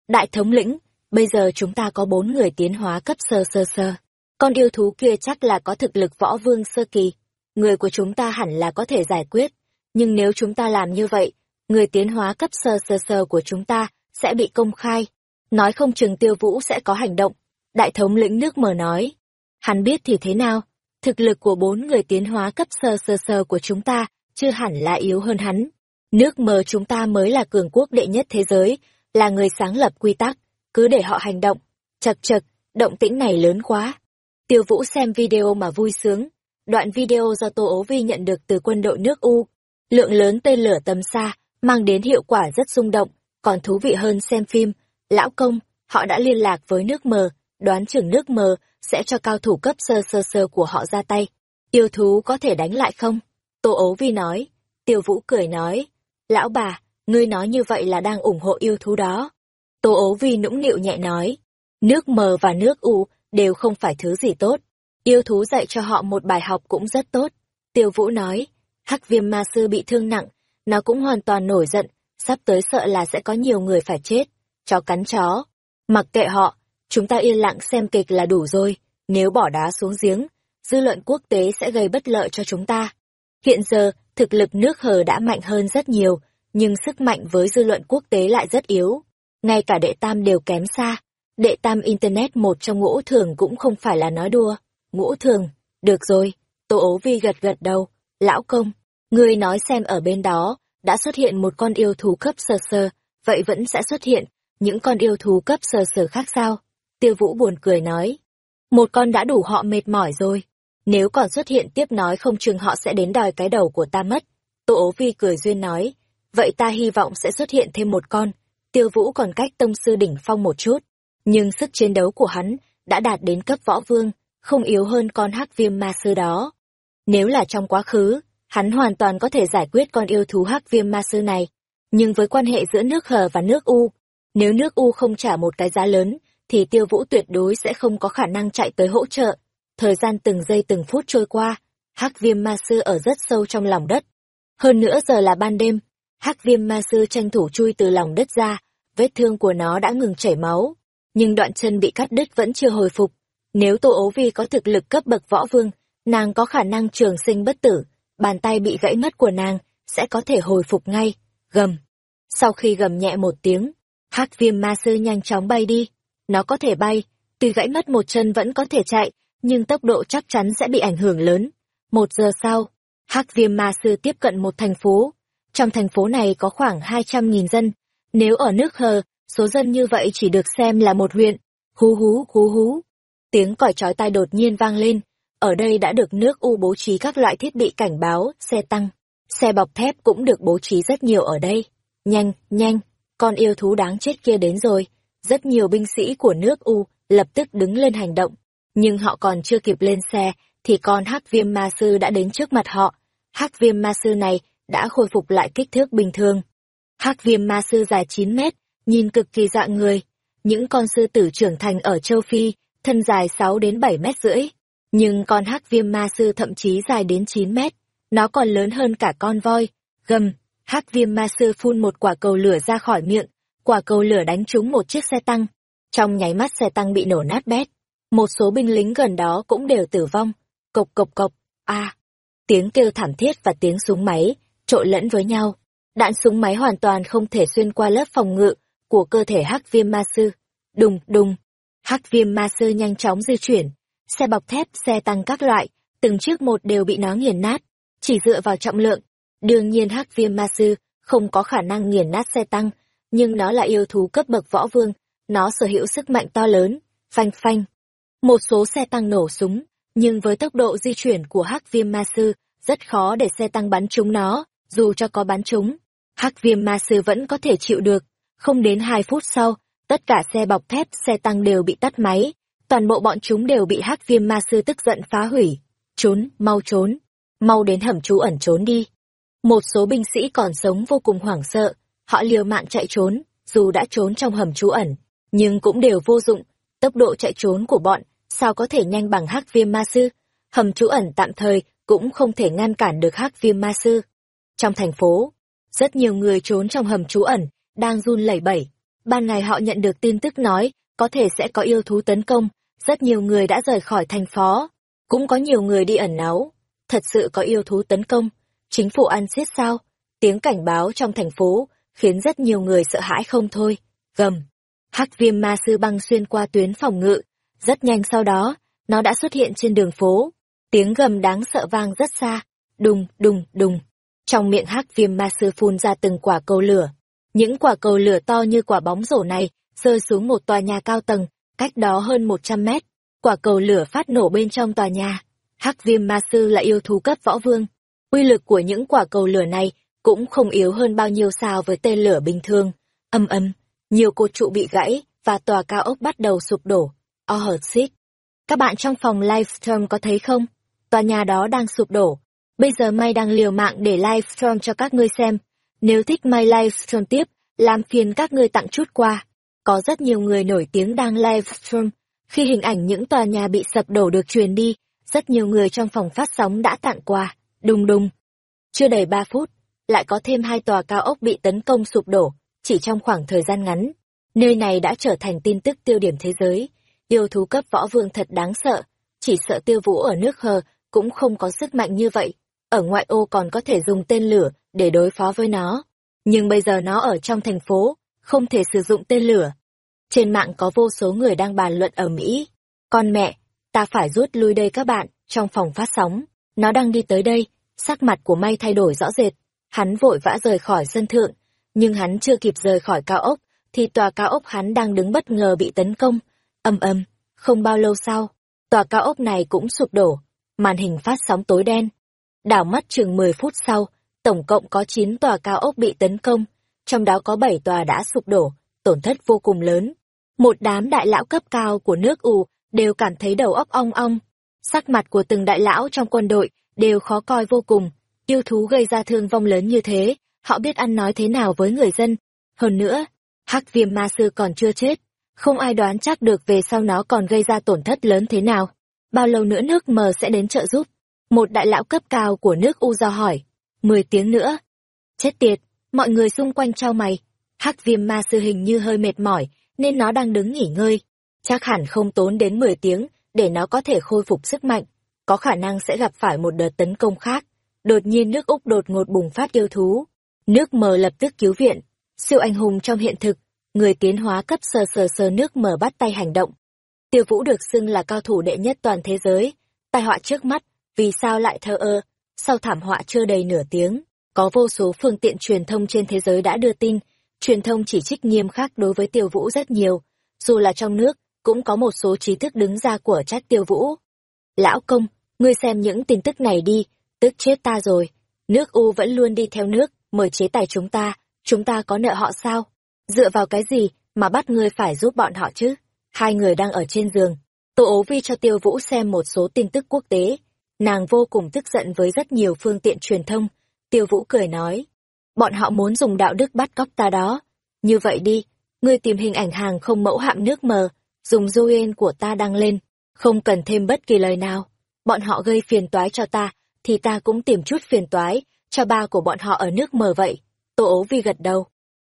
Đại thống lĩnh, bây giờ chúng ta có bốn người tiến hóa cấp sơ sơ sơ. Con yêu thú kia chắc là có thực lực võ vương sơ kỳ. Người của chúng ta hẳn là có thể giải quyết. Nhưng nếu chúng ta làm như vậy, người tiến hóa cấp sơ sơ sơ của chúng ta sẽ bị công khai. Nói không chừng tiêu vũ sẽ có hành động. Đại thống lĩnh nước mờ nói. Hắn biết thì thế nào? Thực lực của bốn người tiến hóa cấp sơ sơ sơ của chúng ta chưa hẳn là yếu hơn hắn. Nước mờ chúng ta mới là cường quốc đệ nhất thế giới, là người sáng lập quy tắc, cứ để họ hành động. Chật chật, động tĩnh này lớn quá. Tiêu Vũ xem video mà vui sướng. Đoạn video do Tô Ố Vi nhận được từ quân đội nước U. Lượng lớn tên lửa tầm xa, mang đến hiệu quả rất rung động, còn thú vị hơn xem phim. Lão công, họ đã liên lạc với nước mờ, đoán chừng nước mờ sẽ cho cao thủ cấp sơ sơ sơ của họ ra tay. Yêu thú có thể đánh lại không? Tô ấu vi nói. Tiêu vũ cười nói. Lão bà, ngươi nói như vậy là đang ủng hộ yêu thú đó. Tô ấu vi nũng nịu nhẹ nói. Nước mờ và nước u đều không phải thứ gì tốt. Yêu thú dạy cho họ một bài học cũng rất tốt. Tiêu vũ nói. Hắc viêm ma sư bị thương nặng, nó cũng hoàn toàn nổi giận, sắp tới sợ là sẽ có nhiều người phải chết. Chó cắn chó. Mặc kệ họ, chúng ta yên lặng xem kịch là đủ rồi, nếu bỏ đá xuống giếng, dư luận quốc tế sẽ gây bất lợi cho chúng ta. Hiện giờ, thực lực nước hờ đã mạnh hơn rất nhiều, nhưng sức mạnh với dư luận quốc tế lại rất yếu. Ngay cả đệ tam đều kém xa. Đệ tam Internet một trong ngũ thường cũng không phải là nói đùa. Ngũ thường, được rồi, Tô ố vi gật gật đầu. Lão công, ngươi nói xem ở bên đó, đã xuất hiện một con yêu thú cấp sơ sơ, vậy vẫn sẽ xuất hiện những con yêu thú cấp sơ sơ khác sao? Tiêu Vũ buồn cười nói. Một con đã đủ họ mệt mỏi rồi. Nếu còn xuất hiện tiếp nói không chừng họ sẽ đến đòi cái đầu của ta mất. Tô ố vi cười duyên nói. Vậy ta hy vọng sẽ xuất hiện thêm một con. Tiêu Vũ còn cách tông sư đỉnh phong một chút. Nhưng sức chiến đấu của hắn đã đạt đến cấp võ vương, không yếu hơn con hắc viêm ma sư đó. Nếu là trong quá khứ, hắn hoàn toàn có thể giải quyết con yêu thú hắc viêm ma sư này. Nhưng với quan hệ giữa nước hờ và nước U, nếu nước U không trả một cái giá lớn, thì tiêu vũ tuyệt đối sẽ không có khả năng chạy tới hỗ trợ. Thời gian từng giây từng phút trôi qua, hắc viêm ma sư ở rất sâu trong lòng đất. Hơn nữa giờ là ban đêm, hắc viêm ma sư tranh thủ chui từ lòng đất ra, vết thương của nó đã ngừng chảy máu, nhưng đoạn chân bị cắt đứt vẫn chưa hồi phục. Nếu Tô Ố Vi có thực lực cấp bậc võ vương, nàng có khả năng trường sinh bất tử, bàn tay bị gãy mất của nàng sẽ có thể hồi phục ngay. Gầm. Sau khi gầm nhẹ một tiếng, hắc viêm ma sư nhanh chóng bay đi, nó có thể bay, tuy gãy mất một chân vẫn có thể chạy, nhưng tốc độ chắc chắn sẽ bị ảnh hưởng lớn. Một giờ sau, hắc viêm ma sư tiếp cận một thành phố. Trong thành phố này có khoảng 200.000 dân. Nếu ở nước hờ, số dân như vậy chỉ được xem là một huyện. Hú hú hú hú. Tiếng còi chói tai đột nhiên vang lên. Ở đây đã được nước U bố trí các loại thiết bị cảnh báo, xe tăng. Xe bọc thép cũng được bố trí rất nhiều ở đây. Nhanh, nhanh, con yêu thú đáng chết kia đến rồi rất nhiều binh sĩ của nước U lập tức đứng lên hành động. Nhưng họ còn chưa kịp lên xe, thì con hắc viêm ma sư đã đến trước mặt họ. Hắc viêm ma sư này đã khôi phục lại kích thước bình thường. Hắc viêm ma sư dài 9 mét, nhìn cực kỳ dạng người. Những con sư tử trưởng thành ở châu Phi, thân dài 6 đến 7 mét rưỡi. Nhưng con hắc viêm ma sư thậm chí dài đến 9 mét. Nó còn lớn hơn cả con voi. Gầm, hắc viêm ma sư phun một quả cầu lửa ra khỏi miệng, quả cầu lửa đánh trúng một chiếc xe tăng. Trong nháy mắt xe tăng bị nổ nát bét. Một số binh lính gần đó cũng đều tử vong. Cộc cộc cộc, a Tiếng kêu thảm thiết và tiếng súng máy, trộn lẫn với nhau. Đạn súng máy hoàn toàn không thể xuyên qua lớp phòng ngự của cơ thể hắc viêm ma sư. Đùng, đùng. Hắc viêm ma sư nhanh chóng di chuyển. Xe bọc thép, xe tăng các loại, từng chiếc một đều bị nó nghiền nát. Chỉ dựa vào trọng lượng. Đương nhiên hắc viêm ma sư không có khả năng nghiền nát xe tăng, nhưng nó là yêu thú cấp bậc võ vương, nó sở hữu sức mạnh to lớn, phanh phanh. Một số xe tăng nổ súng, nhưng với tốc độ di chuyển của hắc viêm ma sư, rất khó để xe tăng bắn trúng nó, dù cho có bắn trúng. Hắc viêm ma sư vẫn có thể chịu được, không đến hai phút sau, tất cả xe bọc thép xe tăng đều bị tắt máy, toàn bộ bọn chúng đều bị hắc viêm ma sư tức giận phá hủy. Trốn, mau trốn, mau đến hầm trú ẩn trốn đi. Một số binh sĩ còn sống vô cùng hoảng sợ, Họ liều mạng chạy trốn, dù đã trốn trong hầm trú ẩn, nhưng cũng đều vô dụng. Tốc độ chạy trốn của bọn, sao có thể nhanh bằng hắc viêm ma sư? Hầm trú ẩn tạm thời cũng không thể ngăn cản được hắc viêm ma sư. Trong thành phố, Rất nhiều người trốn trong hầm trú ẩn, đang run lẩy bẩy. Ban ngày họ nhận được tin tức nói, có thể sẽ có yêu thú tấn công, rất nhiều người đã rời khỏi thành phố. Cũng có nhiều người đi ẩn náu. Thật sự có yêu thú tấn công. Chính phủ ăn xiết sao? Tiếng cảnh báo trong thành phố, khiến rất nhiều người sợ hãi không thôi. Gầm. Hắc viêm ma sư băng xuyên qua tuyến phòng ngự. Rất nhanh sau đó, nó đã xuất hiện trên đường phố. Tiếng gầm đáng sợ vang rất xa. Đùng, đùng, đùng. Trong miệng hắc viêm ma sư phun ra từng quả cầu lửa. Những quả cầu lửa to như quả bóng rổ này rơi xuống một tòa nhà cao tầng, cách đó hơn 100 mét. Quả cầu lửa phát nổ bên trong tòa nhà. Hắc viêm ma sư là yêu thú cấp võ vương. Uy lực của những quả cầu lửa này cũng không yếu hơn bao nhiêu sao với tên lửa bình thường. Âm âm, nhiều cột trụ bị gãy và tòa cao ốc bắt đầu sụp đổ. Oh, Các bạn trong phòng livestream có thấy không? Tòa nhà đó đang sụp đổ, Bây giờ May đang liều mạng để livestream cho các ngươi xem. Nếu thích May livestream tiếp, làm phiền các ngươi tặng chút qua. Có rất nhiều người nổi tiếng đang livestream. Khi hình ảnh những tòa nhà bị sập đổ được truyền đi, rất nhiều người trong phòng phát sóng đã tặng quà. Đùng đùng. Chưa đầy 3 phút, lại có thêm hai tòa cao ốc bị tấn công sụp đổ, chỉ trong khoảng thời gian ngắn. Nơi này đã trở thành tin tức tiêu điểm thế giới. Yêu thú cấp võ vương thật đáng sợ, chỉ sợ tiêu vũ ở nước hờ cũng không có sức mạnh như vậy ở ngoại ô còn có thể dùng tên lửa để đối phó với nó. Nhưng bây giờ nó ở trong thành phố, không thể sử dụng tên lửa. Trên mạng có vô số người đang bàn luận ở Mỹ. Con mẹ, ta phải rút lui đây các bạn, trong phòng phát sóng. Nó đang đi tới đây, sắc mặt của May thay đổi rõ rệt. Hắn vội vã rời khỏi sân thượng, nhưng hắn chưa kịp rời khỏi cao ốc, thì tòa cao ốc hắn đang đứng bất ngờ bị tấn công. Âm âm, không bao lâu sau, tòa cao ốc này cũng sụp đổ, màn hình phát sóng tối đen, Đảo mắt chừng 10 phút sau, tổng cộng có 9 tòa cao ốc bị tấn công, trong đó có 7 tòa đã sụp đổ, tổn thất vô cùng lớn. Một đám đại lão cấp cao của nước ù đều cảm thấy đầu óc ong ong. Sắc mặt của từng đại lão trong quân đội đều khó coi vô cùng. Yêu thú gây ra thương vong lớn như thế, họ biết ăn nói thế nào với người dân. Hơn nữa, hắc viêm ma sư còn chưa chết. Không ai đoán chắc được về sau nó còn gây ra tổn thất lớn thế nào. Bao lâu nữa nước mờ sẽ đến trợ giúp. Một đại lão cấp cao của nước U do hỏi. Mười tiếng nữa. Chết tiệt, mọi người xung quanh trao mày. Hắc viêm ma sư hình như hơi mệt mỏi, nên nó đang đứng nghỉ ngơi. Chắc hẳn không tốn đến mười tiếng, để nó có thể khôi phục sức mạnh. Có khả năng sẽ gặp phải một đợt tấn công khác. Đột nhiên nước Úc đột ngột bùng phát yêu thú. Nước mờ lập tức cứu viện. Siêu anh hùng trong hiện thực, người tiến hóa cấp sờ sờ sờ nước mờ bắt tay hành động. Tiêu Vũ được xưng là cao thủ đệ nhất toàn thế giới. Tai họa trước mắt, vì sao lại thơ ơ? Sau thảm họa chưa đầy nửa tiếng, có vô số phương tiện truyền thông trên thế giới đã đưa tin, truyền thông chỉ trích nghiêm khắc đối với tiêu vũ rất nhiều, dù là trong nước, cũng có một số trí thức đứng ra của trách tiêu vũ. Lão công, ngươi xem những tin tức này đi, tức chết ta rồi. Nước U vẫn luôn đi theo nước, mời chế tài chúng ta, chúng ta có nợ họ sao? Dựa vào cái gì mà bắt ngươi phải giúp bọn họ chứ? Hai người đang ở trên giường. Tô ố vi cho tiêu vũ xem một số tin tức quốc tế, Nàng vô cùng tức giận với rất nhiều phương tiện truyền thông. Tiêu Vũ cười nói, bọn họ muốn dùng đạo đức bắt cóc ta đó. Như vậy đi, ngươi tìm hình ảnh hàng không mẫu hạm nước mờ, dùng Joen của ta đăng lên, không cần thêm bất kỳ lời nào. Bọn họ gây phiền toái cho ta, thì ta cũng tìm chút phiền toái, cho ba của bọn họ ở nước mờ vậy. Tô ố vi gật đầu.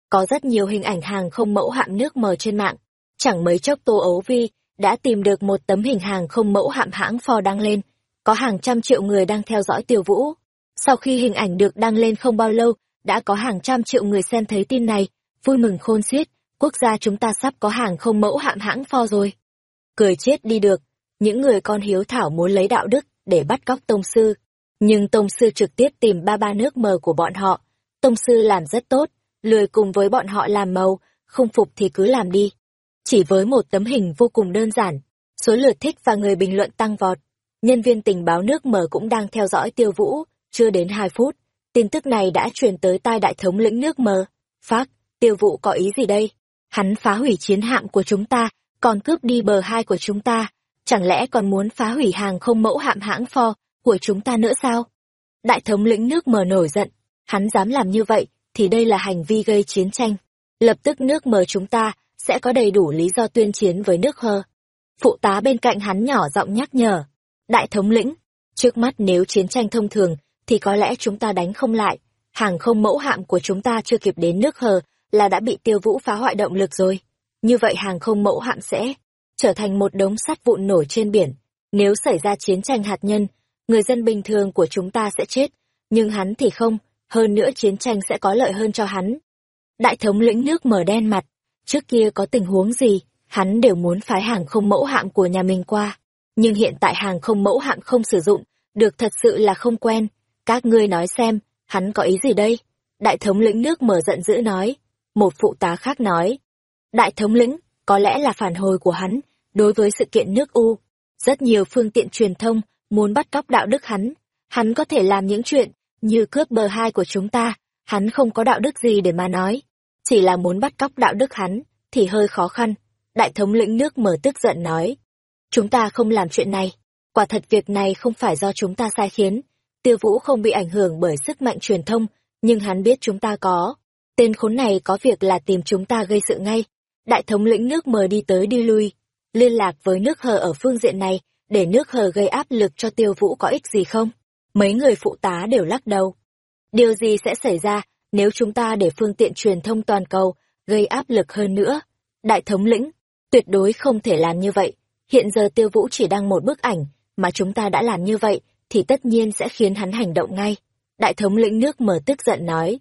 Có rất nhiều hình ảnh hàng không mẫu hạm nước mờ trên mạng. Chẳng mấy chốc Tô ố vi đã tìm được một tấm hình hàng không mẫu hạm hãng pho đăng lên có hàng trăm triệu người đang theo dõi Tiêu Vũ. Sau khi hình ảnh được đăng lên không bao lâu, đã có hàng trăm triệu người xem thấy tin này, vui mừng khôn xiết, quốc gia chúng ta sắp có hàng không mẫu hạm hãng pho rồi. Cười chết đi được, những người con hiếu thảo muốn lấy đạo đức để bắt cóc tông sư, nhưng tông sư trực tiếp tìm ba ba nước mờ của bọn họ. Tông sư làm rất tốt, lười cùng với bọn họ làm màu, không phục thì cứ làm đi. Chỉ với một tấm hình vô cùng đơn giản, số lượt thích và người bình luận tăng vọt, Nhân viên tình báo nước mở cũng đang theo dõi tiêu vũ, chưa đến hai phút. Tin tức này đã truyền tới tai đại thống lĩnh nước mờ. Phác, tiêu vũ có ý gì đây? Hắn phá hủy chiến hạm của chúng ta, còn cướp đi bờ hai của chúng ta. Chẳng lẽ còn muốn phá hủy hàng không mẫu hạm hãng pho của chúng ta nữa sao? Đại thống lĩnh nước mờ nổi giận. Hắn dám làm như vậy, thì đây là hành vi gây chiến tranh. Lập tức nước mờ chúng ta sẽ có đầy đủ lý do tuyên chiến với nước hơ. Phụ tá bên cạnh hắn nhỏ giọng nhắc nhở. Đại thống lĩnh, trước mắt nếu chiến tranh thông thường, thì có lẽ chúng ta đánh không lại. hàng không mẫu hạm của chúng ta chưa kịp đến nước hờ là đã bị tiêu vũ phá hoại động lực rồi. Như vậy hàng không mẫu hạm sẽ trở thành một đống sắt vụn nổi trên biển. Nếu xảy ra chiến tranh hạt nhân, người dân bình thường của chúng ta sẽ chết, nhưng hắn thì không, hơn nữa chiến tranh sẽ có lợi hơn cho hắn. Đại thống lĩnh nước mở đen mặt, trước kia có tình huống gì, hắn đều muốn phái hàng không mẫu hạm của nhà mình qua. Nhưng hiện tại hàng không mẫu hạm không sử dụng, được thật sự là không quen. Các ngươi nói xem, hắn có ý gì đây? Đại thống lĩnh nước mở giận dữ nói. Một phụ tá khác nói. Đại thống lĩnh, có lẽ là phản hồi của hắn, đối với sự kiện nước U. Rất nhiều phương tiện truyền thông muốn bắt cóc đạo đức hắn. Hắn có thể làm những chuyện như cướp bờ hai của chúng ta. Hắn không có đạo đức gì để mà nói. Chỉ là muốn bắt cóc đạo đức hắn, thì hơi khó khăn. Đại thống lĩnh nước mở tức giận nói. Chúng ta không làm chuyện này. Quả thật việc này không phải do chúng ta sai khiến. Tiêu Vũ không bị ảnh hưởng bởi sức mạnh truyền thông, nhưng hắn biết chúng ta có. Tên khốn này có việc là tìm chúng ta gây sự ngay. Đại thống lĩnh nước mờ đi tới đi lui, liên lạc với nước hờ ở phương diện này, để nước hờ gây áp lực cho tiêu vũ có ích gì không? Mấy người phụ tá đều lắc đầu. Điều gì sẽ xảy ra nếu chúng ta để phương tiện truyền thông toàn cầu gây áp lực hơn nữa? Đại thống lĩnh, tuyệt đối không thể làm như vậy. Hiện giờ tiêu vũ chỉ đăng một bức ảnh, mà chúng ta đã làm như vậy, thì tất nhiên sẽ khiến hắn hành động ngay. Đại thống lĩnh nước mở tức giận nói.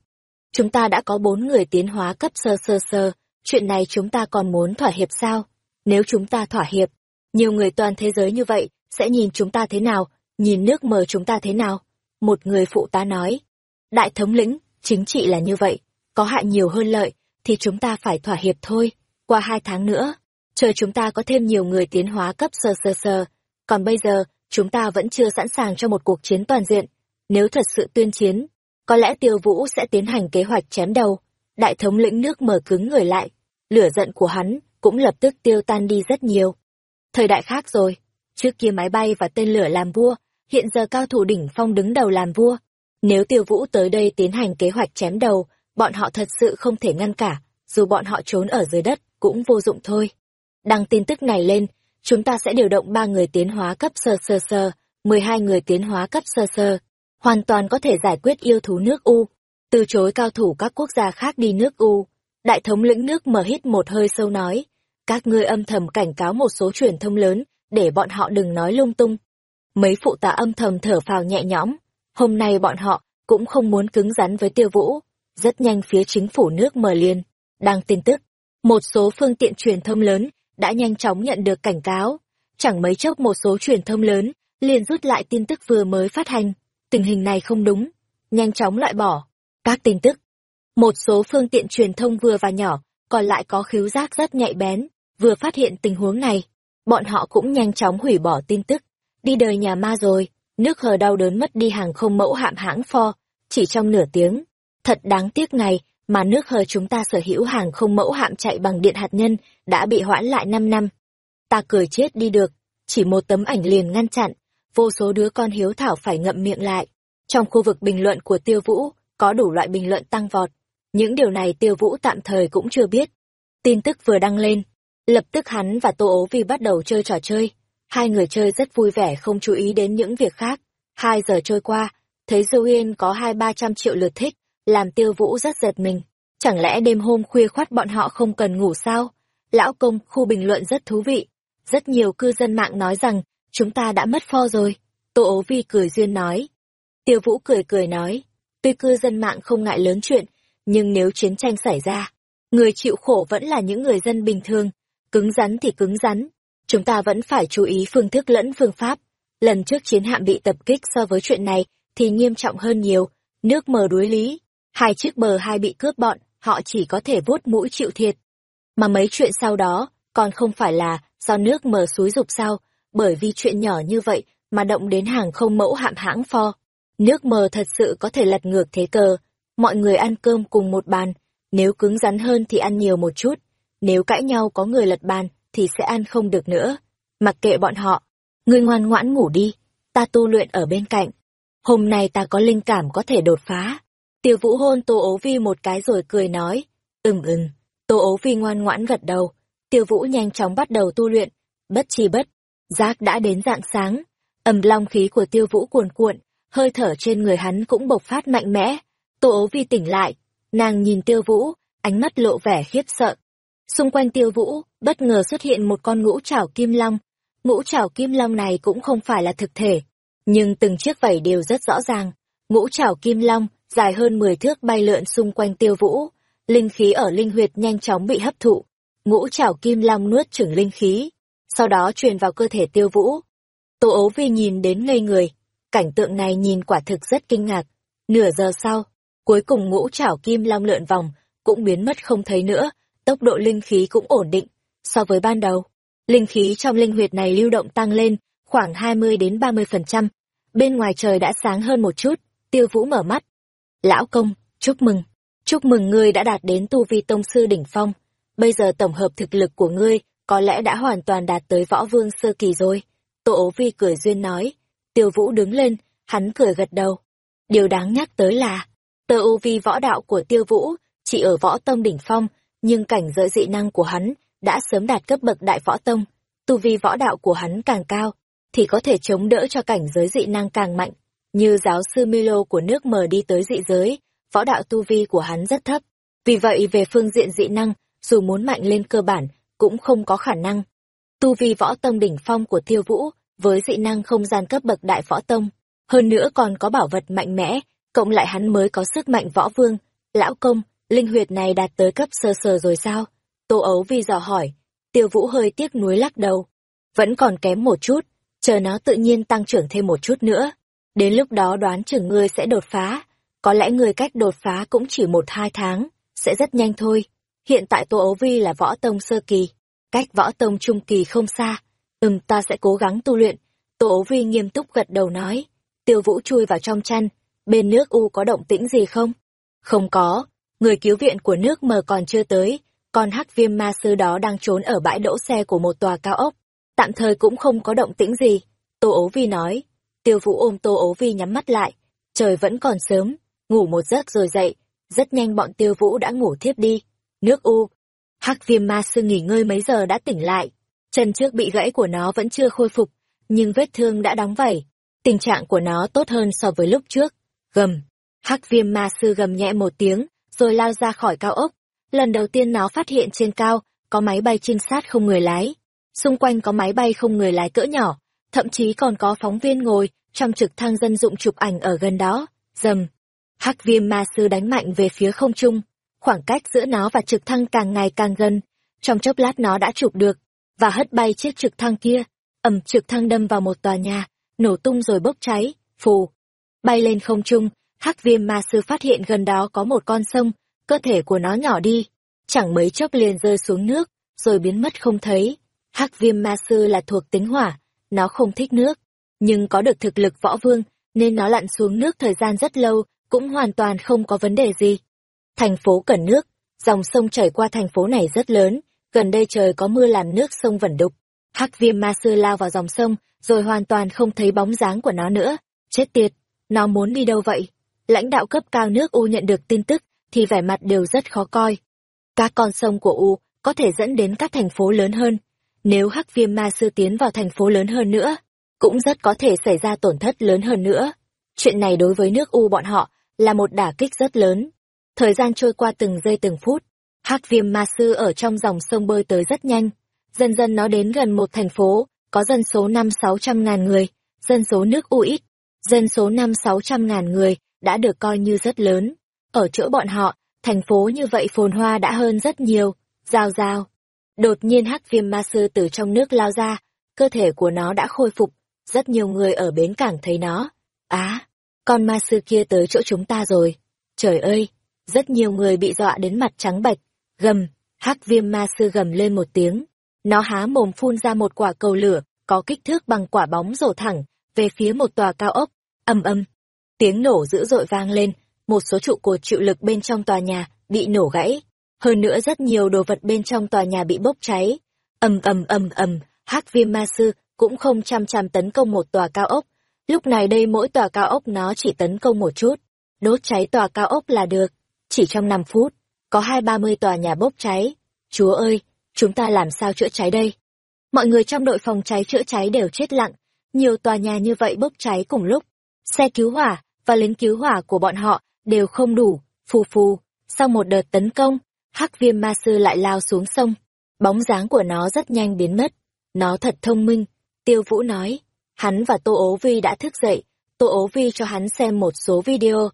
Chúng ta đã có bốn người tiến hóa cấp sơ sơ sơ, chuyện này chúng ta còn muốn thỏa hiệp sao? Nếu chúng ta thỏa hiệp, nhiều người toàn thế giới như vậy sẽ nhìn chúng ta thế nào, nhìn nước mờ chúng ta thế nào? Một người phụ tá nói. Đại thống lĩnh, chính trị là như vậy, có hại nhiều hơn lợi, thì chúng ta phải thỏa hiệp thôi. Qua hai tháng nữa, chờ chúng ta có thêm nhiều người tiến hóa cấp sơ sơ sơ, còn bây giờ, chúng ta vẫn chưa sẵn sàng cho một cuộc chiến toàn diện. Nếu thật sự tuyên chiến, có lẽ tiêu vũ sẽ tiến hành kế hoạch chém đầu. Đại thống lĩnh nước mở cứng người lại. Lửa giận của hắn cũng lập tức tiêu tan đi rất nhiều. Thời đại khác rồi. Trước kia máy bay và tên lửa làm vua, hiện giờ cao thủ đỉnh phong đứng đầu làm vua. Nếu tiêu vũ tới đây tiến hành kế hoạch chém đầu, bọn họ thật sự không thể ngăn cả, dù bọn họ trốn ở dưới đất, cũng vô dụng thôi. Đăng tin tức này lên, chúng ta sẽ điều động ba người tiến hóa cấp sơ sơ sơ, mười hai người tiến hóa cấp sơ sơ, hoàn toàn có thể giải quyết yêu thú nước U, từ chối cao thủ các quốc gia khác đi nước U. Đại thống lĩnh nước mở hít một hơi sâu nói, các ngươi âm thầm cảnh cáo một số truyền thông lớn, để bọn họ đừng nói lung tung. Mấy phụ tá âm thầm thở phào nhẹ nhõm, hôm nay bọn họ cũng không muốn cứng rắn với tiêu vũ. Rất nhanh phía chính phủ nước mờ liền, đăng tin tức. Một số phương tiện truyền thông lớn đã nhanh chóng nhận được cảnh cáo. Chẳng mấy chốc một số truyền thông lớn liền rút lại tin tức vừa mới phát hành. Tình hình này không đúng. Nhanh chóng loại bỏ. Các tin tức. Một số phương tiện truyền thông vừa và nhỏ, còn lại có khiếu giác rất nhạy bén, vừa phát hiện tình huống này. Bọn họ cũng nhanh chóng hủy bỏ tin tức. Đi đời nhà ma rồi, nước hờ đau đớn mất đi hàng không mẫu hạm hãng pho, chỉ trong nửa tiếng. Thật đáng tiếc này, mà nước hờ chúng ta sở hữu hàng không mẫu hạm chạy bằng điện hạt nhân đã bị hoãn lại 5 năm. Ta cười chết đi được, chỉ một tấm ảnh liền ngăn chặn, vô số đứa con hiếu thảo phải ngậm miệng lại. Trong khu vực bình luận của Tiêu Vũ, có đủ loại bình luận tăng vọt. Những điều này Tiêu Vũ tạm thời cũng chưa biết. Tin tức vừa đăng lên, lập tức hắn và Tô Ố Vi bắt đầu chơi trò chơi. Hai người chơi rất vui vẻ không chú ý đến những việc khác. Hai giờ trôi qua, thấy Dâu Yên có hai ba trăm triệu lượt thích, làm tiêu vũ rất giật mình. Chẳng lẽ đêm hôm khuya khoát bọn họ không cần ngủ sao? Lão công, khu bình luận rất thú vị. Rất nhiều cư dân mạng nói rằng, chúng ta đã mất pho rồi. Tô ố vi cười duyên nói. Tiêu vũ cười cười nói, tuy cư dân mạng không ngại lớn chuyện, nhưng nếu chiến tranh xảy ra, người chịu khổ vẫn là những người dân bình thường. Cứng rắn thì cứng rắn. Chúng ta vẫn phải chú ý phương thức lẫn phương pháp. Lần trước chiến hạm bị tập kích so với chuyện này thì nghiêm trọng hơn nhiều, nước mờ đuối lý, hai chiếc bờ hai bị cướp bọn, họ chỉ có thể vuốt mũi chịu thiệt. Mà mấy chuyện sau đó, còn không phải là do nước mờ suối dục sao, bởi vì chuyện nhỏ như vậy mà động đến hàng không mẫu hạm hãng pho. Nước mờ thật sự có thể lật ngược thế cờ, mọi người ăn cơm cùng một bàn, nếu cứng rắn hơn thì ăn nhiều một chút, nếu cãi nhau có người lật bàn thì sẽ ăn không được nữa. Mặc kệ bọn họ, ngươi ngoan ngoãn ngủ đi, ta tu luyện ở bên cạnh. Hôm nay ta có linh cảm có thể đột phá. Tiêu vũ hôn Tô ố vi một cái rồi cười nói, ừm ừm, Tô ố vi ngoan ngoãn gật đầu, tiêu vũ nhanh chóng bắt đầu tu luyện, bất chi bất, giác đã đến dạng sáng, ầm long khí của tiêu vũ cuồn cuộn, hơi thở trên người hắn cũng bộc phát mạnh mẽ, Tô ố vi tỉnh lại, nàng nhìn tiêu vũ, ánh mắt lộ vẻ khiếp sợ. Xung quanh tiêu vũ, bất ngờ xuất hiện một con ngũ trảo kim long. Ngũ trảo kim long này cũng không phải là thực thể, nhưng từng chiếc vảy đều rất rõ ràng. Ngũ trảo kim long, dài hơn 10 thước bay lượn xung quanh tiêu vũ. Linh khí ở linh huyệt nhanh chóng bị hấp thụ. Ngũ trảo kim long nuốt chửng linh khí, sau đó truyền vào cơ thể tiêu vũ. Tô ấu vi nhìn đến ngây người, cảnh tượng này nhìn quả thực rất kinh ngạc. Nửa giờ sau, cuối cùng ngũ trảo kim long lượn vòng, cũng biến mất không thấy nữa, tốc độ linh khí cũng ổn định. So với ban đầu, linh khí trong linh huyệt này lưu động tăng lên khoảng 20 đến 30%. Bên ngoài trời đã sáng hơn một chút, tiêu vũ mở mắt. Lão công, chúc mừng. Chúc mừng ngươi đã đạt đến tu vi tông sư đỉnh phong. Bây giờ tổng hợp thực lực của ngươi có lẽ đã hoàn toàn đạt tới võ vương sơ kỳ rồi. tổ ố vi cười duyên nói. Tiêu vũ đứng lên, hắn cười gật đầu. Điều đáng nhắc tới là, tơ u vi võ đạo của tiêu vũ chỉ ở võ tông đỉnh phong, nhưng cảnh giới dị năng của hắn đã sớm đạt cấp bậc đại võ tông. Tu vi võ đạo của hắn càng cao, thì có thể chống đỡ cho cảnh giới dị năng càng mạnh. Như giáo sư Milo của nước mờ đi tới dị giới, võ đạo tu vi của hắn rất thấp. Vì vậy về phương diện dị năng, dù muốn mạnh lên cơ bản, cũng không có khả năng. Tu vi võ tông đỉnh phong của tiêu vũ, với dị năng không gian cấp bậc đại võ tông, hơn nữa còn có bảo vật mạnh mẽ, cộng lại hắn mới có sức mạnh võ vương. Lão công, linh huyệt này đạt tới cấp sơ sơ rồi sao? Tô ấu vi dò hỏi, tiêu vũ hơi tiếc nuối lắc đầu. Vẫn còn kém một chút, chờ nó tự nhiên tăng trưởng thêm một chút nữa. Đến lúc đó đoán chừng ngươi sẽ đột phá, có lẽ người cách đột phá cũng chỉ một hai tháng, sẽ rất nhanh thôi. Hiện tại Tô Ấu Vi là võ tông sơ kỳ, cách võ tông trung kỳ không xa. Ừm ta sẽ cố gắng tu luyện. Tô Ấu Vi nghiêm túc gật đầu nói. Tiêu Vũ chui vào trong chăn, bên nước U có động tĩnh gì không? Không có, người cứu viện của nước mờ còn chưa tới, còn hắc viêm ma sư đó đang trốn ở bãi đỗ xe của một tòa cao ốc. Tạm thời cũng không có động tĩnh gì, Tô ố Vi nói. Tiêu Vũ ôm Tô ố Vi nhắm mắt lại, trời vẫn còn sớm, ngủ một giấc rồi dậy, rất nhanh bọn Tiêu Vũ đã ngủ thiếp đi. Nước U, hắc viêm ma sư nghỉ ngơi mấy giờ đã tỉnh lại, chân trước bị gãy của nó vẫn chưa khôi phục, nhưng vết thương đã đóng vảy, tình trạng của nó tốt hơn so với lúc trước. Gầm, hắc viêm ma sư gầm nhẹ một tiếng, rồi lao ra khỏi cao ốc. Lần đầu tiên nó phát hiện trên cao, có máy bay trinh sát không người lái. Xung quanh có máy bay không người lái cỡ nhỏ, thậm chí còn có phóng viên ngồi trong trực thăng dân dụng chụp ảnh ở gần đó. Dầm, hắc viêm ma sư đánh mạnh về phía không trung, khoảng cách giữa nó và trực thăng càng ngày càng gần. Trong chốc lát nó đã chụp được, và hất bay chiếc trực thăng kia. ầm trực thăng đâm vào một tòa nhà, nổ tung rồi bốc cháy, phù. Bay lên không trung, hắc viêm ma sư phát hiện gần đó có một con sông, cơ thể của nó nhỏ đi, chẳng mấy chốc liền rơi xuống nước, rồi biến mất không thấy. hắc viêm ma sư là thuộc tính hỏa, nó không thích nước, nhưng có được thực lực võ vương, nên nó lặn xuống nước thời gian rất lâu, cũng hoàn toàn không có vấn đề gì. Thành phố cần nước, dòng sông chảy qua thành phố này rất lớn, gần đây trời có mưa làm nước sông vẩn đục. Hắc viêm ma sư lao vào dòng sông, rồi hoàn toàn không thấy bóng dáng của nó nữa. Chết tiệt, nó muốn đi đâu vậy? Lãnh đạo cấp cao nước U nhận được tin tức, thì vẻ mặt đều rất khó coi. Các con sông của U có thể dẫn đến các thành phố lớn hơn. Nếu hắc viêm ma sư tiến vào thành phố lớn hơn nữa, cũng rất có thể xảy ra tổn thất lớn hơn nữa. Chuyện này đối với nước U bọn họ là một đả kích rất lớn. Thời gian trôi qua từng giây từng phút, hắc viêm ma sư ở trong dòng sông bơi tới rất nhanh. Dần dần nó đến gần một thành phố, có dân số năm sáu trăm ngàn người, dân số nước U ít, dân số năm sáu trăm ngàn người đã được coi như rất lớn. Ở chỗ bọn họ, thành phố như vậy phồn hoa đã hơn rất nhiều. Giao giao. Đột nhiên hắc viêm ma sư từ trong nước lao ra, cơ thể của nó đã khôi phục, rất nhiều người ở bến cảng thấy nó. Á, con ma sư kia tới chỗ chúng ta rồi. Trời ơi, rất nhiều người bị dọa đến mặt trắng bạch. Gầm, hắc viêm ma sư gầm lên một tiếng. Nó há mồm phun ra một quả cầu lửa, có kích thước bằng quả bóng rổ thẳng, về phía một tòa cao ốc. Âm âm. Tiếng nổ dữ dội vang lên, một số trụ cột chịu lực bên trong tòa nhà bị nổ gãy. Hơn nữa rất nhiều đồ vật bên trong tòa nhà bị bốc cháy. ầm ầm ầm ầm, hắc viêm ma sư cũng không chăm chăm tấn công một tòa cao ốc. Lúc này đây mỗi tòa cao ốc nó chỉ tấn công một chút. Đốt cháy tòa cao ốc là được. Chỉ trong 5 phút, có hai ba mươi tòa nhà bốc cháy. Chúa ơi, chúng ta làm sao chữa cháy đây? Mọi người trong đội phòng cháy chữa cháy đều chết lặng. Nhiều tòa nhà như vậy bốc cháy cùng lúc. Xe cứu hỏa và lính cứu hỏa của bọn họ đều không đủ, phù phù, sau một đợt tấn công, hắc viêm ma sư lại lao xuống sông. Bóng dáng của nó rất nhanh biến mất. Nó thật thông minh, tiêu vũ nói. Hắn và Tô Ố Vi đã thức dậy, Tô Ố Vi cho hắn xem một số video.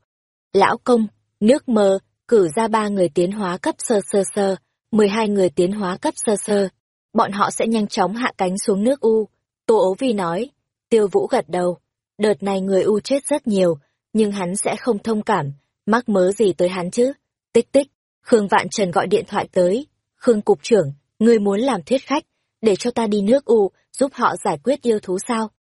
Lão công, nước mơ cử ra ba người tiến hóa cấp sơ sơ sơ, 12 người tiến hóa cấp sơ sơ. Bọn họ sẽ nhanh chóng hạ cánh xuống nước U. Tô ố vi nói. Tiêu vũ gật đầu. Đợt này người U chết rất nhiều, nhưng hắn sẽ không thông cảm, mắc mớ gì tới hắn chứ. Tích tích, Khương Vạn Trần gọi điện thoại tới. Khương Cục trưởng, ngươi muốn làm thuyết khách, để cho ta đi nước U, giúp họ giải quyết yêu thú sao?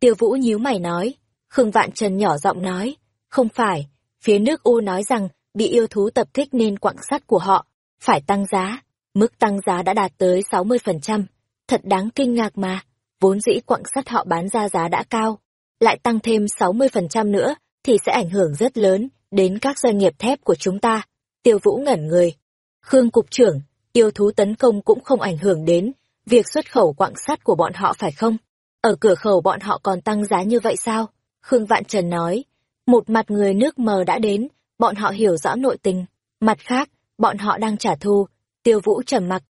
Tiêu Vũ nhíu mày nói. Khương Vạn Trần nhỏ giọng nói. Không phải, phía nước U nói rằng bị yêu thú tập kích nên quặng sắt của họ phải tăng giá. Mức tăng giá đã đạt tới 60%. Thật đáng kinh ngạc mà. Vốn dĩ quặng sắt họ bán ra giá đã cao. Lại tăng thêm 60% nữa thì sẽ ảnh hưởng rất lớn đến các doanh nghiệp thép của chúng ta. Tiêu Vũ ngẩn người. Khương Cục trưởng, yêu thú tấn công cũng không ảnh hưởng đến việc xuất khẩu quặng sắt của bọn họ phải không? Ở cửa khẩu bọn họ còn tăng giá như vậy sao? Khương Vạn Trần nói. Một mặt người nước mờ đã đến, bọn họ hiểu rõ nội tình. Mặt khác, bọn họ đang trả thù. Tiêu Vũ trầm mặc.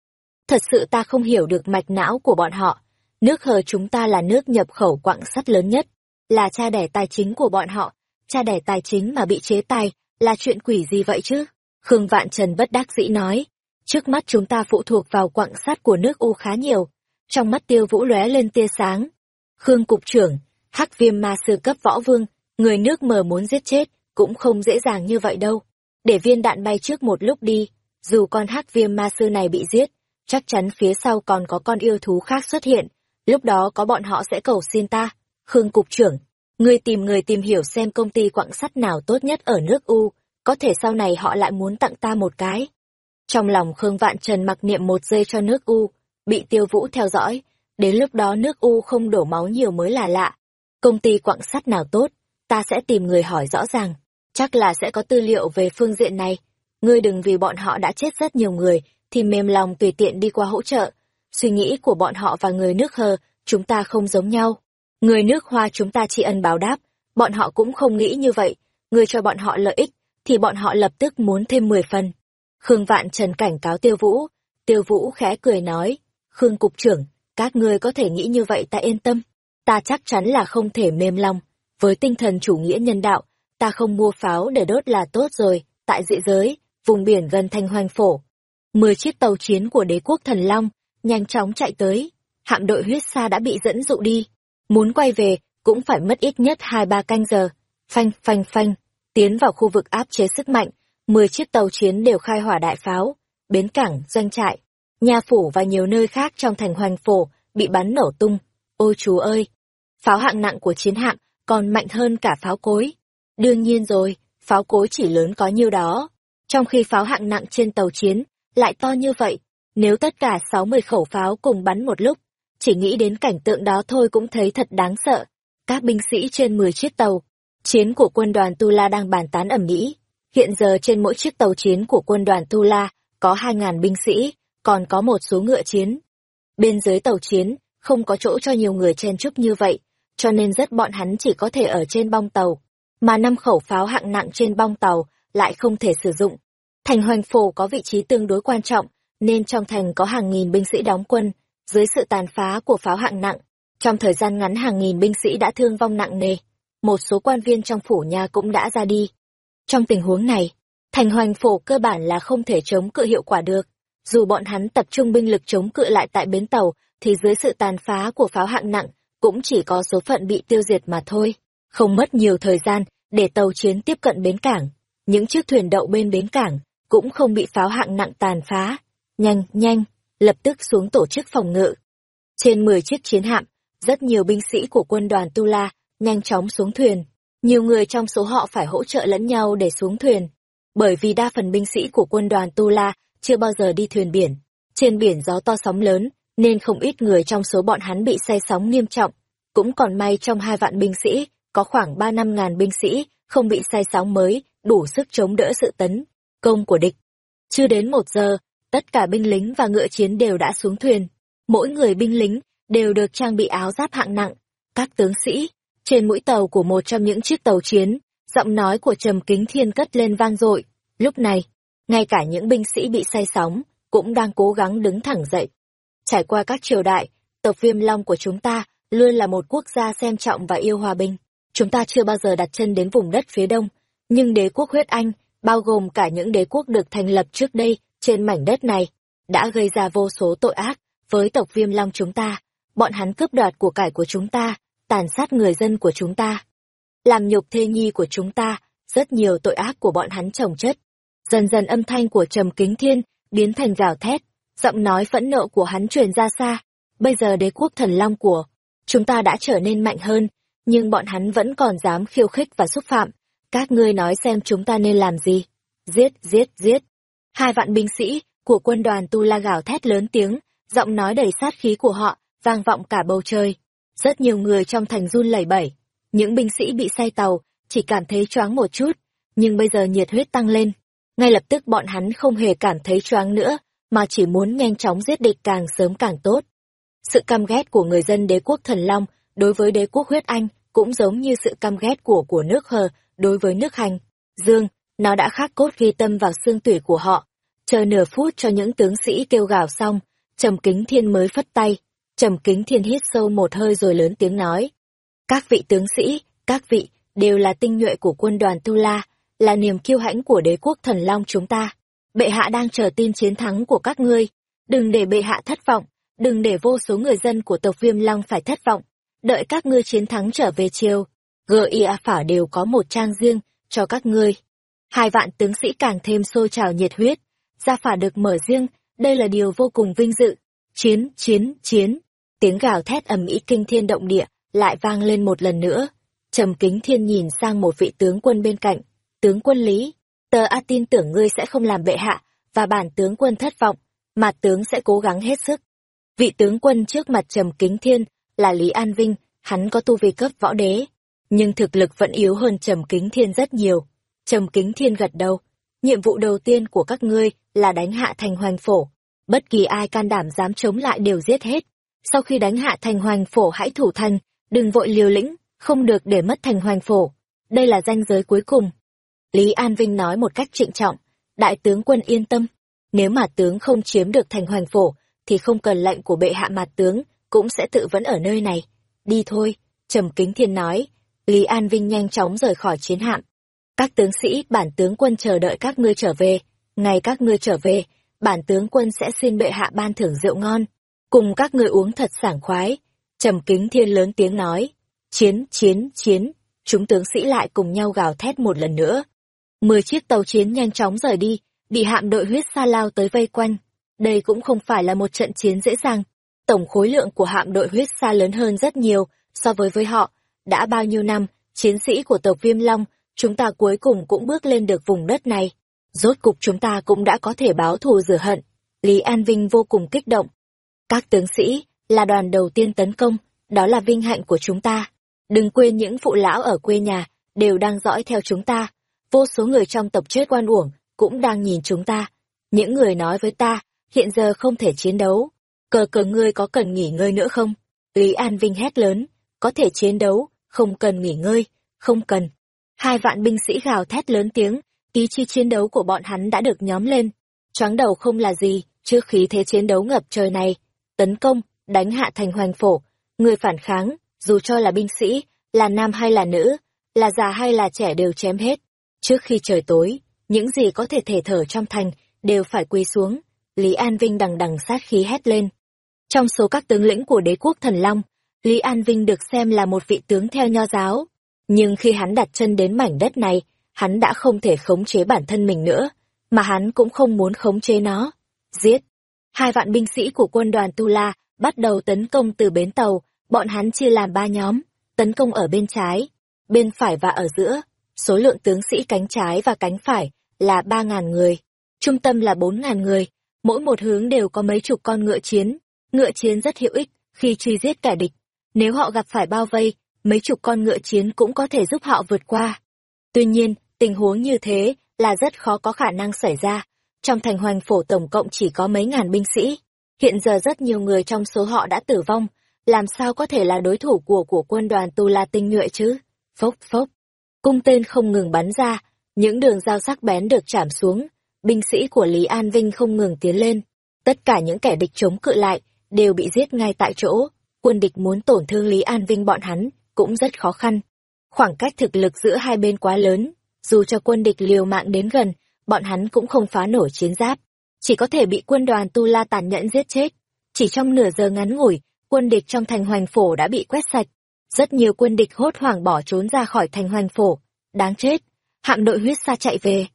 Thật sự ta không hiểu được mạch não của bọn họ. Nước hờ chúng ta là nước nhập khẩu quặng sắt lớn nhất, là cha đẻ tài chính của bọn họ. Cha đẻ tài chính mà bị chế tài, là chuyện quỷ gì vậy chứ? Khương Vạn Trần bất đắc dĩ nói. Trước mắt chúng ta phụ thuộc vào quặng sắt của nước U khá nhiều. Trong mắt tiêu vũ lóe lên tia sáng. Khương Cục trưởng, hắc viêm ma sư cấp võ vương, người nước mờ muốn giết chết, cũng không dễ dàng như vậy đâu. Để viên đạn bay trước một lúc đi, dù con hắc viêm ma sư này bị giết, chắc chắn phía sau còn có con yêu thú khác xuất hiện, lúc đó có bọn họ sẽ cầu xin ta. Khương Cục trưởng, ngươi tìm người tìm hiểu xem công ty quặng sắt nào tốt nhất ở nước U, có thể sau này họ lại muốn tặng ta một cái. Trong lòng Khương Vạn Trần mặc niệm một giây cho nước U, bị tiêu vũ theo dõi, đến lúc đó nước U không đổ máu nhiều mới là lạ. Công ty quặng sắt nào tốt, ta sẽ tìm người hỏi rõ ràng chắc là sẽ có tư liệu về phương diện này. Ngươi đừng vì bọn họ đã chết rất nhiều người, thì mềm lòng tùy tiện đi qua hỗ trợ. Suy nghĩ của bọn họ và người nước hờ, chúng ta không giống nhau. Người nước hoa chúng ta tri ân báo đáp, bọn họ cũng không nghĩ như vậy. Người cho bọn họ lợi ích, thì bọn họ lập tức muốn thêm 10 phần. Khương Vạn Trần cảnh cáo Tiêu Vũ. Tiêu Vũ khẽ cười nói, Khương Cục trưởng, các ngươi có thể nghĩ như vậy ta yên tâm. Ta chắc chắn là không thể mềm lòng. Với tinh thần chủ nghĩa nhân đạo, ta không mua pháo để đốt là tốt rồi, tại dị giới, vùng biển gần thành hoành phổ. Mười chiếc tàu chiến của đế quốc thần Long, nhanh chóng chạy tới, hạm đội huyết sa đã bị dẫn dụ đi. Muốn quay về, cũng phải mất ít nhất hai ba canh giờ. Phanh, phanh, phanh, tiến vào khu vực áp chế sức mạnh, mười chiếc tàu chiến đều khai hỏa đại pháo, bến cảng, doanh trại, nhà phủ và nhiều nơi khác trong thành hoành phổ bị bắn nổ tung. Ôi chú ơi! Pháo hạng nặng của chiến hạm còn mạnh hơn cả pháo cối. Đương nhiên rồi, pháo cối chỉ lớn có nhiêu đó. Trong khi pháo hạng nặng trên tàu chiến lại to như vậy, nếu tất cả 60 khẩu pháo cùng bắn một lúc, chỉ nghĩ đến cảnh tượng đó thôi cũng thấy thật đáng sợ. Các binh sĩ trên 10 chiếc tàu, chiến của quân đoàn Tu La đang bàn tán ẩm mỹ. Hiện giờ trên mỗi chiếc tàu chiến của quân đoàn Tu La có 2.000 binh sĩ, còn có một số ngựa chiến. Bên dưới tàu chiến, không có chỗ cho nhiều người chen chúc như vậy, cho nên rất bọn hắn chỉ có thể ở trên bong tàu mà năm khẩu pháo hạng nặng trên bong tàu lại không thể sử dụng. Thành hoành phổ có vị trí tương đối quan trọng, nên trong thành có hàng nghìn binh sĩ đóng quân, dưới sự tàn phá của pháo hạng nặng. Trong thời gian ngắn hàng nghìn binh sĩ đã thương vong nặng nề, một số quan viên trong phủ nhà cũng đã ra đi. Trong tình huống này, thành hoành phổ cơ bản là không thể chống cự hiệu quả được. Dù bọn hắn tập trung binh lực chống cự lại tại bến tàu, thì dưới sự tàn phá của pháo hạng nặng, cũng chỉ có số phận bị tiêu diệt mà thôi. Không mất nhiều thời gian, để tàu chiến tiếp cận bến cảng. Những chiếc thuyền đậu bên bến cảng cũng không bị pháo hạng nặng tàn phá. Nhanh, nhanh, lập tức xuống tổ chức phòng ngự. Trên 10 chiếc chiến hạm, rất nhiều binh sĩ của quân đoàn Tu La nhanh chóng xuống thuyền. Nhiều người trong số họ phải hỗ trợ lẫn nhau để xuống thuyền. Bởi vì đa phần binh sĩ của quân đoàn Tu La chưa bao giờ đi thuyền biển. Trên biển gió to sóng lớn, nên không ít người trong số bọn hắn bị say sóng nghiêm trọng. Cũng còn may trong hai vạn binh sĩ có khoảng ba năm ngàn binh sĩ không bị say sóng mới, đủ sức chống đỡ sự tấn công của địch. Chưa đến một giờ, tất cả binh lính và ngựa chiến đều đã xuống thuyền. Mỗi người binh lính đều được trang bị áo giáp hạng nặng. Các tướng sĩ, trên mũi tàu của một trong những chiếc tàu chiến, Giọng nói của Trầm Kính Thiên cất lên vang dội. Lúc này, ngay cả những binh sĩ bị say sóng, cũng đang cố gắng đứng thẳng dậy. Trải qua các triều đại, tộc viêm long của chúng ta luôn là một quốc gia xem trọng và yêu hòa bình. Chúng ta chưa bao giờ đặt chân đến vùng đất phía đông, nhưng đế quốc huyết Anh, bao gồm cả những đế quốc được thành lập trước đây trên mảnh đất này, đã gây ra vô số tội ác với tộc viêm long chúng ta. Bọn hắn cướp đoạt của cải của chúng ta, tàn sát người dân của chúng ta, làm nhục thê nhi của chúng ta, rất nhiều tội ác của bọn hắn trồng chất. Dần dần âm thanh của Trầm Kính Thiên biến thành gào thét, giọng nói phẫn nộ của hắn truyền ra xa. Bây giờ đế quốc thần long của chúng ta đã trở nên mạnh hơn, nhưng bọn hắn vẫn còn dám khiêu khích và xúc phạm. Các ngươi nói xem chúng ta nên làm gì? Giết, giết, giết. Hai vạn binh sĩ của quân đoàn Tu La gào thét lớn tiếng, giọng nói đầy sát khí của họ vang vọng cả bầu trời. Rất nhiều người trong thành run lẩy bẩy. Những binh sĩ bị say tàu chỉ cảm thấy choáng một chút, nhưng bây giờ nhiệt huyết tăng lên. Ngay lập tức bọn hắn không hề cảm thấy choáng nữa, mà chỉ muốn nhanh chóng giết địch càng sớm càng tốt. Sự căm ghét của người dân đế quốc thần Long đối với đế quốc huyết Anh cũng giống như sự căm ghét của của nước hờ đối với nước hành. Dương, nó đã khắc cốt ghi tâm vào xương tủy của họ. Chờ nửa phút cho những tướng sĩ kêu gào xong, Trầm Kính Thiên mới phất tay. Trầm Kính Thiên hít sâu một hơi rồi lớn tiếng nói. Các vị tướng sĩ, các vị, đều là tinh nhuệ của quân đoàn Tu La, là niềm kiêu hãnh của đế quốc thần long chúng ta. Bệ hạ đang chờ tin chiến thắng của các ngươi. Đừng để bệ hạ thất vọng, đừng để vô số người dân của tộc Viêm Long phải thất vọng. Đợi các ngươi chiến thắng trở về chiều, GIA phả đều có một trang riêng cho các ngươi. Hai vạn tướng sĩ càng thêm sôi trào nhiệt huyết, gia phả được mở riêng, đây là điều vô cùng vinh dự. Chiến, chiến, chiến. Tiếng gào thét ầm ĩ kinh thiên động địa lại vang lên một lần nữa. Trầm Kính Thiên nhìn sang một vị tướng quân bên cạnh, tướng quân Lý, tờ A tin tưởng ngươi sẽ không làm bệ hạ, và bản tướng quân thất vọng, mà tướng sẽ cố gắng hết sức. Vị tướng quân trước mặt Trầm Kính Thiên là Lý An Vinh, hắn có tu vi cấp võ đế, nhưng thực lực vẫn yếu hơn Trầm Kính Thiên rất nhiều. Trầm Kính Thiên gật đầu, nhiệm vụ đầu tiên của các ngươi là đánh hạ thành hoành phổ. Bất kỳ ai can đảm dám chống lại đều giết hết. Sau khi đánh hạ thành hoành phổ hãy thủ thành, đừng vội liều lĩnh, không được để mất thành hoành phổ. Đây là danh giới cuối cùng. Lý An Vinh nói một cách trịnh trọng, đại tướng quân yên tâm, nếu mà tướng không chiếm được thành hoành phổ, thì không cần lệnh của bệ hạ mặt tướng, cũng sẽ tự vẫn ở nơi này. Đi thôi, Trầm Kính Thiên nói. Lý An Vinh nhanh chóng rời khỏi chiến hạm. Các tướng sĩ, bản tướng quân chờ đợi các ngươi trở về. Ngày các ngươi trở về, bản tướng quân sẽ xin bệ hạ ban thưởng rượu ngon, cùng các ngươi uống thật sảng khoái. Trầm Kính Thiên lớn tiếng nói. Chiến, chiến, chiến. Chúng tướng sĩ lại cùng nhau gào thét một lần nữa. Mười chiếc tàu chiến nhanh chóng rời đi, bị hạm đội huyết sa lao tới vây quanh. Đây cũng không phải là một trận chiến dễ dàng. Tổng khối lượng của hạm đội huyết sa lớn hơn rất nhiều so với với họ. Đã bao nhiêu năm, chiến sĩ của tộc Viêm Long, chúng ta cuối cùng cũng bước lên được vùng đất này. Rốt cục chúng ta cũng đã có thể báo thù rửa hận. Lý An Vinh vô cùng kích động. Các tướng sĩ, là đoàn đầu tiên tấn công, đó là vinh hạnh của chúng ta. Đừng quên những phụ lão ở quê nhà, đều đang dõi theo chúng ta. Vô số người trong tập chết oan uổng, cũng đang nhìn chúng ta. Những người nói với ta, hiện giờ không thể chiến đấu. Cờ cờ ngươi có cần nghỉ ngơi nữa không? Lý An Vinh hét lớn, có thể chiến đấu, không cần nghỉ ngơi, không cần. Hai vạn binh sĩ gào thét lớn tiếng, ý chí chiến đấu của bọn hắn đã được nhóm lên. Choáng đầu không là gì, trước khí thế chiến đấu ngập trời này. Tấn công, đánh hạ thành hoành phổ, người phản kháng, dù cho là binh sĩ, là nam hay là nữ, là già hay là trẻ đều chém hết. Trước khi trời tối, những gì có thể thể thở trong thành đều phải quỳ xuống. Lý An Vinh đằng đằng sát khí hét lên. Trong số các tướng lĩnh của đế quốc thần Long, Lý An Vinh được xem là một vị tướng theo nho giáo. Nhưng khi hắn đặt chân đến mảnh đất này, hắn đã không thể khống chế bản thân mình nữa, mà hắn cũng không muốn khống chế nó. Giết! Hai vạn binh sĩ của quân đoàn Tu La bắt đầu tấn công từ bến tàu, bọn hắn chia làm ba nhóm, tấn công ở bên trái, bên phải và ở giữa. Số lượng tướng sĩ cánh trái và cánh phải là ba ngàn người, trung tâm là bốn ngàn người, mỗi một hướng đều có mấy chục con ngựa chiến. Ngựa chiến rất hữu ích khi truy giết kẻ địch. Nếu họ gặp phải bao vây, mấy chục con ngựa chiến cũng có thể giúp họ vượt qua. Tuy nhiên, tình huống như thế là rất khó có khả năng xảy ra. Trong thành hoành phổ tổng cộng chỉ có mấy ngàn binh sĩ, Hiện giờ rất nhiều người trong số họ đã tử vong, làm sao có thể là đối thủ của của quân đoàn Tu La tinh nhuệ chứ? Phốc phốc. cung tên không ngừng bắn ra, những đường dao sắc bén được chạm xuống, binh sĩ của Lý An Vinh không ngừng tiến lên. Tất cả những kẻ địch chống cự lại, đều bị giết ngay tại chỗ. Quân địch muốn tổn thương Lý An Vinh bọn hắn, cũng rất khó khăn. Khoảng cách thực lực giữa hai bên quá lớn, dù cho quân địch liều mạng đến gần, bọn hắn cũng không phá nổi chiến giáp, chỉ có thể bị quân đoàn Tu La tàn nhẫn giết chết. Chỉ trong nửa giờ ngắn ngủi, quân địch trong thành hoành phổ đã bị quét sạch. Rất nhiều quân địch hốt hoảng bỏ trốn ra khỏi thành hoành phổ. Đáng chết! Hạm đội huyết xa chạy về.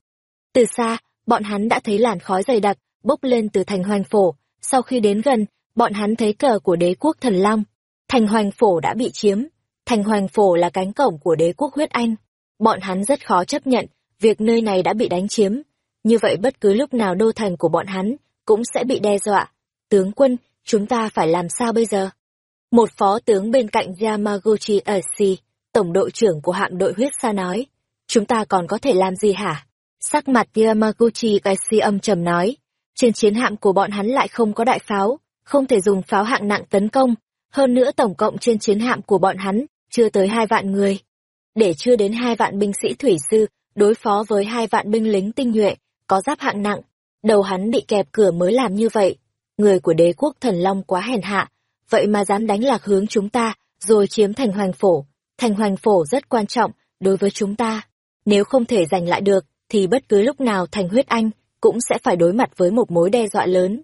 Từ xa, bọn hắn đã thấy làn khói dày đặc, bốc lên từ thành hoành phổ. Sau khi đến gần, bọn hắn thấy cờ của đế quốc thần long. Thành hoành phổ đã bị chiếm. Thành hoành phổ là cánh cổng của đế quốc huyết anh. Bọn hắn rất khó chấp nhận, việc nơi này đã bị đánh chiếm. Như vậy bất cứ lúc nào đô thành của bọn hắn cũng sẽ bị đe dọa. Tướng quân, chúng ta phải làm sao bây giờ? Một phó tướng bên cạnh Yamaguchi Oshi, tổng đội trưởng của hạm đội huyết sa nói. Chúng ta còn có thể làm gì hả? Sắc mặt Yamaguchi Oshi âm trầm nói. Trên chiến hạm của bọn hắn lại không có đại pháo, không thể dùng pháo hạng nặng tấn công. Hơn nữa tổng cộng trên chiến hạm của bọn hắn, chưa tới hai vạn người. Để chưa đến hai vạn binh sĩ thủy sư, đối phó với hai vạn binh lính tinh nhuệ, có giáp hạng nặng, đầu hắn bị kẹp cửa mới làm như vậy. Người của đế quốc thần long quá hèn hạ, vậy mà dám đánh lạc hướng chúng ta, rồi chiếm thành hoành phổ. Thành hoành phổ rất quan trọng đối với chúng ta. Nếu không thể giành lại được, thì bất cứ lúc nào thành huyết anh cũng sẽ phải đối mặt với một mối đe dọa lớn.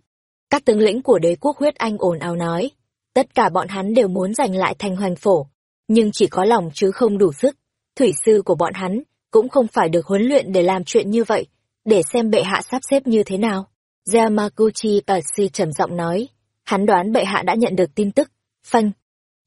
Các tướng lĩnh của đế quốc huyết anh ồn ào nói, tất cả bọn hắn đều muốn giành lại thành hoành phổ, nhưng chỉ có lòng chứ không đủ sức. Thủy sư của bọn hắn cũng không phải được huấn luyện để làm chuyện như vậy, để xem bệ hạ sắp xếp như thế nào. Yamaguchi Tashi trầm giọng nói, hắn đoán bệ hạ đã nhận được tin tức, phanh.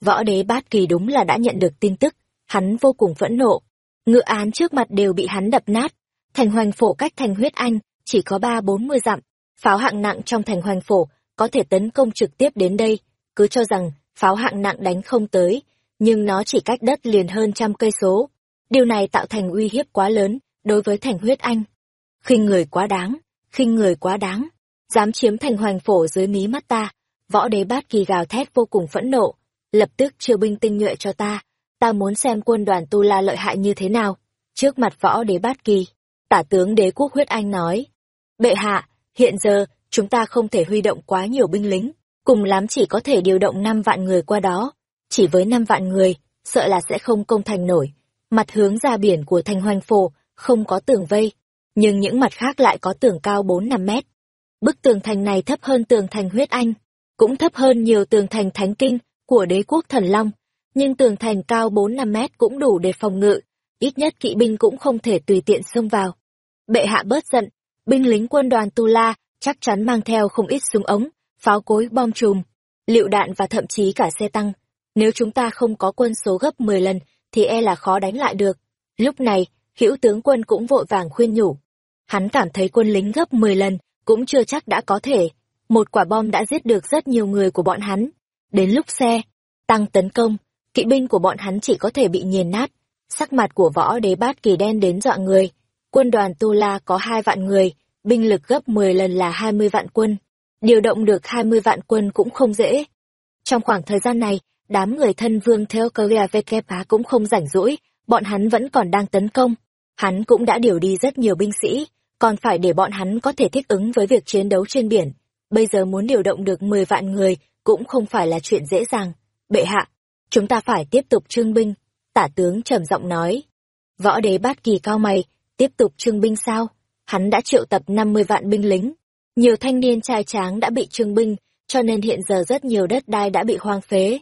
Võ đế bát kỳ đúng là đã nhận được tin tức, hắn vô cùng phẫn nộ. Ngựa án trước mặt đều bị hắn đập nát, thành hoành phổ cách thành huyết anh, chỉ có ba bốn mươi dặm, pháo hạng nặng trong thành hoành phổ, có thể tấn công trực tiếp đến đây, cứ cho rằng pháo hạng nặng đánh không tới, nhưng nó chỉ cách đất liền hơn trăm cây số. Điều này tạo thành uy hiếp quá lớn đối với thành huyết anh khinh người quá đáng, khinh người quá đáng, dám chiếm thành hoành phổ dưới mí mắt ta, võ đế bát kỳ gào thét vô cùng phẫn nộ, lập tức chiêu binh tinh nhuệ cho ta, ta muốn xem quân đoàn tu la lợi hại như thế nào. Trước mặt võ đế bát kỳ, tả tướng đế quốc huyết anh nói, bệ hạ, hiện giờ, chúng ta không thể huy động quá nhiều binh lính, cùng lắm chỉ có thể điều động 5 vạn người qua đó, chỉ với năm vạn người, sợ là sẽ không công thành nổi. Mặt hướng ra biển của thành hoành phổ, không có tường vây, nhưng những mặt khác lại có tường cao bốn năm mét. Bức tường thành này thấp hơn tường thành huyết anh, cũng thấp hơn nhiều tường thành thánh kinh của đế quốc thần long, nhưng tường thành cao bốn năm mét cũng đủ để phòng ngự, ít nhất kỵ binh cũng không thể tùy tiện xông vào. Bệ hạ bớt giận, binh lính quân đoàn Tu La chắc chắn mang theo không ít súng ống, pháo cối bom chùm, lựu đạn và thậm chí cả xe tăng. Nếu chúng ta không có quân số gấp 10 lần, thì e là khó đánh lại được. Lúc này, hữu tướng quân cũng vội vàng khuyên nhủ. Hắn cảm thấy quân lính gấp 10 lần, cũng chưa chắc đã có thể. Một quả bom đã giết được rất nhiều người của bọn hắn. Đến lúc xe, tăng tấn công, kỵ binh của bọn hắn chỉ có thể bị nghiền nát. Sắc mặt của võ đế bát kỳ đen đến dọa người. Quân đoàn Tu La có hai vạn người, binh lực gấp 10 lần là 20 vạn quân. Điều động được 20 vạn quân cũng không dễ. Trong khoảng thời gian này, đám người thân vương theo Korea Vekepa cũng không rảnh rỗi, bọn hắn vẫn còn đang tấn công. Hắn cũng đã điều đi rất nhiều binh sĩ, còn phải để bọn hắn có thể thích ứng với việc chiến đấu trên biển. Bây giờ muốn điều động được 10 vạn người cũng không phải là chuyện dễ dàng. Bệ hạ, chúng ta phải tiếp tục trương binh, tả tướng trầm giọng nói. Võ đế bát kỳ cao mày, tiếp tục trương binh sao? Hắn đã triệu tập 50 vạn binh lính. Nhiều thanh niên trai tráng đã bị trương binh, cho nên hiện giờ rất nhiều đất đai đã bị hoang phế.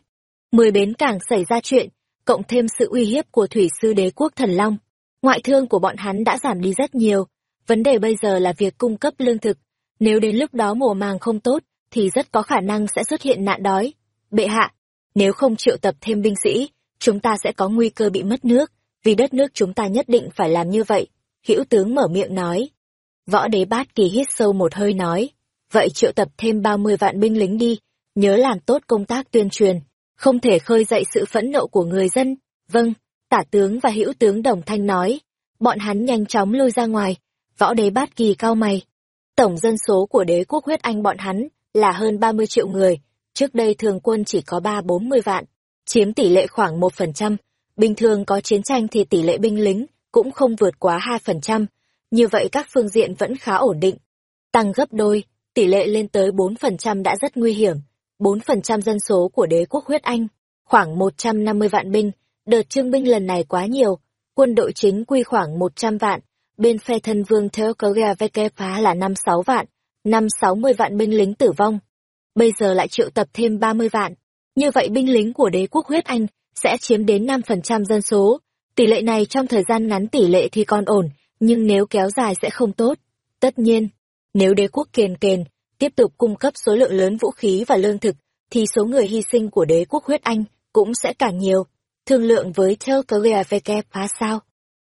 Mười bến cảng xảy ra chuyện, cộng thêm sự uy hiếp của thủy sư đế quốc thần long. Ngoại thương của bọn hắn đã giảm đi rất nhiều, Vấn đề bây giờ là việc cung cấp lương thực. Nếu đến lúc đó mùa màng không tốt, thì rất có khả năng sẽ xuất hiện nạn đói. Bệ hạ, nếu không triệu tập thêm binh sĩ, chúng ta sẽ có nguy cơ bị mất nước, vì đất nước chúng ta nhất định phải làm như vậy. Hữu tướng mở miệng nói. Võ đế bát kỳ hít sâu một hơi nói. Vậy triệu tập thêm bao mươi vạn binh lính đi, nhớ làm tốt công tác tuyên truyền, không thể khơi dậy sự phẫn nộ của người dân. Vâng, tả tướng và hữu tướng đồng thanh nói. Bọn hắn nhanh chóng lui ra ngoài, Võ đế bát kỳ cao mày. Tổng dân số của đế quốc huyết anh bọn hắn là hơn 30 triệu người, trước đây thường quân chỉ có 3-40 vạn, chiếm tỷ lệ khoảng 1%, Bình thường có chiến tranh thì tỷ lệ binh lính cũng không vượt quá 2%, như vậy các phương diện vẫn khá ổn định. Tăng gấp đôi, tỷ lệ lên tới 4% đã rất nguy hiểm. 4% dân số của đế quốc huyết Anh, khoảng 150 vạn binh, đợt trương binh lần này quá nhiều, quân đội chính quy khoảng 100 vạn, bên phe thân vương Theokoria Vekepa là 5-6 vạn, 5-60 vạn binh lính tử vong. Bây giờ lại triệu tập thêm 30 vạn. Như vậy binh lính của đế quốc huyết Anh sẽ chiếm đến 5% dân số. Tỷ lệ này trong thời gian ngắn tỷ lệ thì còn ổn, nhưng nếu kéo dài sẽ không tốt. Tất nhiên, nếu đế quốc kiền kền tiếp tục cung cấp số lượng lớn vũ khí và lương thực, thì số người hy sinh của đế quốc huyết Anh cũng sẽ càng nhiều. Thương lượng với Telkoria VK phá sao?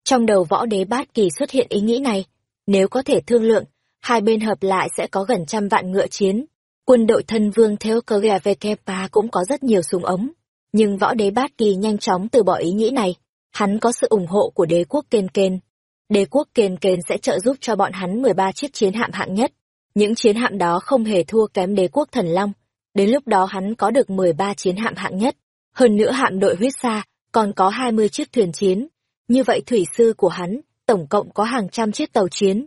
Trong đầu võ đế bát kỳ xuất hiện ý nghĩ này, nếu có thể thương lượng, hai bên hợp lại sẽ có gần trăm vạn ngựa chiến. Quân đội thân vương Theokoria Vekepa cũng có rất nhiều súng ống. Nhưng võ đế bát kỳ nhanh chóng từ bỏ ý nghĩ này. Hắn có sự ủng hộ của đế quốc kên kên. Đế quốc kên kên sẽ trợ giúp cho bọn hắn 13 chiếc chiến hạm hạng nhất. Những chiến hạm đó không hề thua kém đế quốc thần long. Đến lúc đó hắn có được 13 chiến hạm hạng nhất. Hơn nữa hạm đội huyết xa, còn có 20 chiếc thuyền chiến. Như vậy thủy sư của hắn, tổng cộng có hàng trăm chiếc tàu chiến.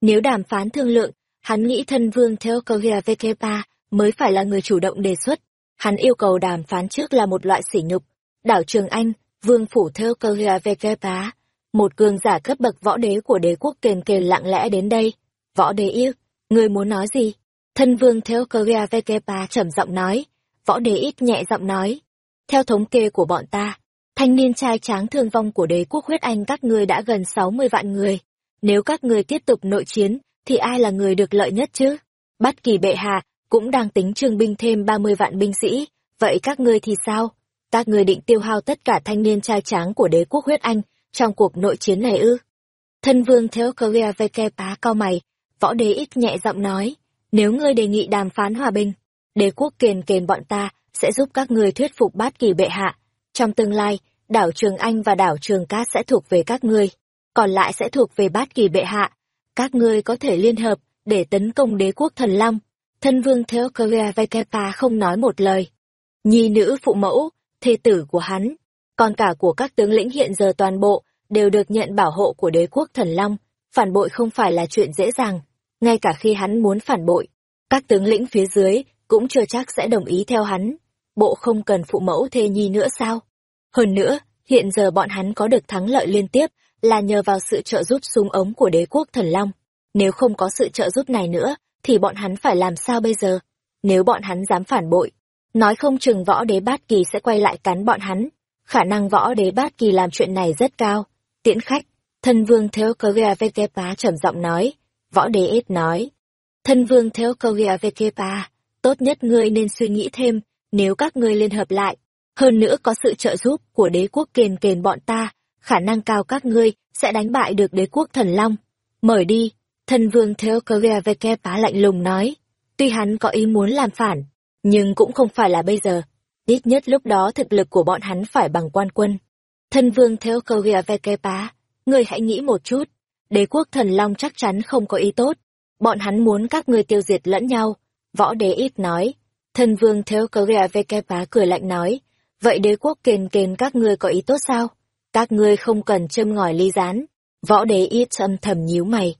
Nếu đàm phán thương lượng, hắn nghĩ thân vương Theokoria Vekepa mới phải là người chủ động đề xuất. Hắn yêu cầu đàm phán trước là một loại sỉ nhục. Đảo Trường Anh, vương phủ Theokoria Vekepa, một cường giả cấp bậc võ đế của đế quốc kền kền lặng lẽ đến đây. Võ đế yêu, người muốn nói gì? Thân vương Theokoria Vekepa trầm giọng nói. Võ đế ít nhẹ giọng nói. Theo thống kê của bọn ta, thanh niên trai tráng thương vong của đế quốc huyết anh các ngươi đã gần 60 vạn người. Nếu các ngươi tiếp tục nội chiến, thì ai là người được lợi nhất chứ? Bất kỳ bệ hạ cũng đang tính trương binh thêm 30 vạn binh sĩ, vậy các ngươi thì sao? Các ngươi định tiêu hao tất cả thanh niên trai tráng của đế quốc huyết anh trong cuộc nội chiến này ư? Thân vương Theokoria Vekepa cao mày, võ đế ít nhẹ giọng nói, nếu ngươi đề nghị đàm phán hòa bình, đế quốc kền kền bọn ta sẽ giúp các ngươi thuyết phục bát kỳ bệ hạ. Trong tương lai, đảo Trường Anh và đảo Trường Cát sẽ thuộc về các ngươi, còn lại sẽ thuộc về bát kỳ bệ hạ. Các ngươi có thể liên hợp để tấn công đế quốc thần long. Thân vương Theokalia Vekepa không nói một lời. Nhi nữ phụ mẫu, thê tử của hắn, còn cả của các tướng lĩnh hiện giờ toàn bộ, đều được nhận bảo hộ của đế quốc thần long. Phản bội không phải là chuyện dễ dàng. Ngay cả khi hắn muốn phản bội, các tướng lĩnh phía dưới cũng chưa chắc sẽ đồng ý theo hắn. Bộ không cần phụ mẫu thê nhi nữa sao? Hơn nữa, hiện giờ bọn hắn có được thắng lợi liên tiếp là nhờ vào sự trợ giúp súng ống của đế quốc thần long. Nếu không có sự trợ giúp này nữa, thì bọn hắn phải làm sao bây giờ? Nếu bọn hắn dám phản bội, nói không chừng võ đế bát kỳ sẽ quay lại cắn bọn hắn. Khả năng võ đế bát kỳ làm chuyện này rất cao. Tiễn khách, thân vương Theokoria Vekepa trầm giọng nói. Võ đế ít nói. Thân vương Theokoria Vekepa, tốt nhất ngươi nên suy nghĩ thêm, nếu các ngươi liên hợp lại, hơn nữa có sự trợ giúp của đế quốc kền kền bọn ta, khả năng cao các ngươi sẽ đánh bại được đế quốc thần long. Mời đi, thân vương Theokoria Vekepa lạnh lùng nói. Tuy hắn có ý muốn làm phản, nhưng cũng không phải là bây giờ. Ít nhất lúc đó thực lực của bọn hắn phải bằng quan quân. Thân vương Theokoria Vekepa, ngươi hãy nghĩ một chút. Đế quốc thần long chắc chắn không có ý tốt. Bọn hắn muốn các ngươi tiêu diệt lẫn nhau. Võ đế ít nói. Thần vương Theo Cờ Gia Vệ Kép Á cười lạnh nói. Vậy đế quốc kền kền các ngươi có ý tốt sao? Các ngươi không cần châm ngòi ly rán. Võ đế ít âm thầm nhíu mày.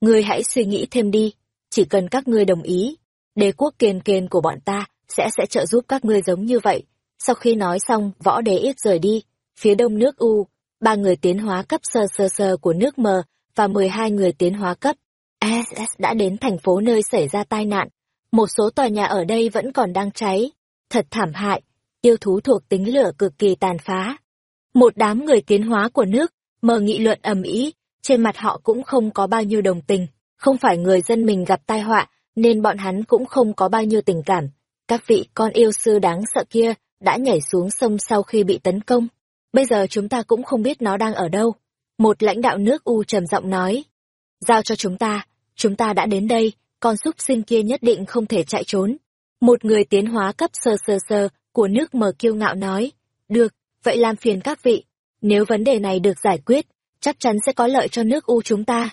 Ngươi hãy suy nghĩ thêm đi. Chỉ cần các ngươi đồng ý. Đế quốc kền kền của bọn ta sẽ sẽ trợ giúp các ngươi giống như vậy. Sau khi nói xong, võ đế ít rời đi. Phía đông nước U, ba người tiến hóa cấp sơ sơ sơ của nước mờ và 12 người tiến hóa cấp SS đã đến thành phố nơi xảy ra tai nạn. Một số tòa nhà ở đây vẫn còn đang cháy. Thật thảm hại, yêu thú thuộc tính lửa cực kỳ tàn phá. Một đám người tiến hóa của nước, mờ nghị luận ầm ĩ, trên mặt họ cũng không có bao nhiêu đồng tình, không phải người dân mình gặp tai họa, nên bọn hắn cũng không có bao nhiêu tình cảm. Các vị con yêu sư đáng sợ kia đã nhảy xuống sông sau khi bị tấn công. Bây giờ chúng ta cũng không biết nó đang ở đâu. Một lãnh đạo nước U trầm giọng nói. Giao cho chúng ta, chúng ta đã đến đây, con súc sinh kia nhất định không thể chạy trốn. Một người tiến hóa cấp sơ sơ sơ của nước mờ kiêu ngạo nói. Được, vậy làm phiền các vị. Nếu vấn đề này được giải quyết, chắc chắn sẽ có lợi cho nước U chúng ta.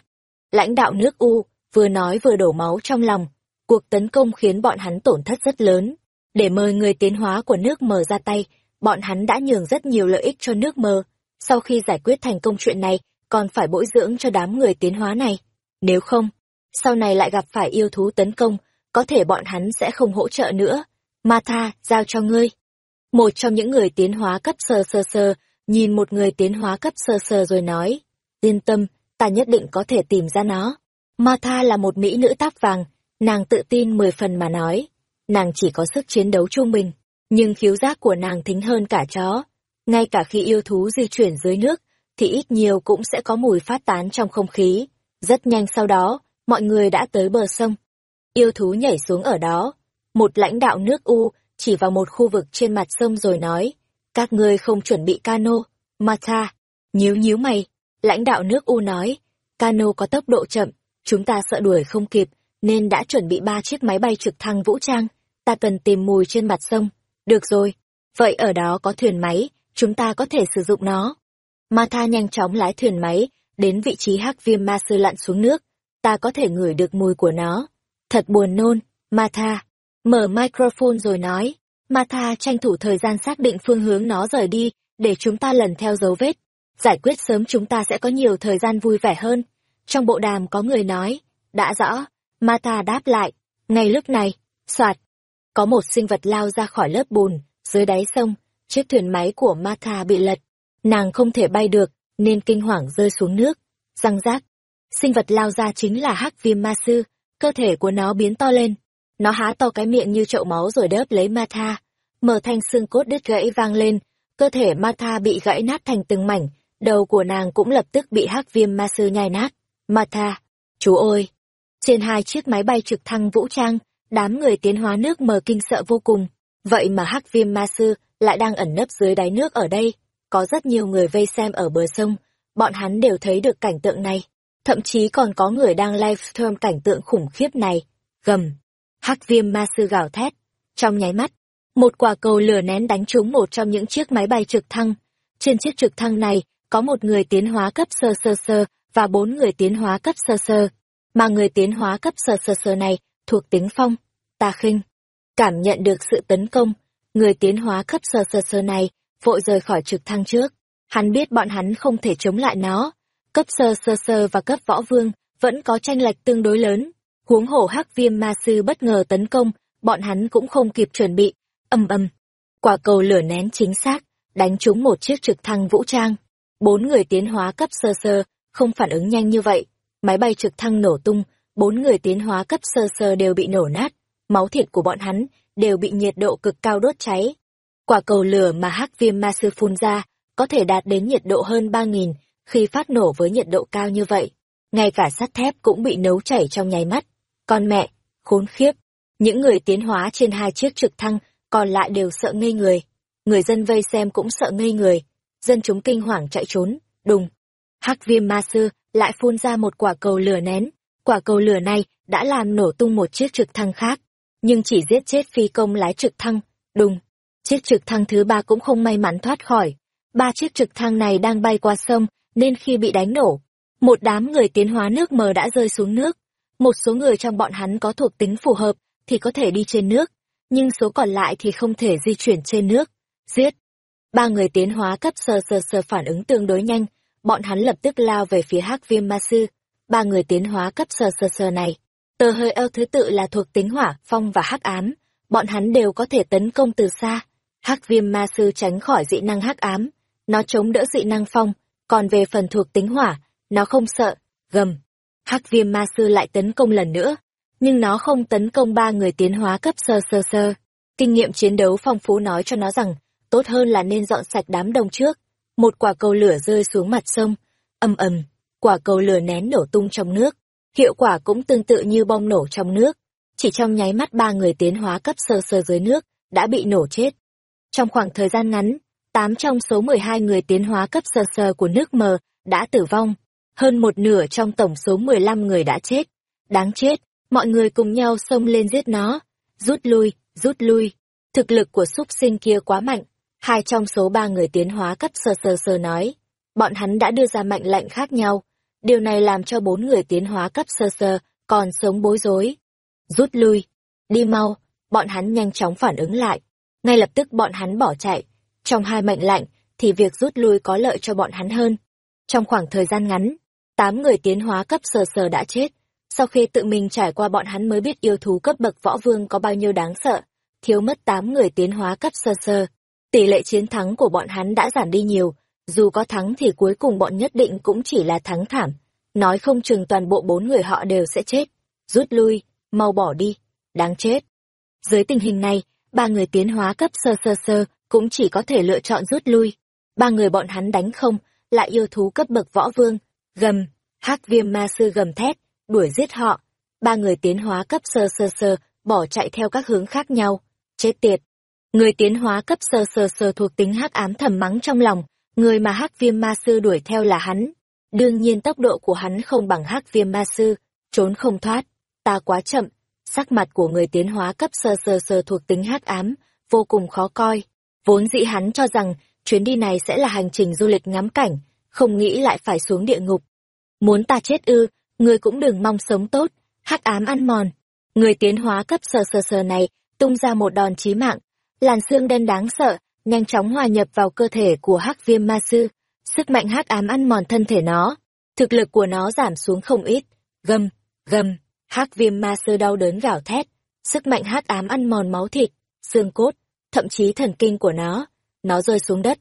Lãnh đạo nước U vừa nói vừa đổ máu trong lòng. Cuộc tấn công khiến bọn hắn tổn thất rất lớn. Để mời người tiến hóa của nước mờ ra tay, bọn hắn đã nhường rất nhiều lợi ích cho nước mờ. Sau khi giải quyết thành công chuyện này, còn phải bỗi dưỡng cho đám người tiến hóa này. Nếu không, sau này lại gặp phải yêu thú tấn công, có thể bọn hắn sẽ không hỗ trợ nữa. Martha, giao cho ngươi. Một trong những người tiến hóa cấp sơ sơ sơ, nhìn một người tiến hóa cấp sơ sơ rồi nói, yên tâm, ta nhất định có thể tìm ra nó. Martha là một mỹ nữ tóc vàng, nàng tự tin mười phần mà nói, nàng chỉ có sức chiến đấu trung bình, nhưng khiếu giác của nàng thính hơn cả chó. Ngay cả khi yêu thú di chuyển dưới nước, thì ít nhiều cũng sẽ có mùi phát tán trong không khí. Rất nhanh sau đó, mọi người đã tới bờ sông. Yêu thú nhảy xuống ở đó. Một lãnh đạo nước U chỉ vào một khu vực trên mặt sông rồi nói, các ngươi không chuẩn bị cano, mata Nhíu nhíu mày, lãnh đạo nước U nói, cano có tốc độ chậm, chúng ta sợ đuổi không kịp, nên đã chuẩn bị ba chiếc máy bay trực thăng vũ trang, ta cần tìm mùi trên mặt sông. Được rồi, vậy ở đó có thuyền máy, chúng ta có thể sử dụng nó. Martha nhanh chóng lái thuyền máy, đến vị trí hắc viêm ma sư lặn xuống nước, ta có thể ngửi được mùi của nó. Thật buồn nôn, Martha. Mở microphone rồi nói, Martha tranh thủ thời gian xác định phương hướng nó rời đi, để chúng ta lần theo dấu vết. Giải quyết sớm chúng ta sẽ có nhiều thời gian vui vẻ hơn. Trong bộ đàm có người nói, đã rõ, Martha đáp lại. Ngay lúc này, soạt, có một sinh vật lao ra khỏi lớp bùn, dưới đáy sông, chiếc thuyền máy của Martha bị lật. Nàng không thể bay được, nên kinh hoàng rơi xuống nước. Răng rác, sinh vật lao ra chính là hắc viêm ma sư, cơ thể của nó biến to lên. Nó há to cái miệng như chậu máu rồi đớp lấy Martha. Mở thanh xương cốt đứt gãy vang lên, cơ thể Martha bị gãy nát thành từng mảnh, đầu của nàng cũng lập tức bị hắc viêm ma sư nhai nát. Martha, chú ơi! Trên hai chiếc máy bay trực thăng vũ trang, đám người tiến hóa nước mờ kinh sợ vô cùng. Vậy mà hắc viêm ma sư lại đang ẩn nấp dưới đáy nước ở đây. Có rất nhiều người vây xem ở bờ sông, bọn hắn đều thấy được cảnh tượng này. Thậm chí còn có người đang livestream cảnh tượng khủng khiếp này. Gầm. Hắc viêm ma sư gào thét. Trong nháy mắt, một quả cầu lửa nén đánh trúng một trong những chiếc máy bay trực thăng. Trên chiếc trực thăng này, có một người tiến hóa cấp sơ sơ sơ và bốn người tiến hóa cấp sơ sơ. Mà người tiến hóa cấp sơ sơ sơ này thuộc tính phong, tà khinh. Cảm nhận được sự tấn công, người tiến hóa cấp sơ sơ sơ này vội rời khỏi trực thăng trước. Hắn biết bọn hắn không thể chống lại nó. Cấp sơ sơ sơ và cấp võ vương vẫn có tranh lệch tương đối lớn. Huống hổ hắc viêm ma sư bất ngờ tấn công, bọn hắn cũng không kịp chuẩn bị. Âm âm. Quả cầu lửa nén chính xác, đánh trúng một chiếc trực thăng vũ trang. Bốn người tiến hóa cấp sơ sơ, không phản ứng nhanh như vậy. Máy bay trực thăng nổ tung, bốn người tiến hóa cấp sơ sơ đều bị nổ nát. Máu thịt của bọn hắn đều bị nhiệt độ cực cao đốt cháy. Quả cầu lửa mà hắc viêm ma sư phun ra có thể đạt đến nhiệt độ hơn 3.000 khi phát nổ với nhiệt độ cao như vậy. Ngay cả sắt thép cũng bị nấu chảy trong nháy mắt. Con mẹ, khốn khiếp. Những người tiến hóa trên hai chiếc trực thăng còn lại đều sợ ngây người. Người dân vây xem cũng sợ ngây người. Dân chúng kinh hoàng chạy trốn, đùng. Hắc viêm ma sư lại phun ra một quả cầu lửa nén. Quả cầu lửa này đã làm nổ tung một chiếc trực thăng khác, nhưng chỉ giết chết phi công lái trực thăng, đùng. Chiếc trực thăng thứ ba cũng không may mắn thoát khỏi. Ba chiếc trực thăng này đang bay qua sông, nên khi bị đánh nổ, một đám người tiến hóa nước mờ đã rơi xuống nước. Một số người trong bọn hắn có thuộc tính phù hợp thì có thể đi trên nước, nhưng số còn lại thì không thể di chuyển trên nước. Giết! Ba người tiến hóa cấp sơ sơ sơ phản ứng tương đối nhanh, bọn hắn lập tức lao về phía hắc viêm ma sư. Ba người tiến hóa cấp sơ sơ sơ này, tờ hơi eo thứ tự là thuộc tính hỏa, phong và hắc ám, bọn hắn đều có thể tấn công từ xa. Hắc viêm ma sư tránh khỏi dị năng hắc ám, nó chống đỡ dị năng phong, còn về phần thuộc tính hỏa, nó không sợ, gầm. Hắc viêm ma sư lại tấn công lần nữa, nhưng nó không tấn công ba người tiến hóa cấp sơ sơ sơ. Kinh nghiệm chiến đấu phong phú nói cho nó rằng, tốt hơn là nên dọn sạch đám đông trước. Một quả cầu lửa rơi xuống mặt sông, ầm ầm, quả cầu lửa nén nổ tung trong nước. Hiệu quả cũng tương tự như bom nổ trong nước. Chỉ trong nháy mắt ba người tiến hóa cấp sơ sơ dưới nước, đã bị nổ chết. Trong khoảng thời gian ngắn, 8 trong số 12 người tiến hóa cấp sơ sơ của nước mờ đã tử vong. Hơn một nửa trong tổng số 15 người đã chết. Đáng chết, mọi người cùng nhau xông lên giết nó. Rút lui, rút lui. Thực lực của súc sinh kia quá mạnh. Hai trong số ba người tiến hóa cấp sơ sơ sơ nói. Bọn hắn đã đưa ra mệnh lệnh khác nhau. Điều này làm cho bốn người tiến hóa cấp sơ sơ còn sống bối rối. Rút lui. Đi mau. Bọn hắn nhanh chóng phản ứng lại. Ngay lập tức bọn hắn bỏ chạy Trong hai mệnh lệnh, thì việc rút lui có lợi cho bọn hắn hơn. Trong khoảng thời gian ngắn, tám người tiến hóa cấp sờ sờ đã chết. Sau khi tự mình trải qua bọn hắn mới biết yêu thú cấp bậc võ vương có bao nhiêu đáng sợ, thiếu mất tám người tiến hóa cấp sơ sơ. Tỷ lệ chiến thắng của bọn hắn đã giảm đi nhiều, dù có thắng thì cuối cùng bọn nhất định cũng chỉ là thắng thảm. Nói không chừng toàn bộ bốn người họ đều sẽ chết. Rút lui, mau bỏ đi, đáng chết. Dưới tình hình này, ba người tiến hóa cấp sơ sơ sơ cũng chỉ có thể lựa chọn rút lui. Ba người bọn hắn đánh không, lại yêu thú cấp bậc võ vương, gầm, hắc viêm ma sư gầm thét, đuổi giết họ. Ba người tiến hóa cấp sơ sơ sơ, bỏ chạy theo các hướng khác nhau. Chết tiệt! Người tiến hóa cấp sơ sơ sơ thuộc tính hắc ám thầm mắng trong lòng, người mà hắc viêm ma sư đuổi theo là hắn. Đương nhiên tốc độ của hắn không bằng hắc viêm ma sư, trốn không thoát. Ta quá chậm, sắc mặt của người tiến hóa cấp sơ sơ sơ thuộc tính hắc ám, vô cùng khó coi. Vốn dĩ hắn cho rằng, chuyến đi này sẽ là hành trình du lịch ngắm cảnh, không nghĩ lại phải xuống địa ngục. Muốn ta chết ư, người cũng đừng mong sống tốt, hắc ám ăn mòn. Người tiến hóa cấp sờ sờ sờ này tung ra một đòn chí mạng, làn xương đen đáng sợ, nhanh chóng hòa nhập vào cơ thể của hắc viêm ma sư. Sức mạnh hắc ám ăn mòn thân thể nó, thực lực của nó giảm xuống không ít. Gầm, gầm, hắc viêm ma sư đau đớn gào thét, sức mạnh hắc ám ăn mòn máu thịt, xương cốt, thậm chí thần kinh của nó. Nó rơi xuống đất.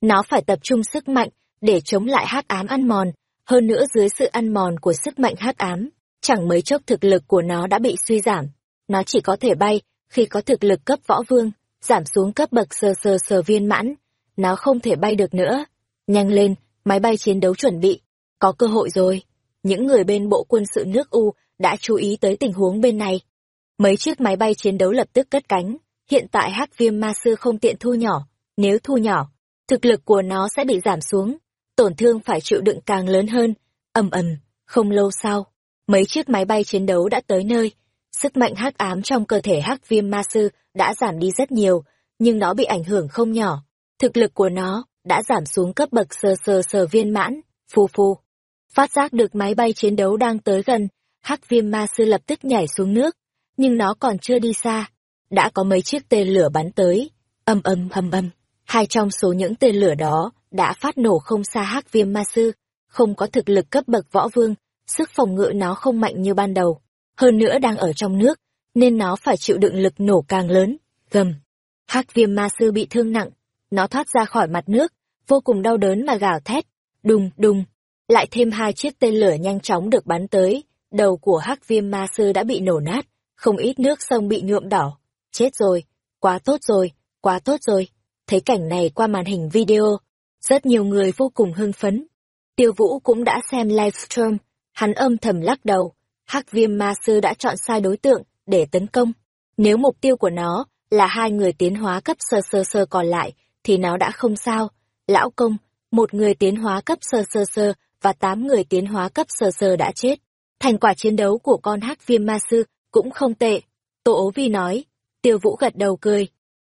Nó phải tập trung sức mạnh để chống lại hắc ám ăn mòn, hơn nữa dưới sự ăn mòn của sức mạnh hắc ám, chẳng mấy chốc thực lực của nó đã bị suy giảm. Nó chỉ có thể bay khi có thực lực cấp võ vương, giảm xuống cấp bậc sơ sơ sơ viên mãn, nó không thể bay được nữa. Nhanh lên, máy bay chiến đấu chuẩn bị, có cơ hội rồi. Những người bên bộ quân sự nước U đã chú ý tới tình huống bên này. Mấy chiếc máy bay chiến đấu lập tức cất cánh, hiện tại hắc viêm ma sư không tiện thu nhỏ, nếu thu nhỏ, thực lực của nó sẽ bị giảm xuống, tổn thương phải chịu đựng càng lớn hơn. ầm ầm, không lâu sau, mấy chiếc máy bay chiến đấu đã tới nơi. Sức mạnh hắc ám trong cơ thể hắc viêm ma sư đã giảm đi rất nhiều, nhưng nó bị ảnh hưởng không nhỏ. Thực lực của nó đã giảm xuống cấp bậc sơ sơ sơ viên mãn, phù phù. Phát giác được máy bay chiến đấu đang tới gần, hắc viêm ma sư lập tức nhảy xuống nước, nhưng nó còn chưa đi xa. Đã có mấy chiếc tên lửa bắn tới, âm âm hầm âm. Hai trong số những tên lửa đó đã phát nổ không xa hắc viêm ma sư, không có thực lực cấp bậc võ vương, sức phòng ngự nó không mạnh như ban đầu. Hơn nữa đang ở trong nước, nên nó phải chịu đựng lực nổ càng lớn. Gầm. hắc viêm ma sư bị thương nặng, nó thoát ra khỏi mặt nước, vô cùng đau đớn mà gào thét. Đùng, đùng. Lại thêm hai chiếc tên lửa nhanh chóng được bắn tới, đầu của hắc viêm ma sư đã bị nổ nát, không ít nước sông bị nhuộm đỏ. Chết rồi, quá tốt rồi, quá tốt rồi. Thấy cảnh này qua màn hình video, rất nhiều người vô cùng hưng phấn. Tiêu Vũ cũng đã xem livestream, hắn âm thầm lắc đầu. Hắc viêm ma sư đã chọn sai đối tượng để tấn công. Nếu mục tiêu của nó là hai người tiến hóa cấp sơ sơ sơ còn lại, thì nó đã không sao. Lão công, một người tiến hóa cấp sơ sơ sơ và tám người tiến hóa cấp sơ sơ đã chết. Thành quả chiến đấu của con hắc viêm ma sư cũng không tệ. Tô ố vi nói. Tiêu vũ gật đầu cười.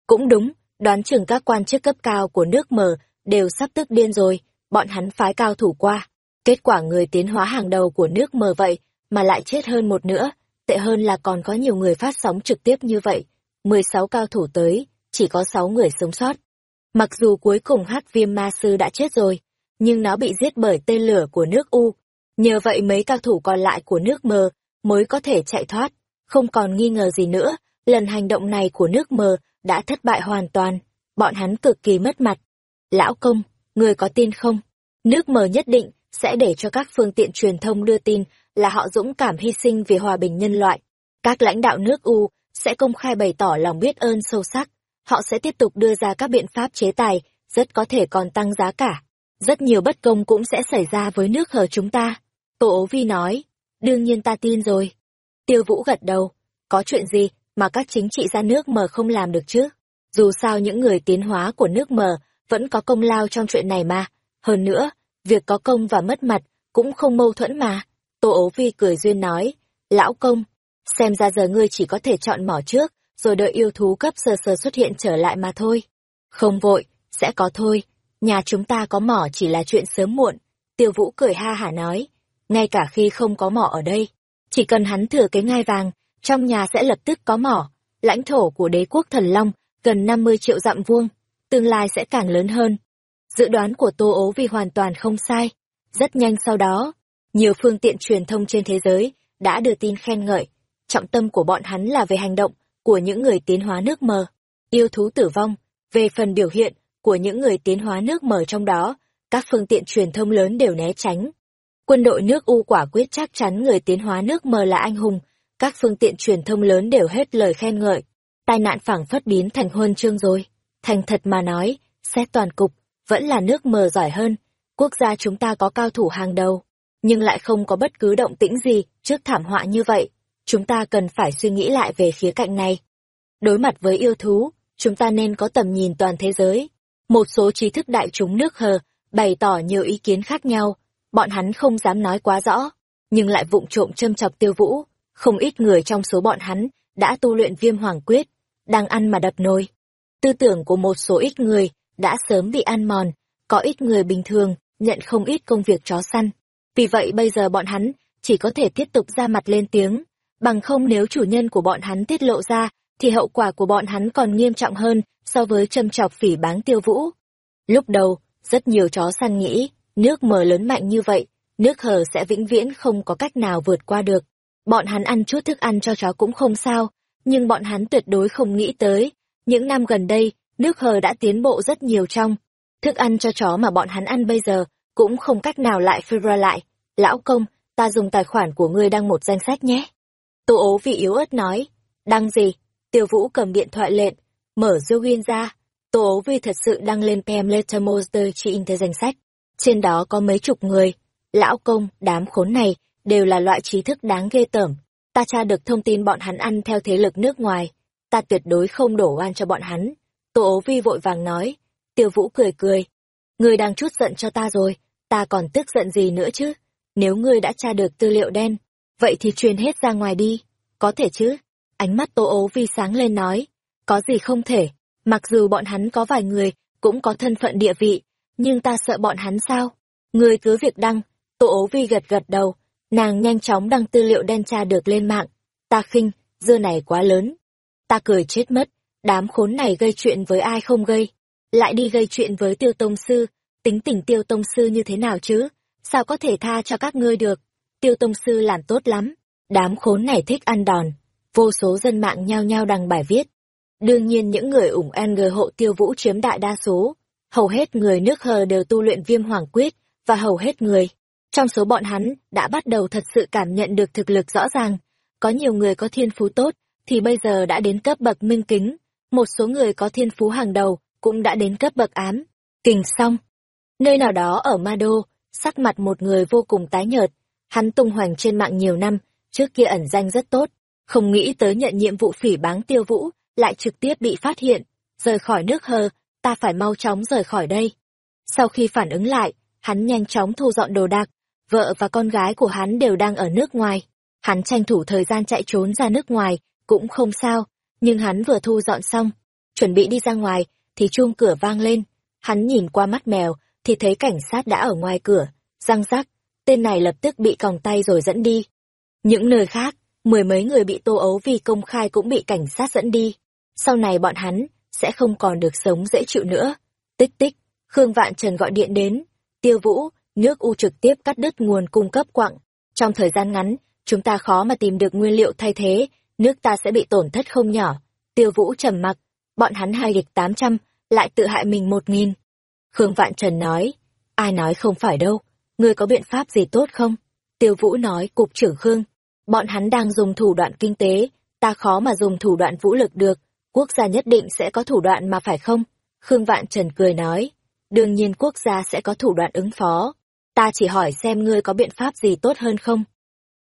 Cũng đúng, đoán chừng các quan chức cấp cao của nước mờ đều sắp tức điên rồi, bọn hắn phái cao thủ qua. Kết quả người tiến hóa hàng đầu của nước mờ vậy, mà lại chết hơn một nữa, tệ hơn là còn có nhiều người phát sóng trực tiếp như vậy. 16 cao thủ tới, chỉ có 6 người sống sót. Mặc dù cuối cùng hắc viêm ma sư đã chết rồi, nhưng nó bị giết bởi tên lửa của nước U. Nhờ vậy mấy cao thủ còn lại của nước mờ mới có thể chạy thoát. Không còn nghi ngờ gì nữa, lần hành động này của nước mờ đã thất bại hoàn toàn. Bọn hắn cực kỳ mất mặt, Lão công, người có tin không? Nước mờ nhất định sẽ để cho các phương tiện truyền thông đưa tin là họ dũng cảm hy sinh vì hòa bình nhân loại. Các lãnh đạo nước U sẽ công khai bày tỏ lòng biết ơn sâu sắc. Họ sẽ tiếp tục đưa ra các biện pháp chế tài, rất có thể còn tăng giá cả. Rất nhiều bất công cũng sẽ xảy ra với nước hờ chúng ta. Tô ố vi nói, đương nhiên ta tin rồi. Tiêu vũ gật đầu, có chuyện gì mà các chính trị gia nước mờ không làm được chứ? Dù sao những người tiến hóa của nước mờ vẫn có công lao trong chuyện này mà. Hơn nữa, việc có công và mất mặt cũng không mâu thuẫn mà. Tô ố vi cười duyên nói, lão công, xem ra giờ ngươi chỉ có thể chọn mỏ trước, rồi đợi yêu thú cấp sơ sơ xuất hiện trở lại mà thôi. Không vội, sẽ có thôi, nhà chúng ta có mỏ chỉ là chuyện sớm muộn. Tiêu vũ cười ha hả nói, ngay cả khi không có mỏ ở đây, chỉ cần hắn thừa cái ngai vàng, trong nhà sẽ lập tức có mỏ. Lãnh thổ của đế quốc thần long gần 50 triệu dặm vuông, tương lai sẽ càng lớn hơn. Dự đoán của Tô Ố vì hoàn toàn không sai. Rất nhanh sau đó, nhiều phương tiện truyền thông trên thế giới đã đưa tin khen ngợi. Trọng tâm của bọn hắn là về hành động của những người tiến hóa nước mờ, yêu thú tử vong, về phần biểu hiện của những người tiến hóa nước mờ trong đó, các phương tiện truyền thông lớn đều né tránh. Quân đội nước U quả quyết chắc chắn người tiến hóa nước mờ là anh hùng, các phương tiện truyền thông lớn đều hết lời khen ngợi. Tai nạn phảng phất biến thành huân chương rồi. Thành thật mà nói, xét toàn cục, vẫn là nước mờ giỏi hơn. Quốc gia chúng ta có cao thủ hàng đầu, nhưng lại không có bất cứ động tĩnh gì trước thảm họa như vậy. Chúng ta cần phải suy nghĩ lại về khía cạnh này. Đối mặt với yêu thú, chúng ta nên có tầm nhìn toàn thế giới. Một số trí thức đại chúng nước hờ bày tỏ nhiều ý kiến khác nhau, bọn hắn không dám nói quá rõ, nhưng lại vụng trộm châm chọc tiêu vũ. Không ít người trong số bọn hắn đã tu luyện viêm hoàng quyết, đang ăn mà đập nồi. Tư tưởng của một số ít người đã sớm bị ăn mòn, có ít người bình thường nhận không ít công việc chó săn. Vì vậy bây giờ bọn hắn chỉ có thể tiếp tục ra mặt lên tiếng, bằng không nếu chủ nhân của bọn hắn tiết lộ ra, thì hậu quả của bọn hắn còn nghiêm trọng hơn so với châm chọc phỉ báng tiêu vũ. Lúc đầu, rất nhiều chó săn nghĩ, nước mờ lớn mạnh như vậy, nước hở sẽ vĩnh viễn không có cách nào vượt qua được. Bọn hắn ăn chút thức ăn cho chó cũng không sao, nhưng bọn hắn tuyệt đối không nghĩ tới. Những năm gần đây, nước hờ đã tiến bộ rất nhiều trong. Thức ăn cho chó mà bọn hắn ăn bây giờ, cũng không cách nào lại phê ra lại. Lão công, ta dùng tài khoản của ngươi đăng một danh sách nhé. Tô ố vị yếu ớt nói. Đăng gì? Tiêu vũ cầm điện thoại lệnh, mở Zogin ra. Tô ố vi thật sự đăng lên PM Letter Monster chỉ in danh sách. Trên đó có mấy chục người. Lão công, đám khốn này, đều là loại trí thức đáng ghê tởm. Ta tra được thông tin bọn hắn ăn theo thế lực nước ngoài. Ta tuyệt đối không đổ oan cho bọn hắn. Tô ố vi vội vàng nói. Tiêu vũ cười cười. Ngươi đang chút giận cho ta rồi, ta còn tức giận gì nữa chứ? Nếu ngươi đã tra được tư liệu đen, vậy thì truyền hết ra ngoài đi. Có thể chứ? Ánh mắt Tô ố vi sáng lên nói. Có gì không thể, mặc dù bọn hắn có vài người, cũng có thân phận địa vị, nhưng ta sợ bọn hắn sao? Ngươi cứ việc đăng, Tô ố vi gật gật đầu, nàng nhanh chóng đăng tư liệu đen tra được lên mạng. Ta khinh, dưa này quá lớn. Ta cười chết mất, đám khốn này gây chuyện với ai không gây. Lại đi gây chuyện với tiêu tông sư, tính tình tiêu tông sư như thế nào chứ? Sao có thể tha cho các ngươi được? Tiêu tông sư làm tốt lắm, đám khốn này thích ăn đòn. Vô số dân mạng nhao nhao đăng bài viết. Đương nhiên những người ủng NG hộ tiêu vũ chiếm đại đa số. Hầu hết người nước hờ đều tu luyện viêm hoàng quyết, và hầu hết người trong số bọn hắn đã bắt đầu thật sự cảm nhận được thực lực rõ ràng. Có nhiều người có thiên phú tốt, thì bây giờ đã đến cấp bậc minh kính. Một số người có thiên phú hàng đầu, cũng đã đến cấp bậc ám. Kình xong. Nơi nào đó ở Ma Đô, sắc mặt một người vô cùng tái nhợt. Hắn tung hoành trên mạng nhiều năm, trước kia ẩn danh rất tốt. Không nghĩ tới nhận nhiệm vụ phỉ báng tiêu vũ, lại trực tiếp bị phát hiện. Rời khỏi nước hờ, ta phải mau chóng rời khỏi đây. Sau khi phản ứng lại, hắn nhanh chóng thu dọn đồ đạc, vợ và con gái của hắn đều đang ở nước ngoài. Hắn tranh thủ thời gian chạy trốn ra nước ngoài, cũng không sao, nhưng hắn vừa thu dọn xong, chuẩn bị đi ra ngoài, thì chuông cửa vang lên. Hắn nhìn qua mắt mèo, thì thấy cảnh sát đã ở ngoài cửa, răng rắc, tên này lập tức bị còng tay rồi dẫn đi. Những nơi khác, mười mấy người bị tô ấu vì công khai cũng bị cảnh sát dẫn đi. Sau này bọn hắn sẽ không còn được sống dễ chịu nữa. Tích tích, Khương Vạn Trần gọi điện đến. Tiêu Vũ, nước U trực tiếp cắt đứt nguồn cung cấp quặng. Trong thời gian ngắn, chúng ta khó mà tìm được nguyên liệu thay thế, nước ta sẽ bị tổn thất không nhỏ. Tiêu Vũ trầm mặc, bọn hắn hai địch tám trăm, lại tự hại mình một nghìn. Khương Vạn Trần nói, ai nói không phải đâu, ngươi có biện pháp gì tốt không? Tiêu Vũ nói, cục trưởng Khương, bọn hắn đang dùng thủ đoạn kinh tế, ta khó mà dùng thủ đoạn vũ lực được, quốc gia nhất định sẽ có thủ đoạn mà phải không? Khương Vạn Trần cười nói, đương nhiên quốc gia sẽ có thủ đoạn ứng phó, ta chỉ hỏi xem ngươi có biện pháp gì tốt hơn không?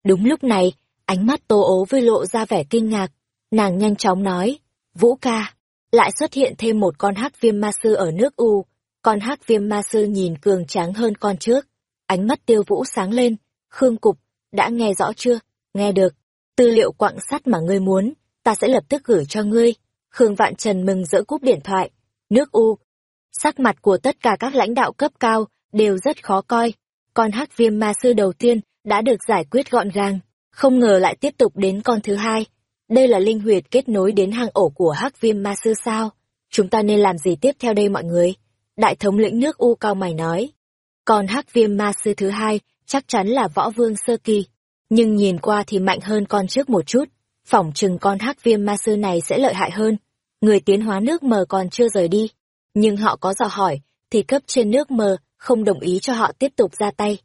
Đúng lúc này, ánh mắt tô ố với lộ ra vẻ kinh ngạc, nàng nhanh chóng nói, Vũ ca, lại xuất hiện thêm một con hắc viêm ma sư ở nước U, con hắc viêm ma sư nhìn cường tráng hơn con trước. Ánh mắt tiêu vũ sáng lên, Khương Cục, đã nghe rõ chưa? Nghe được. Tư liệu quặng sắt mà ngươi muốn, ta sẽ lập tức gửi cho ngươi. Khương Vạn Trần mừng rỡ cúp điện thoại. Nước U. Sắc mặt của tất cả các lãnh đạo cấp cao đều rất khó coi. Con hắc viêm ma sư đầu tiên đã được giải quyết gọn gàng, không ngờ lại tiếp tục đến con thứ hai. Đây là linh huyệt kết nối đến hang ổ của hắc viêm ma sư sao? chúng ta nên làm gì tiếp theo đây mọi người? Đại thống lĩnh nước U cao mày nói. Còn hắc viêm ma sư thứ hai, chắc chắn là võ vương sơ kỳ. Nhưng nhìn qua thì mạnh hơn con trước một chút. Phỏng chừng con hắc viêm ma sư này sẽ lợi hại hơn. Người tiến hóa nước mờ còn chưa rời đi. Nhưng họ có dò hỏi, thì cấp trên nước mờ không đồng ý cho họ tiếp tục ra tay.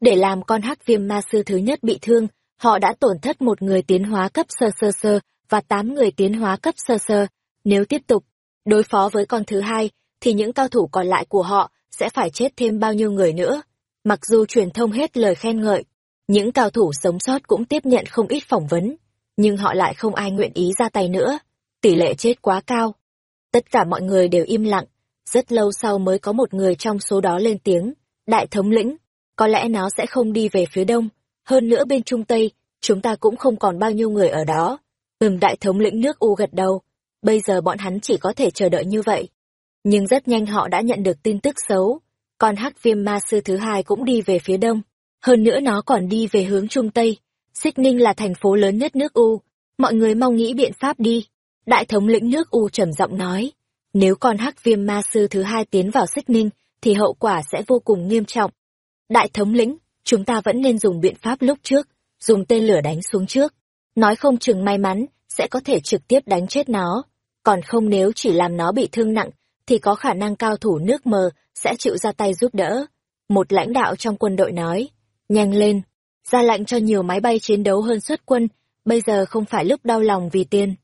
Để làm con hắc viêm ma sư thứ nhất bị thương, họ đã tổn thất một người tiến hóa cấp sơ sơ sơ và tám người tiến hóa cấp sơ sơ. Nếu tiếp tục đối phó với con thứ hai, thì những cao thủ còn lại của họ sẽ phải chết thêm bao nhiêu người nữa. Mặc dù truyền thông hết lời khen ngợi, những cao thủ sống sót cũng tiếp nhận không ít phỏng vấn, nhưng họ lại không ai nguyện ý ra tay nữa. Tỷ lệ chết quá cao. Tất cả mọi người đều im lặng, rất lâu sau mới có một người trong số đó lên tiếng, đại thống lĩnh, có lẽ nó sẽ không đi về phía đông, hơn nữa bên Trung Tây, chúng ta cũng không còn bao nhiêu người ở đó. Ừm đại thống lĩnh nước U gật đầu, bây giờ bọn hắn chỉ có thể chờ đợi như vậy. Nhưng rất nhanh họ đã nhận được tin tức xấu, con hắc viêm ma sư thứ hai cũng đi về phía đông, hơn nữa nó còn đi về hướng Trung Tây. Xích Ninh là thành phố lớn nhất nước U, mọi người mong nghĩ biện pháp đi. Đại thống lĩnh nước U trầm giọng nói, nếu con hắc viêm ma sư thứ hai tiến vào Xích Ninh, thì hậu quả sẽ vô cùng nghiêm trọng. Đại thống lĩnh, chúng ta vẫn nên dùng biện pháp lúc trước, dùng tên lửa đánh xuống trước. Nói không chừng may mắn, sẽ có thể trực tiếp đánh chết nó. Còn không nếu chỉ làm nó bị thương nặng, thì có khả năng cao thủ nước mờ sẽ chịu ra tay giúp đỡ. Một lãnh đạo trong quân đội nói, nhanh lên, ra lệnh cho nhiều máy bay chiến đấu hơn xuất quân, bây giờ không phải lúc đau lòng vì tiền.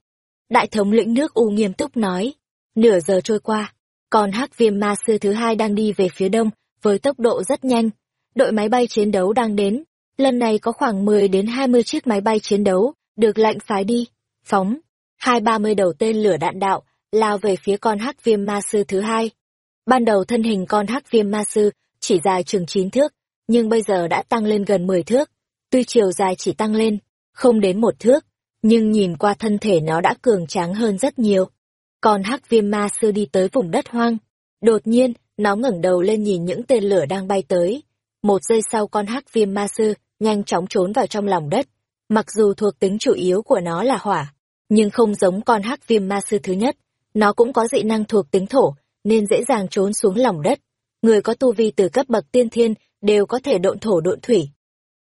Đại thống lĩnh nước U nghiêm túc nói, nửa giờ trôi qua, còn hắc viêm ma sư thứ hai đang đi về phía đông, với tốc độ rất nhanh. Đội máy bay chiến đấu đang đến, lần này có khoảng 10 đến 20 chiếc máy bay chiến đấu, được lệnh phái đi, phóng, hai ba mươi đầu tên lửa đạn đạo, lao về phía con hắc viêm ma sư thứ hai. Ban đầu thân hình con hắc viêm ma sư chỉ dài chừng 9 thước, nhưng bây giờ đã tăng lên gần 10 thước. Tuy chiều dài chỉ tăng lên, không đến một thước, nhưng nhìn qua thân thể nó đã cường tráng hơn rất nhiều. Còn hắc viêm ma sư đi tới vùng đất hoang. Đột nhiên, nó ngẩng đầu lên nhìn những tên lửa đang bay tới. Một giây sau con hắc viêm ma sư nhanh chóng trốn vào trong lòng đất. Mặc dù thuộc tính chủ yếu của nó là hỏa, nhưng không giống con hắc viêm ma sư thứ nhất. Nó cũng có dị năng thuộc tính thổ, nên dễ dàng trốn xuống lòng đất. Người có tu vi từ cấp bậc tiên thiên đều có thể độn thổ độn thủy.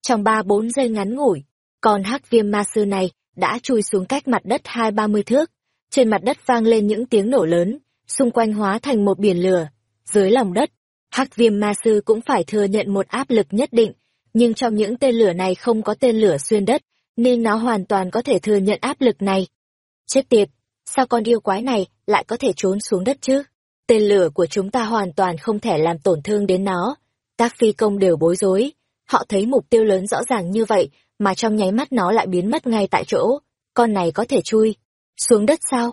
Trong ba bốn giây ngắn ngủi, con hắc viêm ma sư này đã chui xuống cách mặt đất hai ba mươi thước. Trên mặt đất vang lên những tiếng nổ lớn, xung quanh hóa thành một biển lửa. Dưới lòng đất, hắc viêm ma sư cũng phải thừa nhận một áp lực nhất định, nhưng trong những tên lửa này không có tên lửa xuyên đất, nên nó hoàn toàn có thể thừa nhận áp lực này. Chết tiệt, sao con yêu quái này lại có thể trốn xuống đất chứ? Tên lửa của chúng ta hoàn toàn không thể làm tổn thương đến nó. Các phi công đều bối rối, họ thấy mục tiêu lớn rõ ràng như vậy, mà trong nháy mắt nó lại biến mất ngay tại chỗ. Con này có thể chui. Xuống đất sao?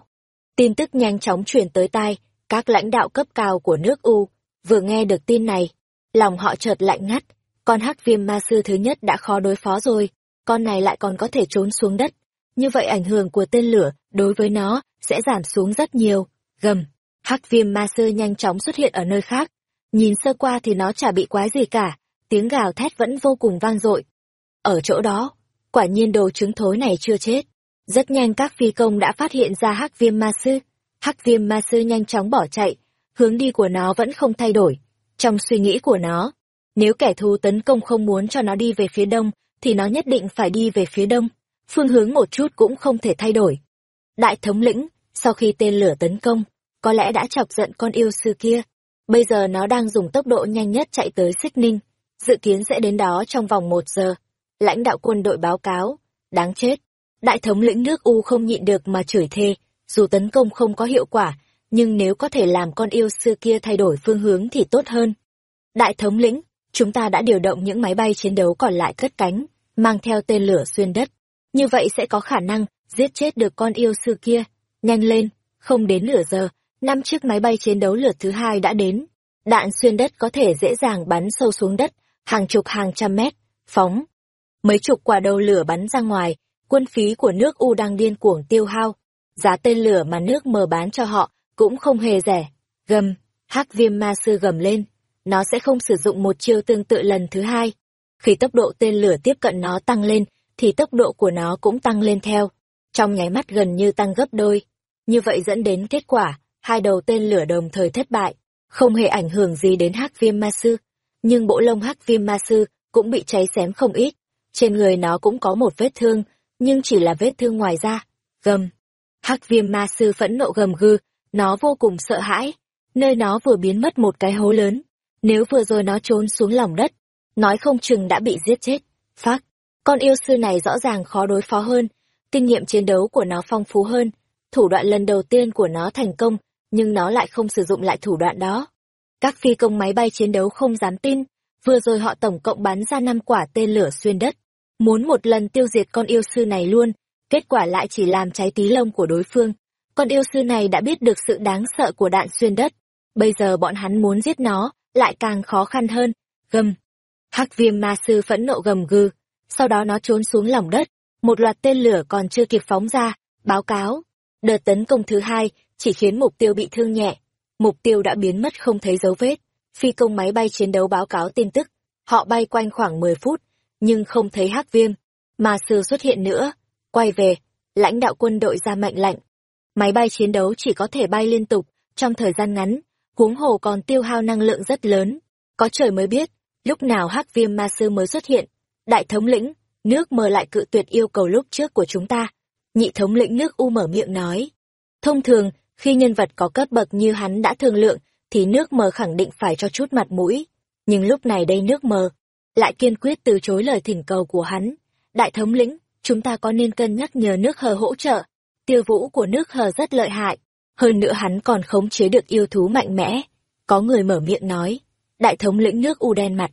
Tin tức nhanh chóng truyền tới tai, các lãnh đạo cấp cao của nước U, vừa nghe được tin này, lòng họ chợt lạnh ngắt, con hắc viêm ma sư thứ nhất đã khó đối phó rồi, con này lại còn có thể trốn xuống đất. Như vậy ảnh hưởng của tên lửa đối với nó sẽ giảm xuống rất nhiều. Gầm, hắc viêm ma sư nhanh chóng xuất hiện ở nơi khác. Nhìn sơ qua thì nó chả bị quái gì cả, tiếng gào thét vẫn vô cùng vang dội. Ở chỗ đó, quả nhiên đồ trứng thối này chưa chết. Rất nhanh các phi công đã phát hiện ra hắc viêm ma sư. Hắc viêm ma sư nhanh chóng bỏ chạy, hướng đi của nó vẫn không thay đổi. Trong suy nghĩ của nó, nếu kẻ thù tấn công không muốn cho nó đi về phía đông, thì nó nhất định phải đi về phía đông. Phương hướng một chút cũng không thể thay đổi. Đại thống lĩnh, sau khi tên lửa tấn công, có lẽ đã chọc giận con yêu sư kia. Bây giờ nó đang dùng tốc độ nhanh nhất chạy tới Xích Ninh, dự kiến sẽ đến đó trong vòng một giờ. Lãnh đạo quân đội báo cáo, đáng chết. Đại thống lĩnh nước U không nhịn được mà chửi thề, dù tấn công không có hiệu quả, nhưng nếu có thể làm con yêu sư kia thay đổi phương hướng thì tốt hơn. Đại thống lĩnh, chúng ta đã điều động những máy bay chiến đấu còn lại cất cánh, mang theo tên lửa xuyên đất. Như vậy sẽ có khả năng giết chết được con yêu sư kia. Nhanh lên, không đến nửa giờ, năm chiếc máy bay chiến đấu lượt thứ hai đã đến. Đạn xuyên đất có thể dễ dàng bắn sâu xuống đất, hàng chục hàng trăm mét, phóng. Mấy chục quả đầu lửa bắn ra ngoài, quân phí của nước U đang điên cuồng tiêu hao. Giá tên lửa mà nước mờ bán cho họ cũng không hề rẻ. Gầm, hắc viêm ma sư gầm lên, nó sẽ không sử dụng một chiêu tương tự lần thứ hai. Khi tốc độ tên lửa tiếp cận nó tăng lên, thì tốc độ của nó cũng tăng lên theo. Trong nháy mắt gần như tăng gấp đôi. Như vậy dẫn đến kết quả, hai đầu tên lửa đồng thời thất bại, không hề ảnh hưởng gì đến hắc viêm ma sư. Nhưng bộ lông hắc viêm ma sư cũng bị cháy xém không ít. Trên người nó cũng có một vết thương, nhưng chỉ là vết thương ngoài da. Gầm. Hắc viêm ma sư phẫn nộ gầm gừ, nó vô cùng sợ hãi. Nơi nó vừa biến mất một cái hố lớn. Nếu vừa rồi nó trốn xuống lòng đất, nói không chừng đã bị giết chết. Phác. Con yêu sư này rõ ràng khó đối phó hơn, kinh nghiệm chiến đấu của nó phong phú hơn, thủ đoạn lần đầu tiên của nó thành công, nhưng nó lại không sử dụng lại thủ đoạn đó. Các phi công máy bay chiến đấu không dám tin, vừa rồi họ tổng cộng bắn ra năm quả tên lửa xuyên đất, muốn một lần tiêu diệt con yêu sư này luôn, kết quả lại chỉ làm cháy tí lông của đối phương. Con yêu sư này đã biết được sự đáng sợ của đạn xuyên đất, bây giờ bọn hắn muốn giết nó, lại càng khó khăn hơn. Gầm. Hắc viêm ma sư phẫn nộ gầm gừ, sau đó nó trốn xuống lòng đất, một loạt tên lửa còn chưa kịp phóng ra, báo cáo. Đợt tấn công thứ hai chỉ khiến mục tiêu bị thương nhẹ, mục tiêu đã biến mất không thấy dấu vết. Phi công máy bay chiến đấu báo cáo tin tức, họ bay quanh khoảng 10 phút, nhưng không thấy hắc viêm, ma sư xuất hiện nữa. Quay về, lãnh đạo quân đội ra mệnh lệnh. Máy bay chiến đấu chỉ có thể bay liên tục, trong thời gian ngắn, huống hồ còn tiêu hao năng lượng rất lớn. Có trời mới biết, lúc nào hắc viêm ma sư mới xuất hiện. Đại thống lĩnh, nước mờ lại cự tuyệt yêu cầu lúc trước của chúng ta. Nhị thống lĩnh nước U mở miệng nói. Thông thường, khi nhân vật có cấp bậc như hắn đã thương lượng, thì nước mờ khẳng định phải cho chút mặt mũi. Nhưng lúc này đây nước mờ, lại kiên quyết từ chối lời thỉnh cầu của hắn. Đại thống lĩnh, chúng ta có nên cân nhắc nhờ nước hờ hỗ trợ. Tiêu vũ của nước hờ rất lợi hại. Hơn nữa hắn còn khống chế được yêu thú mạnh mẽ. Có người mở miệng nói. Đại thống lĩnh nước U đen mặt.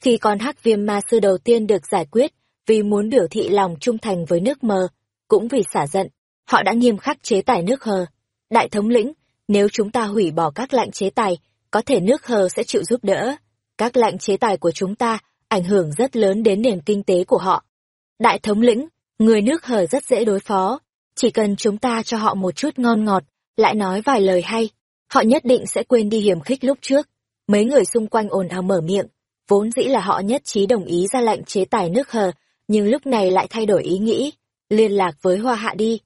Khi con hắc viêm ma sư đầu tiên được giải quyết, vì muốn biểu thị lòng trung thành với nước mờ, cũng vì xả giận, họ đã nghiêm khắc chế tài nước hờ. Đại thống lĩnh, nếu chúng ta hủy bỏ các lệnh chế tài, có thể nước hờ sẽ chịu giúp đỡ. Các lệnh chế tài của chúng ta ảnh hưởng rất lớn đến nền kinh tế của họ. Đại thống lĩnh, người nước hờ rất dễ đối phó, chỉ cần chúng ta cho họ một chút ngon ngọt, lại nói vài lời hay, họ nhất định sẽ quên đi hiểm khích lúc trước. Mấy người xung quanh ồn ào mở miệng, vốn dĩ là họ nhất trí đồng ý ra lệnh chế tài nước hờ, nhưng lúc này lại thay đổi ý nghĩ, liên lạc với Hoa Hạ đi.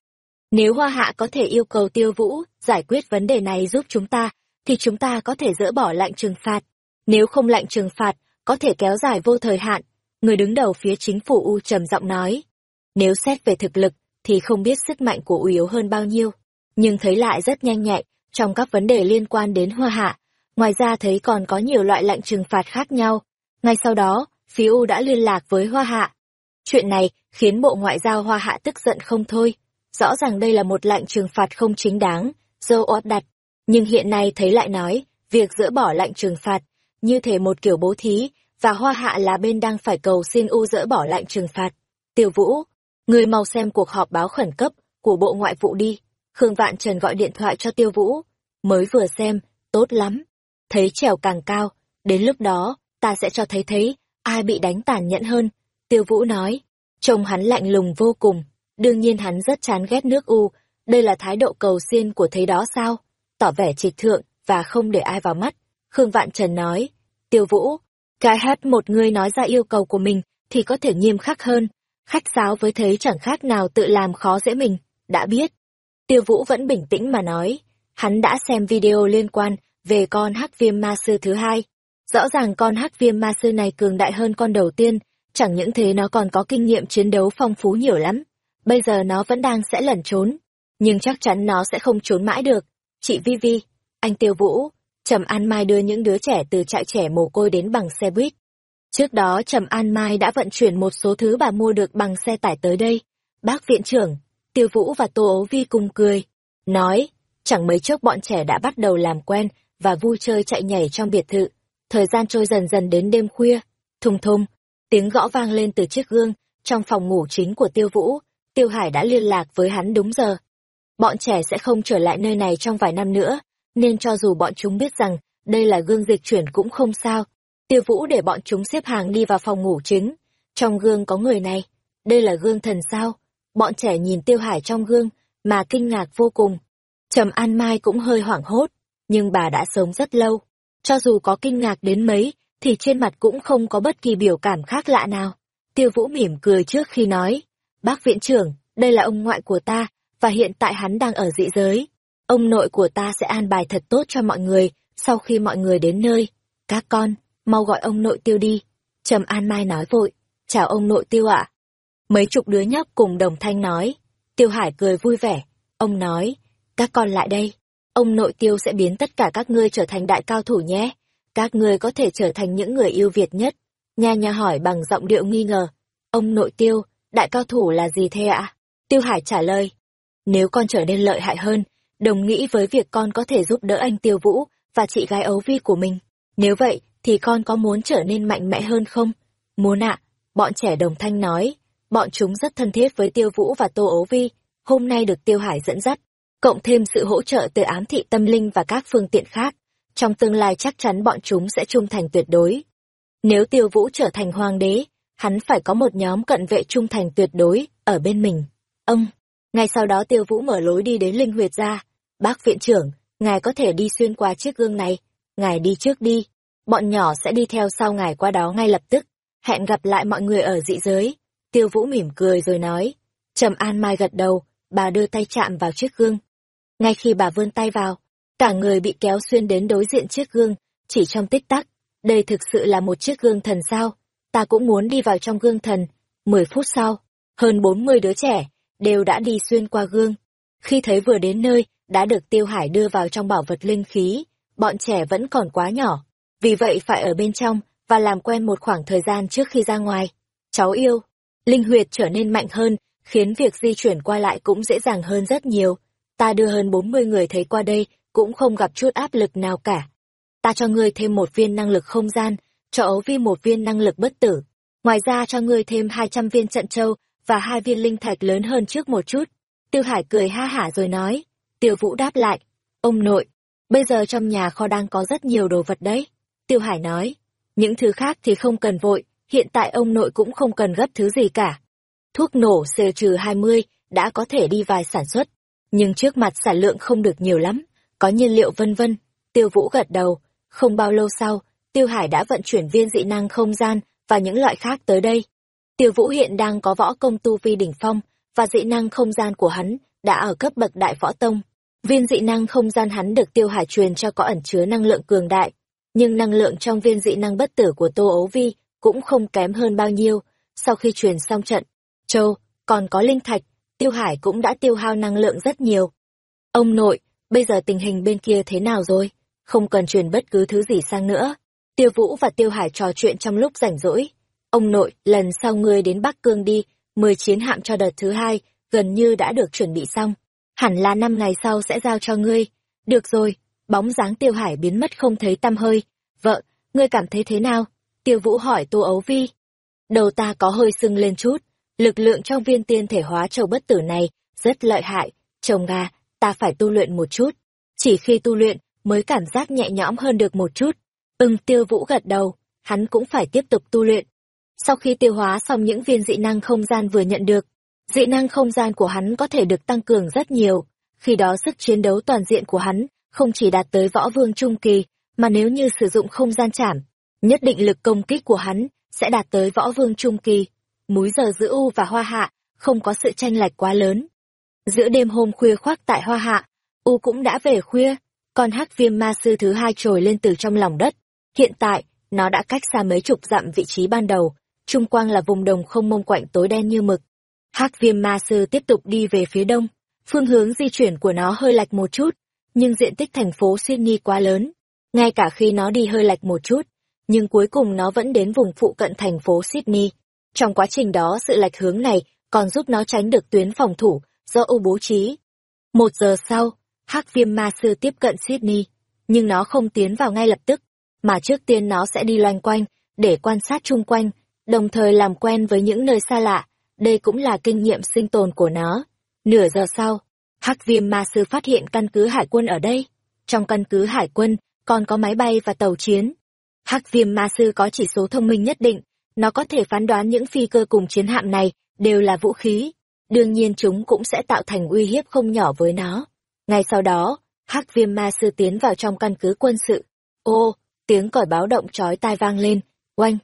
Nếu Hoa Hạ có thể yêu cầu Tiêu Vũ giải quyết vấn đề này giúp chúng ta, thì chúng ta có thể dỡ bỏ lệnh trừng phạt. Nếu không lệnh trừng phạt, có thể kéo dài vô thời hạn. Người đứng đầu phía chính phủ U trầm giọng nói. Nếu xét về thực lực, thì không biết sức mạnh của U yếu hơn bao nhiêu. Nhưng thấy lại rất nhanh nhạy, trong các vấn đề liên quan đến Hoa Hạ. Ngoài ra thấy còn có nhiều loại lệnh trừng phạt khác nhau. Ngay sau đó, phía U đã liên lạc với Hoa Hạ, Chuyện này khiến Bộ Ngoại giao Hoa Hạ tức giận không thôi. Rõ ràng đây là một lệnh trừng phạt không chính đáng, dâu áp đặt. Nhưng hiện nay thấy lại nói, việc dỡ bỏ lệnh trừng phạt, như thể một kiểu bố thí, và Hoa Hạ là bên đang phải cầu xin U dỡ bỏ lệnh trừng phạt. Tiêu Vũ, người mau xem cuộc họp báo khẩn cấp của Bộ Ngoại vụ đi. Khương Vạn Trần gọi điện thoại cho Tiêu Vũ. Mới vừa xem, tốt lắm. Thấy trèo càng cao, đến lúc đó, ta sẽ cho thấy thấy, ai bị đánh tàn nhẫn hơn, Tiêu Vũ nói, trông hắn lạnh lùng vô cùng, đương nhiên hắn rất chán ghét nước U, đây là thái độ cầu xin của thấy đó sao? Tỏ vẻ trịch thượng và không để ai vào mắt. Khương Vạn Trần nói, Tiêu Vũ, cái hát một người nói ra yêu cầu của mình thì có thể nghiêm khắc hơn, khách sáo với thấy chẳng khác nào tự làm khó dễ mình, đã biết. Tiêu Vũ vẫn bình tĩnh mà nói, hắn đã xem video liên quan về con hắc viêm ma sư thứ hai. Rõ ràng con hắc viêm ma sư này cường đại hơn con đầu tiên, Chẳng những thế nó còn có kinh nghiệm chiến đấu phong phú nhiều lắm. Bây giờ nó vẫn đang sẽ lẩn trốn. Nhưng chắc chắn nó sẽ không trốn mãi được. Chị Vi Vi, anh Tiêu Vũ, Trầm An Mai đưa những đứa trẻ từ trại trẻ mồ côi đến bằng xe buýt. Trước đó Trầm An Mai đã vận chuyển một số thứ bà mua được bằng xe tải tới đây. Bác viện trưởng, Tiêu Vũ và Tô Ố Vi cùng cười. Nói, chẳng mấy chốc bọn trẻ đã bắt đầu làm quen và vui chơi chạy nhảy trong biệt thự. Thời gian trôi dần dần đến đêm khuya. Thùng thùng, Tiếng gõ vang lên từ chiếc gương, trong phòng ngủ chính của Tiêu Vũ, Tiêu Hải đã liên lạc với hắn đúng giờ. Bọn trẻ sẽ không trở lại nơi này trong vài năm nữa, nên cho dù bọn chúng biết rằng đây là gương dịch chuyển cũng không sao. Tiêu Vũ để bọn chúng xếp hàng đi vào phòng ngủ chính. Trong gương có người này. Đây là gương thần sao? Bọn trẻ nhìn Tiêu Hải trong gương, mà kinh ngạc vô cùng. Trầm An Mai cũng hơi hoảng hốt, nhưng bà đã sống rất lâu. Cho dù có kinh ngạc đến mấy, thì trên mặt cũng không có bất kỳ biểu cảm khác lạ nào. Tiêu Vũ mỉm cười trước khi nói, bác viện trưởng, đây là ông ngoại của ta, và hiện tại hắn đang ở dị giới. ông nội của ta sẽ an bài thật tốt cho mọi người sau khi mọi người đến nơi. Các con, mau gọi ông nội tiêu đi. Trầm An Mai nói vội, chào ông nội tiêu ạ. Mấy chục đứa nhóc cùng đồng thanh nói. Tiêu Hải cười vui vẻ. Ông nói, các con lại đây. Ông nội tiêu sẽ biến tất cả các ngươi trở thành đại cao thủ nhé. Các ngươi có thể trở thành những người yêu Việt nhất. Nha nha hỏi bằng giọng điệu nghi ngờ. Ông nội tiêu, đại cao thủ là gì thế ạ? Tiêu Hải trả lời. Nếu con trở nên lợi hại hơn, đồng nghĩ với việc con có thể giúp đỡ anh Tiêu Vũ và chị gái ấu vi của mình. Nếu vậy, thì con có muốn trở nên mạnh mẽ hơn không? Muốn ạ, bọn trẻ đồng thanh nói. Bọn chúng rất thân thiết với Tiêu Vũ và Tô ấu vi, hôm nay được Tiêu Hải dẫn dắt, cộng thêm sự hỗ trợ từ ám thị tâm linh và các phương tiện khác. Trong tương lai chắc chắn bọn chúng sẽ trung thành tuyệt đối. Nếu Tiêu Vũ trở thành hoàng đế, hắn phải có một nhóm cận vệ trung thành tuyệt đối ở bên mình. Ông, ngay sau đó Tiêu Vũ mở lối đi đến Linh Huyệt ra. Bác viện trưởng, ngài có thể đi xuyên qua chiếc gương này. Ngài đi trước đi. Bọn nhỏ sẽ đi theo sau ngài qua đó ngay lập tức. Hẹn gặp lại mọi người ở dị giới. Tiêu Vũ mỉm cười rồi nói. Trầm An Mai gật đầu, bà đưa tay chạm vào chiếc gương. Ngay khi bà vươn tay vào, cả người bị kéo xuyên đến đối diện chiếc gương, chỉ trong tích tắc. Đây thực sự là một chiếc gương thần sao. Ta cũng muốn đi vào trong gương thần. Mười phút sau, hơn bốn mươi đứa trẻ, đều đã đi xuyên qua gương. Khi thấy vừa đến nơi, đã được Tiêu Hải đưa vào trong bảo vật linh khí, bọn trẻ vẫn còn quá nhỏ, vì vậy phải ở bên trong và làm quen một khoảng thời gian trước khi ra ngoài. Cháu yêu, linh huyệt trở nên mạnh hơn, khiến việc di chuyển qua lại cũng dễ dàng hơn rất nhiều. Ta đưa hơn 40 người thấy qua đây, cũng không gặp chút áp lực nào cả. Ta cho ngươi thêm một viên năng lực không gian, cho ấu vi một viên năng lực bất tử. Ngoài ra cho ngươi thêm 200 viên trận châu và hai viên linh thạch lớn hơn trước một chút. Tiêu Hải cười ha hả rồi nói. Tiêu Vũ đáp lại. Ông nội, bây giờ trong nhà kho đang có rất nhiều đồ vật đấy. Tiêu Hải nói. Những thứ khác thì không cần vội, hiện tại ông nội cũng không cần gấp thứ gì cả. Thuốc nổ C-20 đã có thể đi vài sản xuất, nhưng trước mặt sản lượng không được nhiều lắm, có nhiên liệu vân vân. Tiêu Vũ gật đầu, không bao lâu sau, Tiêu Hải đã vận chuyển viên dị năng không gian và những loại khác tới đây. Tiêu Vũ hiện đang có võ công tu vi đỉnh phong, và dị năng không gian của hắn đã ở cấp bậc đại võ tông. Viên dị năng không gian hắn được Tiêu Hải truyền cho có ẩn chứa năng lượng cường đại, nhưng năng lượng trong viên dị năng bất tử của Tô Ấu Vi cũng không kém hơn bao nhiêu. Sau khi truyền xong trận, Châu, còn có linh thạch, Tiêu Hải cũng đã tiêu hao năng lượng rất nhiều. Ông nội, bây giờ tình hình bên kia thế nào rồi? Không cần truyền bất cứ thứ gì sang nữa. Tiêu Vũ và Tiêu Hải trò chuyện trong lúc rảnh rỗi. Ông nội, lần sau ngươi đến Bắc Cương đi, mười chiến hạm cho đợt thứ hai, gần như đã được chuẩn bị xong. Hẳn là năm ngày sau sẽ giao cho ngươi. Được rồi, bóng dáng tiêu hải biến mất không thấy tăm hơi. Vợ, ngươi cảm thấy thế nào? Tiêu vũ hỏi tô ấu vi. Đầu ta có hơi sưng lên chút. Lực lượng trong viên tiên thể hóa châu bất tử này rất lợi hại. Chồng gà, ta phải tu luyện một chút. Chỉ khi tu luyện mới cảm giác nhẹ nhõm hơn được một chút. Ưng tiêu vũ gật đầu, hắn cũng phải tiếp tục tu luyện. Sau khi tiêu hóa xong những viên dị năng không gian vừa nhận được, dị năng không gian của hắn có thể được tăng cường rất nhiều. Khi đó sức chiến đấu toàn diện của hắn không chỉ đạt tới võ vương trung kỳ, mà nếu như sử dụng không gian chảm, nhất định lực công kích của hắn sẽ đạt tới võ vương trung kỳ. Múi giờ giữa U và Hoa Hạ không có sự tranh lệch quá lớn. Giữa đêm hôm khuya khoác tại Hoa Hạ, U cũng đã về khuya, còn hắc viêm ma sư thứ hai trồi lên từ trong lòng đất. Hiện tại, nó đã cách xa mấy chục dặm vị trí ban đầu, trung quang là vùng đồng không mông quạnh tối đen như mực. Hắc viêm ma sư tiếp tục đi về phía đông, phương hướng di chuyển của nó hơi lệch một chút, nhưng diện tích thành phố Sydney quá lớn. Ngay cả khi nó đi hơi lệch một chút, nhưng cuối cùng nó vẫn đến vùng phụ cận thành phố Sydney. Trong quá trình đó sự lệch hướng này còn giúp nó tránh được tuyến phòng thủ do U bố trí. Một giờ sau, hắc viêm ma sư tiếp cận Sydney, nhưng nó không tiến vào ngay lập tức, mà trước tiên nó sẽ đi loanh quanh để quan sát chung quanh đồng thời làm quen với những nơi xa lạ, đây cũng là kinh nghiệm sinh tồn của nó. Nửa giờ sau, Hắc Viêm Ma Sư phát hiện căn cứ hải quân ở đây. Trong căn cứ hải quân, còn có máy bay và tàu chiến. Hắc Viêm Ma Sư có chỉ số thông minh nhất định, nó có thể phán đoán những phi cơ cùng chiến hạm này đều là vũ khí. Đương nhiên chúng cũng sẽ tạo thành uy hiếp không nhỏ với nó. Ngay sau đó, Hắc Viêm Ma Sư tiến vào trong căn cứ quân sự. Ô, tiếng còi báo động chói tai vang lên, oanh,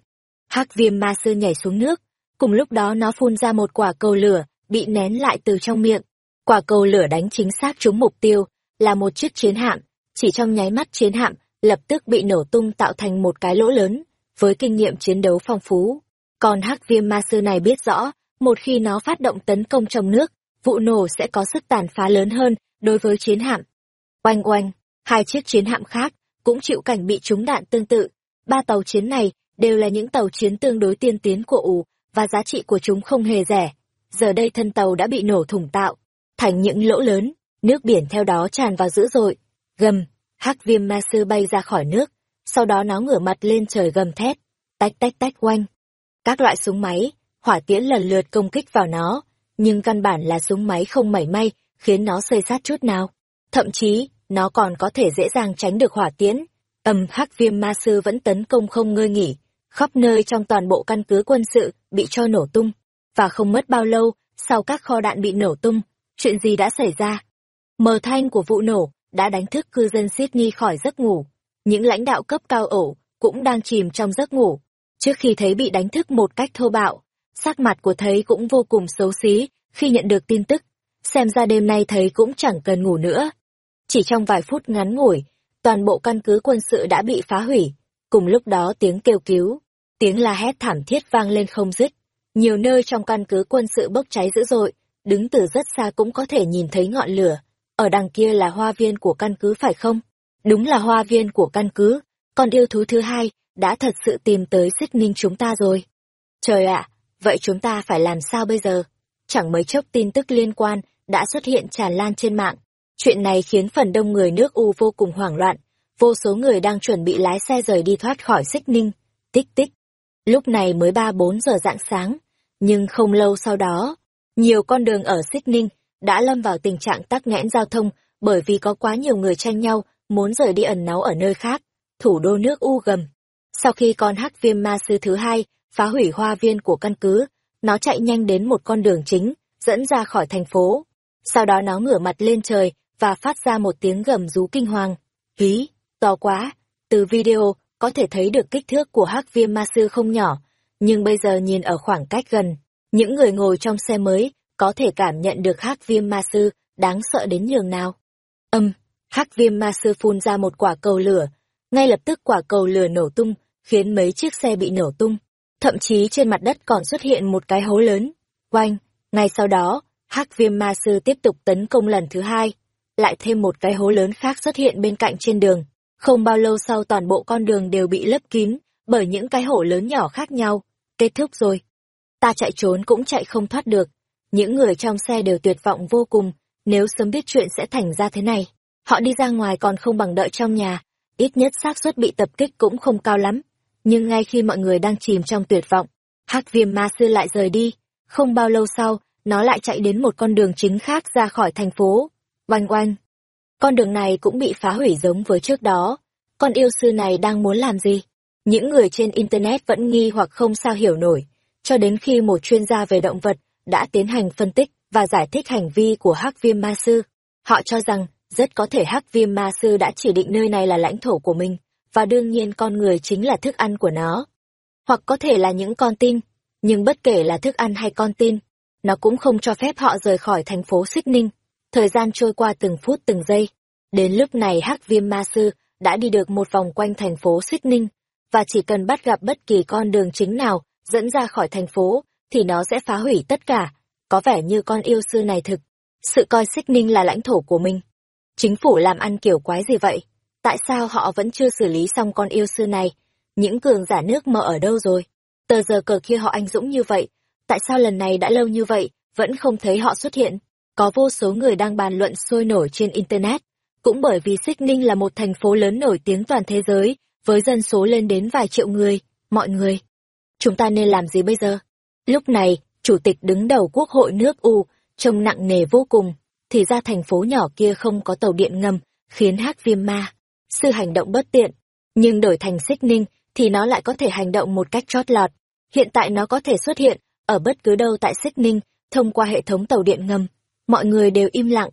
hắc viêm ma sư nhảy xuống nước cùng lúc đó nó phun ra một quả cầu lửa bị nén lại từ trong miệng quả cầu lửa đánh chính xác trúng mục tiêu là một chiếc chiến hạm, chỉ trong nháy mắt chiến hạm lập tức bị nổ tung tạo thành một cái lỗ lớn, với kinh nghiệm chiến đấu phong phú. Còn hắc viêm ma sư này biết rõ, một khi nó phát động tấn công trong nước, vụ nổ sẽ có sức tàn phá lớn hơn đối với chiến hạm. Oanh oanh, hai chiếc chiến hạm khác cũng chịu cảnh bị trúng đạn tương tự. Ba tàu chiến này đều là những tàu chiến tương đối tiên tiến của ủ, và giá trị của chúng không hề rẻ. Giờ đây thân tàu đã bị nổ thủng tạo, thành những lỗ lớn, nước biển theo đó tràn vào dữ dội. Gầm, hắc viêm ma sư bay ra khỏi nước, sau đó nó ngửa mặt lên trời gầm thét, tách tách tách quanh. Các loại súng máy, hỏa tiễn lần lượt công kích vào nó, nhưng căn bản là súng máy không mảy may, khiến nó xây sát chút nào. Thậm chí, nó còn có thể dễ dàng tránh được hỏa tiễn. Ầm hắc viêm ma sư vẫn tấn công không ngơi nghỉ, khắp nơi trong toàn bộ căn cứ quân sự bị cho nổ tung. Và không mất bao lâu, sau các kho đạn bị nổ tung, chuyện gì đã xảy ra? Mờ thanh của vụ nổ đã đánh thức cư dân Sydney khỏi giấc ngủ. Những lãnh đạo cấp cao ổ cũng đang chìm trong giấc ngủ. Trước khi thấy bị đánh thức một cách thô bạo, sắc mặt của thấy cũng vô cùng xấu xí khi nhận được tin tức. Xem ra đêm nay thấy cũng chẳng cần ngủ nữa. Chỉ trong vài phút ngắn ngủi, toàn bộ căn cứ quân sự đã bị phá hủy. Cùng lúc đó tiếng kêu cứu, tiếng la hét thảm thiết vang lên không dứt. Nhiều nơi trong căn cứ quân sự bốc cháy dữ dội, đứng từ rất xa cũng có thể nhìn thấy ngọn lửa. Ở đằng kia là hoa viên của căn cứ phải không? Đúng là hoa viên của căn cứ, còn yêu thú thứ hai đã thật sự tìm tới xích ninh chúng ta rồi. Trời ạ, vậy chúng ta phải làm sao bây giờ? Chẳng mấy chốc tin tức liên quan đã xuất hiện tràn lan trên mạng. Chuyện này khiến phần đông người nước U vô cùng hoảng loạn, vô số người đang chuẩn bị lái xe rời đi thoát khỏi xích ninh. Tích tích. Lúc này mới ba bốn giờ rạng sáng, nhưng không lâu sau đó, nhiều con đường ở Sydney đã lâm vào tình trạng tắc nghẽn giao thông bởi vì có quá nhiều người tranh nhau muốn rời đi ẩn náu ở nơi khác, thủ đô nước U gầm. Sau khi con hắc viêm ma sư thứ hai phá hủy hoa viên của căn cứ, nó chạy nhanh đến một con đường chính, dẫn ra khỏi thành phố. Sau đó nó ngửa mặt lên trời và phát ra một tiếng gầm rú kinh hoàng. Hí, to quá. Từ video, có thể thấy được kích thước của hắc viêm ma sư không nhỏ, nhưng bây giờ nhìn ở khoảng cách gần, những người ngồi trong xe mới có thể cảm nhận được hắc viêm ma sư đáng sợ đến nhường nào. Âm, hắc viêm ma sư phun ra một quả cầu lửa, ngay lập tức quả cầu lửa nổ tung, khiến mấy chiếc xe bị nổ tung. Thậm chí trên mặt đất còn xuất hiện một cái hố lớn. Oanh, ngay sau đó, hắc viêm ma sư tiếp tục tấn công lần thứ hai. Lại thêm một cái hố lớn khác xuất hiện bên cạnh trên đường. Không bao lâu sau toàn bộ con đường đều bị lấp kín, bởi những cái hổ lớn nhỏ khác nhau. Kết thúc rồi. Ta chạy trốn cũng chạy không thoát được. Những người trong xe đều tuyệt vọng vô cùng, nếu sớm biết chuyện sẽ thành ra thế này. Họ đi ra ngoài còn không bằng đợi trong nhà, ít nhất xác suất bị tập kích cũng không cao lắm. Nhưng ngay khi mọi người đang chìm trong tuyệt vọng, hắc viêm ma sư lại rời đi. Không bao lâu sau, nó lại chạy đến một con đường chính khác ra khỏi thành phố. Oanh oanh. Con đường này cũng bị phá hủy giống với trước đó. Con yêu sư này đang muốn làm gì? Những người trên Internet vẫn nghi hoặc không sao hiểu nổi, cho đến khi một chuyên gia về động vật đã tiến hành phân tích và giải thích hành vi của hắc viêm ma sư. Họ cho rằng, rất có thể hắc viêm ma sư đã chỉ định nơi này là lãnh thổ của mình, và đương nhiên con người chính là thức ăn của nó. Hoặc có thể là những con tin, nhưng bất kể là thức ăn hay con tin, nó cũng không cho phép họ rời khỏi thành phố Xích Ninh. Thời gian trôi qua từng phút từng giây. Đến lúc này hắc viêm ma sư đã đi được một vòng quanh thành phố Xích Ninh, và chỉ cần bắt gặp bất kỳ con đường chính nào dẫn ra khỏi thành phố, thì nó sẽ phá hủy tất cả. Có vẻ như con yêu sư này thực, sự coi Xích Ninh là lãnh thổ của mình. Chính phủ làm ăn kiểu quái gì vậy? Tại sao họ vẫn chưa xử lý xong con yêu sư này? Những cường giả nước mơ ở đâu rồi? Tờ giờ cờ kia họ anh dũng như vậy, tại sao lần này đã lâu như vậy, vẫn không thấy họ xuất hiện? Có vô số người đang bàn luận sôi nổi trên Internet. Cũng bởi vì Xích Ninh là một thành phố lớn nổi tiếng toàn thế giới, với dân số lên đến vài triệu người, mọi người. Chúng ta nên làm gì bây giờ? Lúc này, chủ tịch đứng đầu quốc hội nước U, trông nặng nề vô cùng, thì ra thành phố nhỏ kia không có tàu điện ngầm, khiến hát viêm ma. Sư hành động bất tiện, nhưng đổi thành xích ninh thì nó lại có thể hành động một cách chót lọt. Hiện tại nó có thể xuất hiện ở bất cứ đâu tại xích ninh, thông qua hệ thống tàu điện ngầm. Mọi người đều im lặng.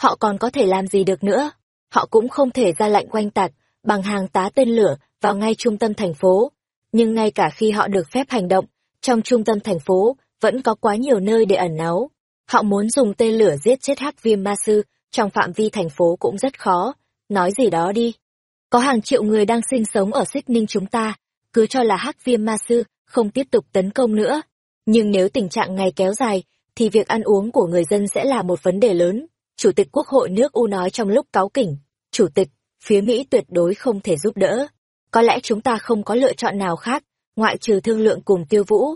Họ còn có thể làm gì được nữa? Họ cũng không thể ra lệnh quanh tạc bằng hàng tá tên lửa vào ngay trung tâm thành phố. Nhưng ngay cả khi họ được phép hành động, trong trung tâm thành phố vẫn có quá nhiều nơi để ẩn náu. Họ muốn dùng tên lửa giết chết hắc viêm ma sư trong phạm vi thành phố cũng rất khó, nói gì đó đi. Có hàng triệu người đang sinh sống ở Xích Ninh chúng ta, cứ cho là hắc viêm ma sư, không tiếp tục tấn công nữa. Nhưng nếu tình trạng ngày kéo dài, thì việc ăn uống của người dân sẽ là một vấn đề lớn. Chủ tịch Quốc hội nước U nói trong lúc cáo kỉnh. Chủ tịch, phía Mỹ tuyệt đối không thể giúp đỡ. Có lẽ chúng ta không có lựa chọn nào khác, ngoại trừ thương lượng cùng tiêu vũ.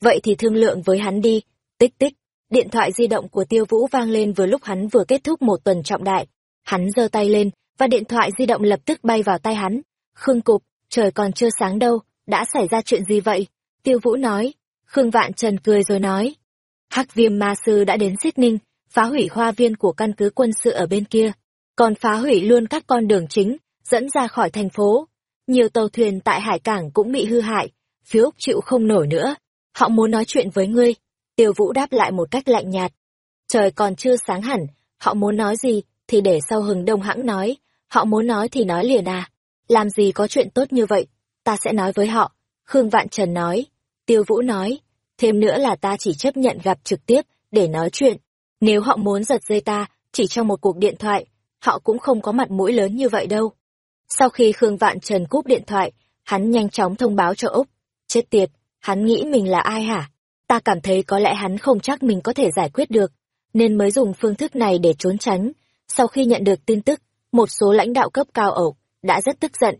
Vậy thì thương lượng với hắn đi. Tích tích, điện thoại di động của tiêu vũ vang lên vừa lúc hắn vừa kết thúc một tuần trọng đại. Hắn giơ tay lên, và điện thoại di động lập tức bay vào tay hắn. Khương Cục, trời còn chưa sáng đâu, đã xảy ra chuyện gì vậy? Tiêu Vũ nói. Khương Vạn Trần cười rồi nói. Hắc viêm ma sư đã đến Xích Ninh, phá hủy hoa viên của căn cứ quân sự ở bên kia, còn phá hủy luôn các con đường chính, dẫn ra khỏi thành phố. Nhiều tàu thuyền tại hải cảng cũng bị hư hại, phía Úc chịu không nổi nữa. Họ muốn nói chuyện với ngươi. Tiêu Vũ đáp lại một cách lạnh nhạt. Trời còn chưa sáng hẳn, họ muốn nói gì thì để sau hừng đông hãng nói, họ muốn nói thì nói liền à. Làm gì có chuyện tốt như vậy, ta sẽ nói với họ. Khương Vạn Trần nói, Tiêu Vũ nói, thêm nữa là ta chỉ chấp nhận gặp trực tiếp để nói chuyện. Nếu họ muốn giật dây ta, chỉ trong một cuộc điện thoại, họ cũng không có mặt mũi lớn như vậy đâu. Sau khi Khương Vạn Trần cúp điện thoại, hắn nhanh chóng thông báo cho Úc. Chết tiệt, hắn nghĩ mình là ai hả? Ta cảm thấy có lẽ hắn không chắc mình có thể giải quyết được, nên mới dùng phương thức này để trốn tránh. Sau khi nhận được tin tức, một số lãnh đạo cấp cao ẩu đã rất tức giận.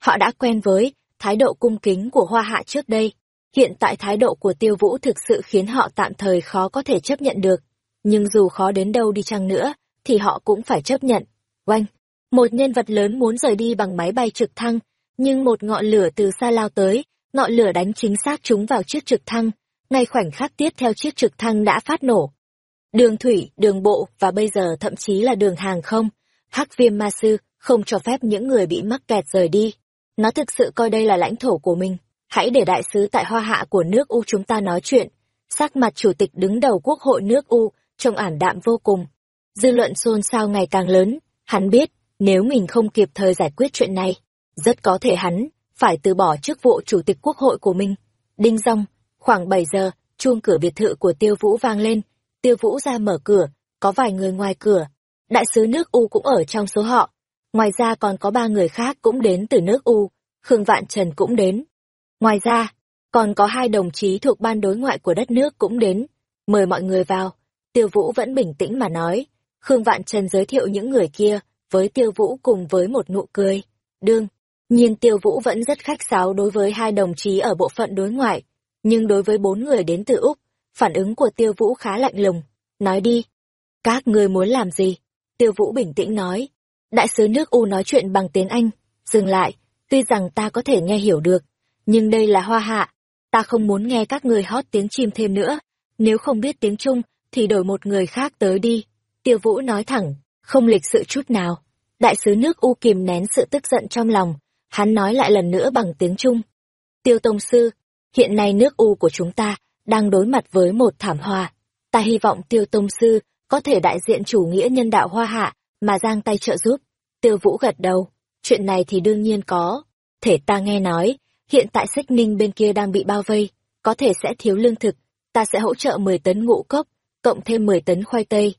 Họ đã quen với thái độ cung kính của Hoa Hạ trước đây. Hiện tại thái độ của Tiêu Vũ thực sự khiến họ tạm thời khó có thể chấp nhận được. Nhưng dù khó đến đâu đi chăng nữa, thì họ cũng phải chấp nhận. Oanh! Một nhân vật lớn muốn rời đi bằng máy bay trực thăng, nhưng một ngọn lửa từ xa lao tới, ngọn lửa đánh chính xác chúng vào chiếc trực thăng. Ngay khoảnh khắc tiếp theo chiếc trực thăng đã phát nổ. Đường thủy, đường bộ và bây giờ thậm chí là đường hàng không, hắc viêm ma sư không cho phép những người bị mắc kẹt rời đi. Nó thực sự coi đây là lãnh thổ của mình. Hãy để đại sứ tại hoa hạ của nước U chúng ta nói chuyện. Sắc mặt chủ tịch đứng đầu quốc hội nước U, trông ảm đạm vô cùng. Dư luận xôn xao ngày càng lớn. Hắn biết, nếu mình không kịp thời giải quyết chuyện này, rất có thể hắn phải từ bỏ chức vụ chủ tịch quốc hội của mình. Đinh rong, khoảng 7 giờ, chuông cửa biệt thự của Tiêu Vũ vang lên. Tiêu Vũ ra mở cửa, có vài người ngoài cửa. Đại sứ nước U cũng ở trong số họ. Ngoài ra còn có ba người khác cũng đến từ nước U. Khương Vạn Trần cũng đến. Ngoài ra, còn có hai đồng chí thuộc ban đối ngoại của đất nước cũng đến. Mời mọi người vào. Tiêu Vũ vẫn bình tĩnh mà nói. Khương Vạn Trần giới thiệu những người kia với Tiêu Vũ cùng với một nụ cười. Đương, nhiên Tiêu Vũ vẫn rất khách sáo đối với hai đồng chí ở bộ phận đối ngoại. Nhưng đối với bốn người đến từ Úc, phản ứng của Tiêu Vũ khá lạnh lùng. Nói đi. Các người muốn làm gì? Tiêu Vũ bình tĩnh nói. Đại sứ nước U nói chuyện bằng tiếng Anh. Dừng lại, tuy rằng ta có thể nghe hiểu được, nhưng đây là hoa hạ. Ta không muốn nghe các người hót tiếng chim thêm nữa. Nếu không biết tiếng Trung, thì đổi một người khác tới đi. Tiêu Vũ nói thẳng, không lịch sự chút nào. Đại sứ nước U kìm nén sự tức giận trong lòng. Hắn nói lại lần nữa bằng tiếng Trung. Tiêu Tông Sư, hiện nay nước U của chúng ta đang đối mặt với một thảm họa. Ta hy vọng Tiêu Tông Sư có thể đại diện chủ nghĩa nhân đạo hoa hạ mà giang tay trợ giúp. Tiêu Vũ gật đầu, chuyện này thì đương nhiên có. Thể ta nghe nói, hiện tại xích ninh bên kia đang bị bao vây, có thể sẽ thiếu lương thực, ta sẽ hỗ trợ 10 tấn ngũ cốc, cộng thêm 10 tấn khoai tây.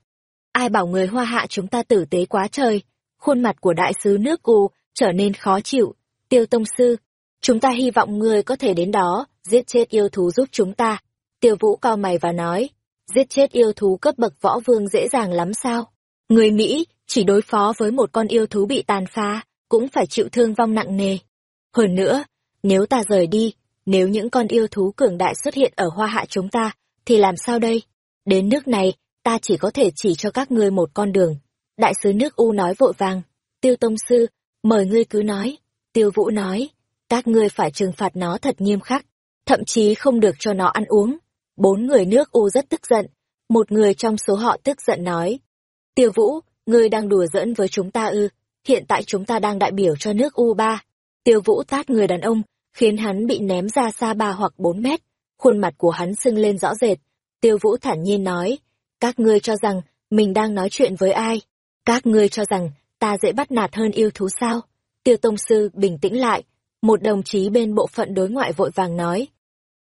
Ai bảo người hoa hạ chúng ta tử tế quá trời, khuôn mặt của đại sứ nước U trở nên khó chịu. Tiêu Tông Sư, chúng ta hy vọng người có thể đến đó, giết chết yêu thú giúp chúng ta. Tiêu Vũ cao mày và nói, giết chết yêu thú cấp bậc võ vương dễ dàng lắm sao? Người Mỹ chỉ đối phó với một con yêu thú bị tàn phá, cũng phải chịu thương vong nặng nề. Hơn nữa, nếu ta rời đi, nếu những con yêu thú cường đại xuất hiện ở hoa hạ chúng ta, thì làm sao đây? Đến nước này, ta chỉ có thể chỉ cho các ngươi một con đường. Đại sứ nước U nói vội vàng. Tiêu Tông Sư, mời ngươi cứ nói. Tiêu Vũ nói, các ngươi phải trừng phạt nó thật nghiêm khắc, thậm chí không được cho nó ăn uống. Bốn người nước U rất tức giận. Một người trong số họ tức giận nói. Tiêu Vũ, ngươi đang đùa giỡn với chúng ta ư, hiện tại chúng ta đang đại biểu cho nước U3. Tiêu Vũ tát người đàn ông, khiến hắn bị ném ra xa ba hoặc bốn mét. Khuôn mặt của hắn sưng lên rõ rệt. Tiêu Vũ thản nhiên nói, các ngươi cho rằng mình đang nói chuyện với ai? Các ngươi cho rằng ta dễ bắt nạt hơn yêu thú sao? Tiêu Tông Sư bình tĩnh lại, một đồng chí bên bộ phận đối ngoại vội vàng nói.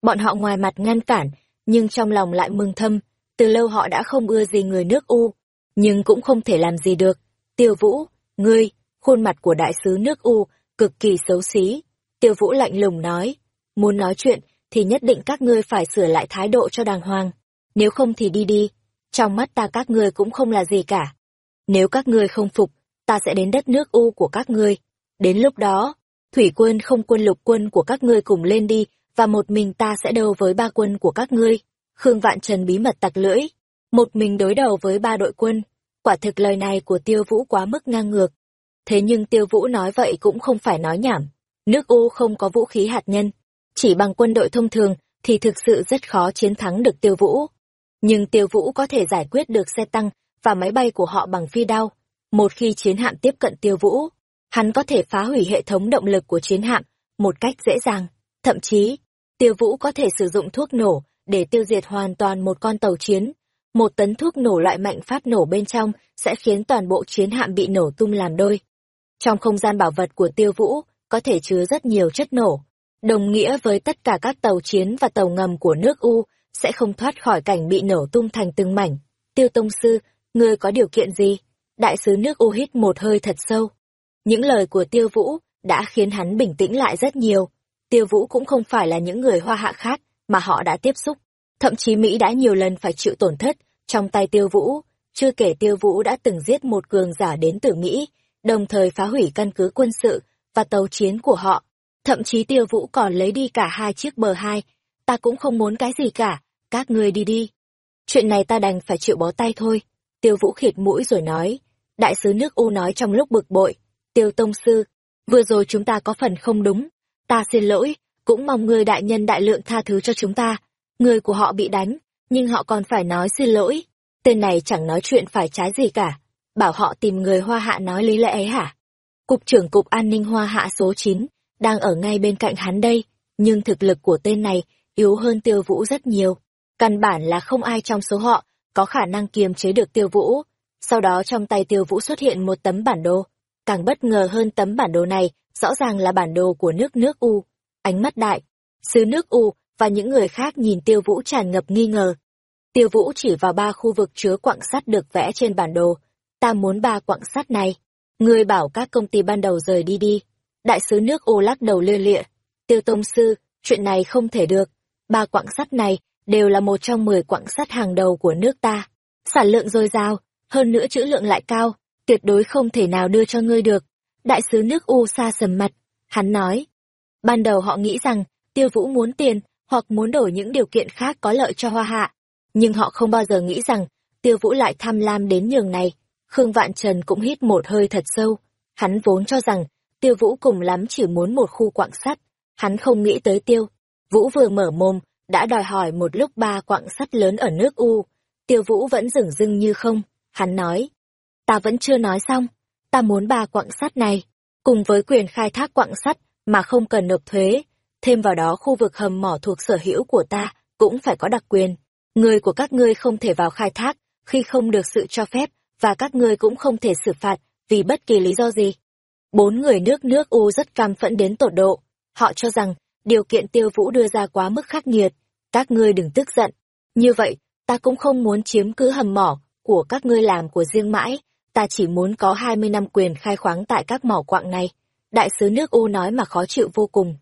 Bọn họ ngoài mặt ngăn cản, nhưng trong lòng lại mừng thâm, từ lâu họ đã không ưa gì người nước U. nhưng cũng không thể làm gì được. Tiêu Vũ, ngươi, khuôn mặt của đại sứ nước U, cực kỳ xấu xí. Tiêu Vũ lạnh lùng nói, muốn nói chuyện thì nhất định các ngươi phải sửa lại thái độ cho đàng hoàng. Nếu không thì đi đi, trong mắt ta các ngươi cũng không là gì cả. Nếu các ngươi không phục, ta sẽ đến đất nước U của các ngươi. Đến lúc đó, thủy quân không quân lục quân của các ngươi cùng lên đi, và một mình ta sẽ đấu với ba quân của các ngươi. Khương Vạn Trần bí mật tặc lưỡi, một mình đối đầu với ba đội quân. Quả thực lời này của Tiêu Vũ quá mức ngang ngược. Thế nhưng Tiêu Vũ nói vậy cũng không phải nói nhảm. Nước U không có vũ khí hạt nhân, chỉ bằng quân đội thông thường thì thực sự rất khó chiến thắng được Tiêu Vũ. Nhưng Tiêu Vũ có thể giải quyết được xe tăng và máy bay của họ bằng phi đao. Một khi chiến hạm tiếp cận Tiêu Vũ, hắn có thể phá hủy hệ thống động lực của chiến hạm một cách dễ dàng. Thậm chí, Tiêu Vũ có thể sử dụng thuốc nổ để tiêu diệt hoàn toàn một con tàu chiến. Một tấn thuốc nổ loại mạnh phát nổ bên trong sẽ khiến toàn bộ chiến hạm bị nổ tung làm đôi. Trong không gian bảo vật của Tiêu Vũ có thể chứa rất nhiều chất nổ, đồng nghĩa với tất cả các tàu chiến và tàu ngầm của nước U sẽ không thoát khỏi cảnh bị nổ tung thành từng mảnh. Tiêu Tông Sư, ngươi có điều kiện gì? Đại sứ nước U hít một hơi thật sâu. Những lời của Tiêu Vũ đã khiến hắn bình tĩnh lại rất nhiều. Tiêu Vũ cũng không phải là những người hoa hạ khác mà họ đã tiếp xúc. Thậm chí Mỹ đã nhiều lần phải chịu tổn thất trong tay Tiêu Vũ. Chưa kể Tiêu Vũ đã từng giết một cường giả đến từ Mỹ, đồng thời phá hủy căn cứ quân sự và tàu chiến của họ. Thậm chí Tiêu Vũ còn lấy đi cả hai chiếc bờ hai. Ta cũng không muốn cái gì cả, các ngươi đi đi. Chuyện này ta đành phải chịu bó tay thôi. Tiêu Vũ khịt mũi rồi nói. Đại sứ nước U nói trong lúc bực bội. Tiêu Tông Sư, vừa rồi chúng ta có phần không đúng. Ta xin lỗi, cũng mong người đại nhân đại lượng tha thứ cho chúng ta. Người của họ bị đánh, nhưng họ còn phải nói xin lỗi. Tên này chẳng nói chuyện phải trái gì cả. Bảo họ tìm người hoa hạ nói lý lẽ ấy hả? Cục trưởng Cục An ninh Hoa Hạ số 9, đang ở ngay bên cạnh hắn đây, nhưng thực lực của tên này yếu hơn tiêu vũ rất nhiều. Căn bản là không ai trong số họ có khả năng kiềm chế được tiêu vũ. Sau đó trong tay tiêu vũ xuất hiện một tấm bản đồ. Càng bất ngờ hơn tấm bản đồ này, rõ ràng là bản đồ của nước nước U. Ánh mắt đại, sứ nước U và những người khác nhìn tiêu vũ tràn ngập nghi ngờ. Tiêu vũ chỉ vào ba khu vực chứa quặng sắt được vẽ trên bản đồ. Ta muốn ba quặng sắt này. Người bảo các công ty ban đầu rời đi đi. Đại sứ nước U lắc đầu lưa lịa. Tiêu Tông Sư, chuyện này không thể được. Ba quặng sắt này đều là một trong mười quặng sắt hàng đầu của nước ta. Sản lượng dồi dào, hơn nữa trữ lượng lại cao, tuyệt đối không thể nào đưa cho ngươi được. Đại sứ nước U xa sầm mặt, hắn nói. Ban đầu họ nghĩ rằng, tiêu vũ muốn tiền, hoặc muốn đổi những điều kiện khác có lợi cho hoa hạ. Nhưng họ không bao giờ nghĩ rằng, tiêu vũ lại tham lam đến nhường này. Khương Vạn Trần cũng hít một hơi thật sâu. Hắn vốn cho rằng, tiêu vũ cùng lắm chỉ muốn một khu quạng sắt. Hắn không nghĩ tới tiêu. Vũ vừa mở mồm, đã đòi hỏi một lúc ba quặng sắt lớn ở nước U. Tiêu vũ vẫn dửng dưng như không. Hắn nói, ta vẫn chưa nói xong. Ta muốn ba quặng sắt này, cùng với quyền khai thác quặng sắt mà không cần nộp thuế. Thêm vào đó khu vực hầm mỏ thuộc sở hữu của ta cũng phải có đặc quyền. Người của các ngươi không thể vào khai thác khi không được sự cho phép và các ngươi cũng không thể xử phạt vì bất kỳ lý do gì. Bốn người nước nước U rất cam phẫn đến tột độ. Họ cho rằng điều kiện tiêu vũ đưa ra quá mức khắc nghiệt. Các ngươi đừng tức giận. Như vậy, ta cũng không muốn chiếm cứ hầm mỏ của các ngươi làm của riêng mãi. Ta chỉ muốn có 20 năm quyền khai khoáng tại các mỏ quạng này. Đại sứ nước U nói mà khó chịu vô cùng.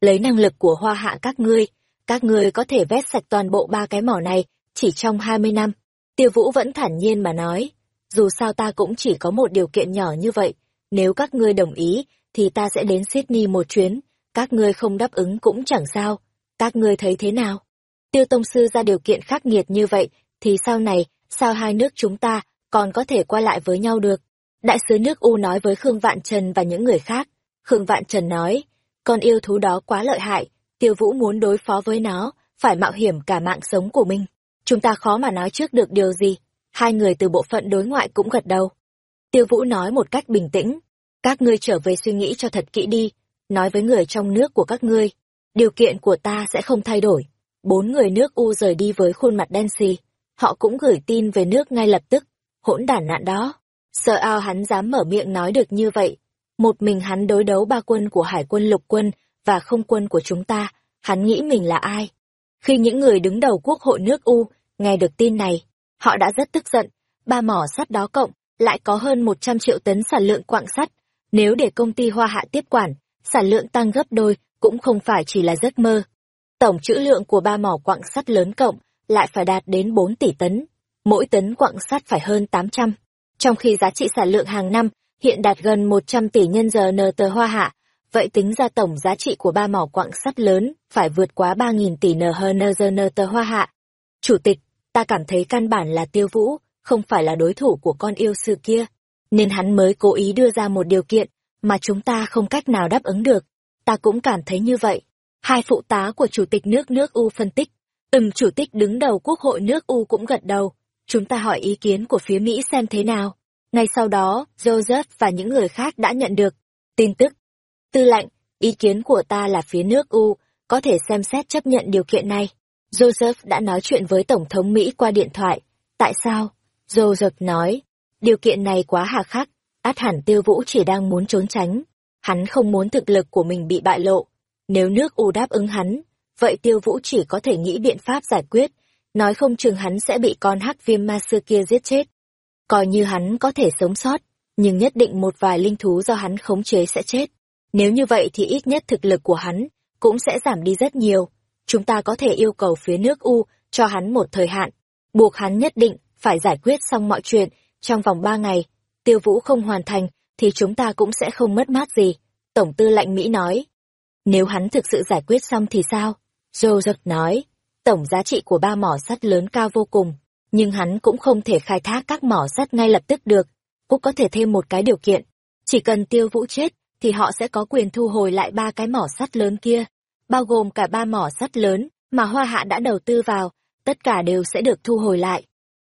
Lấy năng lực của hoa hạ các ngươi, các ngươi có thể vét sạch toàn bộ ba cái mỏ này chỉ trong 20 năm. Tiêu Vũ vẫn thản nhiên mà nói, dù sao ta cũng chỉ có một điều kiện nhỏ như vậy, nếu các ngươi đồng ý, thì ta sẽ đến Sydney một chuyến, các ngươi không đáp ứng cũng chẳng sao, các ngươi thấy thế nào? Tiêu Tông Sư ra điều kiện khắc nghiệt như vậy, thì sau này, sao hai nước chúng ta còn có thể qua lại với nhau được? Đại sứ nước U nói với Khương Vạn Trần và những người khác. Khương Vạn Trần nói, con yêu thú đó quá lợi hại, Tiêu Vũ muốn đối phó với nó, phải mạo hiểm cả mạng sống của mình. Chúng ta khó mà nói trước được điều gì. Hai người từ bộ phận đối ngoại cũng gật đầu. Tiêu Vũ nói một cách bình tĩnh. Các ngươi trở về suy nghĩ cho thật kỹ đi. Nói với người trong nước của các ngươi. Điều kiện của ta sẽ không thay đổi. Bốn người nước U rời đi với khuôn mặt đen xì. Họ cũng gửi tin về nước ngay lập tức. Hỗn đản nạn đó. Sợ ao hắn dám mở miệng nói được như vậy. Một mình hắn đối đấu ba quân của hải quân lục quân và không quân của chúng ta. Hắn nghĩ mình là ai? Khi những người đứng đầu quốc hội nước U nghe được tin này, họ đã rất tức giận, ba mỏ sắt đó cộng, lại có hơn 100 triệu tấn sản lượng quặng sắt. Nếu để công ty Hoa Hạ tiếp quản, sản lượng tăng gấp đôi cũng không phải chỉ là giấc mơ. Tổng trữ lượng của ba mỏ quặng sắt lớn cộng lại phải đạt đến 4 tỷ tấn. Mỗi tấn quặng sắt phải hơn 800. Trong khi giá trị sản lượng hàng năm hiện đạt gần 100 tỷ nhân giờ nờ tờ Hoa Hạ, vậy tính ra tổng giá trị của ba mỏ quặng sắt lớn phải vượt quá 3.000 tỷ NHNZ tờ Hoa Hạ. Chủ tịch, ta cảm thấy căn bản là tiêu vũ, không phải là đối thủ của con yêu sư kia, nên hắn mới cố ý đưa ra một điều kiện mà chúng ta không cách nào đáp ứng được. Ta cũng cảm thấy như vậy. Hai phụ tá của chủ tịch nước nước U phân tích, từng chủ tịch đứng đầu quốc hội nước U cũng gật đầu. Chúng ta hỏi ý kiến của phía Mỹ xem thế nào. Ngay sau đó, Joseph và những người khác đã nhận được tin tức. Tư lệnh, ý kiến của ta là phía nước U có thể xem xét chấp nhận điều kiện này. Joseph đã nói chuyện với Tổng thống Mỹ qua điện thoại. Tại sao? Joseph nói, điều kiện này quá hà khắc, át hẳn tiêu vũ chỉ đang muốn trốn tránh. Hắn không muốn thực lực của mình bị bại lộ. Nếu nước U đáp ứng hắn, vậy tiêu vũ chỉ có thể nghĩ biện pháp giải quyết, nói không chừng hắn sẽ bị con hắc viêm ma sư kia giết chết. Coi như hắn có thể sống sót, nhưng nhất định một vài linh thú do hắn khống chế sẽ chết. Nếu như vậy thì ít nhất thực lực của hắn cũng sẽ giảm đi rất nhiều. Chúng ta có thể yêu cầu phía nước U cho hắn một thời hạn, buộc hắn nhất định phải giải quyết xong mọi chuyện trong vòng ba ngày. Tiêu Vũ không hoàn thành thì chúng ta cũng sẽ không mất mát gì. Tổng tư lệnh Mỹ nói. Nếu hắn thực sự giải quyết xong thì sao? Joseph nói. Tổng giá trị của ba mỏ sắt lớn cao vô cùng, nhưng hắn cũng không thể khai thác các mỏ sắt ngay lập tức được. Cũng có thể thêm một cái điều kiện. Chỉ cần tiêu vũ chết, thì họ sẽ có quyền thu hồi lại ba cái mỏ sắt lớn kia, bao gồm cả ba mỏ sắt lớn mà Hoa Hạ đã đầu tư vào, tất cả đều sẽ được thu hồi lại.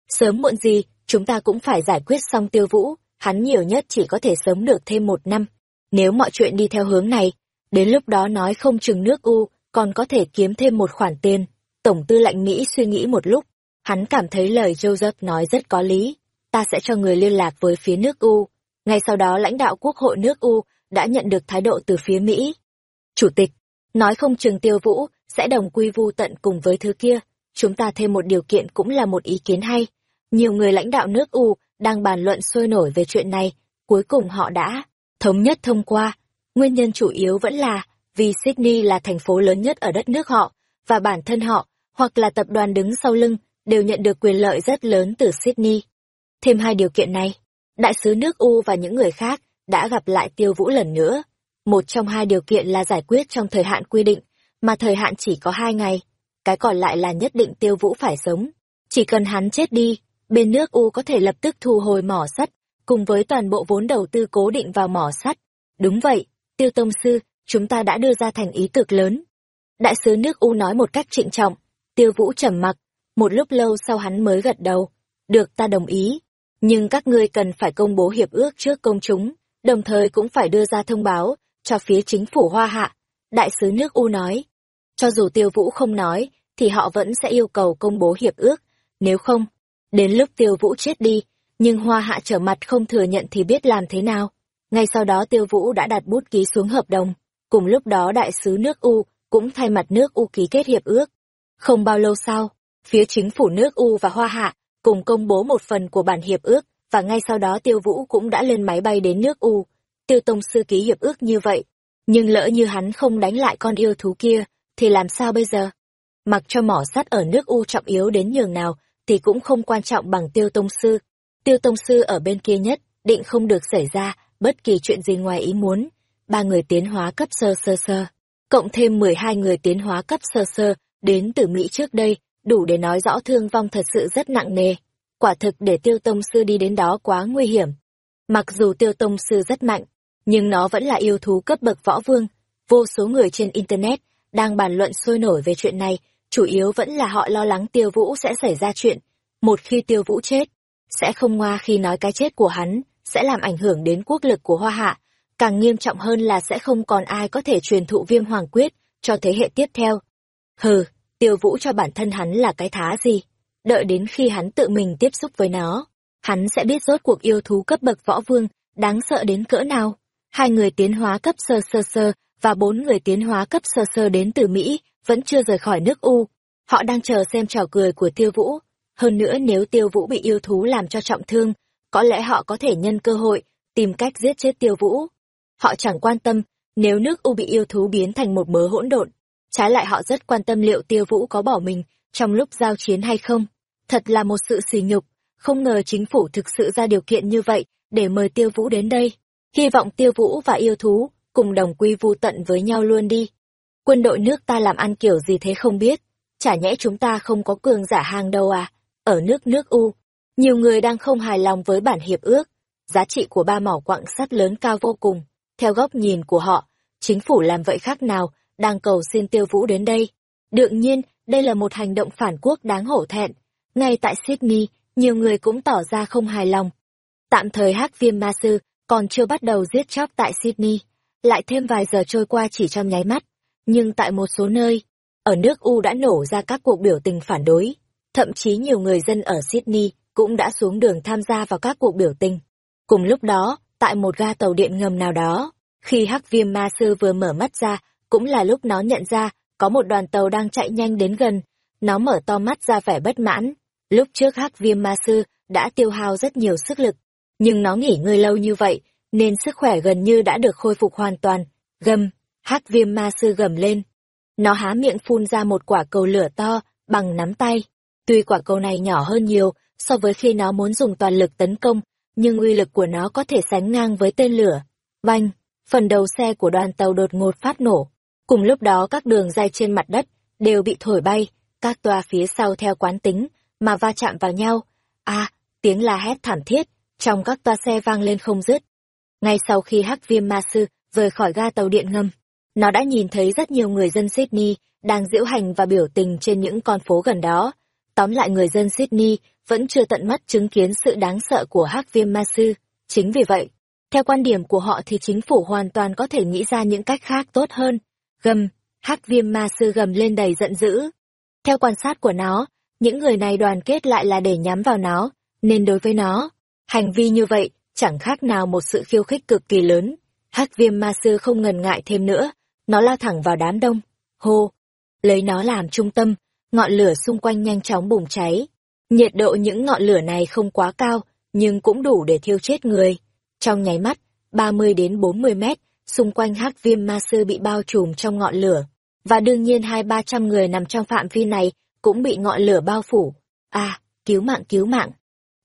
Sớm muộn gì, chúng ta cũng phải giải quyết xong tiêu vũ, hắn nhiều nhất chỉ có thể sống được thêm một năm. Nếu mọi chuyện đi theo hướng này, đến lúc đó nói không chừng nước U còn có thể kiếm thêm một khoản tiền. Tổng tư lệnh Mỹ suy nghĩ một lúc, hắn cảm thấy lời Joseph nói rất có lý. Ta sẽ cho người liên lạc với phía nước U. Ngay sau đó lãnh đạo quốc hội nước U đã nhận được thái độ từ phía Mỹ. Chủ tịch, nói không chừng tiêu vũ sẽ đồng quy vu tận cùng với thứ kia. Chúng ta thêm một điều kiện cũng là một ý kiến hay. Nhiều người lãnh đạo nước U đang bàn luận sôi nổi về chuyện này, cuối cùng họ đã thống nhất thông qua. Nguyên nhân chủ yếu vẫn là vì Sydney là thành phố lớn nhất ở đất nước họ, và bản thân họ, hoặc là tập đoàn đứng sau lưng, đều nhận được quyền lợi rất lớn từ Sydney. Thêm hai điều kiện này, đại sứ nước U và những người khác đã gặp lại tiêu vũ lần nữa. Một trong hai điều kiện là giải quyết trong thời hạn quy định, mà thời hạn chỉ có hai ngày. Cái còn lại là nhất định tiêu vũ phải sống. Chỉ cần hắn chết đi, bên nước U có thể lập tức thu hồi mỏ sắt, cùng với toàn bộ vốn đầu tư cố định vào mỏ sắt. Đúng vậy, tiêu tông sư, chúng ta đã đưa ra thành ý cực lớn. Đại sứ nước U nói một cách trịnh trọng, tiêu vũ trầm mặc, một lúc lâu sau hắn mới gật đầu. Được ta đồng ý, nhưng các ngươi cần phải công bố hiệp ước trước công chúng, đồng thời cũng phải đưa ra thông báo cho phía chính phủ Hoa Hạ. Đại sứ nước U nói, cho dù tiêu vũ không nói, thì họ vẫn sẽ yêu cầu công bố hiệp ước, nếu không, đến lúc tiêu vũ chết đi, nhưng Hoa Hạ trở mặt không thừa nhận thì biết làm thế nào. Ngay sau đó tiêu vũ đã đặt bút ký xuống hợp đồng, cùng lúc đó đại sứ nước U cũng thay mặt nước U ký kết hiệp ước. Không bao lâu sau, phía chính phủ nước U và Hoa Hạ cùng công bố một phần của bản hiệp ước, và ngay sau đó Tiêu Vũ cũng đã lên máy bay đến nước U. Tiêu Tông Sư ký hiệp ước như vậy, nhưng lỡ như hắn không đánh lại con yêu thú kia, thì làm sao bây giờ? Mặc cho mỏ sắt ở nước U trọng yếu đến nhường nào, thì cũng không quan trọng bằng Tiêu Tông Sư. Tiêu Tông Sư ở bên kia nhất, định không được xảy ra bất kỳ chuyện gì ngoài ý muốn. Ba người tiến hóa cấp sơ sơ sơ, cộng thêm 12 người tiến hóa cấp sơ sơ, đến từ Mỹ trước đây, đủ để nói rõ thương vong thật sự rất nặng nề. Quả thực để tiêu tông sư đi đến đó quá nguy hiểm. Mặc dù tiêu tông sư rất mạnh, nhưng nó vẫn là yêu thú cấp bậc võ vương. Vô số người trên Internet đang bàn luận sôi nổi về chuyện này, chủ yếu vẫn là họ lo lắng tiêu vũ sẽ xảy ra chuyện. Một khi tiêu vũ chết, sẽ không ngoa khi nói cái chết của hắn, sẽ làm ảnh hưởng đến quốc lực của Hoa Hạ. Càng nghiêm trọng hơn là sẽ không còn ai có thể truyền thụ viêm hoàng quyết cho thế hệ tiếp theo. Hừ, tiêu vũ cho bản thân hắn là cái thá gì? Đợi đến khi hắn tự mình tiếp xúc với nó, hắn sẽ biết rốt cuộc yêu thú cấp bậc võ vương, đáng sợ đến cỡ nào. Hai người tiến hóa cấp sơ sơ sơ và bốn người tiến hóa cấp sơ sơ đến từ Mỹ vẫn chưa rời khỏi nước U. Họ đang chờ xem trò cười của tiêu vũ. Hơn nữa nếu tiêu vũ bị yêu thú làm cho trọng thương, có lẽ họ có thể nhân cơ hội, tìm cách giết chết tiêu vũ. Họ chẳng quan tâm, nếu nước U bị yêu thú biến thành một mớ hỗn độn, trái lại họ rất quan tâm liệu tiêu vũ có bỏ mình trong lúc giao chiến hay không. Thật là một sự sỉ nhục, không ngờ chính phủ thực sự ra điều kiện như vậy để mời tiêu vũ đến đây. Hy vọng tiêu vũ và yêu thú cùng đồng quy vu tận với nhau luôn đi. Quân đội nước ta làm ăn kiểu gì thế không biết, chả nhẽ chúng ta không có cường giả hàng đâu à, ở nước nước U. Nhiều người đang không hài lòng với bản hiệp ước, giá trị của ba mỏ quặng sắt lớn cao vô cùng. Theo góc nhìn của họ, chính phủ làm vậy khác nào, đang cầu xin tiêu vũ đến đây. Đương nhiên, đây là một hành động phản quốc đáng hổ thẹn. Ngay tại Sydney, nhiều người cũng tỏ ra không hài lòng. Tạm thời hắc viêm ma sư còn chưa bắt đầu giết chóc tại Sydney, lại thêm vài giờ trôi qua chỉ trong nháy mắt. Nhưng tại một số nơi, ở nước U đã nổ ra các cuộc biểu tình phản đối. Thậm chí nhiều người dân ở Sydney cũng đã xuống đường tham gia vào các cuộc biểu tình. Cùng lúc đó, tại một ga tàu điện ngầm nào đó, khi hắc viêm ma sư vừa mở mắt ra, cũng là lúc nó nhận ra có một đoàn tàu đang chạy nhanh đến gần. Nó mở to mắt ra vẻ bất mãn. Lúc trước hắc viêm ma sư đã tiêu hao rất nhiều sức lực, nhưng nó nghỉ ngơi lâu như vậy, nên sức khỏe gần như đã được khôi phục hoàn toàn. Gầm, hắc viêm ma sư gầm lên. Nó há miệng phun ra một quả cầu lửa to, bằng nắm tay. Tuy quả cầu này nhỏ hơn nhiều so với khi nó muốn dùng toàn lực tấn công, nhưng uy lực của nó có thể sánh ngang với tên lửa. Vanh, phần đầu xe của đoàn tàu đột ngột phát nổ. Cùng lúc đó các đường dây trên mặt đất đều bị thổi bay, các toa phía sau theo quán tính mà va chạm vào nhau. A, tiếng la hét thảm thiết trong các toa xe vang lên không dứt. Ngay sau khi Hắc Viêm Ma Sư rời khỏi ga tàu điện ngầm, nó đã nhìn thấy rất nhiều người dân Sydney đang diễu hành và biểu tình trên những con phố gần đó. Tóm lại người dân Sydney vẫn chưa tận mắt chứng kiến sự đáng sợ của Hắc Viêm Ma Sư. Chính vì vậy, theo quan điểm của họ thì chính phủ hoàn toàn có thể nghĩ ra những cách khác tốt hơn. Gầm, Hắc Viêm Ma Sư gầm lên đầy giận dữ. Theo quan sát của nó, những người này đoàn kết lại là để nhắm vào nó, nên đối với nó, hành vi như vậy chẳng khác nào một sự khiêu khích cực kỳ lớn. Hắc Viêm Ma Sư không ngần ngại thêm nữa, nó lao thẳng vào đám đông. Hô! Lấy nó làm trung tâm, ngọn lửa xung quanh nhanh chóng bùng cháy. Nhiệt độ những ngọn lửa này không quá cao, nhưng cũng đủ để thiêu chết người. Trong nháy mắt, 30 đến 40 mét, xung quanh hắc viêm ma sư bị bao trùm trong ngọn lửa. Và đương nhiên hai ba trăm người nằm trong phạm vi này cũng bị ngọn lửa bao phủ. À, cứu mạng cứu mạng.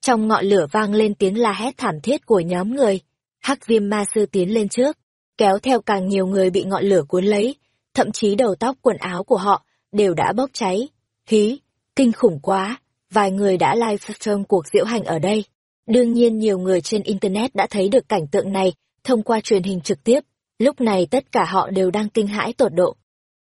Trong ngọn lửa vang lên tiếng la hét thảm thiết của nhóm người. Hắc viêm ma sư tiến lên trước, kéo theo càng nhiều người bị ngọn lửa cuốn lấy, thậm chí đầu tóc quần áo của họ đều đã bốc cháy. Hí, kinh khủng quá, vài người đã live stream cuộc diễu hành ở đây. Đương nhiên nhiều người trên Internet đã thấy được cảnh tượng này thông qua truyền hình trực tiếp, lúc này tất cả họ đều đang kinh hãi tột độ.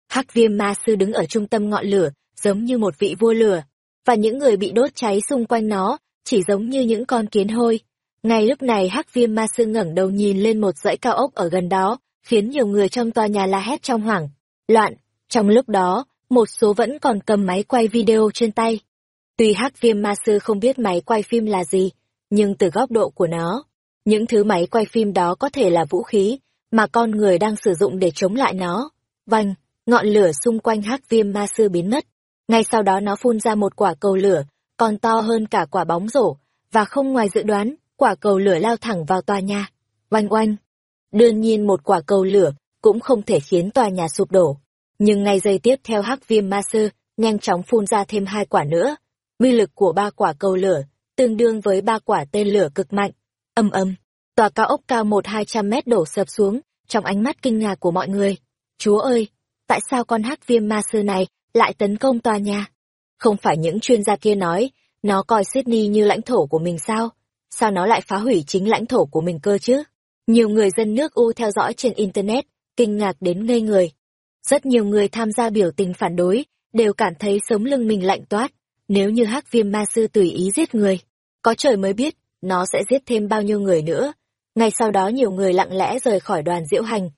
Hắc viêm ma sư đứng ở trung tâm ngọn lửa, giống như một vị vua lửa, và những người bị đốt cháy xung quanh nó, chỉ giống như những con kiến hôi. Ngay lúc này hắc viêm ma sư ngẩng đầu nhìn lên một dãy cao ốc ở gần đó, khiến nhiều người trong tòa nhà la hét trong hoảng, loạn. Trong lúc đó, một số vẫn còn cầm máy quay video trên tay. Tuy hắc viêm ma sư không biết máy quay phim là gì, nhưng từ góc độ của nó, những thứ máy quay phim đó có thể là vũ khí mà con người đang sử dụng để chống lại nó. Vành, ngọn lửa xung quanh hắc viêm ma sư biến mất. Ngay sau đó nó phun ra một quả cầu lửa, còn to hơn cả quả bóng rổ, và không ngoài dự đoán, quả cầu lửa lao thẳng vào tòa nhà. Oanh oanh. Đương nhiên một quả cầu lửa cũng không thể khiến tòa nhà sụp đổ. Nhưng ngay giây tiếp theo hắc viêm ma sư, nhanh chóng phun ra thêm hai quả nữa. Uy lực của ba quả cầu lửa, tương đương với ba quả tên lửa cực mạnh. Âm âm, tòa cao ốc cao một hai trăm mét đổ sập xuống, trong ánh mắt kinh ngạc của mọi người. Chúa ơi, tại sao con hắc viêm ma sư này lại tấn công tòa nhà? Không phải những chuyên gia kia nói, nó coi Sydney như lãnh thổ của mình sao? Sao nó lại phá hủy chính lãnh thổ của mình cơ chứ? Nhiều người dân nước U theo dõi trên Internet, kinh ngạc đến ngây người. Rất nhiều người tham gia biểu tình phản đối, đều cảm thấy sống lưng mình lạnh toát. Nếu như hắc viêm ma sư tùy ý giết người, có trời mới biết, nó sẽ giết thêm bao nhiêu người nữa. Ngay sau đó nhiều người lặng lẽ rời khỏi đoàn diễu hành.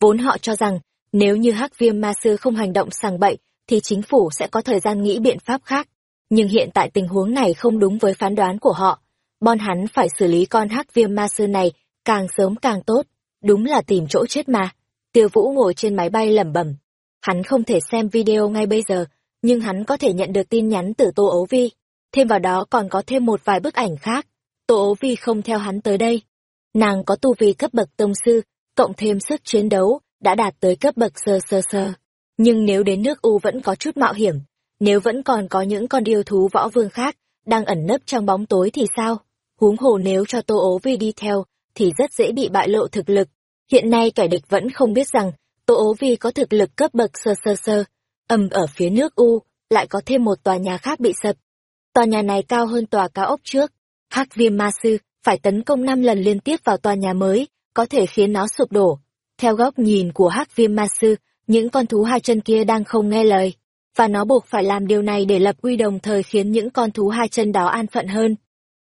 Vốn họ cho rằng, nếu như hắc viêm ma sư không hành động sàng bậy, thì chính phủ sẽ có thời gian nghĩ biện pháp khác. Nhưng hiện tại tình huống này không đúng với phán đoán của họ. Bon hắn phải xử lý con hắc viêm ma sư này càng sớm càng tốt. Đúng là tìm chỗ chết mà. Tiêu Vũ ngồi trên máy bay lẩm bẩm. Hắn không thể xem video ngay bây giờ, nhưng hắn có thể nhận được tin nhắn từ Tô Ấu Vi. thêm vào đó còn có thêm một vài bức ảnh khác. Tô ấu vi không theo hắn tới đây. Nàng có tu vi cấp bậc tông sư, cộng thêm sức chiến đấu, đã đạt tới cấp bậc sơ sơ sơ. Nhưng nếu đến nước U vẫn có chút mạo hiểm, nếu vẫn còn có những con yêu thú võ vương khác, đang ẩn nấp trong bóng tối thì sao? Huống hồ nếu cho Tô ố vi đi theo, thì rất dễ bị bại lộ thực lực. Hiện nay kẻ địch vẫn không biết rằng, Tô ố vi có thực lực cấp bậc sơ sơ sơ. Ầm ở phía nước U, lại có thêm một tòa nhà khác bị sập. Tòa nhà này cao hơn tòa cao ốc trước. Hắc viêm ma sư phải tấn công năm lần liên tiếp vào tòa nhà mới, có thể khiến nó sụp đổ. Theo góc nhìn của Hắc viêm ma sư, những con thú hai chân kia đang không nghe lời. Và nó buộc phải làm điều này để lập uy đồng thời khiến những con thú hai chân đó an phận hơn.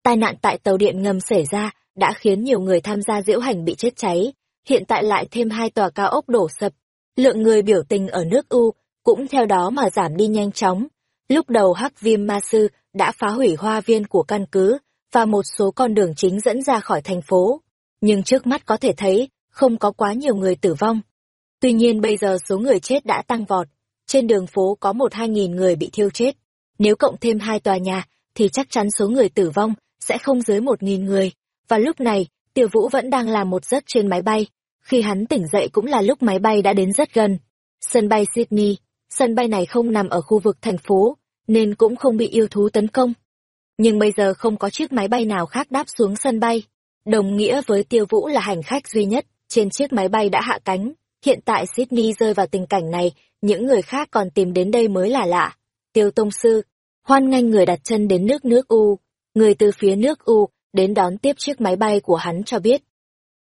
Tai nạn tại tàu điện ngầm xảy ra, đã khiến nhiều người tham gia diễu hành bị chết cháy. Hiện tại lại thêm hai tòa cao ốc đổ sập. Lượng người biểu tình ở nước U cũng theo đó mà giảm đi nhanh chóng. Lúc đầu Hắc Viêm Ma Sư đã phá hủy hoa viên của căn cứ và một số con đường chính dẫn ra khỏi thành phố. Nhưng trước mắt có thể thấy, không có quá nhiều người tử vong. Tuy nhiên bây giờ số người chết đã tăng vọt. Trên đường phố có một hai nghìn người bị thiêu chết. Nếu cộng thêm hai tòa nhà, thì chắc chắn số người tử vong sẽ không dưới một nghìn người. Và lúc này, Tiểu Vũ vẫn đang làm một giấc trên máy bay. Khi hắn tỉnh dậy cũng là lúc máy bay đã đến rất gần. Sân bay Sydney, sân bay này không nằm ở khu vực thành phố, nên cũng không bị yêu thú tấn công. Nhưng bây giờ không có chiếc máy bay nào khác đáp xuống sân bay. Đồng nghĩa với Tiêu Vũ là hành khách duy nhất trên chiếc máy bay đã hạ cánh. Hiện tại Sydney rơi vào tình cảnh này, những người khác còn tìm đến đây mới là lạ. Tiêu Tông Sư, hoan nghênh người đặt chân đến nước nước U. Người từ phía nước U, đến đón tiếp chiếc máy bay của hắn cho biết.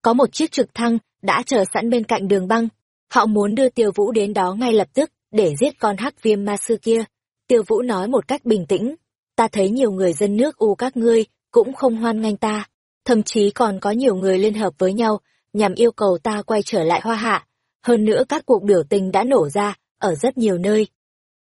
Có một chiếc trực thăng đã chờ sẵn bên cạnh đường băng. Họ muốn đưa Tiêu Vũ đến đó ngay lập tức, để giết con hắc viêm ma sư kia. Tiêu Vũ nói một cách bình tĩnh. Ta thấy nhiều người dân nước U các ngươi cũng không hoan nghênh ta. Thậm chí còn có nhiều người liên hợp với nhau nhằm yêu cầu ta quay trở lại hoa hạ. Hơn nữa các cuộc biểu tình đã nổ ra ở rất nhiều nơi.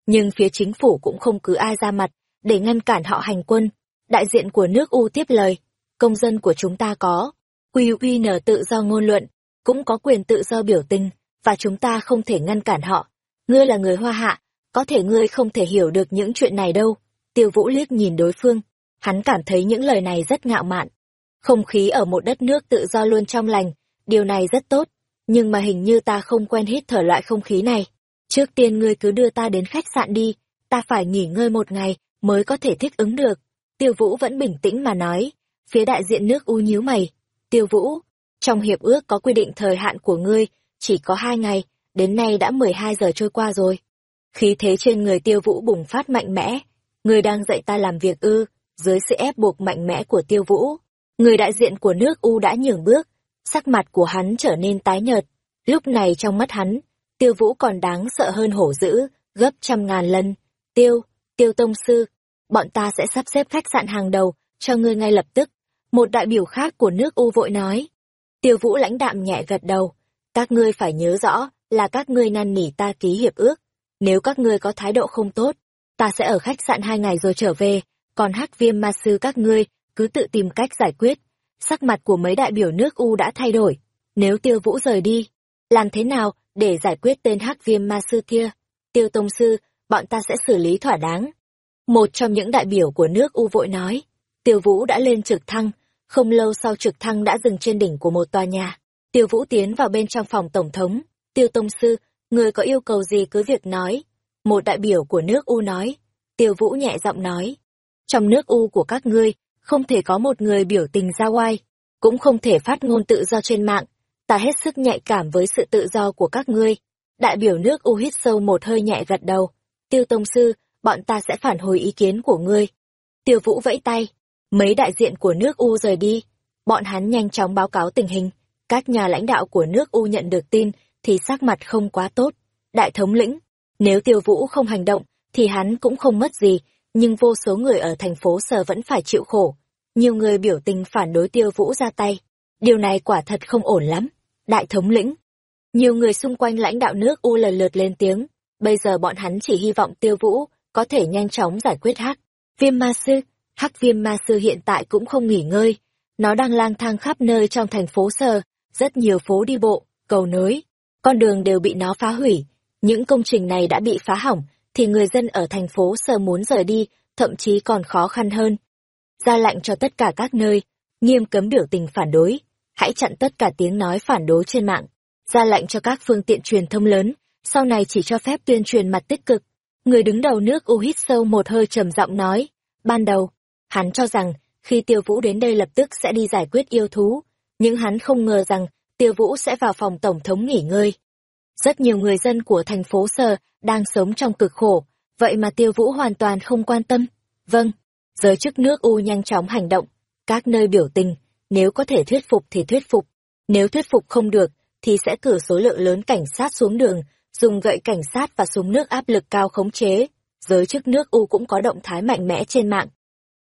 Nhưng phía chính phủ cũng không cứ ai ra mặt để ngăn cản họ hành quân. Đại diện của nước U tiếp lời, công dân của chúng ta có, quy quy nở tự do ngôn luận, cũng có quyền tự do biểu tình, và chúng ta không thể ngăn cản họ. Ngươi là người hoa hạ, có thể ngươi không thể hiểu được những chuyện này đâu. Tiêu Vũ liếc nhìn đối phương, hắn cảm thấy những lời này rất ngạo mạn. Không khí ở một đất nước tự do luôn trong lành, điều này rất tốt, nhưng mà hình như ta không quen hít thở loại không khí này. Trước tiên ngươi cứ đưa ta đến khách sạn đi, ta phải nghỉ ngơi một ngày mới có thể thích ứng được. Tiêu Vũ vẫn bình tĩnh mà nói, phía đại diện nước u nhíu mày. Tiêu Vũ, trong hiệp ước có quy định thời hạn của ngươi, chỉ có hai ngày, đến nay đã 12 giờ trôi qua rồi. Khí thế trên người tiêu vũ bùng phát mạnh mẽ. Người đang dạy ta làm việc ư, dưới sự ép buộc mạnh mẽ của tiêu vũ. Người đại diện của nước U đã nhường bước, sắc mặt của hắn trở nên tái nhợt. Lúc này trong mắt hắn, tiêu vũ còn đáng sợ hơn hổ dữ, gấp trăm ngàn lần. Tiêu, tiêu tông sư, bọn ta sẽ sắp xếp khách sạn hàng đầu, cho ngươi ngay lập tức. Một đại biểu khác của nước U vội nói. Tiêu vũ lãnh đạm nhẹ gật đầu. Các ngươi phải nhớ rõ, là các ngươi năn nỉ ta ký hiệp ước. Nếu các ngươi có thái độ không tốt, ta sẽ ở khách sạn hai ngày rồi trở về, còn hắc viêm ma sư các ngươi cứ tự tìm cách giải quyết. Sắc mặt của mấy đại biểu nước U đã thay đổi. Nếu tiêu vũ rời đi, làm thế nào để giải quyết tên hắc viêm ma sư kia? Tiêu tông sư, bọn ta sẽ xử lý thỏa đáng. Một trong những đại biểu của nước U vội nói, tiêu vũ đã lên trực thăng, không lâu sau trực thăng đã dừng trên đỉnh của một tòa nhà. Tiêu vũ tiến vào bên trong phòng tổng thống, Tiêu Tông Sư, người có yêu cầu gì cứ việc nói. Một đại biểu của nước U nói. Tiêu Vũ nhẹ giọng nói. Trong nước U của các ngươi, không thể có một người biểu tình ra oai, cũng không thể phát ngôn tự do trên mạng. Ta hết sức nhạy cảm với sự tự do của các ngươi. Đại biểu nước U hít sâu một hơi nhẹ gật đầu. Tiêu Tông Sư, bọn ta sẽ phản hồi ý kiến của ngươi. Tiêu Vũ vẫy tay. Mấy đại diện của nước U rời đi. Bọn hắn nhanh chóng báo cáo tình hình. Các nhà lãnh đạo của nước U nhận được tin thì sắc mặt không quá tốt. Đại thống lĩnh, nếu tiêu vũ không hành động, thì hắn cũng không mất gì, nhưng vô số người ở thành phố Sở vẫn phải chịu khổ. Nhiều người biểu tình phản đối tiêu vũ ra tay. Điều này quả thật không ổn lắm. Đại thống lĩnh. Nhiều người xung quanh lãnh đạo nước U lần lượt lên tiếng. Bây giờ bọn hắn chỉ hy vọng tiêu vũ có thể nhanh chóng giải quyết hắc. Viêm ma sư, hắc viêm ma sư hiện tại cũng không nghỉ ngơi. Nó đang lang thang khắp nơi trong thành phố sờ rất nhiều phố đi bộ, cầu nối, con đường đều bị nó phá hủy. Những công trình này đã bị phá hỏng, thì người dân ở thành phố Sơ muốn rời đi, thậm chí còn khó khăn hơn. Ra lệnh cho tất cả các nơi, nghiêm cấm biểu tình phản đối, hãy chặn tất cả tiếng nói phản đối trên mạng, ra lệnh cho các phương tiện truyền thông lớn, sau này chỉ cho phép tuyên truyền mặt tích cực. Người đứng đầu nước U hít sâu một hơi trầm giọng nói, ban đầu, hắn cho rằng, khi tiêu vũ đến đây lập tức sẽ đi giải quyết yêu thú, nhưng hắn không ngờ rằng, tiêu vũ sẽ vào phòng tổng thống nghỉ ngơi. Rất nhiều người dân của thành phố Sơ đang sống trong cực khổ, vậy mà tiêu vũ hoàn toàn không quan tâm. Vâng, giới chức nước U nhanh chóng hành động, các nơi biểu tình, nếu có thể thuyết phục thì thuyết phục, nếu thuyết phục không được, thì sẽ cử số lượng lớn cảnh sát xuống đường, dùng gậy cảnh sát và súng nước áp lực cao khống chế. Giới chức nước U cũng có động thái mạnh mẽ trên mạng.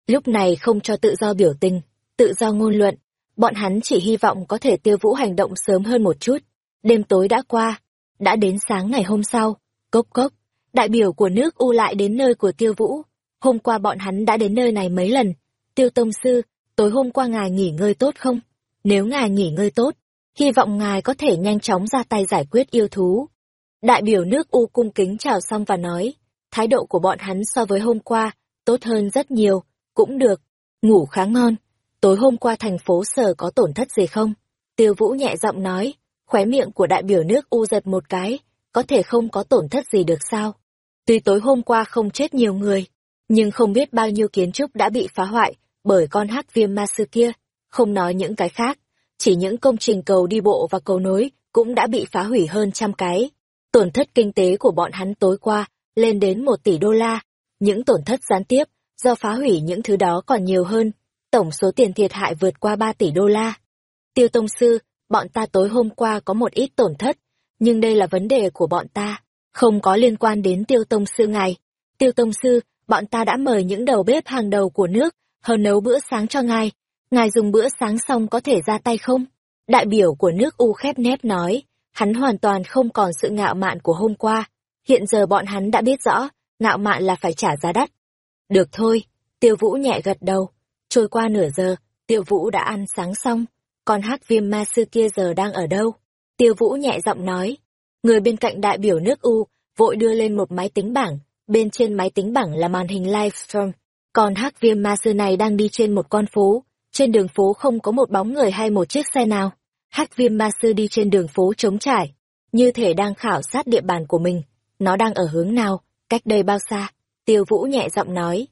Lúc này không cho tự do biểu tình, tự do ngôn luận, bọn hắn chỉ hy vọng có thể tiêu vũ hành động sớm hơn một chút. Đêm tối đã qua, đã đến sáng ngày hôm sau, cốc cốc, đại biểu của nước U lại đến nơi của tiêu vũ. Hôm qua bọn hắn đã đến nơi này mấy lần. Tiêu Tông Sư, tối hôm qua ngài nghỉ ngơi tốt không? Nếu ngài nghỉ ngơi tốt, hy vọng ngài có thể nhanh chóng ra tay giải quyết yêu thú. Đại biểu nước U cung kính chào xong và nói, thái độ của bọn hắn so với hôm qua, tốt hơn rất nhiều, cũng được, ngủ khá ngon. Tối hôm qua thành phố sở có tổn thất gì không? Tiêu Vũ nhẹ giọng nói, khóe miệng của đại biểu nước U giật một cái, có thể không có tổn thất gì được sao? Tuy tối hôm qua không chết nhiều người, nhưng không biết bao nhiêu kiến trúc đã bị phá hoại bởi con hắc viêm ma sư kia, không nói những cái khác, chỉ những công trình cầu đi bộ và cầu nối cũng đã bị phá hủy hơn trăm cái. Tổn thất kinh tế của bọn hắn tối qua lên đến một tỷ đô la, những tổn thất gián tiếp do phá hủy những thứ đó còn nhiều hơn, tổng số tiền thiệt hại vượt qua ba tỷ đô la. Tiêu Tông Sư, bọn ta tối hôm qua có một ít tổn thất, nhưng đây là vấn đề của bọn ta, không có liên quan đến Tiêu Tông Sư ngài. Tiêu Tông Sư, bọn ta đã mời những đầu bếp hàng đầu của nước, hờ nấu bữa sáng cho ngài. Ngài dùng bữa sáng xong có thể ra tay không? Đại biểu của nước U khép nép nói, hắn hoàn toàn không còn sự ngạo mạn của hôm qua. Hiện giờ bọn hắn đã biết rõ, ngạo mạn là phải trả giá đắt. Được thôi, tiêu vũ nhẹ gật đầu. Trôi qua nửa giờ, tiêu vũ đã ăn sáng xong. Còn hắc viêm ma sư kia giờ đang ở đâu? Tiêu vũ nhẹ giọng nói. Người bên cạnh đại biểu nước U vội đưa lên một máy tính bảng. Bên trên máy tính bảng là màn hình livestream. Còn hắc viêm ma sư này đang đi trên một con phố. Trên đường phố không có một bóng người hay một chiếc xe nào. Hắc viêm ma sư đi trên đường phố trống trải. Như thể đang khảo sát địa bàn của mình. Nó đang ở hướng nào? Cách đây bao xa? Tiêu Vũ nhẹ giọng nói.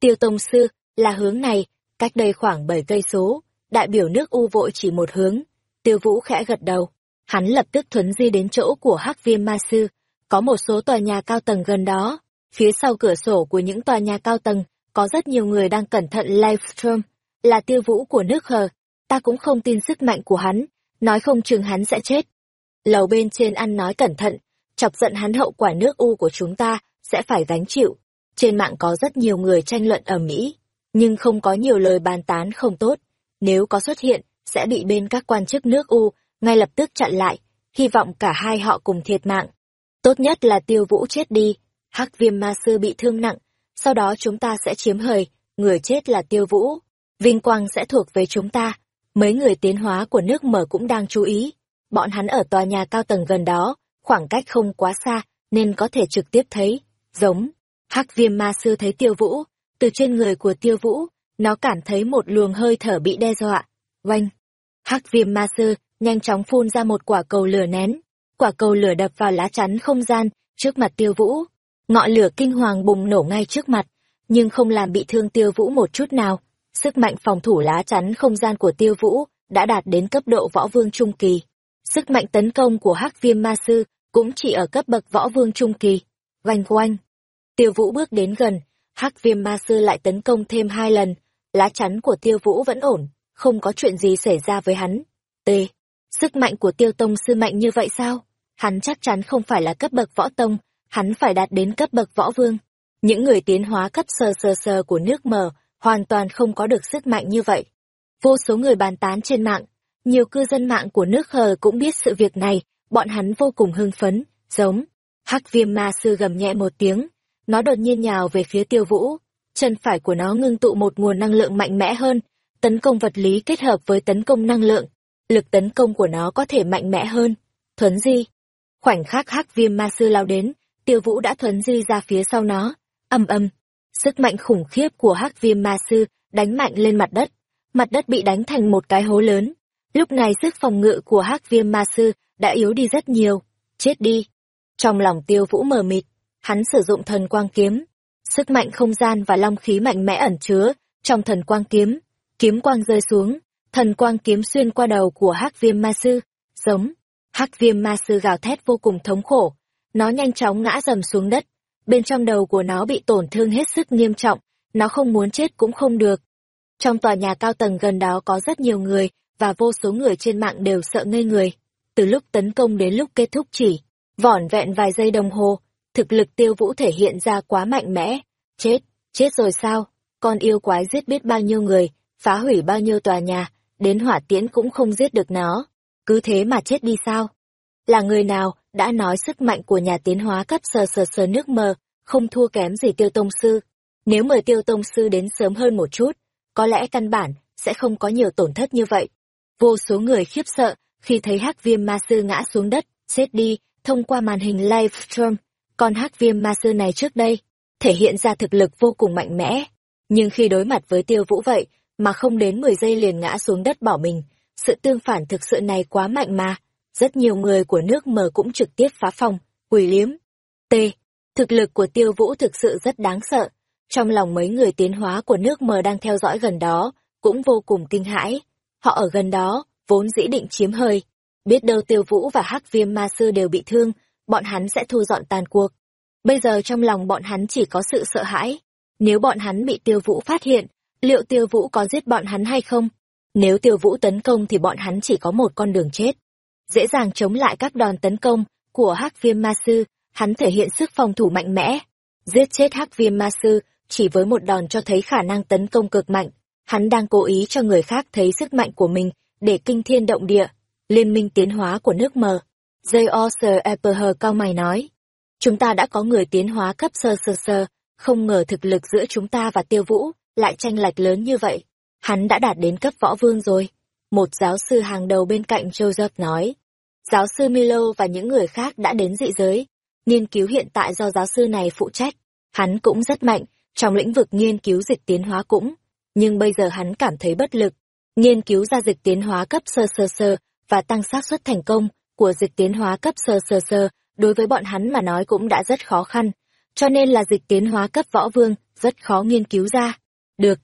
Tiêu Tông Sư, là hướng này, cách đây khoảng bảy cây số, đại biểu nước U vội chỉ một hướng. Tiêu Vũ khẽ gật đầu. Hắn lập tức thuấn di đến chỗ của Hắc Viêm Ma Sư, có một số tòa nhà cao tầng gần đó. Phía sau cửa sổ của những tòa nhà cao tầng, có rất nhiều người đang cẩn thận livestream. Là tiêu vũ của nước hờ, ta cũng không tin sức mạnh của hắn, nói không chừng hắn sẽ chết. Lầu bên trên ăn nói cẩn thận, chọc giận hắn hậu quả nước U của chúng ta sẽ phải gánh chịu. Trên mạng có rất nhiều người tranh luận ở Mỹ, nhưng không có nhiều lời bàn tán không tốt. Nếu có xuất hiện, sẽ bị bên các quan chức nước U ngay lập tức chặn lại, hy vọng cả hai họ cùng thiệt mạng. Tốt nhất là tiêu vũ chết đi, hắc viêm ma sư bị thương nặng, sau đó chúng ta sẽ chiếm hời, người chết là tiêu vũ. Vinh quang sẽ thuộc về chúng ta. Mấy người tiến hóa của nước mở cũng đang chú ý. Bọn hắn ở tòa nhà cao tầng gần đó, khoảng cách không quá xa, nên có thể trực tiếp thấy. Giống, hắc viêm ma sư thấy tiêu vũ, từ trên người của tiêu vũ, nó cảm thấy một luồng hơi thở bị đe dọa. Oanh! Hắc viêm ma sư nhanh chóng phun ra một quả cầu lửa nén. Quả cầu lửa đập vào lá chắn không gian, trước mặt tiêu vũ. Ngọn lửa kinh hoàng bùng nổ ngay trước mặt, nhưng không làm bị thương tiêu vũ một chút nào. Sức mạnh phòng thủ lá chắn không gian của tiêu vũ đã đạt đến cấp độ võ vương trung kỳ. Sức mạnh tấn công của hắc viêm ma sư cũng chỉ ở cấp bậc võ vương trung kỳ. Oanh oanh! Tiêu vũ bước đến gần, hắc viêm ma sư lại tấn công thêm hai lần. Lá chắn của tiêu vũ vẫn ổn, không có chuyện gì xảy ra với hắn. T. Sức mạnh của tiêu tông sư mạnh như vậy sao? Hắn chắc chắn không phải là cấp bậc võ tông, hắn phải đạt đến cấp bậc võ vương. Những người tiến hóa cấp sơ sơ sơ của nước mờ hoàn toàn không có được sức mạnh như vậy. Vô số người bàn tán trên mạng, nhiều cư dân mạng của nước hờ cũng biết sự việc này, bọn hắn vô cùng hưng phấn, giống. Hắc viêm ma sư gầm nhẹ một tiếng, nó đột nhiên nhào về phía tiêu vũ. Chân phải của nó ngưng tụ một nguồn năng lượng mạnh mẽ hơn, tấn công vật lý kết hợp với tấn công năng lượng. Lực tấn công của nó có thể mạnh mẽ hơn. Thuấn di. Khoảnh khắc hắc viêm ma sư lao đến, tiêu vũ đã thuấn di ra phía sau nó. Âm âm sức mạnh khủng khiếp của hắc viêm ma sư đánh mạnh lên mặt đất. Mặt đất bị đánh thành một cái hố lớn. Lúc này sức phòng ngự của hắc viêm ma sư đã yếu đi rất nhiều. Chết đi. Trong lòng tiêu vũ mờ mịt, hắn sử dụng thần quang kiếm. Sức mạnh không gian và long khí mạnh mẽ ẩn chứa trong thần quang kiếm. Kiếm quang rơi xuống, thần quang kiếm xuyên qua đầu của hắc viêm ma sư. Giống. Hắc viêm ma sư gào thét vô cùng thống khổ. Nó nhanh chóng ngã dầm xuống đất. Bên trong đầu của nó bị tổn thương hết sức nghiêm trọng. Nó không muốn chết cũng không được. Trong tòa nhà cao tầng gần đó có rất nhiều người, và vô số người trên mạng đều sợ ngây người. Từ lúc tấn công đến lúc kết thúc chỉ, vỏn vẹn vài giây đồng hồ, thực lực tiêu vũ thể hiện ra quá mạnh mẽ. Chết, chết rồi sao? Con yêu quái giết biết bao nhiêu người, phá hủy bao nhiêu tòa nhà, đến hỏa tiễn cũng không giết được nó. Cứ thế mà chết đi sao? Là người nào đã nói sức mạnh của nhà tiến hóa cấp sờ sờ sờ nước mờ, không thua kém gì tiêu tông sư. Nếu mời tiêu tông sư đến sớm hơn một chút, có lẽ căn bản sẽ không có nhiều tổn thất như vậy. Vô số người khiếp sợ khi thấy hắc viêm ma sư ngã xuống đất, chết đi, thông qua màn hình live stream. Còn hắc viêm ma sư này trước đây, thể hiện ra thực lực vô cùng mạnh mẽ. Nhưng khi đối mặt với tiêu vũ vậy, mà không đến 10 giây liền ngã xuống đất bỏ mình, sự tương phản thực sự này quá mạnh mà. Rất nhiều người của nước mờ cũng trực tiếp phá phòng, quỷ liếm. T. Thực lực của tiêu vũ thực sự rất đáng sợ. Trong lòng mấy người tiến hóa của nước mờ đang theo dõi gần đó, cũng vô cùng kinh hãi. Họ ở gần đó, vốn dĩ định chiếm hơi. Biết đâu tiêu vũ và hắc viêm ma sư đều bị thương, bọn hắn sẽ thu dọn tàn cuộc. Bây giờ trong lòng bọn hắn chỉ có sự sợ hãi. Nếu bọn hắn bị tiêu vũ phát hiện, liệu tiêu vũ có giết bọn hắn hay không? Nếu tiêu vũ tấn công thì bọn hắn chỉ có một con đường chết. Dễ dàng chống lại các đòn tấn công của hắc viêm ma sư, hắn thể hiện sức phòng thủ mạnh mẽ. Giết chết hắc viêm ma sư chỉ với một đòn cho thấy khả năng tấn công cực mạnh. Hắn đang cố ý cho người khác thấy sức mạnh của mình để kinh thiên động địa. Liên minh tiến hóa của nước mờ. J.O.S. Eperher cao mày nói. Chúng ta đã có người tiến hóa cấp sơ sơ sơ, không ngờ thực lực giữa chúng ta và tiêu vũ lại tranh lệch lớn như vậy. Hắn đã đạt đến cấp võ vương rồi. Một giáo sư hàng đầu bên cạnh Joseph nói. Giáo sư Milo và những người khác đã đến dị giới. Nghiên cứu hiện tại do giáo sư này phụ trách. Hắn cũng rất mạnh, trong lĩnh vực nghiên cứu dịch tiến hóa cũng. Nhưng bây giờ hắn cảm thấy bất lực. Nghiên cứu ra dịch tiến hóa cấp sơ sơ sơ và tăng xác suất thành công của dịch tiến hóa cấp sơ sơ sơ đối với bọn hắn mà nói cũng đã rất khó khăn. Cho nên là dịch tiến hóa cấp võ vương rất khó nghiên cứu ra. Được.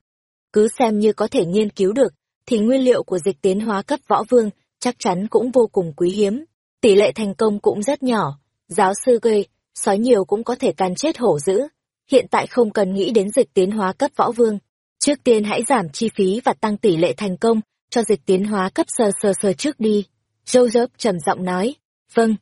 Cứ xem như có thể nghiên cứu được, thì nguyên liệu của dịch tiến hóa cấp võ vương chắc chắn cũng vô cùng quý hiếm. Tỷ lệ thành công cũng rất nhỏ. Giáo sư gây, sói nhiều cũng có thể càn chết hổ dữ. Hiện tại không cần nghĩ đến dịch tiến hóa cấp võ vương. Trước tiên hãy giảm chi phí và tăng tỷ lệ thành công cho dịch tiến hóa cấp sơ sơ sơ trước đi. Joseph trầm giọng nói. Vâng.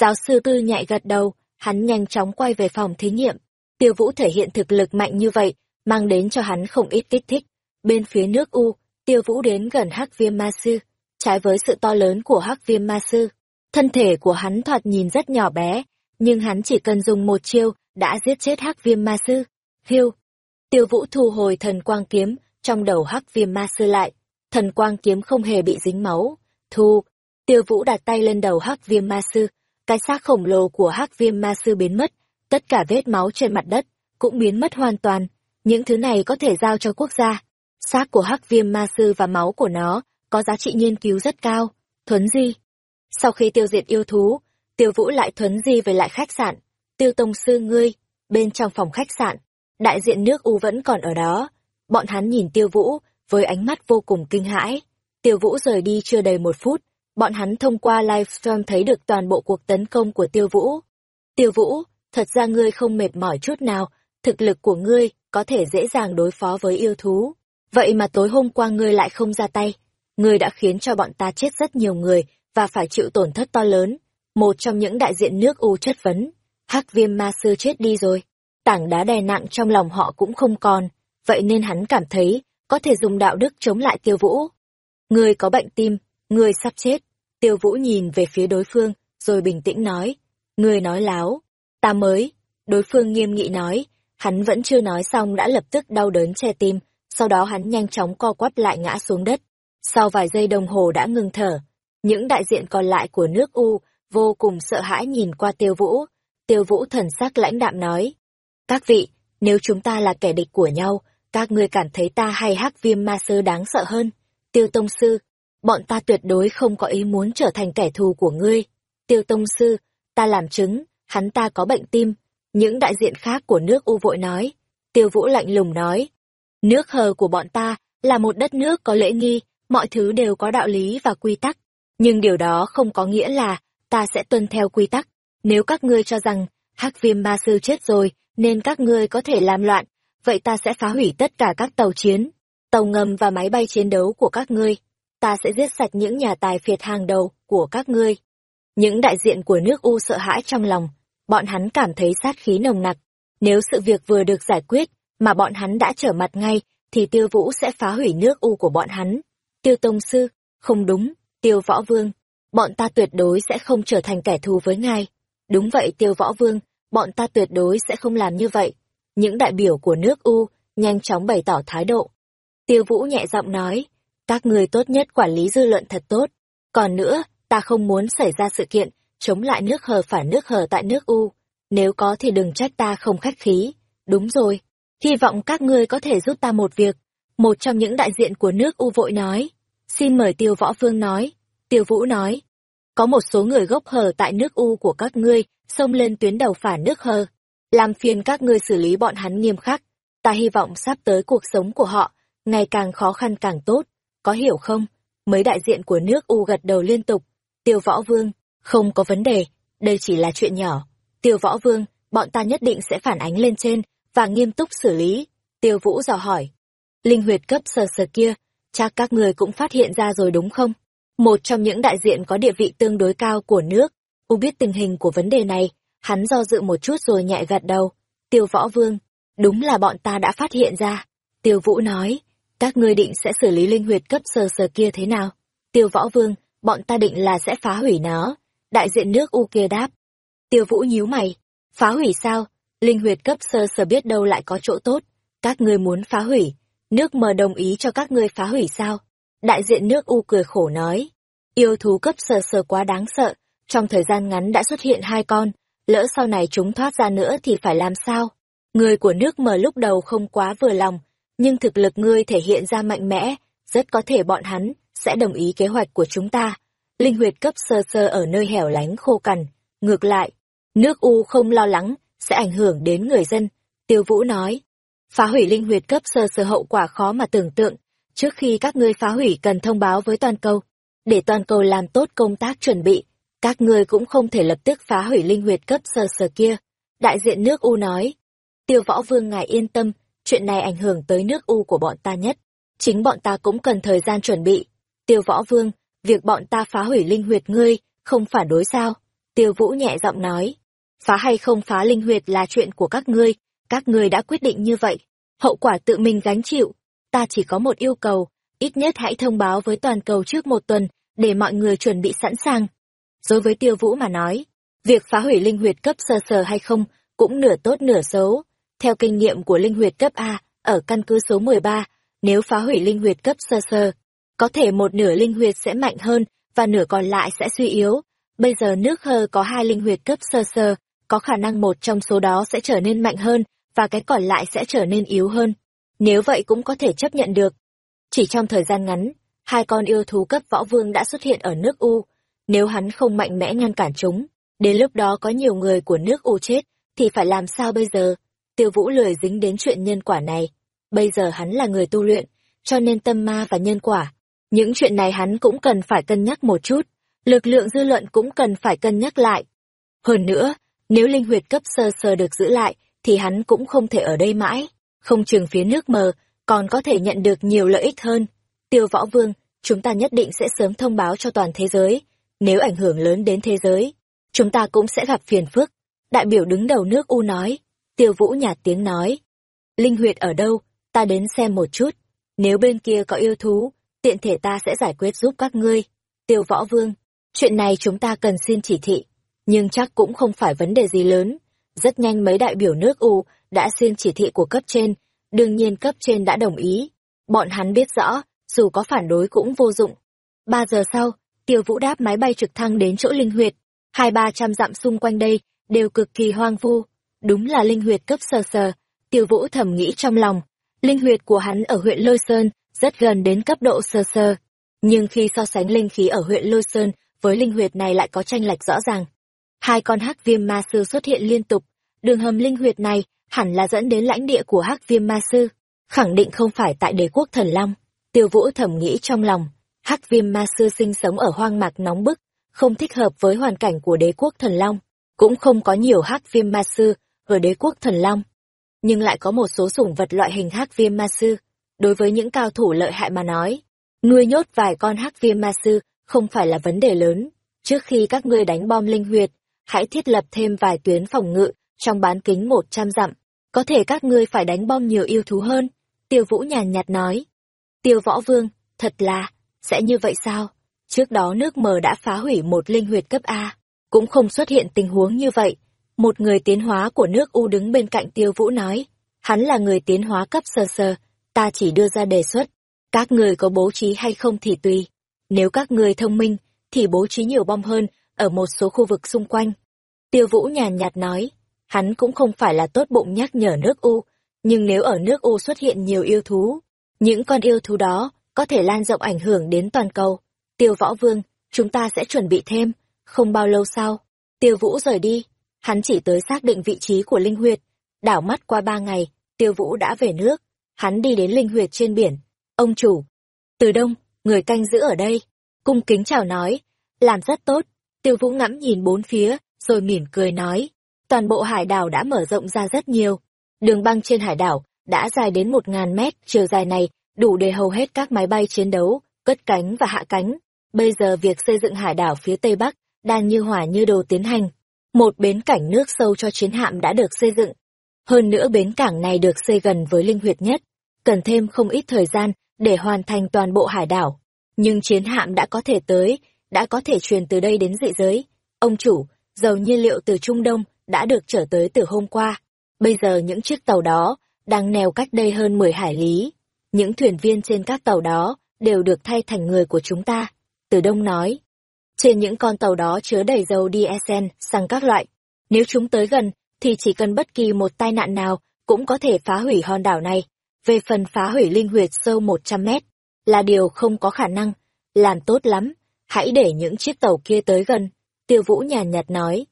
Giáo sư tư nhạy gật đầu, hắn nhanh chóng quay về phòng thí nghiệm. Tiêu vũ thể hiện thực lực mạnh như vậy, mang đến cho hắn không ít kích thích. Bên phía nước U, tiêu vũ đến gần hắc viêm ma sư. Trái với sự to lớn của hắc viêm ma sư, thân thể của hắn thoạt nhìn rất nhỏ bé, nhưng hắn chỉ cần dùng một chiêu đã giết chết hắc viêm ma sư. Hiu! Tiêu vũ thu hồi thần quang kiếm, trong đầu hắc viêm ma sư lại. Thần quang kiếm không hề bị dính máu. Thu! Tiêu vũ đặt tay lên đầu hắc viêm ma sư. Cái xác khổng lồ của hắc viêm ma sư biến mất. Tất cả vết máu trên mặt đất cũng biến mất hoàn toàn. Những thứ này có thể giao cho quốc gia. Xác của hắc viêm ma sư và máu của nó có giá trị nghiên cứu rất cao. Thuấn di. Sau khi tiêu diệt yêu thú, tiêu vũ lại thuấn di về lại khách sạn. Tiêu tông sư ngươi, bên trong phòng khách sạn, đại diện nước U vẫn còn ở đó. Bọn hắn nhìn tiêu vũ, với ánh mắt vô cùng kinh hãi. Tiêu vũ rời đi chưa đầy một phút, bọn hắn thông qua livestream thấy được toàn bộ cuộc tấn công của tiêu vũ. Tiêu vũ, thật ra ngươi không mệt mỏi chút nào, thực lực của ngươi có thể dễ dàng đối phó với yêu thú. Vậy mà tối hôm qua ngươi lại không ra tay. Ngươi đã khiến cho bọn ta chết rất nhiều người và phải chịu tổn thất to lớn. Một trong những đại diện nước U chất vấn. Hắc viêm ma sư chết đi rồi. Tảng đá đè nặng trong lòng họ cũng không còn. Vậy nên hắn cảm thấy có thể dùng đạo đức chống lại tiêu vũ. Ngươi có bệnh tim, ngươi sắp chết. Tiêu vũ nhìn về phía đối phương, rồi bình tĩnh nói. Ngươi nói láo. Ta mới. Đối phương nghiêm nghị nói. Hắn vẫn chưa nói xong đã lập tức đau đớn che tim, sau đó hắn nhanh chóng co quắp lại ngã xuống đất. Sau vài giây đồng hồ đã ngừng thở, những đại diện còn lại của nước U vô cùng sợ hãi nhìn qua tiêu vũ. Tiêu vũ thần sắc lãnh đạm nói. Các vị, nếu chúng ta là kẻ địch của nhau, các ngươi cảm thấy ta hay hắc viêm ma sơ đáng sợ hơn. Tiêu Tông Sư, bọn ta tuyệt đối không có ý muốn trở thành kẻ thù của ngươi. Tiêu Tông Sư, ta làm chứng, hắn ta có bệnh tim. Những đại diện khác của nước U vội nói. Tiêu Vũ lạnh lùng nói. Nước hờ của bọn ta là một đất nước có lễ nghi, mọi thứ đều có đạo lý và quy tắc. Nhưng điều đó không có nghĩa là ta sẽ tuân theo quy tắc. Nếu các ngươi cho rằng hắc viêm ma sư chết rồi nên các ngươi có thể làm loạn, vậy ta sẽ phá hủy tất cả các tàu chiến, tàu ngầm và máy bay chiến đấu của các ngươi. Ta sẽ giết sạch những nhà tài phiệt hàng đầu của các ngươi. Những đại diện của nước U sợ hãi trong lòng, bọn hắn cảm thấy sát khí nồng nặc. Nếu sự việc vừa được giải quyết, mà bọn hắn đã trở mặt ngay, thì tiêu vũ sẽ phá hủy nước U của bọn hắn. Tiêu Tông Sư, không đúng, Tiêu Võ Vương, bọn ta tuyệt đối sẽ không trở thành kẻ thù với ngài. Đúng vậy Tiêu Võ Vương, bọn ta tuyệt đối sẽ không làm như vậy. Những đại biểu của nước U nhanh chóng bày tỏ thái độ. Tiêu Vũ nhẹ giọng nói, các người tốt nhất quản lý dư luận thật tốt. Còn nữa, ta không muốn xảy ra sự kiện chống lại nước hờ phản nước hờ tại nước U. Nếu có thì đừng trách ta không khách khí. Đúng rồi, hy vọng các ngươi có thể giúp ta một việc. Một trong những đại diện của nước U vội nói. Xin mời Tiêu Võ Vương nói. Tiêu Vũ nói. Có một số người gốc hờ tại nước U của các ngươi xông lên tuyến đầu phản nước hờ. Làm phiền các ngươi xử lý bọn hắn nghiêm khắc. Ta hy vọng sắp tới cuộc sống của họ, ngày càng khó khăn càng tốt. Có hiểu không? Mấy đại diện của nước U gật đầu liên tục. Tiêu Võ Vương, không có vấn đề, đây chỉ là chuyện nhỏ. Tiêu Võ Vương, bọn ta nhất định sẽ phản ánh lên trên, và nghiêm túc xử lý. Tiêu Vũ dò hỏi. Linh huyệt cấp sờ sờ kia, chắc các người cũng phát hiện ra rồi đúng không? Một trong những đại diện có địa vị tương đối cao của nước, U biết tình hình của vấn đề này, hắn do dự một chút rồi nhẹ gật đầu. Tiêu Võ Vương, đúng là bọn ta đã phát hiện ra. Tiêu Vũ nói, các ngươi định sẽ xử lý linh huyệt cấp sờ sờ kia thế nào? Tiêu Võ Vương, bọn ta định là sẽ phá hủy nó. Đại diện nước U kia đáp. Tiêu Vũ nhíu mày, phá hủy sao? Linh huyệt cấp sơ sờ biết đâu lại có chỗ tốt. Các ngươi muốn phá hủy, nước mờ đồng ý cho các ngươi phá hủy sao? Đại diện nước U cười khổ nói. Yêu thú cấp sờ sờ quá đáng sợ, trong thời gian ngắn đã xuất hiện hai con, lỡ sau này chúng thoát ra nữa thì phải làm sao? Người của nước mờ lúc đầu không quá vừa lòng, nhưng thực lực ngươi thể hiện ra mạnh mẽ, rất có thể bọn hắn sẽ đồng ý kế hoạch của chúng ta. Linh huyệt cấp sơ sơ ở nơi hẻo lánh khô cằn, ngược lại, nước U không lo lắng, sẽ ảnh hưởng đến người dân. Tiêu Vũ nói, phá hủy linh huyệt cấp sơ sơ hậu quả khó mà tưởng tượng, trước khi các ngươi phá hủy cần thông báo với toàn cầu, để toàn cầu làm tốt công tác chuẩn bị, các ngươi cũng không thể lập tức phá hủy linh huyệt cấp sơ sơ kia. Đại diện nước U nói, tiêu võ vương ngài yên tâm, chuyện này ảnh hưởng tới nước U của bọn ta nhất. Chính bọn ta cũng cần thời gian chuẩn bị. Tiêu võ vương, việc bọn ta phá hủy linh huyệt ngươi, không phản đối sao? Tiêu vũ nhẹ giọng nói, phá hay không phá linh huyệt là chuyện của các ngươi, các ngươi đã quyết định như vậy. Hậu quả tự mình gánh chịu. Ta chỉ có một yêu cầu, ít nhất hãy thông báo với toàn cầu trước một tuần, để mọi người chuẩn bị sẵn sàng. Đối với tiêu vũ mà nói, việc phá hủy linh huyệt cấp sơ sờ hay không, cũng nửa tốt nửa xấu. Theo kinh nghiệm của linh huyệt cấp A, ở căn cứ số 13, nếu phá hủy linh huyệt cấp sơ sơ, có thể một nửa linh huyệt sẽ mạnh hơn và nửa còn lại sẽ suy yếu. Bây giờ nước hơ có hai linh huyệt cấp sơ sơ, có khả năng một trong số đó sẽ trở nên mạnh hơn và cái còn lại sẽ trở nên yếu hơn. Nếu vậy cũng có thể chấp nhận được. Chỉ trong thời gian ngắn, hai con yêu thú cấp võ vương đã xuất hiện ở nước U. Nếu hắn không mạnh mẽ ngăn cản chúng, đến lúc đó có nhiều người của nước U chết, thì phải làm sao bây giờ? Tiêu Vũ lười dính đến chuyện nhân quả này. Bây giờ hắn là người tu luyện, cho nên tâm ma và nhân quả. Những chuyện này hắn cũng cần phải cân nhắc một chút. Lực lượng dư luận cũng cần phải cân nhắc lại. Hơn nữa, nếu linh huyệt cấp sơ sơ được giữ lại, thì hắn cũng không thể ở đây mãi. Không chừng phía nước mờ, còn có thể nhận được nhiều lợi ích hơn. Tiêu Võ Vương, chúng ta nhất định sẽ sớm thông báo cho toàn thế giới. Nếu ảnh hưởng lớn đến thế giới, chúng ta cũng sẽ gặp phiền phức. Đại biểu đứng đầu nước U nói. Tiêu Vũ nhạt tiếng nói. Linh huyệt ở đâu, ta đến xem một chút. Nếu bên kia có yêu thú, tiện thể ta sẽ giải quyết giúp các ngươi. Tiêu Võ Vương, chuyện này chúng ta cần xin chỉ thị, nhưng chắc cũng không phải vấn đề gì lớn. Rất nhanh mấy đại biểu nước U đã xin chỉ thị của cấp trên, đương nhiên cấp trên đã đồng ý. Bọn hắn biết rõ, dù có phản đối cũng vô dụng. Ba giờ sau, Tiêu Vũ đáp máy bay trực thăng đến chỗ linh huyệt. Hai ba trăm dặm xung quanh đây đều cực kỳ hoang vu. Đúng là linh huyệt cấp sờ sờ. Tiêu Vũ thầm nghĩ trong lòng, linh huyệt của hắn ở huyện Lôi Sơn rất gần đến cấp độ sơ sơ. Nhưng khi so sánh linh khí ở huyện Lôi Sơn với linh huyệt này lại có tranh lệch rõ ràng. Hai con hắc viêm ma sư xuất hiện liên tục, đường hầm linh huyệt này hẳn là dẫn đến lãnh địa của hắc viêm ma sư, khẳng định không phải tại đế quốc thần long. Tiêu Vũ thầm nghĩ trong lòng, hắc viêm ma sư sinh sống ở hoang mạc nóng bức, không thích hợp với hoàn cảnh của đế quốc thần long, cũng không có nhiều hắc viêm ma sư ở đế quốc thần long. Nhưng lại có một số sủng vật loại hình hắc viêm ma sư, đối với những cao thủ lợi hại mà nói, nuôi nhốt vài con hắc viêm ma sư không phải là vấn đề lớn. Trước khi các ngươi đánh bom linh huyệt, hãy thiết lập thêm vài tuyến phòng ngự trong bán kính một trăm dặm. Có thể các ngươi phải đánh bom nhiều yêu thú hơn. Tiêu Vũ nhàn nhạt nói. Tiêu Võ Vương, thật là, sẽ như vậy sao? Trước đó nước mờ đã phá hủy một linh huyệt cấp A, cũng không xuất hiện tình huống như vậy. Một người tiến hóa của nước U đứng bên cạnh Tiêu Vũ nói, hắn là người tiến hóa cấp sơ sơ, ta chỉ đưa ra đề xuất. Các người có bố trí hay không thì tùy. Nếu các người thông minh, thì bố trí nhiều bom hơn ở một số khu vực xung quanh. Tiêu Vũ nhàn nhạt nói, hắn cũng không phải là tốt bụng nhắc nhở nước U, nhưng nếu ở nước U xuất hiện nhiều yêu thú, những con yêu thú đó có thể lan rộng ảnh hưởng đến toàn cầu. Tiêu Võ Vương, chúng ta sẽ chuẩn bị thêm, không bao lâu sau, Tiêu Vũ rời đi, hắn chỉ tới xác định vị trí của Linh Huyệt, đảo mắt qua ba ngày, Tiêu Vũ đã về nước, hắn đi đến Linh Huyệt trên biển. Ông chủ, từ đông, người canh giữ ở đây, cung kính chào nói, làm rất tốt, Tiêu Vũ ngẫm nhìn bốn phía, rồi mỉm cười nói, toàn bộ hải đảo đã mở rộng ra rất nhiều. Đường băng trên hải đảo đã dài đến một ngàn mét, chiều dài này đủ để hầu hết các máy bay chiến đấu, cất cánh và hạ cánh. Bây giờ việc xây dựng hải đảo phía Tây Bắc đang như hỏa như đồ tiến hành. Một bến cảnh nước sâu cho chiến hạm đã được xây dựng. Hơn nữa bến cảng này được xây gần với linh huyệt nhất, cần thêm không ít thời gian để hoàn thành toàn bộ hải đảo. Nhưng chiến hạm đã có thể tới, đã có thể truyền từ đây đến dị giới. Ông chủ, dầu nhiên liệu từ Trung Đông đã được trở tới từ hôm qua. Bây giờ những chiếc tàu đó đang neo cách đây hơn 10 hải lý. Những thuyền viên trên các tàu đó đều được thay thành người của chúng ta. Từ Đông nói, trên những con tàu đó chứa đầy dầu diesel, xăng các loại. Nếu chúng tới gần, thì chỉ cần bất kỳ một tai nạn nào cũng có thể phá hủy hòn đảo này. Về phần phá hủy linh huyệt sâu 100 mét, là điều không có khả năng. Làm tốt lắm, hãy để những chiếc tàu kia tới gần. Tiêu Vũ nhàn nhạt nói,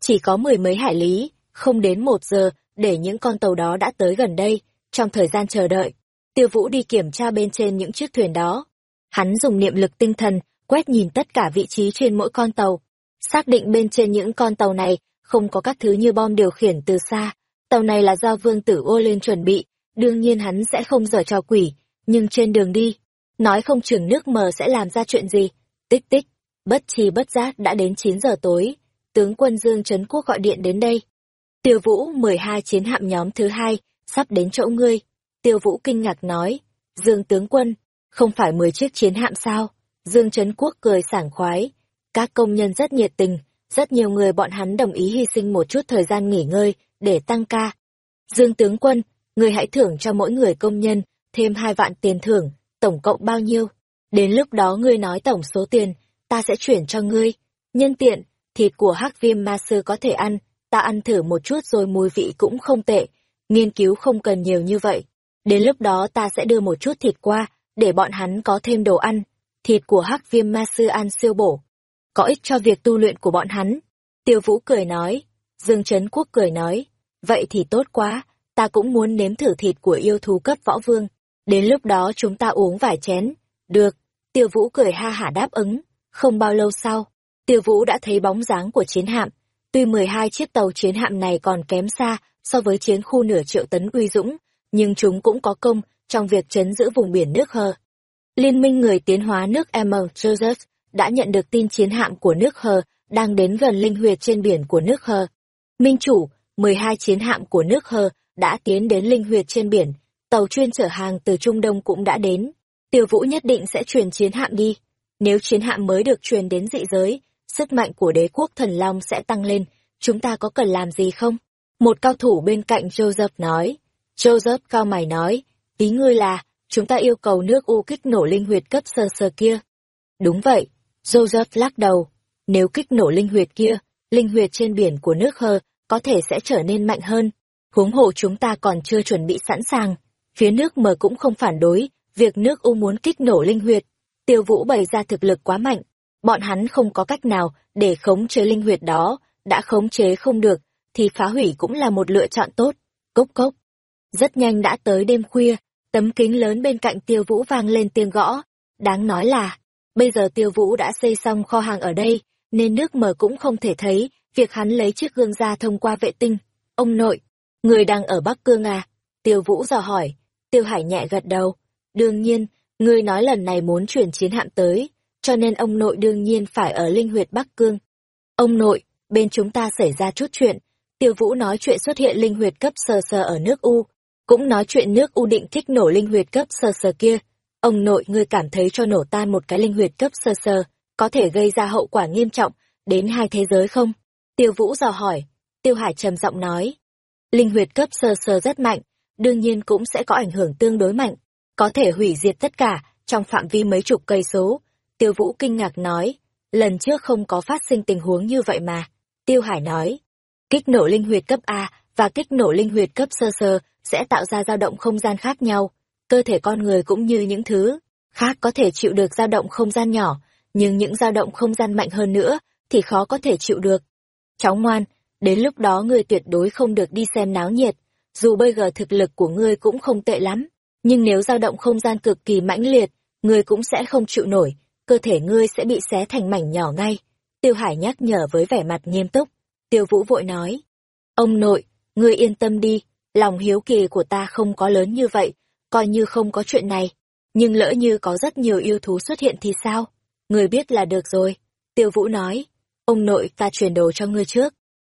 chỉ có mười mấy hải lý, không đến một giờ để những con tàu đó đã tới gần đây. Trong thời gian chờ đợi, Tiêu Vũ đi kiểm tra bên trên những chiếc thuyền đó. Hắn dùng niệm lực tinh thần, quét nhìn tất cả vị trí trên mỗi con tàu. Xác định bên trên những con tàu này, không có các thứ như bom điều khiển từ xa. Tàu này là do vương tử ô lên chuẩn bị, đương nhiên hắn sẽ không dở cho quỷ, nhưng trên đường đi, nói không chừng nước mờ sẽ làm ra chuyện gì. Tích tích, bất chi bất giác đã đến 9 giờ tối, tướng quân Dương Trấn Quốc gọi điện đến đây. Tiêu Vũ 12 chiến hạm nhóm thứ hai, sắp đến chỗ ngươi. Tiêu Vũ kinh ngạc nói, Dương tướng quân, không phải 10 chiếc chiến hạm sao? Dương Trấn Quốc cười sảng khoái. Các công nhân rất nhiệt tình, rất nhiều người bọn hắn đồng ý hy sinh một chút thời gian nghỉ ngơi để tăng ca. Dương tướng quân, người hãy thưởng cho mỗi người công nhân thêm hai vạn tiền thưởng, tổng cộng bao nhiêu? Đến lúc đó ngươi nói tổng số tiền, ta sẽ chuyển cho ngươi. Nhân tiện, thịt của hắc viêm ma sư có thể ăn, ta ăn thử một chút rồi mùi vị cũng không tệ. Nghiên cứu không cần nhiều như vậy. Đến lúc đó ta sẽ đưa một chút thịt qua, để bọn hắn có thêm đồ ăn. Thịt của hắc viêm ma sư ăn siêu bổ. Có ích cho việc tu luyện của bọn hắn. Tiêu Vũ cười nói. Dương Trấn Quốc cười nói. Vậy thì tốt quá, ta cũng muốn nếm thử thịt của yêu thú cấp võ vương. Đến lúc đó chúng ta uống vài chén. Được. Tiêu Vũ cười ha hả đáp ứng. Không bao lâu sau, Tiêu Vũ đã thấy bóng dáng của chiến hạm. Tuy 12 chiếc tàu chiến hạm này còn kém xa so với chiến khu nửa triệu tấn uy dũng, nhưng chúng cũng có công trong việc chấn giữ vùng biển nước Hờ. Liên minh người tiến hóa nước M. Joseph đã nhận được tin chiến hạm của nước Hờ đang đến gần linh huyệt trên biển của nước Hờ. Minh chủ, 12 chiến hạm của nước Hờ đã tiến đến linh huyệt trên biển, tàu chuyên chở hàng từ Trung Đông cũng đã đến. Tiêu Vũ nhất định sẽ truyền chiến hạm đi. Nếu chiến hạm mới được truyền đến dị giới, sức mạnh của đế quốc thần long sẽ tăng lên, chúng ta có cần làm gì không? Một cao thủ bên cạnh Joseph nói. Joseph cao mày nói, ý ngươi là, chúng ta yêu cầu nước U kích nổ linh huyệt cấp sơ sơ kia. Đúng vậy, Joseph lắc đầu, nếu kích nổ linh huyệt kia, linh huyệt trên biển của nước Hơ có thể sẽ trở nên mạnh hơn. huống hồ chúng ta còn chưa chuẩn bị sẵn sàng. Phía nước mờ cũng không phản đối, việc nước U muốn kích nổ linh huyệt. Tiêu Vũ bày ra thực lực quá mạnh, bọn hắn không có cách nào để khống chế linh huyệt đó, đã khống chế không được, thì phá hủy cũng là một lựa chọn tốt. Cốc cốc. Rất nhanh đã tới đêm khuya, tấm kính lớn bên cạnh Tiêu Vũ vang lên tiếng gõ. Đáng nói là, bây giờ Tiêu Vũ đã xây xong kho hàng ở đây, nên nước mờ cũng không thể thấy việc hắn lấy chiếc gương ra thông qua vệ tinh. Ông nội, người đang ở Bắc Cương à? Tiêu Vũ dò hỏi. Tiêu Hải nhẹ gật đầu. Đương nhiên, ngươi nói lần này muốn chuyển chiến hạm tới, cho nên ông nội đương nhiên phải ở linh huyệt Bắc Cương. Ông nội, bên chúng ta xảy ra chút chuyện. Tiêu Vũ nói chuyện xuất hiện linh huyệt cấp sơ sơ ở nước U, cũng nói chuyện nước U định kích nổ linh huyệt cấp sơ sơ kia. Ông nội ngươi cảm thấy cho nổ tan một cái linh huyệt cấp sơ sơ, có thể gây ra hậu quả nghiêm trọng đến hai thế giới không? Tiêu Vũ dò hỏi. Tiêu Hải trầm giọng nói. Linh huyệt cấp sơ sơ rất mạnh, đương nhiên cũng sẽ có ảnh hưởng tương đối mạnh, có thể hủy diệt tất cả trong phạm vi mấy chục cây số. Tiêu Vũ kinh ngạc nói, lần trước không có phát sinh tình huống như vậy mà. Tiêu Hải nói, kích nổ linh huyệt cấp A và kích nổ linh huyệt cấp sơ sơ sẽ tạo ra dao động không gian khác nhau. Cơ thể con người cũng như những thứ khác có thể chịu được dao động không gian nhỏ, nhưng những dao động không gian mạnh hơn nữa thì khó có thể chịu được. Cháu ngoan, đến lúc đó ngươi tuyệt đối không được đi xem náo nhiệt, dù bây giờ thực lực của ngươi cũng không tệ lắm, nhưng nếu dao động không gian cực kỳ mãnh liệt, ngươi cũng sẽ không chịu nổi, cơ thể ngươi sẽ bị xé thành mảnh nhỏ ngay. Tiêu Hải nhắc nhở với vẻ mặt nghiêm túc. Tiêu Vũ vội nói, ông nội, ngươi yên tâm đi, lòng hiếu kỳ của ta không có lớn như vậy, coi như không có chuyện này. Nhưng lỡ như có rất nhiều yêu thú xuất hiện thì sao? Ngươi biết là được rồi. Tiêu Vũ nói, ông nội ta chuyển đồ cho ngươi trước.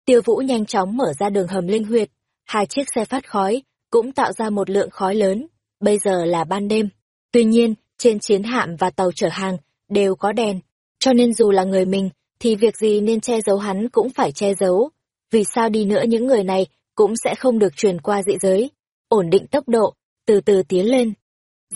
Tiêu Vũ nhanh chóng mở ra đường hầm linh huyệt, hai chiếc xe phát khói, cũng tạo ra một lượng khói lớn. Bây giờ là ban đêm. Tuy nhiên, trên chiến hạm và tàu chở hàng, đều có đèn. Cho nên dù là người mình, thì việc gì nên che giấu hắn cũng phải che giấu. Vì sao đi nữa những người này cũng sẽ không được truyền qua dị giới. Ổn định tốc độ, từ từ tiến lên.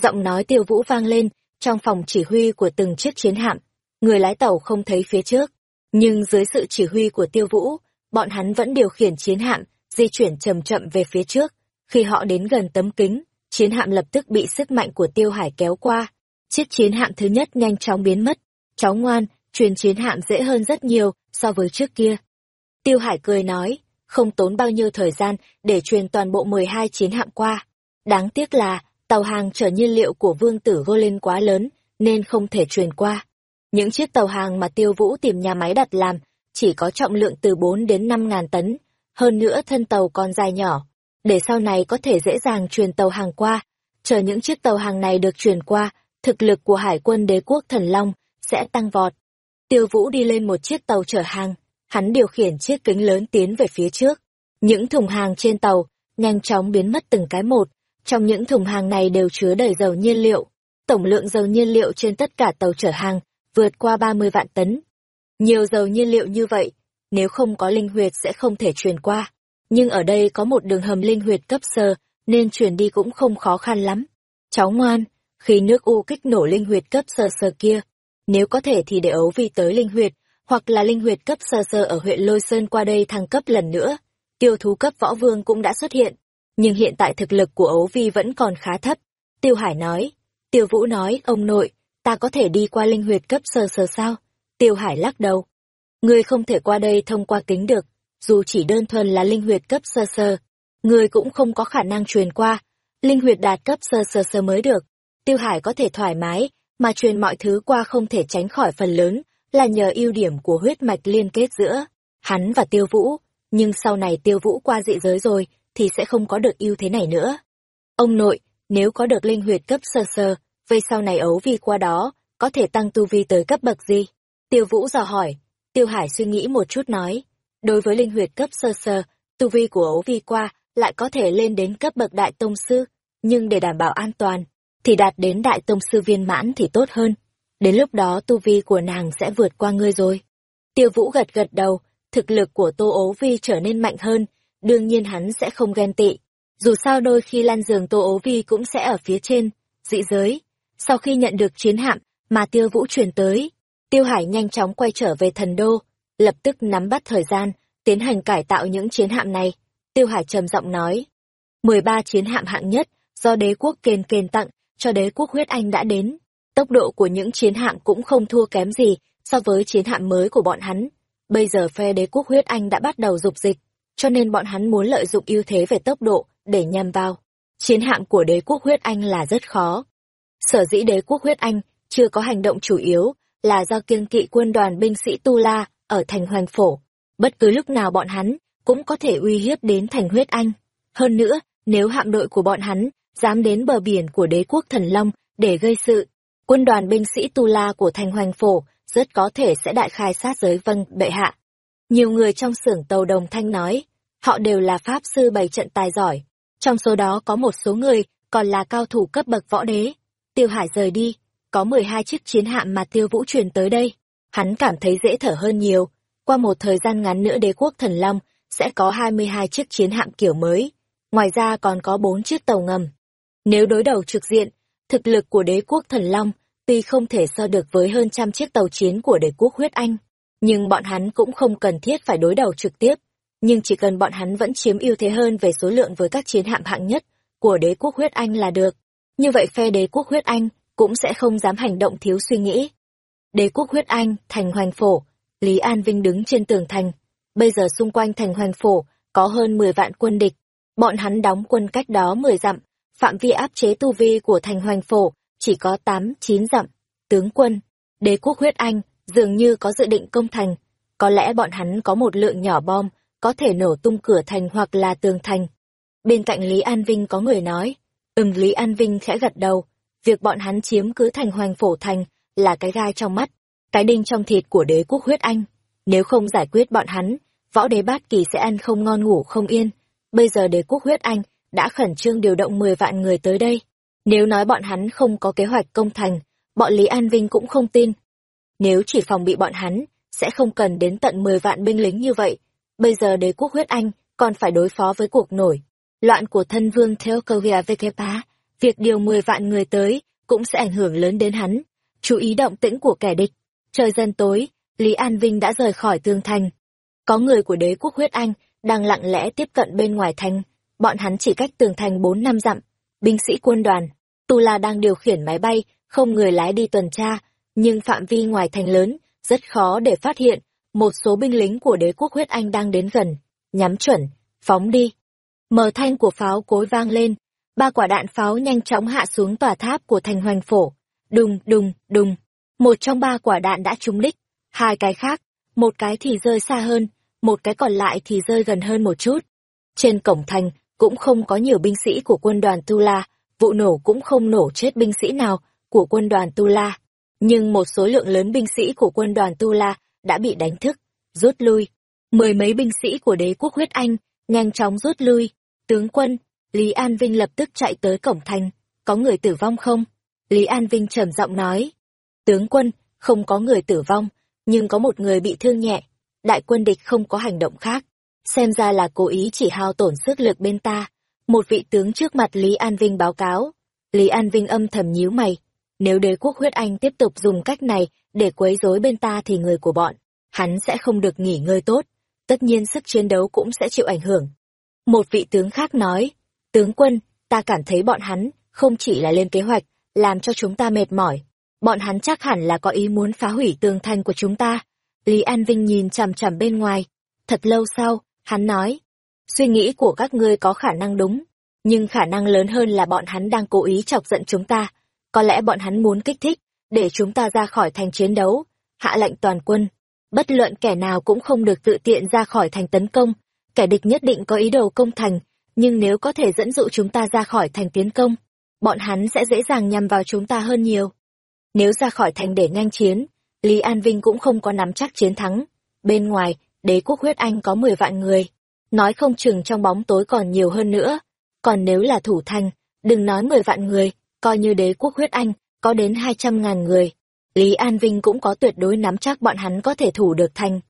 Giọng nói tiêu vũ vang lên, trong phòng chỉ huy của từng chiếc chiến hạm. Người lái tàu không thấy phía trước. Nhưng dưới sự chỉ huy của tiêu vũ, bọn hắn vẫn điều khiển chiến hạm, di chuyển chậm chậm về phía trước. Khi họ đến gần tấm kính, chiến hạm lập tức bị sức mạnh của tiêu hải kéo qua. Chiếc chiến hạm thứ nhất nhanh chóng biến mất. Cháu ngoan, truyền chiến hạm dễ hơn rất nhiều so với trước kia. Tiêu hải cười nói, không tốn bao nhiêu thời gian để truyền toàn bộ 12 chiến hạm qua. Đáng tiếc là, tàu hàng chở nhiên liệu của vương tử Golem quá lớn, nên không thể truyền qua. Những chiếc tàu hàng mà tiêu vũ tìm nhà máy đặt làm, chỉ có trọng lượng từ 4 đến 5 ngàn tấn, hơn nữa thân tàu còn dài nhỏ, để sau này có thể dễ dàng truyền tàu hàng qua. Chờ những chiếc tàu hàng này được truyền qua, thực lực của Hải quân đế quốc Thần Long sẽ tăng vọt. Tiêu Vũ đi lên một chiếc tàu chở hàng, hắn điều khiển chiếc kính lớn tiến về phía trước. Những thùng hàng trên tàu nhanh chóng biến mất từng cái một, trong những thùng hàng này đều chứa đầy dầu nhiên liệu. Tổng lượng dầu nhiên liệu trên tất cả tàu chở hàng vượt qua 30 vạn tấn. Nhiều dầu nhiên liệu như vậy, nếu không có linh huyệt sẽ không thể truyền qua. Nhưng ở đây có một đường hầm linh huyệt cấp sơ, nên chuyển đi cũng không khó khăn lắm. Cháu ngoan, khi nước u kích nổ linh huyệt cấp sơ sơ kia, nếu có thể thì để ấu vi tới linh huyệt, hoặc là linh huyệt cấp sơ sơ ở huyện Lôi Sơn qua đây thăng cấp lần nữa. Tiêu thú cấp võ vương cũng đã xuất hiện, nhưng hiện tại thực lực của ấu vi vẫn còn khá thấp. Tiêu Hải nói, Tiêu Vũ nói, ông nội, ta có thể đi qua linh huyệt cấp sơ sơ sao? Tiêu Hải lắc đầu. Ngươi không thể qua đây thông qua kính được, dù chỉ đơn thuần là linh huyệt cấp sơ sơ. người cũng không có khả năng truyền qua, linh huyệt đạt cấp sơ sơ sơ mới được. Tiêu Hải có thể thoải mái, mà truyền mọi thứ qua không thể tránh khỏi phần lớn, là nhờ ưu điểm của huyết mạch liên kết giữa hắn và Tiêu Vũ, nhưng sau này Tiêu Vũ qua dị giới rồi, thì sẽ không có được ưu thế này nữa. Ông nội, nếu có được linh huyệt cấp sơ sơ, vậy sau này ấu vi qua đó, có thể tăng tu vi tới cấp bậc gì? Tiêu Vũ dò hỏi, Tiêu Hải suy nghĩ một chút nói, đối với linh huyệt cấp sơ sơ, tu vi của ấu vi qua lại có thể lên đến cấp bậc đại tông sư, nhưng để đảm bảo an toàn, thì đạt đến đại tông sư viên mãn thì tốt hơn. Đến lúc đó tu vi của nàng sẽ vượt qua ngươi rồi. Tiêu Vũ gật gật đầu, thực lực của Tô ấu Vi trở nên mạnh hơn, đương nhiên hắn sẽ không ghen tị. Dù sao đôi khi lan giường Tô ấu Vi cũng sẽ ở phía trên, dị giới. Sau khi nhận được chiến hạm mà Tiêu Vũ truyền tới, Tiêu Hải nhanh chóng quay trở về thần đô, lập tức nắm bắt thời gian, tiến hành cải tạo những chiến hạm này. Tiêu Hải trầm giọng nói. 13 chiến hạm hạng nhất, do đế quốc kền kền tặng, cho đế quốc huyết anh đã đến. Tốc độ của những chiến hạm cũng không thua kém gì so với chiến hạm mới của bọn hắn. Bây giờ phe đế quốc huyết anh đã bắt đầu dục dịch, cho nên bọn hắn muốn lợi dụng ưu thế về tốc độ để nhằm vào. Chiến hạm của đế quốc huyết anh là rất khó. Sở dĩ đế quốc huyết anh chưa có hành động chủ yếu là do kiêng kỵ quân đoàn binh sĩ Tu La ở thành Hoành Phổ. Bất cứ lúc nào bọn hắn cũng có thể uy hiếp đến thành huyết anh. Hơn nữa, nếu hạm đội của bọn hắn dám đến bờ biển của đế quốc thần Long để gây sự, quân đoàn binh sĩ Tu La của thành Hoành Phổ rất có thể sẽ đại khai sát giới vâng bệ hạ. Nhiều người trong xưởng tàu đồng thanh nói, họ đều là pháp sư bày trận tài giỏi. Trong số đó có một số người còn là cao thủ cấp bậc võ đế. Tiêu Hải rời đi, có 12 chiếc chiến hạm mà Tiêu Vũ truyền tới đây. Hắn cảm thấy dễ thở hơn nhiều. Qua một thời gian ngắn nữa đế quốc thần Long sẽ có 22 chiếc chiến hạm kiểu mới. Ngoài ra còn có 4 chiếc tàu ngầm. Nếu đối đầu trực diện, thực lực của đế quốc thần Long tuy không thể so được với hơn trăm chiếc tàu chiến của đế quốc huyết Anh, nhưng bọn hắn cũng không cần thiết phải đối đầu trực tiếp. Nhưng chỉ cần bọn hắn vẫn chiếm ưu thế hơn về số lượng với các chiến hạm hạng nhất của đế quốc huyết Anh là được. Như vậy phe đế quốc huyết Anh cũng sẽ không dám hành động thiếu suy nghĩ. Đế quốc huyết Anh, thành hoành phổ, Lý An Vinh đứng trên tường thành. Bây giờ xung quanh thành hoành phổ có hơn 10 vạn quân địch. Bọn hắn đóng quân cách đó 10 dặm, phạm vi áp chế tu vi của thành hoành phổ chỉ có tám chín dặm. Tướng quân đế quốc huyết anh dường như có dự định công thành. Có lẽ bọn hắn có một lượng nhỏ bom có thể nổ tung cửa thành hoặc là tường thành. Bên cạnh lý an vinh có người nói ừm lý an vinh khẽ gật đầu. Việc bọn hắn chiếm cứ thành hoành phổ thành là cái gai trong mắt cái đinh trong thịt của đế quốc huyết anh nếu không giải quyết bọn hắn võ đế bát kỳ sẽ ăn không ngon ngủ không yên bây giờ đế quốc huyết anh đã khẩn trương điều động mười vạn người tới đây nếu nói bọn hắn không có kế hoạch công thành, bọn Lý An Vinh cũng không tin. Nếu chỉ phòng bị bọn hắn, sẽ không cần đến tận 10 vạn binh lính như vậy. Bây giờ đế quốc huyết Anh còn phải đối phó với cuộc nổi. Loạn của thân vương Theokovia Vekepa, việc điều 10 vạn người tới cũng sẽ ảnh hưởng lớn đến hắn. Chú ý động tĩnh của kẻ địch. Trời dần tối, Lý An Vinh đã rời khỏi tường thành. Có người của đế quốc huyết Anh đang lặng lẽ tiếp cận bên ngoài thành. Bọn hắn chỉ cách tường thành 4 năm dặm binh sĩ quân đoàn, Tu La đang điều khiển máy bay, không người lái đi tuần tra, nhưng phạm vi ngoài thành lớn, rất khó để phát hiện, một số binh lính của đế quốc huyết Anh đang đến gần, nhắm chuẩn, phóng đi. Mờ thanh của pháo cối vang lên, ba quả đạn pháo nhanh chóng hạ xuống tòa tháp của thành hoành phổ. Đùng, đùng, đùng. Một trong ba quả đạn đã trúng đích, hai cái khác, một cái thì rơi xa hơn, một cái còn lại thì rơi gần hơn một chút. Trên cổng thành, cũng không có nhiều binh sĩ của quân đoàn Tu La, vụ nổ cũng không nổ chết binh sĩ nào của quân đoàn Tu La. Nhưng một số lượng lớn binh sĩ của quân đoàn Tu La đã bị đánh thức, rút lui. Mười mấy binh sĩ của đế quốc huyết Anh nhanh chóng rút lui. Tướng quân, Lý An Vinh lập tức chạy tới cổng thành. Có người tử vong không? Lý An Vinh trầm giọng nói. Tướng quân, không có người tử vong, nhưng có một người bị thương nhẹ. Đại quân địch không có hành động khác xem ra là cố ý chỉ hao tổn sức lực bên ta. Một vị tướng trước mặt Lý An Vinh báo cáo. Lý An Vinh âm thầm nhíu mày. Nếu đế quốc huyết anh tiếp tục dùng cách này để quấy rối bên ta thì người của bọn, hắn sẽ không được nghỉ ngơi tốt. Tất nhiên sức chiến đấu cũng sẽ chịu ảnh hưởng. Một vị tướng khác nói, tướng quân, ta cảm thấy bọn hắn không chỉ là lên kế hoạch, làm cho chúng ta mệt mỏi. Bọn hắn chắc hẳn là có ý muốn phá hủy tường thành của chúng ta. Lý An Vinh nhìn chằm chằm bên ngoài. Thật lâu sau, Hắn nói, suy nghĩ của các ngươi có khả năng đúng, nhưng khả năng lớn hơn là bọn hắn đang cố ý chọc giận chúng ta. Có lẽ bọn hắn muốn kích thích, để chúng ta ra khỏi thành chiến đấu, hạ lệnh toàn quân. Bất luận kẻ nào cũng không được tự tiện ra khỏi thành tấn công, kẻ địch nhất định có ý đồ công thành, nhưng nếu có thể dẫn dụ chúng ta ra khỏi thành tiến công, bọn hắn sẽ dễ dàng nhằm vào chúng ta hơn nhiều. Nếu ra khỏi thành để nhanh chiến, Lý An Vinh cũng không có nắm chắc chiến thắng. Bên ngoài, đế quốc huyết anh có 10 vạn người, nói không chừng trong bóng tối còn nhiều hơn nữa. Còn nếu là thủ thành, đừng nói 10 vạn người, coi như đế quốc huyết anh, có đến 200 ngàn người. Lý An Vinh cũng có tuyệt đối nắm chắc bọn hắn có thể thủ được thành.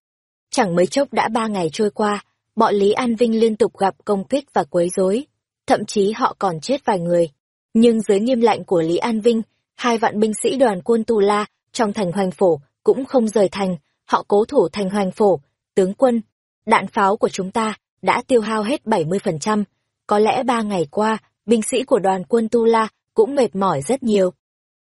Chẳng mấy chốc đã ba ngày trôi qua, bọn Lý An Vinh liên tục gặp công kích và quấy rối, thậm chí họ còn chết vài người. Nhưng dưới nghiêm lạnh của Lý An Vinh, hai vạn binh sĩ đoàn quân Tù La trong thành Hoành Phổ cũng không rời thành, họ cố thủ thành Hoành Phổ, tướng quân, đạn pháo của chúng ta đã tiêu hao hết 70%. Có lẽ ba ngày qua, binh sĩ của đoàn quân Tu La cũng mệt mỏi rất nhiều.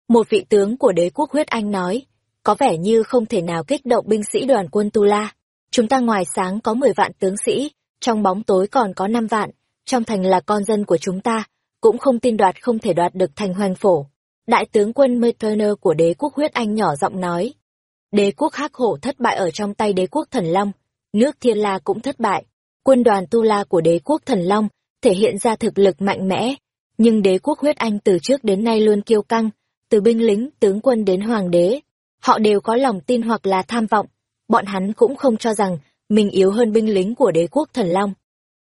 Một vị tướng của đế quốc huyết Anh nói, có vẻ như không thể nào kích động binh sĩ đoàn quân Tu La. Chúng ta ngoài sáng có 10 vạn tướng sĩ, trong bóng tối còn có 5 vạn, trong thành là con dân của chúng ta, cũng không tin đoạt không thể đoạt được thành hoành phổ. Đại tướng quân Meterner của đế quốc huyết Anh nhỏ giọng nói. Đế quốc hắc hổ thất bại ở trong tay đế quốc thần Long, nước Thiên La cũng thất bại. Quân đoàn Tu La của đế quốc thần Long thể hiện ra thực lực mạnh mẽ, nhưng đế quốc huyết Anh từ trước đến nay luôn kiêu căng, từ binh lính, tướng quân đến hoàng đế. Họ đều có lòng tin hoặc là tham vọng, bọn hắn cũng không cho rằng mình yếu hơn binh lính của đế quốc thần Long.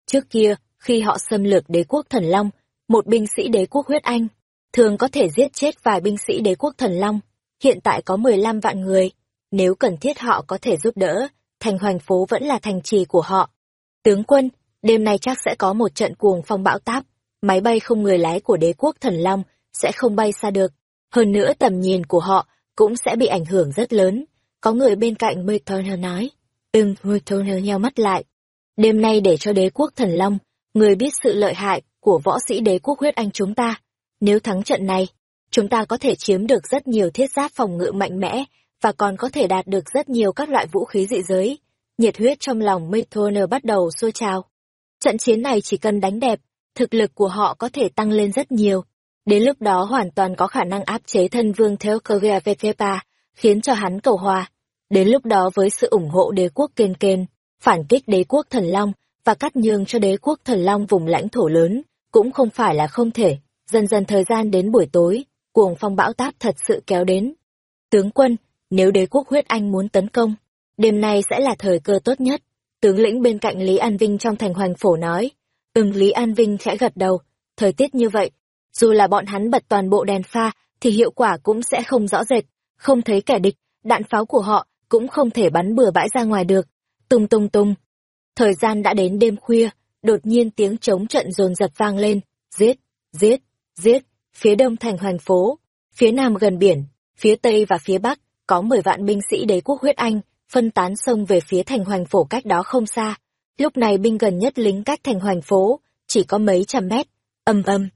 Trước kia, khi họ xâm lược đế quốc thần Long, một binh sĩ đế quốc huyết Anh thường có thể giết chết vài binh sĩ đế quốc thần Long. Hiện tại có 15 vạn người, nếu cần thiết họ có thể giúp đỡ, thành hoành phố vẫn là thành trì của họ. Tướng quân, đêm nay chắc sẽ có một trận cuồng phong bão táp, máy bay không người lái của đế quốc thần Long sẽ không bay xa được. Hơn nữa tầm nhìn của họ cũng sẽ bị ảnh hưởng rất lớn. Có người bên cạnh Murtoner nói. Ừm, Murtoner nheo mắt lại. Đêm nay để cho đế quốc thần Long, người biết sự lợi hại của võ sĩ đế quốc huyết anh chúng ta. Nếu thắng trận này, chúng ta có thể chiếm được rất nhiều thiết giáp phòng ngự mạnh mẽ và còn có thể đạt được rất nhiều các loại vũ khí dị giới. Nhiệt huyết trong lòng Mithoner bắt đầu sôi trào. Trận chiến này chỉ cần đánh đẹp, thực lực của họ có thể tăng lên rất nhiều. Đến lúc đó hoàn toàn có khả năng áp chế thân vương Theokogia Vekepa, khiến cho hắn cầu hòa. Đến lúc đó với sự ủng hộ đế quốc kên kên, phản kích đế quốc thần Long và cắt nhường cho đế quốc thần Long vùng lãnh thổ lớn, cũng không phải là không thể. Dần dần thời gian đến buổi tối, cuồng phong bão táp thật sự kéo đến. Tướng quân, nếu đế quốc huyết anh muốn tấn công, đêm nay sẽ là thời cơ tốt nhất. Tướng lĩnh bên cạnh Lý An Vinh trong thành hoành phổ nói. Ừm Lý An Vinh khẽ gật đầu, thời tiết như vậy, dù là bọn hắn bật toàn bộ đèn pha, thì hiệu quả cũng sẽ không rõ rệt, không thấy kẻ địch, đạn pháo của họ cũng không thể bắn bừa bãi ra ngoài được. Tung tung tung. Thời gian đã đến đêm khuya, đột nhiên tiếng trống trận dồn dập vang lên, giết, giết, giết, phía đông thành hoành phố, phía nam gần biển, phía tây và phía bắc, có 10 vạn binh sĩ đế quốc huyết Anh, phân tán sông về phía thành hoành phổ cách đó không xa. Lúc này binh gần nhất lính cách thành hoành phố, chỉ có mấy trăm mét, âm âm.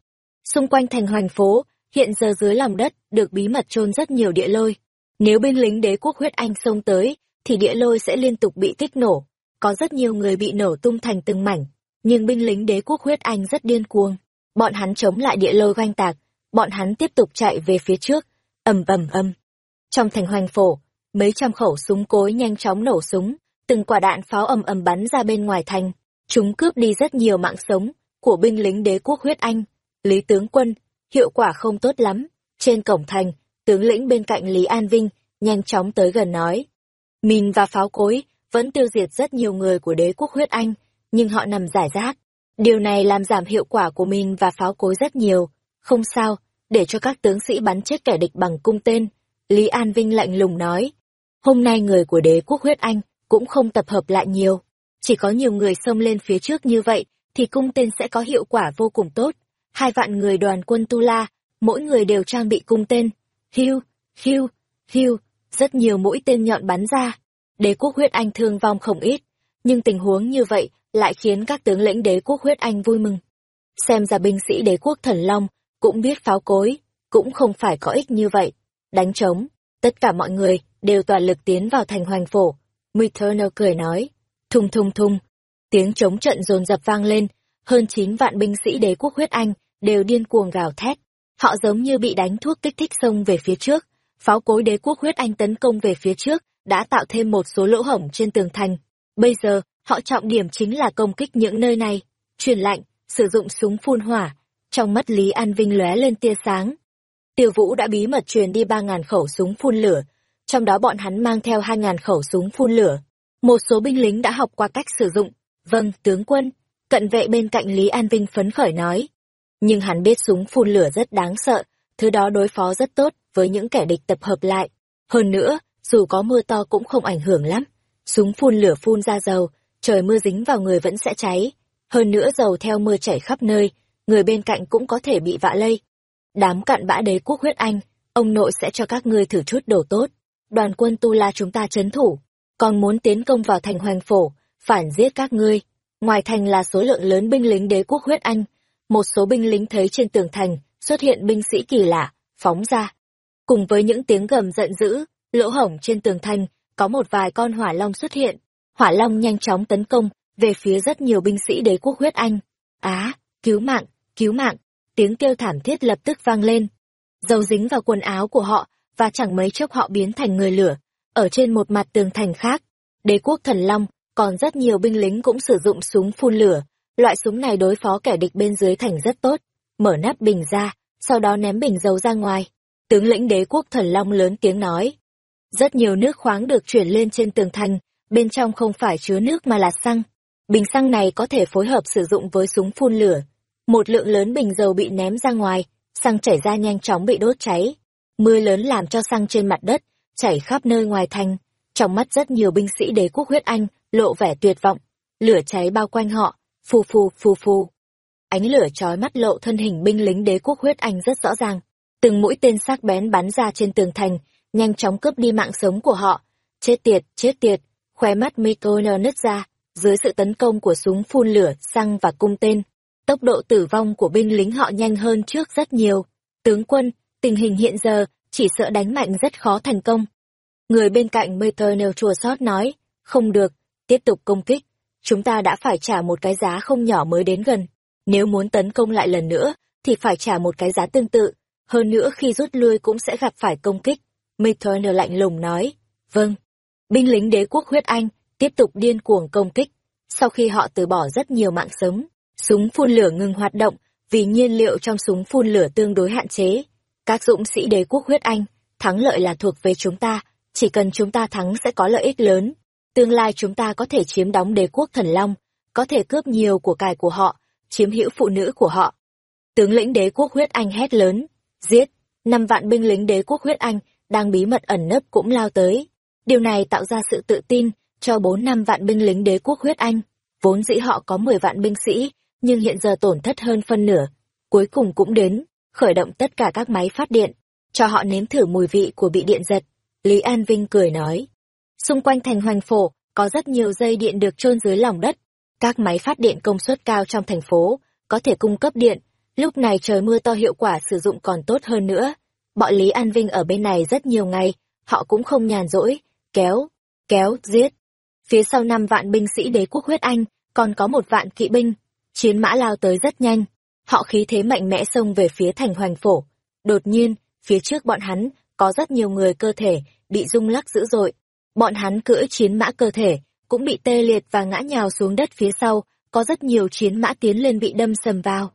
Xung quanh thành hoành phố, hiện giờ dưới lòng đất, được bí mật chôn rất nhiều địa lôi. Nếu binh lính đế quốc huyết Anh xông tới, thì địa lôi sẽ liên tục bị tích nổ. Có rất nhiều người bị nổ tung thành từng mảnh, nhưng binh lính đế quốc huyết Anh rất điên cuồng. Bọn hắn chống lại địa lôi oanh tạc, bọn hắn tiếp tục chạy về phía trước, ầm ầm ầm. Trong thành hoành phổ, mấy trăm khẩu súng cối nhanh chóng nổ súng, từng quả đạn pháo ầm ầm bắn ra bên ngoài thành. Chúng cướp đi rất nhiều mạng sống của binh lính đế quốc huyết Anh. Lý tướng quân, hiệu quả không tốt lắm. Trên cổng thành, tướng lĩnh bên cạnh Lý An Vinh nhanh chóng tới gần nói. Mìn và pháo cối vẫn tiêu diệt rất nhiều người của đế quốc huyết Anh, nhưng họ nằm giải rác. Điều này làm giảm hiệu quả của mình và pháo cối rất nhiều. Không sao, để cho các tướng sĩ bắn chết kẻ địch bằng cung tên. Lý An Vinh lạnh lùng nói. Hôm nay người của đế quốc huyết Anh cũng không tập hợp lại nhiều. Chỉ có nhiều người xông lên phía trước như vậy, thì cung tên sẽ có hiệu quả vô cùng tốt hai vạn người đoàn quân Tu La, mỗi người đều trang bị cung tên. Hiu, hiu, hiu, rất nhiều mũi tên nhọn bắn ra. Đế quốc huyết anh thương vong không ít, nhưng tình huống như vậy lại khiến các tướng lĩnh đế quốc huyết anh vui mừng. Xem ra binh sĩ đế quốc thần long cũng biết pháo cối, cũng không phải có ích như vậy. Đánh trống, tất cả mọi người đều toàn lực tiến vào thành hoành phổ. Mitterner cười nói, thùng thùng thùng, tiếng trống trận dồn dập vang lên, hơn chín vạn binh sĩ đế quốc huyết anh đều điên cuồng gào thét. Họ giống như bị đánh thuốc kích thích xông về phía trước. Pháo cối đế quốc huyết anh tấn công về phía trước, đã tạo thêm một số lỗ hổng trên tường thành. Bây giờ, họ trọng điểm chính là công kích những nơi này. Truyền lạnh, sử dụng súng phun hỏa. Trong mắt Lý An Vinh lóe lên tia sáng. Tiêu Vũ đã bí mật truyền đi 3.000 khẩu súng phun lửa, trong đó bọn hắn mang theo 2.000 khẩu súng phun lửa. Một số binh lính đã học qua cách sử dụng. Vâng, tướng quân. Cận vệ bên cạnh Lý An Vinh phấn khởi nói nhưng hắn biết súng phun lửa rất đáng sợ, thứ đó đối phó rất tốt với những kẻ địch tập hợp lại. Hơn nữa, dù có mưa to cũng không ảnh hưởng lắm. Súng phun lửa phun ra dầu, trời mưa dính vào người vẫn sẽ cháy. Hơn nữa dầu theo mưa chảy khắp nơi, người bên cạnh cũng có thể bị vạ lây. Đám cặn bã đế quốc huyết anh, ông nội sẽ cho các ngươi thử chút đồ tốt. Đoàn quân Tu La chúng ta chấn thủ, còn muốn tiến công vào thành hoành phổ, phản giết các ngươi. ngoài thành là số lượng lớn binh lính đế quốc huyết anh. Một số binh lính thấy trên tường thành xuất hiện binh sĩ kỳ lạ, phóng ra. Cùng với những tiếng gầm giận dữ, lỗ hổng trên tường thành, có một vài con hỏa long xuất hiện. Hỏa long nhanh chóng tấn công về phía rất nhiều binh sĩ đế quốc huyết anh. Á, cứu mạng, cứu mạng, tiếng kêu thảm thiết lập tức vang lên. Dầu dính vào quần áo của họ, và chẳng mấy chốc họ biến thành người lửa. Ở trên một mặt tường thành khác, đế quốc thần long, còn rất nhiều binh lính cũng sử dụng súng phun lửa. Loại súng này đối phó kẻ địch bên dưới thành rất tốt. Mở nắp bình ra, sau đó ném bình dầu ra ngoài. Tướng lĩnh đế quốc thần long lớn tiếng nói. Rất nhiều nước khoáng được chuyển lên trên tường thành, bên trong không phải chứa nước mà là xăng. Bình xăng này có thể phối hợp sử dụng với súng phun lửa. Một lượng lớn bình dầu bị ném ra ngoài, xăng chảy ra nhanh chóng bị đốt cháy. Mưa lớn làm cho xăng trên mặt đất, chảy khắp nơi ngoài thành. Trong mắt rất nhiều binh sĩ đế quốc huyết Anh, lộ vẻ tuyệt vọng. Lửa cháy bao quanh họ, phù phù phù phù. Ánh lửa chói mắt lộ thân hình binh lính đế quốc huyết Anh rất rõ ràng. Từng mũi tên sắc bén bắn ra trên tường thành, nhanh chóng cướp đi mạng sống của họ. Chết tiệt, chết tiệt, khóe mắt Mikoner nứt ra, dưới sự tấn công của súng phun lửa, xăng và cung tên. Tốc độ tử vong của binh lính họ nhanh hơn trước rất nhiều. Tướng quân, tình hình hiện giờ, chỉ sợ đánh mạnh rất khó thành công. Người bên cạnh Mikoner chùa sót nói, không được, tiếp tục công kích. Chúng ta đã phải trả một cái giá không nhỏ mới đến gần. Nếu muốn tấn công lại lần nữa, thì phải trả một cái giá tương tự. Hơn nữa khi rút lui cũng sẽ gặp phải công kích. Mikoner lạnh lùng nói, vâng. Binh lính đế quốc huyết Anh tiếp tục điên cuồng công kích. Sau khi họ từ bỏ rất nhiều mạng sống, súng phun lửa ngừng hoạt động vì nhiên liệu trong súng phun lửa tương đối hạn chế. Các dũng sĩ đế quốc huyết Anh, thắng lợi là thuộc về chúng ta, chỉ cần chúng ta thắng sẽ có lợi ích lớn. Tương lai chúng ta có thể chiếm đóng đế quốc thần long, có thể cướp nhiều của cải của họ, chiếm hữu phụ nữ của họ. Tướng lĩnh đế quốc huyết Anh hét lớn, giết, năm vạn binh lính đế quốc huyết Anh đang bí mật ẩn nấp cũng lao tới. Điều này tạo ra sự tự tin cho bốn năm vạn binh lính đế quốc huyết Anh. Vốn dĩ họ có mười vạn binh sĩ, nhưng hiện giờ tổn thất hơn phân nửa. Cuối cùng cũng đến, khởi động tất cả các máy phát điện, cho họ nếm thử mùi vị của bị điện giật. Lý An Vinh cười nói. Xung quanh thành hoành phổ, có rất nhiều dây điện được chôn dưới lòng đất. Các máy phát điện công suất cao trong thành phố, có thể cung cấp điện. Lúc này trời mưa to hiệu quả sử dụng còn tốt hơn nữa. Bọn Lý An Vinh ở bên này rất nhiều ngày, họ cũng không nhàn rỗi, kéo, kéo, giết. Phía sau năm vạn binh sĩ đế quốc huyết Anh, còn có một vạn kỵ binh. Chiến mã lao tới rất nhanh. Họ khí thế mạnh mẽ xông về phía thành hoành phổ. Đột nhiên, phía trước bọn hắn, có rất nhiều người cơ thể, bị rung lắc dữ dội. Bọn hắn cưỡi chiến mã cơ thể, cũng bị tê liệt và ngã nhào xuống đất phía sau, có rất nhiều chiến mã tiến lên bị đâm sầm vào.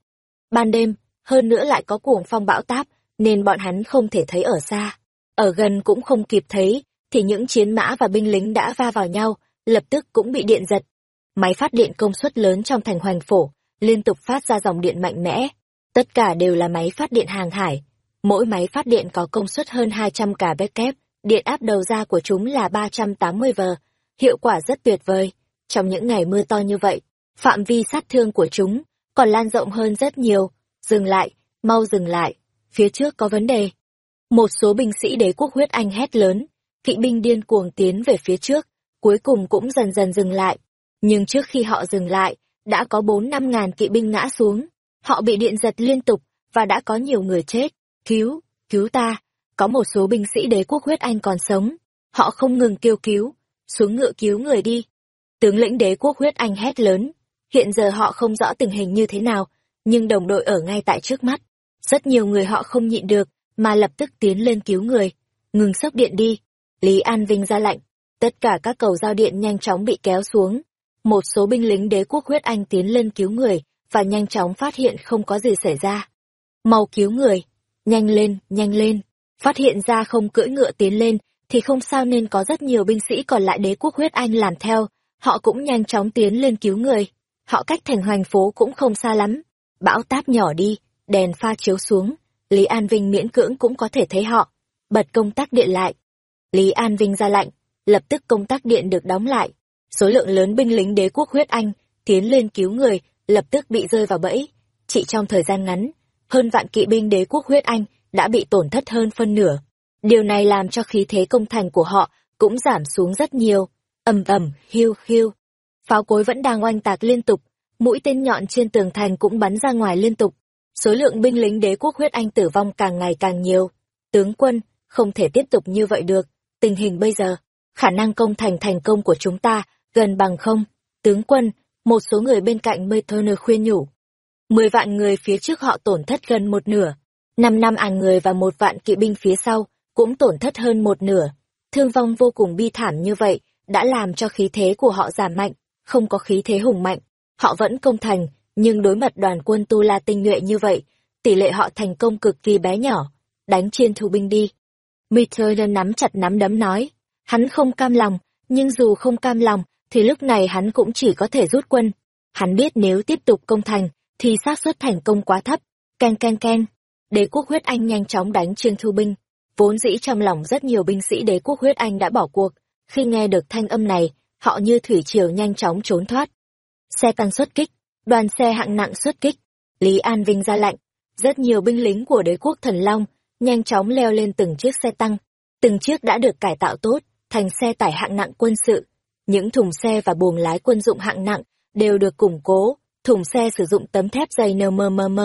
Ban đêm, hơn nữa lại có cuồng phong bão táp, nên bọn hắn không thể thấy ở xa. Ở gần cũng không kịp thấy, thì những chiến mã và binh lính đã va vào nhau, lập tức cũng bị điện giật. Máy phát điện công suất lớn trong thành hoành phổ, liên tục phát ra dòng điện mạnh mẽ. Tất cả đều là máy phát điện hàng hải. Mỗi máy phát điện có công suất hơn 200 cả kép, điện áp đầu ra của chúng là 380 V, hiệu quả rất tuyệt vời. Trong những ngày mưa to như vậy, phạm vi sát thương của chúng còn lan rộng hơn rất nhiều. Dừng lại, mau dừng lại, phía trước có vấn đề. Một số binh sĩ đế quốc huyết anh hét lớn, kỵ binh điên cuồng tiến về phía trước, cuối cùng cũng dần dần dừng lại. Nhưng trước khi họ dừng lại, đã có bốn năm ngàn kỵ binh ngã xuống. Họ bị điện giật liên tục, và đã có nhiều người chết. Cứu, cứu ta. Có một số binh sĩ đế quốc huyết Anh còn sống. Họ không ngừng kêu cứu. Xuống ngựa cứu người đi. Tướng lĩnh đế quốc huyết Anh hét lớn. Hiện giờ họ không rõ tình hình như thế nào, nhưng đồng đội ở ngay tại trước mắt. Rất nhiều người họ không nhịn được, mà lập tức tiến lên cứu người. Ngừng sốc điện đi. Lý An Vinh ra lệnh. Tất cả các cầu giao điện nhanh chóng bị kéo xuống. Một số binh lính đế quốc huyết Anh tiến lên cứu người, và nhanh chóng phát hiện không có gì xảy ra. Mau cứu người. Nhanh lên, nhanh lên. Phát hiện ra không cưỡi ngựa tiến lên, thì không sao nên có rất nhiều binh sĩ còn lại đế quốc huyết Anh làm theo. Họ cũng nhanh chóng tiến lên cứu người. Họ cách thành hoành phố cũng không xa lắm. Bão táp nhỏ đi, đèn pha chiếu xuống. Lý An Vinh miễn cưỡng cũng có thể thấy họ. Bật công tắc điện lại. Lý An Vinh ra lệnh, lập tức công tắc điện được đóng lại. Số lượng lớn binh lính đế quốc huyết Anh tiến lên cứu người, lập tức bị rơi vào bẫy. Chỉ trong thời gian ngắn, hơn vạn kỵ binh đế quốc huyết Anh đã bị tổn thất hơn phân nửa. Điều này làm cho khí thế công thành của họ cũng giảm xuống rất nhiều. ầm ầm, hiu hiu. pháo cối vẫn đang oanh tạc liên tục, mũi tên nhọn trên tường thành cũng bắn ra ngoài liên tục. Số lượng binh lính đế quốc huyết anh tử vong càng ngày càng nhiều. Tướng quân, không thể tiếp tục như vậy được. Tình hình bây giờ, khả năng công thành thành công của chúng ta gần bằng không. Tướng quân, một số người bên cạnh Methone khuyên nhủ. Mười vạn người phía trước họ tổn thất gần một nửa. Năm năm àn người và một vạn kỵ binh phía sau cũng tổn thất hơn một nửa. Thương vong vô cùng bi thảm như vậy đã làm cho khí thế của họ giảm mạnh, không có khí thế hùng mạnh. Họ vẫn công thành, nhưng đối mặt đoàn quân Tu La tinh nhuệ như vậy, tỷ lệ họ thành công cực kỳ bé nhỏ. Đánh chiên thu binh đi. Mitterner nắm chặt nắm đấm nói. Hắn không cam lòng, nhưng dù không cam lòng, thì lúc này hắn cũng chỉ có thể rút quân. Hắn biết nếu tiếp tục công thành, thì xác suất thành công quá thấp. Ken ken ken. Đế quốc huyết anh nhanh chóng đánh Trương Thu Binh. Vốn dĩ trong lòng rất nhiều binh sĩ đế quốc huyết anh đã bỏ cuộc. Khi nghe được thanh âm này, họ như thủy triều nhanh chóng trốn thoát. Xe tăng xuất kích, đoàn xe hạng nặng xuất kích. Lý An Vinh ra lệnh. Rất nhiều binh lính của đế quốc thần Long nhanh chóng leo lên từng chiếc xe tăng. Từng chiếc đã được cải tạo tốt, thành xe tải hạng nặng quân sự. Những thùng xe và buồng lái quân dụng hạng nặng đều được củng cố, thùng xe sử dụng tấm thép dày NMMM,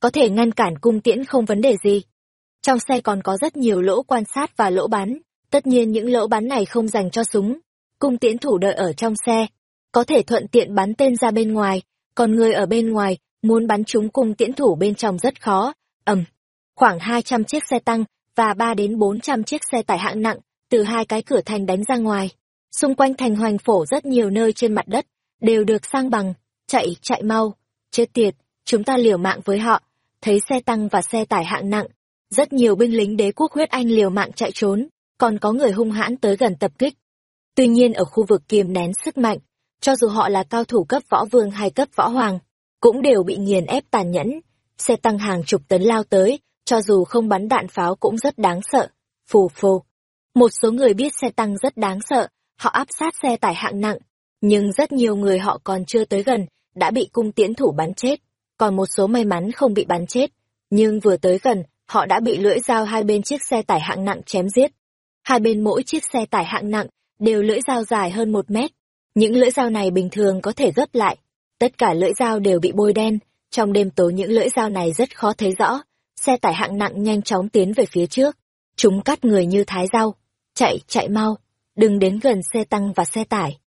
có thể ngăn cản cung tiễn không vấn đề gì. Trong xe còn có rất nhiều lỗ quan sát và lỗ bắn, tất nhiên những lỗ bắn này không dành cho súng. Cung tiễn thủ đợi ở trong xe, có thể thuận tiện bắn tên ra bên ngoài, còn người ở bên ngoài muốn bắn trúng cung tiễn thủ bên trong rất khó. Ầm khoảng 200 chiếc xe tăng và 3 đến 400 chiếc xe tải hạng nặng từ hai cái cửa thành đánh ra ngoài. Xung quanh thành hoành phổ rất nhiều nơi trên mặt đất đều được sang bằng, chạy, chạy mau, chết tiệt, chúng ta liều mạng với họ. Thấy xe tăng và xe tải hạng nặng, rất nhiều binh lính đế quốc huyết anh liều mạng chạy trốn, còn có người hung hãn tới gần tập kích. Tuy nhiên ở khu vực kiềm nén sức mạnh, cho dù họ là cao thủ cấp võ vương hay cấp võ hoàng, cũng đều bị nghiền ép tàn nhẫn. Xe tăng hàng chục tấn lao tới, cho dù không bắn đạn pháo cũng rất đáng sợ. Phù phù. Một số người biết xe tăng rất đáng sợ, họ áp sát xe tải hạng nặng, nhưng rất nhiều người họ còn chưa tới gần, đã bị cung tiễn thủ bắn chết. Còn một số may mắn không bị bắn chết, nhưng vừa tới gần, họ đã bị lưỡi dao hai bên chiếc xe tải hạng nặng chém giết. Hai bên mỗi chiếc xe tải hạng nặng đều lưỡi dao dài hơn một mét. Những lưỡi dao này bình thường có thể gấp lại. Tất cả lưỡi dao đều bị bôi đen, trong đêm tối những lưỡi dao này rất khó thấy rõ. Xe tải hạng nặng nhanh chóng tiến về phía trước. Chúng cắt người như thái rau. Chạy, chạy mau. Đừng đến gần xe tăng và xe tải.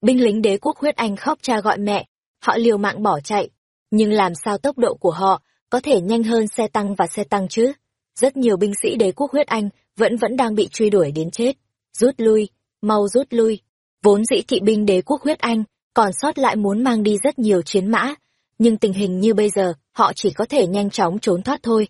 Binh lính đế quốc huyết anh khóc cha gọi mẹ. Họ liều mạng bỏ chạy. Nhưng làm sao tốc độ của họ có thể nhanh hơn xe tăng và xe tăng chứ? Rất nhiều binh sĩ đế quốc huyết anh vẫn vẫn đang bị truy đuổi đến chết. Rút lui, mau rút lui. Vốn dĩ kỵ binh đế quốc huyết Anh, còn sót lại muốn mang đi rất nhiều chiến mã, nhưng tình hình như bây giờ, họ chỉ có thể nhanh chóng trốn thoát thôi.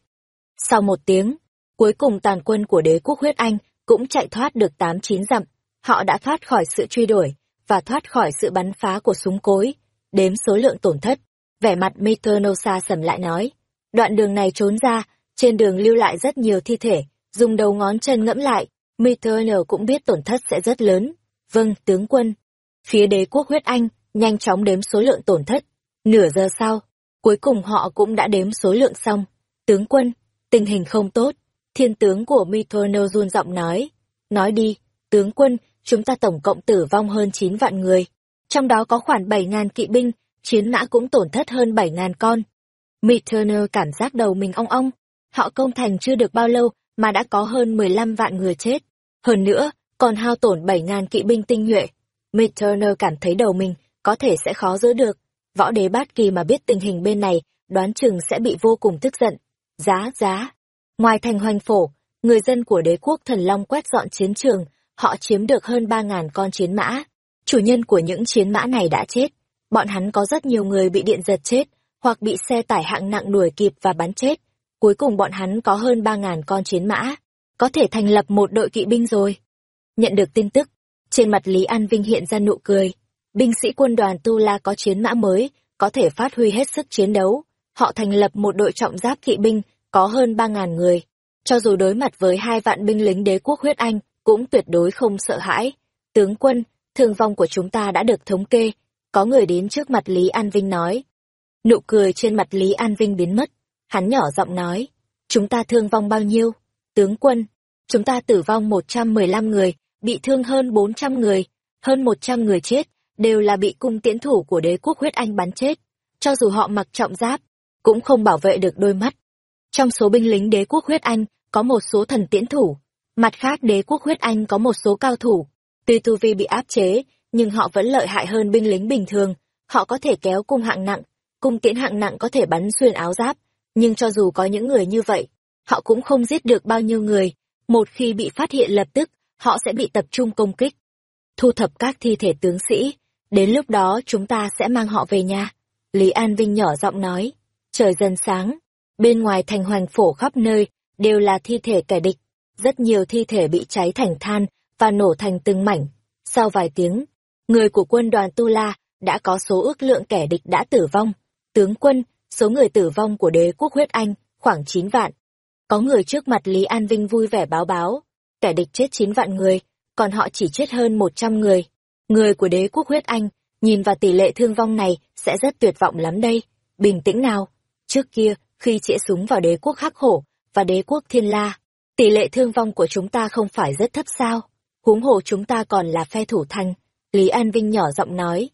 Sau một tiếng, cuối cùng tàn quân của đế quốc huyết Anh cũng chạy thoát được tám chín dặm, họ đã thoát khỏi sự truy đuổi, và thoát khỏi sự bắn phá của súng cối, đếm số lượng tổn thất. Vẻ mặt Meternosa sầm lại nói, đoạn đường này trốn ra, trên đường lưu lại rất nhiều thi thể, dùng đầu ngón chân ngẫm lại, Meterno cũng biết tổn thất sẽ rất lớn. Vâng, tướng quân. Phía đế quốc huyết Anh, nhanh chóng đếm số lượng tổn thất. Nửa giờ sau, cuối cùng họ cũng đã đếm số lượng xong. Tướng quân, tình hình không tốt. Thiên tướng của Mitono run giọng nói. Nói đi, tướng quân, chúng ta tổng cộng tử vong hơn 9 vạn người. Trong đó có khoảng 7.000 kỵ binh, chiến mã cũng tổn thất hơn 7.000 con. Mitono cảm giác đầu mình ong ong. Họ công thành chưa được bao lâu mà đã có hơn 15 vạn người chết. Hơn nữa, còn hao tổn 7.000 kỵ binh tinh nhuệ. Midturner cảm thấy đầu mình có thể sẽ khó giữ được. Võ đế bát kỳ mà biết tình hình bên này, đoán chừng sẽ bị vô cùng tức giận. Giá, giá. Ngoài thành hoành phổ, người dân của đế quốc thần long quét dọn chiến trường, họ chiếm được hơn 3.000 con chiến mã. Chủ nhân của những chiến mã này đã chết. Bọn hắn có rất nhiều người bị điện giật chết, hoặc bị xe tải hạng nặng đuổi kịp và bắn chết. Cuối cùng bọn hắn có hơn 3.000 con chiến mã. Có thể thành lập một đội kỵ binh rồi. Nhận được tin tức, trên mặt Lý An Vinh hiện ra nụ cười. Binh sĩ quân đoàn Tu La có chiến mã mới, có thể phát huy hết sức chiến đấu. Họ thành lập một đội trọng giáp kỵ binh, có hơn ba ngàn người. Cho dù đối mặt với hai vạn binh lính đế quốc huyết Anh, cũng tuyệt đối không sợ hãi. Tướng quân, thương vong của chúng ta đã được thống kê. Có người đến trước mặt Lý An Vinh nói. Nụ cười trên mặt Lý An Vinh biến mất. Hắn nhỏ giọng nói. Chúng ta thương vong bao nhiêu? Tướng quân, chúng ta tử vong 115 người, bị thương hơn 400 người, hơn 100 người chết, đều là bị cung tiễn thủ của đế quốc huyết anh bắn chết. Cho dù họ mặc trọng giáp, cũng không bảo vệ được đôi mắt. Trong số binh lính đế quốc huyết anh, có một số thần tiễn thủ. Mặt khác đế quốc huyết anh có một số cao thủ. Tuy tu vi bị áp chế, nhưng họ vẫn lợi hại hơn binh lính bình thường. Họ có thể kéo cung hạng nặng, cung tiễn hạng nặng có thể bắn xuyên áo giáp. Nhưng cho dù có những người như vậy, họ cũng không giết được bao nhiêu người. Một khi bị phát hiện lập tức, họ sẽ bị tập trung công kích. Thu thập các thi thể tướng sĩ, đến lúc đó chúng ta sẽ mang họ về nhà. Lý An Vinh nhỏ giọng nói, trời dần sáng, bên ngoài thành hoành phổ khắp nơi, đều là thi thể kẻ địch. Rất nhiều thi thể bị cháy thành than và nổ thành từng mảnh. Sau vài tiếng, người của quân đoàn Tu La đã có số ước lượng kẻ địch đã tử vong. Tướng quân, số người tử vong của đế quốc huyết Anh khoảng 9 vạn. Có người trước mặt Lý An Vinh vui vẻ báo báo, kẻ địch chết 9 vạn người, còn họ chỉ chết hơn 100 người. Người của đế quốc huyết Anh, nhìn vào tỷ lệ thương vong này sẽ rất tuyệt vọng lắm đây. Bình tĩnh nào. Trước kia, khi chĩa súng vào đế quốc hắc hổ và đế quốc thiên la, tỷ lệ thương vong của chúng ta không phải rất thấp sao. Huống hồ chúng ta còn là phe thủ thành. Lý An Vinh nhỏ giọng nói.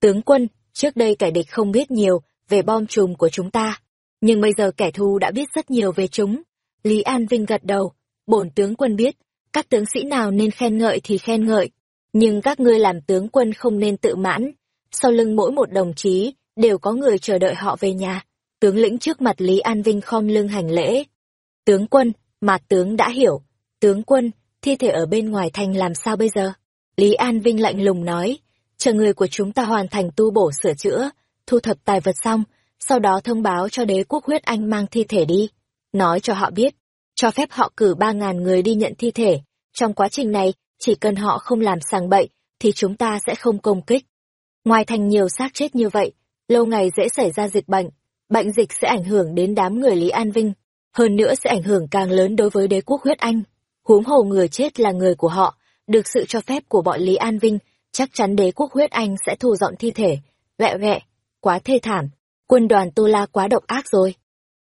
Tướng quân, trước đây kẻ địch không biết nhiều về bom chùm của chúng ta. Nhưng bây giờ kẻ thù đã biết rất nhiều về chúng. Lý An Vinh gật đầu. Bổn tướng quân biết, các tướng sĩ nào nên khen ngợi thì khen ngợi. Nhưng các ngươi làm tướng quân không nên tự mãn. Sau lưng mỗi một đồng chí, đều có người chờ đợi họ về nhà. Tướng lĩnh trước mặt Lý An Vinh khom lưng hành lễ. Tướng quân, mạc tướng đã hiểu. Tướng quân, thi thể ở bên ngoài thành làm sao bây giờ? Lý An Vinh lạnh lùng nói, chờ người của chúng ta hoàn thành tu bổ sửa chữa, thu thập tài vật xong, sau đó thông báo cho đế quốc huyết anh mang thi thể đi. Nói cho họ biết, cho phép họ cử ba ngàn người đi nhận thi thể. Trong quá trình này, chỉ cần họ không làm sàng bậy, thì chúng ta sẽ không công kích. Ngoài thành nhiều xác chết như vậy, lâu ngày dễ xảy ra dịch bệnh. Bệnh dịch sẽ ảnh hưởng đến đám người Lý An Vinh, hơn nữa sẽ ảnh hưởng càng lớn đối với đế quốc huyết Anh. Huống hồ người chết là người của họ, được sự cho phép của bọn Lý An Vinh, chắc chắn đế quốc huyết Anh sẽ thu dọn thi thể. Vẹ vẹ, quá thê thảm, quân đoàn Tô La quá độc ác rồi.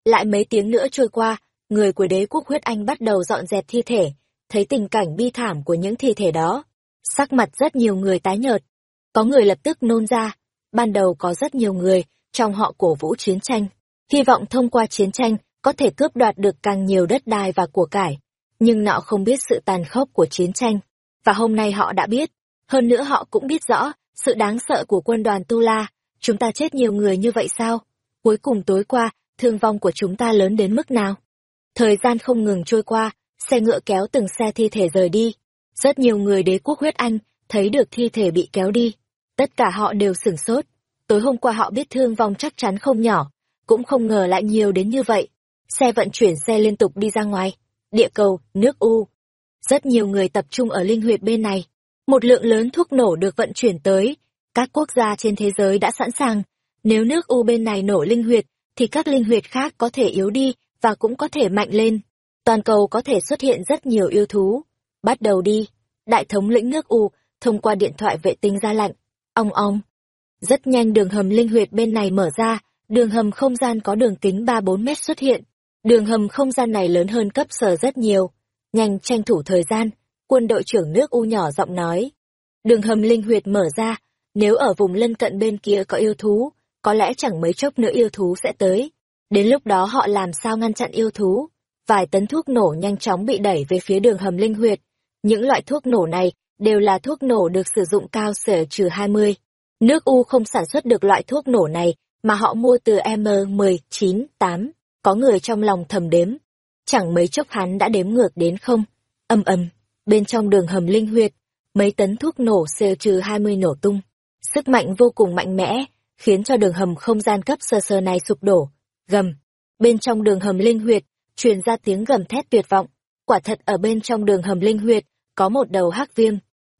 Lại mấy tiếng nữa trôi qua, người của đế quốc huyết Anh bắt đầu dọn dẹp thi thể, thấy tình cảnh bi thảm của những thi thể đó. Sắc mặt rất nhiều người tái nhợt. Có người lập tức nôn ra. Ban đầu có rất nhiều người, trong họ cổ vũ chiến tranh. Hy vọng thông qua chiến tranh, có thể cướp đoạt được càng nhiều đất đai và của cải. Nhưng nọ không biết sự tàn khốc của chiến tranh. Và hôm nay họ đã biết. Hơn nữa họ cũng biết rõ, sự đáng sợ của quân đoàn Tu La. Chúng ta chết nhiều người như vậy sao? Cuối cùng tối qua, thương vong của chúng ta lớn đến mức nào? Thời gian không ngừng trôi qua, xe ngựa kéo từng xe thi thể rời đi. Rất nhiều người đế quốc huyết Anh thấy được thi thể bị kéo đi. Tất cả họ đều sửng sốt. Tối hôm qua họ biết thương vong chắc chắn không nhỏ, cũng không ngờ lại nhiều đến như vậy. Xe vận chuyển xe liên tục đi ra ngoài. Địa cầu, nước U. Rất nhiều người tập trung ở linh huyệt bên này. Một lượng lớn thuốc nổ được vận chuyển tới. Các quốc gia trên thế giới đã sẵn sàng. Nếu nước U bên này nổ linh huyệt, thì các linh huyệt khác có thể yếu đi và cũng có thể mạnh lên. Toàn cầu có thể xuất hiện rất nhiều yêu thú. Bắt đầu đi. Đại thống lĩnh nước U, thông qua điện thoại vệ tinh ra lạnh. Ông ông. Rất nhanh đường hầm linh huyệt bên này mở ra, đường hầm không gian có đường kính 3-4 mét xuất hiện. Đường hầm không gian này lớn hơn cấp sở rất nhiều. Nhanh tranh thủ thời gian, quân đội trưởng nước U nhỏ giọng nói. Đường hầm linh huyệt mở ra, nếu ở vùng lân cận bên kia có yêu thú, có lẽ chẳng mấy chốc nữa yêu thú sẽ tới. Đến lúc đó họ làm sao ngăn chặn yêu thú? Vài tấn thuốc nổ nhanh chóng bị đẩy về phía đường hầm linh huyệt. Những loại thuốc nổ này đều là thuốc nổ được sử dụng cao sở trừ 20. Nước U không sản xuất được loại thuốc nổ này mà họ mua từ M198, có người trong lòng thầm đếm. Chẳng mấy chốc hắn đã đếm ngược đến không. Âm âm bên trong đường hầm linh huyệt, mấy tấn thuốc nổ CO 20 nổ tung. Sức mạnh vô cùng mạnh mẽ, khiến cho đường hầm không gian cấp sơ sơ này sụp đổ. Gầm, bên trong đường hầm linh huyệt, truyền ra tiếng gầm thét tuyệt vọng. Quả thật ở bên trong đường hầm linh huyệt, có một đầu hắc viêm.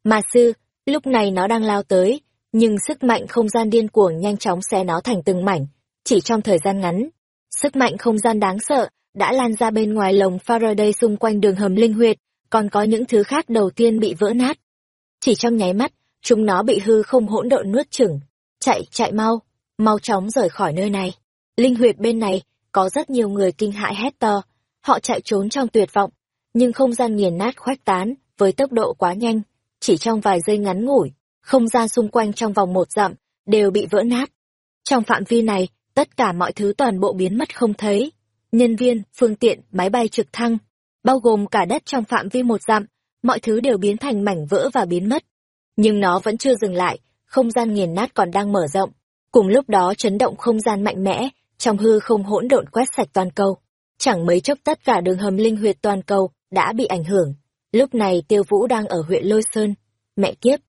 Mà sư, lúc này nó đang lao tới, nhưng sức mạnh không gian điên cuồng nhanh chóng xé nó thành từng mảnh, chỉ trong thời gian ngắn. Sức mạnh không gian đáng sợ đã lan ra bên ngoài lồng Faraday xung quanh đường hầm linh huyệt, còn có những thứ khác đầu tiên bị vỡ nát. Chỉ trong nháy mắt, chúng nó bị hư không hỗn độn nuốt chửng. Chạy, chạy mau, mau chóng rời khỏi nơi này. Linh huyệt bên này, có rất nhiều người kinh hại hét to, họ chạy trốn trong tuyệt vọng, nhưng không gian nghiền nát khoách tán với tốc độ quá nhanh, chỉ trong vài giây ngắn ngủi, không gian xung quanh trong vòng một dặm đều bị vỡ nát. Trong phạm vi này, tất cả mọi thứ toàn bộ biến mất không thấy. Nhân viên, phương tiện, máy bay trực thăng, bao gồm cả đất trong phạm vi một dặm, mọi thứ đều biến thành mảnh vỡ và biến mất. Nhưng nó vẫn chưa dừng lại, không gian nghiền nát còn đang mở rộng. Cùng lúc đó chấn động không gian mạnh mẽ, trong hư không hỗn độn quét sạch toàn cầu. Chẳng mấy chốc tất cả đường hầm linh huyệt toàn cầu đã bị ảnh hưởng. Lúc này Tiêu Vũ đang ở huyện Lôi Sơn. Mẹ kiếp!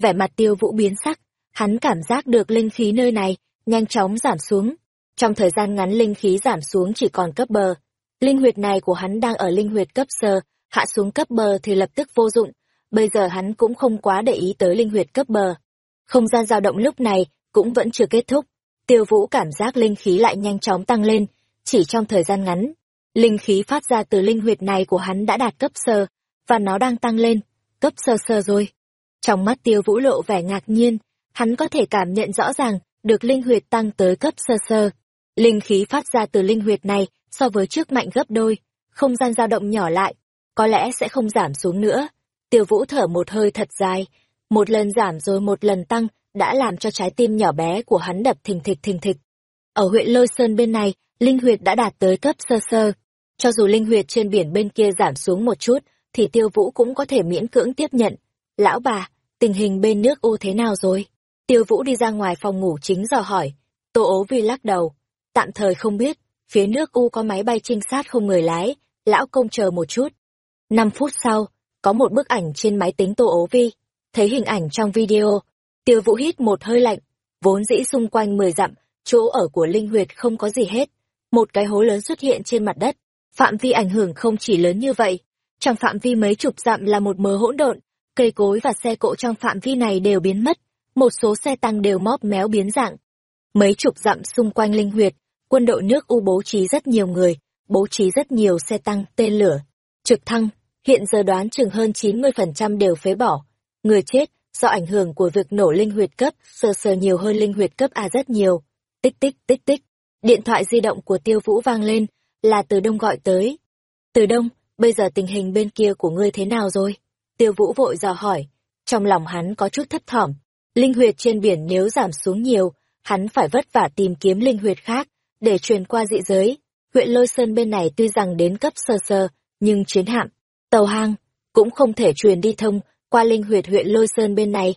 Vẻ mặt Tiêu Vũ biến sắc, hắn cảm giác được linh khí nơi này nhanh chóng giảm xuống. Trong thời gian ngắn linh khí giảm xuống chỉ còn cấp bờ. Linh huyệt này của hắn đang ở linh huyệt cấp sơ, hạ xuống cấp bờ thì lập tức vô dụng. Bây giờ hắn cũng không quá để ý tới linh huyệt cấp bờ. Không gian dao động lúc này cũng vẫn chưa kết thúc. Tiêu Vũ cảm giác linh khí lại nhanh chóng tăng lên, chỉ trong thời gian ngắn. Linh khí phát ra từ linh huyệt này của hắn đã đạt cấp sơ, và nó đang tăng lên, cấp sơ sơ rồi. Trong mắt Tiêu Vũ lộ vẻ ngạc nhiên, hắn có thể cảm nhận rõ ràng được linh huyệt tăng tới cấp sơ sơ. Linh khí phát ra từ linh huyệt này so với trước mạnh gấp đôi, không gian dao động nhỏ lại, có lẽ sẽ không giảm xuống nữa. Tiêu Vũ thở một hơi thật dài, một lần giảm rồi một lần tăng, đã làm cho trái tim nhỏ bé của hắn đập thình thịch thình thịch. Ở huyện Lôi Sơn bên này, linh huyệt đã đạt tới cấp sơ sơ. Cho dù linh huyệt trên biển bên kia giảm xuống một chút, thì tiêu vũ cũng có thể miễn cưỡng tiếp nhận. Lão bà, tình hình bên nước u thế nào rồi? Tiêu vũ đi ra ngoài phòng ngủ chính dò hỏi. Tô ố vi lắc đầu. Tạm thời không biết, phía nước u có máy bay trinh sát không người lái, lão công chờ một chút. Năm phút sau, có một bức ảnh trên máy tính tô ố vi. Thấy hình ảnh trong video, tiêu vũ hít một hơi lạnh, vốn dĩ xung quanh mười dặm, chỗ ở của linh huyệt không có gì hết. Một cái hố lớn xuất hiện trên mặt đất, phạm vi ảnh hưởng không chỉ lớn như vậy. Trong phạm vi mấy chục dặm là một mớ hỗn độn, cây cối và xe cộ trong phạm vi này đều biến mất, một số xe tăng đều móp méo biến dạng. Mấy chục dặm xung quanh linh huyệt, quân đội nước U bố trí rất nhiều người, bố trí rất nhiều xe tăng, tên lửa, trực thăng, hiện giờ đoán chừng hơn 90% đều phế bỏ. Người chết, do ảnh hưởng của việc nổ linh huyệt cấp, sờ sờ nhiều hơn linh huyệt cấp A rất nhiều. Tích tích tích tích. Điện thoại di động của Tiêu Vũ vang lên, là Từ Đông gọi tới. Từ Đông, bây giờ tình hình bên kia của ngươi thế nào rồi? Tiêu Vũ vội dò hỏi. Trong lòng hắn có chút thấp thỏm. Linh huyệt trên biển nếu giảm xuống nhiều, hắn phải vất vả tìm kiếm linh huyệt khác, để truyền qua dị giới. Huyện Lôi Sơn bên này tuy rằng đến cấp sơ sơ, nhưng chiến hạm, tàu hang, cũng không thể truyền đi thông qua linh huyệt huyện Lôi Sơn bên này.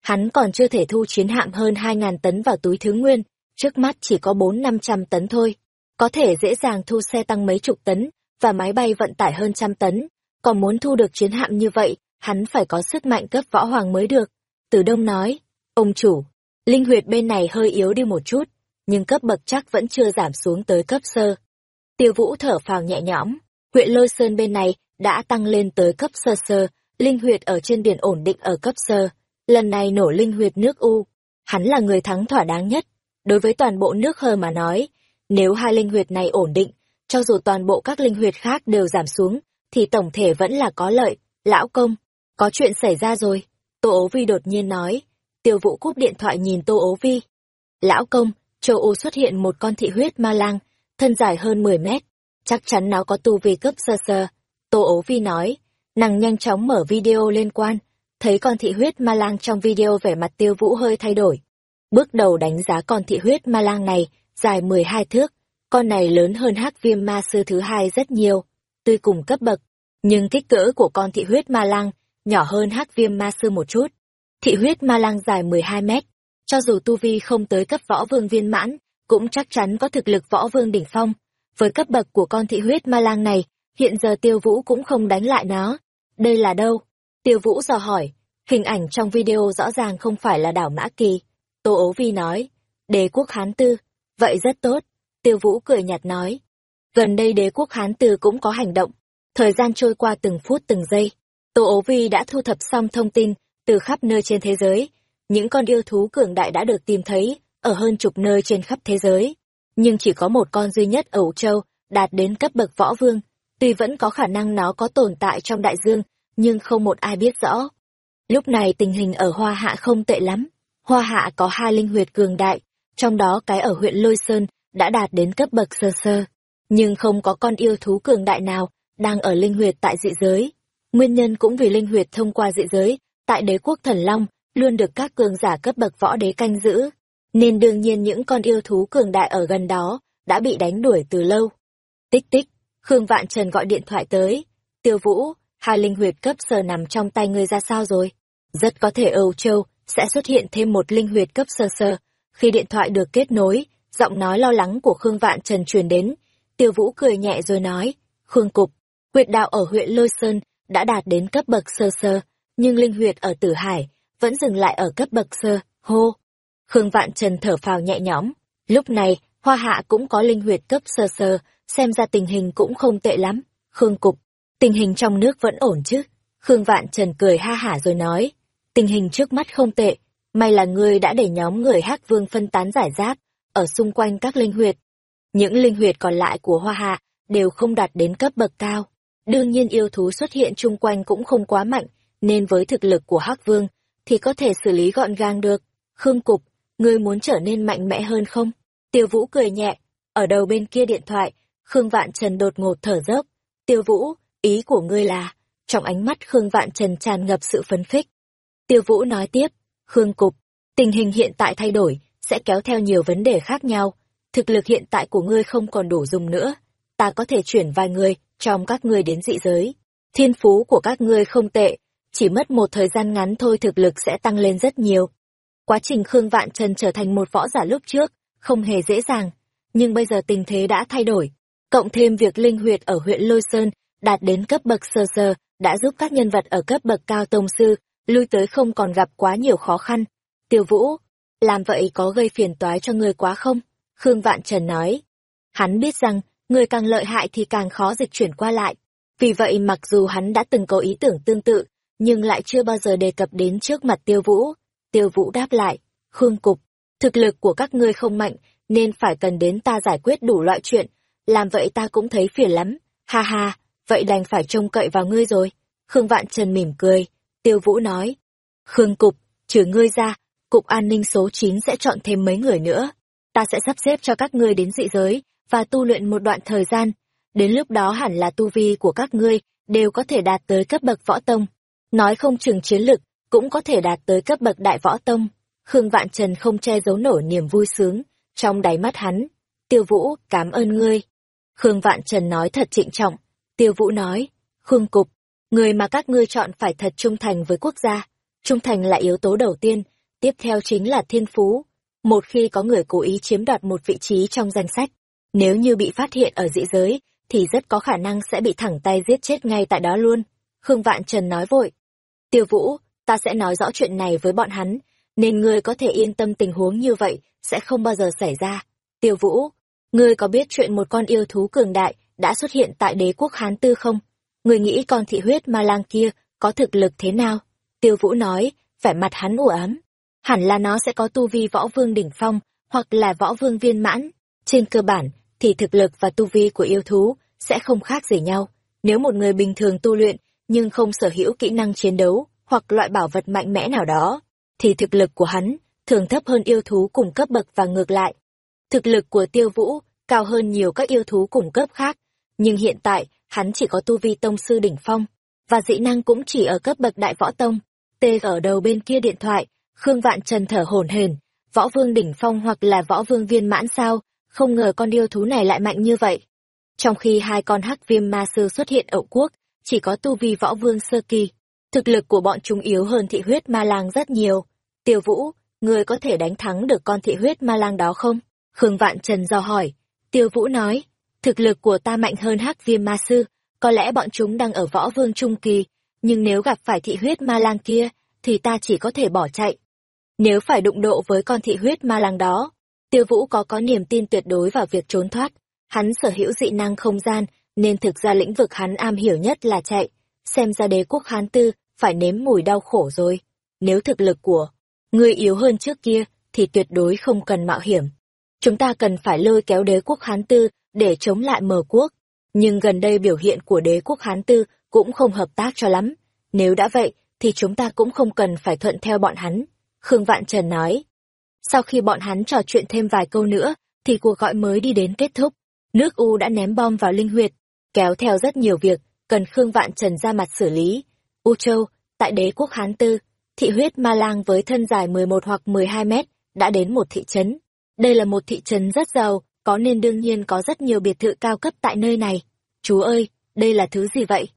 Hắn còn chưa thể thu chiến hạm hơn 2.000 tấn vào túi thứ nguyên, trước mắt chỉ có 4-500 tấn thôi. Có thể dễ dàng thu xe tăng mấy chục tấn, và máy bay vận tải hơn trăm tấn. Còn muốn thu được chiến hạm như vậy, hắn phải có sức mạnh cấp võ hoàng mới được. Từ Đông nói, ông chủ, linh huyệt bên này hơi yếu đi một chút, nhưng cấp bậc chắc vẫn chưa giảm xuống tới cấp sơ. Tiêu Vũ thở phào nhẹ nhõm, huyện Lôi Sơn bên này đã tăng lên tới cấp sơ sơ, linh huyệt ở trên biển ổn định ở cấp sơ. Lần này nổ linh huyệt nước U, hắn là người thắng thỏa đáng nhất. Đối với toàn bộ nước hơ mà nói, nếu hai linh huyệt này ổn định, cho dù toàn bộ các linh huyệt khác đều giảm xuống, thì tổng thể vẫn là có lợi. Lão công, có chuyện xảy ra rồi. Tô ố vi đột nhiên nói. Tiêu vũ cúp điện thoại nhìn tô ố vi. Lão công, châu Âu xuất hiện một con thị huyết ma lang, thân dài hơn 10 mét. Chắc chắn nó có tu vi cấp sơ sơ. Tô ố vi nói. Nàng nhanh chóng mở video liên quan, thấy con thị huyết ma lang trong video vẻ mặt tiêu vũ hơi thay đổi. Bước đầu đánh giá con thị huyết ma lang này, dài 12 thước, con này lớn hơn hắc viêm ma sư thứ hai rất nhiều, tuy cùng cấp bậc, nhưng kích cỡ của con thị huyết ma lang nhỏ hơn hắc viêm ma sư một chút. Thị huyết ma lang dài 12 mét, cho dù tu vi không tới cấp võ vương viên mãn, cũng chắc chắn có thực lực võ vương đỉnh phong. Với cấp bậc của con thị huyết ma lang này, hiện giờ tiêu vũ cũng không đánh lại nó. Đây là đâu? Tiêu vũ dò hỏi, hình ảnh trong video rõ ràng không phải là đảo Mã Kỳ. Tô ố vi nói, đế quốc Hán Tư, vậy rất tốt. Tiêu vũ cười nhạt nói, gần đây đế quốc Hán Tư cũng có hành động. Thời gian trôi qua từng phút từng giây. Tô ố vi đã thu thập xong thông tin từ khắp nơi trên thế giới. Những con yêu thú cường đại đã được tìm thấy ở hơn chục nơi trên khắp thế giới. Nhưng chỉ có một con duy nhất ở Âu Châu đạt đến cấp bậc võ vương Tuy vẫn có khả năng nó có tồn tại trong đại dương, nhưng không một ai biết rõ. Lúc này tình hình ở Hoa Hạ không tệ lắm. Hoa Hạ có hai linh huyệt cường đại, trong đó cái ở huyện Lôi Sơn đã đạt đến cấp bậc sơ sơ. Nhưng không có con yêu thú cường đại nào đang ở linh huyệt tại dị giới. Nguyên nhân cũng vì linh huyệt thông qua dị giới, tại đế quốc thần Long, luôn được các cường giả cấp bậc võ đế canh giữ, nên đương nhiên những con yêu thú cường đại ở gần đó đã bị đánh đuổi từ lâu. Tích tích, Khương Vạn Trần gọi điện thoại tới. Tiêu Vũ, hai linh huyệt cấp sơ nằm trong tay ngươi ra sao rồi? Rất có thể Âu Châu sẽ xuất hiện thêm một linh huyệt cấp sơ sơ. Khi điện thoại được kết nối, giọng nói lo lắng của Khương Vạn Trần truyền đến. Tiêu Vũ cười nhẹ rồi nói, Khương Cục, huyệt đạo ở huyện Lôi Sơn đã đạt đến cấp bậc sơ sơ, nhưng linh huyệt ở Tử Hải vẫn dừng lại ở cấp bậc sơ, hô. Khương Vạn Trần thở phào nhẹ nhõm. Lúc này, Hoa Hạ cũng có linh huyệt cấp sơ sơ, xem ra tình hình cũng không tệ lắm. Khương Cục, tình hình trong nước vẫn ổn chứ? Khương Vạn Trần cười ha hả rồi nói, tình hình trước mắt không tệ, may là ngươi đã để nhóm người Hắc Vương phân tán giải rác ở xung quanh các linh huyệt. Những linh huyệt còn lại của Hoa Hạ đều không đạt đến cấp bậc cao. Đương nhiên yêu thú xuất hiện chung quanh cũng không quá mạnh, nên với thực lực của Hắc Vương thì có thể xử lý gọn gàng được. Khương Cục, ngươi muốn trở nên mạnh mẽ hơn không? Tiêu Vũ cười nhẹ, ở đầu bên kia điện thoại, Khương Vạn Trần đột ngột thở dốc. Tiêu Vũ, ý của ngươi là... Trong ánh mắt Khương Vạn Trần tràn ngập sự phấn khích. Tiêu Vũ nói tiếp, Khương Cục, tình hình hiện tại thay đổi, sẽ kéo theo nhiều vấn đề khác nhau. Thực lực hiện tại của ngươi không còn đủ dùng nữa. Ta có thể chuyển vài người trong các ngươi đến dị giới. Thiên phú của các ngươi không tệ, chỉ mất một thời gian ngắn thôi thực lực sẽ tăng lên rất nhiều. Quá trình Khương Vạn Trần trở thành một võ giả lúc trước, không hề dễ dàng, nhưng bây giờ tình thế đã thay đổi. Cộng thêm việc linh huyệt ở huyện Lôi Sơn đạt đến cấp bậc sơ sơ, đã giúp các nhân vật ở cấp bậc cao tông sư, lui tới không còn gặp quá nhiều khó khăn. Tiêu Vũ, làm vậy có gây phiền toái cho người quá không? Khương Vạn Trần nói. Hắn biết rằng, người càng lợi hại thì càng khó dịch chuyển qua lại. Vì vậy mặc dù hắn đã từng có ý tưởng tương tự, nhưng lại chưa bao giờ đề cập đến trước mặt Tiêu Vũ. Tiêu Vũ đáp lại, Khương Cục, thực lực của các ngươi không mạnh, nên phải cần đến ta giải quyết đủ loại chuyện, làm vậy ta cũng thấy phiền lắm, ha ha, vậy đành phải trông cậy vào ngươi rồi. Khương Vạn Trần mỉm cười, Tiêu Vũ nói, Khương Cục, trừ ngươi ra, Cục An ninh số 9 sẽ chọn thêm mấy người nữa. Ta sẽ sắp xếp cho các ngươi đến dị giới, và tu luyện một đoạn thời gian. Đến lúc đó hẳn là tu vi của các ngươi, đều có thể đạt tới cấp bậc võ tông. Nói không chừng chiến lực, cũng có thể đạt tới cấp bậc đại võ tông. Khương Vạn Trần không che giấu nổi niềm vui sướng, trong đáy mắt hắn. Tiêu Vũ, cảm ơn ngươi. Khương Vạn Trần nói thật trịnh trọng. Tiêu Vũ nói, Khương Cục, người mà các ngươi chọn phải thật trung thành với quốc gia. Trung thành là yếu tố đầu tiên, tiếp theo chính là thiên phú. Một khi có người cố ý chiếm đoạt một vị trí trong danh sách, nếu như bị phát hiện ở dị giới, thì rất có khả năng sẽ bị thẳng tay giết chết ngay tại đó luôn. Khương Vạn Trần nói vội. Tiêu Vũ, ta sẽ nói rõ chuyện này với bọn hắn, nên ngươi có thể yên tâm tình huống như vậy sẽ không bao giờ xảy ra. Tiêu Vũ, ngươi có biết chuyện một con yêu thú cường đại đã xuất hiện tại đế quốc Hán Tư không? Ngươi nghĩ con thị huyết ma lang kia có thực lực thế nào? Tiêu Vũ nói, vẻ mặt hắn u ám. Hẳn là nó sẽ có tu vi võ vương đỉnh phong, hoặc là võ vương viên mãn. Trên cơ bản, thì thực lực và tu vi của yêu thú sẽ không khác gì nhau. Nếu một người bình thường tu luyện, nhưng không sở hữu kỹ năng chiến đấu, hoặc loại bảo vật mạnh mẽ nào đó, thì thực lực của hắn thường thấp hơn yêu thú cùng cấp bậc và ngược lại. Thực lực của tiêu vũ cao hơn nhiều các yêu thú cùng cấp khác, nhưng hiện tại hắn chỉ có tu vi tông sư đỉnh phong, và dĩ năng cũng chỉ ở cấp bậc đại võ tông. Tê ở đầu bên kia điện thoại, Khương Vạn Trần thở hổn hển, võ vương đỉnh phong hoặc là võ vương viên mãn sao, không ngờ con yêu thú này lại mạnh như vậy. Trong khi hai con hắc viêm ma sư xuất hiện ở quốc, chỉ có tu vi võ vương sơ kỳ. Thực lực của bọn chúng yếu hơn thị huyết ma lang rất nhiều. Tiêu Vũ, người có thể đánh thắng được con thị huyết ma lang đó không? Khương Vạn Trần do hỏi. Tiêu Vũ nói, thực lực của ta mạnh hơn hắc viêm ma sư, có lẽ bọn chúng đang ở võ vương trung kỳ, nhưng nếu gặp phải thị huyết ma lang kia, thì ta chỉ có thể bỏ chạy. Nếu phải đụng độ với con thị huyết ma lang đó, Tiêu Vũ có có niềm tin tuyệt đối vào việc trốn thoát. Hắn sở hữu dị năng không gian, nên thực ra lĩnh vực hắn am hiểu nhất là chạy. Xem ra đế quốc Hán Tư phải nếm mùi đau khổ rồi. Nếu thực lực của người yếu hơn trước kia, thì tuyệt đối không cần mạo hiểm. Chúng ta cần phải lôi kéo đế quốc Hán Tư để chống lại mờ quốc. Nhưng gần đây biểu hiện của đế quốc Hán Tư cũng không hợp tác cho lắm. Nếu đã vậy, thì chúng ta cũng không cần phải thuận theo bọn hắn. Khương Vạn Trần nói. Sau khi bọn hắn trò chuyện thêm vài câu nữa, thì cuộc gọi mới đi đến kết thúc. Nước U đã ném bom vào linh huyệt, kéo theo rất nhiều việc, cần Khương Vạn Trần ra mặt xử lý. U Châu, tại đế quốc Hán Tư, thị huyết ma lang với thân dài 11 hoặc 12 mét, đã đến một thị trấn. Đây là một thị trấn rất giàu, có nên đương nhiên có rất nhiều biệt thự cao cấp tại nơi này. Chú ơi, đây là thứ gì vậy?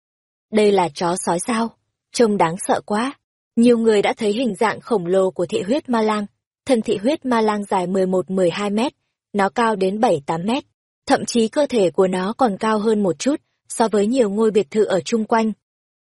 Đây là chó sói sao? Trông đáng sợ quá. Nhiều người đã thấy hình dạng khổng lồ của thị huyết ma lang. Thân thị huyết ma lang dài 11-12 mét, nó cao đến 7-8 mét. Thậm chí cơ thể của nó còn cao hơn một chút so với nhiều ngôi biệt thự ở chung quanh.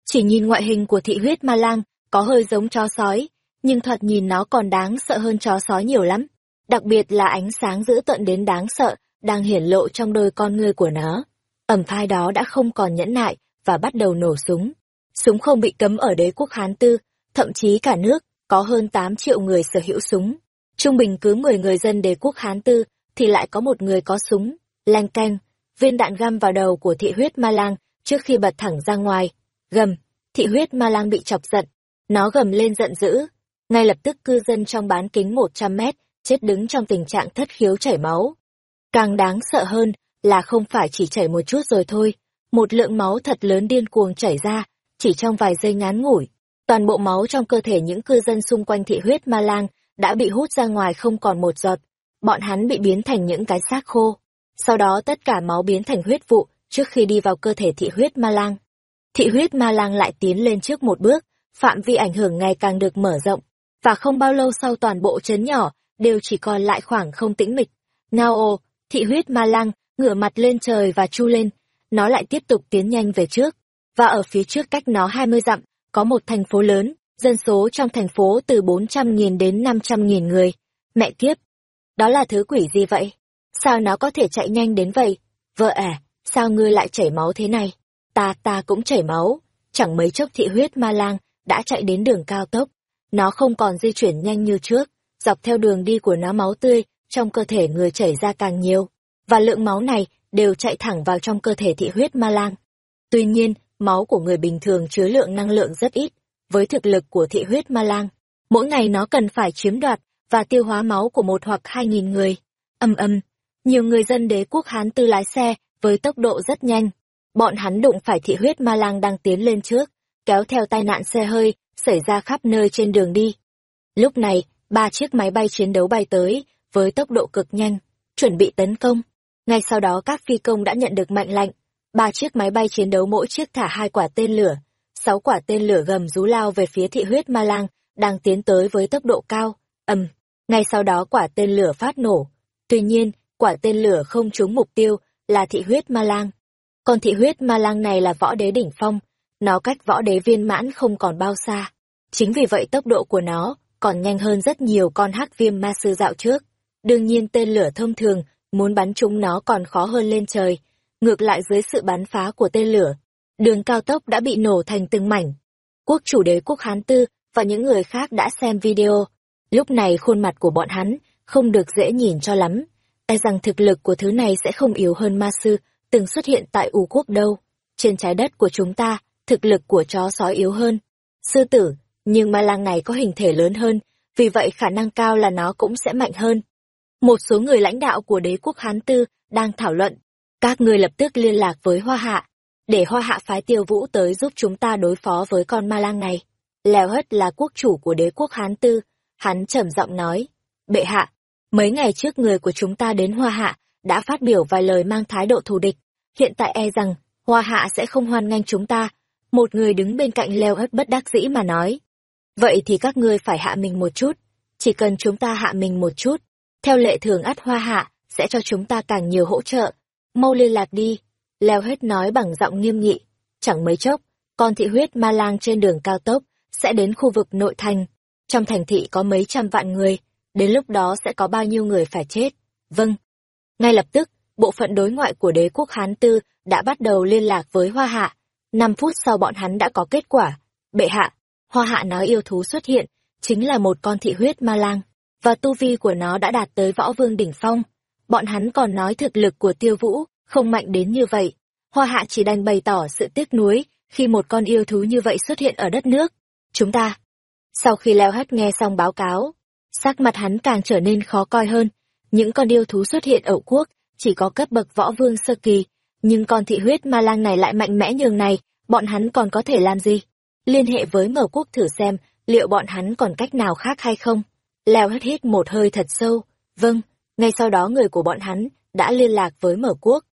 Chỉ nhìn ngoại hình của thị huyết ma lang, có hơi giống chó sói, nhưng thoạt nhìn nó còn đáng sợ hơn chó sói nhiều lắm. Đặc biệt là ánh sáng dữ tận đến đáng sợ, đang hiển lộ trong đôi con ngươi của nó. Ẩm phai đó đã không còn nhẫn nại, và bắt đầu nổ súng. Súng không bị cấm ở đế quốc Hán Tư, thậm chí cả nước, có hơn 8 triệu người sở hữu súng. Trung bình cứ 10 người dân đế quốc Hán Tư, thì lại có một người có súng. Lanh canh, viên đạn găm vào đầu của thị huyết ma lang trước khi bật thẳng ra ngoài. Gầm, thị huyết ma lang bị chọc giận. Nó gầm lên giận dữ. Ngay lập tức cư dân trong bán kính 100 mét, chết đứng trong tình trạng thất khiếu chảy máu. Càng đáng sợ hơn là không phải chỉ chảy một chút rồi thôi, một lượng máu thật lớn điên cuồng chảy ra, chỉ trong vài giây ngắn ngủi. Toàn bộ máu trong cơ thể những cư dân xung quanh thị huyết ma lang đã bị hút ra ngoài không còn một giọt. Bọn hắn bị biến thành những cái xác khô. Sau đó tất cả máu biến thành huyết vụ trước khi đi vào cơ thể thị huyết ma lang. Thị huyết ma lang lại tiến lên trước một bước, phạm vi ảnh hưởng ngày càng được mở rộng. Và không bao lâu sau toàn bộ chấn nhỏ đều chỉ còn lại khoảng không tĩnh mịch. Ngao ô, thị huyết ma lang, ngửa mặt lên trời và chu lên, nó lại tiếp tục tiến nhanh về trước. Và ở phía trước cách nó 20 dặm, có một thành phố lớn, dân số trong thành phố từ 400.000 đến 500.000 người. Mẹ kiếp! Đó là thứ quỷ gì vậy? Sao nó có thể chạy nhanh đến vậy? Vợ à, sao ngươi lại chảy máu thế này? Ta, ta cũng chảy máu. Chẳng mấy chốc thị huyết ma lang đã chạy đến đường cao tốc. Nó không còn di chuyển nhanh như trước, dọc theo đường đi của nó máu tươi, trong cơ thể người chảy ra càng nhiều. Và lượng máu này đều chạy thẳng vào trong cơ thể thị huyết ma lang. Tuy nhiên, máu của người bình thường chứa lượng năng lượng rất ít, với thực lực của thị huyết ma lang. Mỗi ngày nó cần phải chiếm đoạt và tiêu hóa máu của một hoặc hai nghìn người. Âm âm, nhiều người dân đế quốc Hán Tư lái xe với tốc độ rất nhanh. Bọn hắn đụng phải thị huyết ma lang đang tiến lên trước, kéo theo tai nạn xe hơi, xảy ra khắp nơi trên đường đi. Lúc này, ba chiếc máy bay chiến đấu bay tới, với tốc độ cực nhanh, chuẩn bị tấn công. Ngay sau đó các phi công đã nhận được mệnh lệnh, ba chiếc máy bay chiến đấu mỗi chiếc thả hai quả tên lửa, sáu quả tên lửa gầm rú lao về phía thị huyết ma lang, đang tiến tới với tốc độ cao, ầm. Ngay sau đó quả tên lửa phát nổ. Tuy nhiên, quả tên lửa không trúng mục tiêu, là thị huyết ma lang. Còn thị huyết ma lang này là võ đế đỉnh phong, nó cách võ đế viên mãn không còn bao xa. Chính vì vậy tốc độ của nó còn nhanh hơn rất nhiều con hắc viêm ma sư dạo trước. Đương nhiên tên lửa thông thường muốn bắn chúng nó còn khó hơn lên trời. Ngược lại dưới sự bắn phá của tên lửa, đường cao tốc đã bị nổ thành từng mảnh. Quốc chủ đế quốc Hán Tư và những người khác đã xem video. Lúc này khuôn mặt của bọn hắn không được dễ nhìn cho lắm. E rằng thực lực của thứ này sẽ không yếu hơn ma sư từng xuất hiện tại U quốc đâu. Trên trái đất của chúng ta, thực lực của chó sói yếu hơn. Sư tử, nhưng ma lang này có hình thể lớn hơn, vì vậy khả năng cao là nó cũng sẽ mạnh hơn. Một số người lãnh đạo của đế quốc Hán Tư đang thảo luận. Các người lập tức liên lạc với Hoa Hạ, để Hoa Hạ phái tiêu vũ tới giúp chúng ta đối phó với con ma lang này. Lèo hất là quốc chủ của đế quốc Hán Tư, hắn trầm giọng nói. Bệ hạ, mấy ngày trước người của chúng ta đến Hoa Hạ, đã phát biểu vài lời mang thái độ thù địch. Hiện tại e rằng, Hoa Hạ sẽ không hoan nghênh chúng ta. Một người đứng bên cạnh Lèo hất bất đắc dĩ mà nói. Vậy thì các ngươi phải hạ mình một chút. Chỉ cần chúng ta hạ mình một chút, theo lệ thường ắt hoa hạ, sẽ cho chúng ta càng nhiều hỗ trợ. Mau liên lạc đi. Leo hết nói bằng giọng nghiêm nghị. Chẳng mấy chốc, con thị huyết ma lang trên đường cao tốc, sẽ đến khu vực nội thành. Trong thành thị có mấy trăm vạn người, đến lúc đó sẽ có bao nhiêu người phải chết. Vâng. Ngay lập tức, bộ phận đối ngoại của đế quốc Hán Tư đã bắt đầu liên lạc với Hoa Hạ. Năm phút sau bọn hắn đã có kết quả. Bệ hạ, Hoa Hạ nói yêu thú xuất hiện, chính là một con thị huyết ma lang và tu vi của nó đã đạt tới võ vương đỉnh phong. Bọn hắn còn nói thực lực của tiêu vũ không mạnh đến như vậy. Hoa hạ chỉ đành bày tỏ sự tiếc nuối khi một con yêu thú như vậy xuất hiện ở đất nước. Chúng ta. Sau khi leo hất nghe xong báo cáo, sắc mặt hắn càng trở nên khó coi hơn. Những con yêu thú xuất hiện ở quốc chỉ có cấp bậc võ vương sơ kỳ, nhưng con thị huyết ma lang này lại mạnh mẽ nhường này, bọn hắn còn có thể làm gì? Liên hệ với mở quốc thử xem liệu bọn hắn còn cách nào khác hay không? Leo Hết hít một hơi thật sâu. Vâng, ngay sau đó người của bọn hắn đã liên lạc với mở quốc.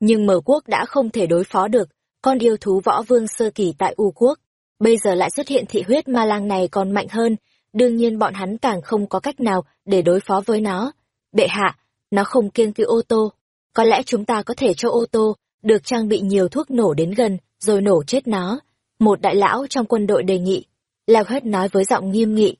Nhưng mở quốc đã không thể đối phó được, con yêu thú võ vương sơ kỳ tại U quốc. Bây giờ lại xuất hiện thị huyết ma lang này còn mạnh hơn, đương nhiên bọn hắn càng không có cách nào để đối phó với nó. Bệ hạ, nó không kiêng cự ô tô. Có lẽ chúng ta có thể cho ô tô được trang bị nhiều thuốc nổ đến gần, rồi nổ chết nó. Một đại lão trong quân đội đề nghị. Leo hết nói với giọng nghiêm nghị.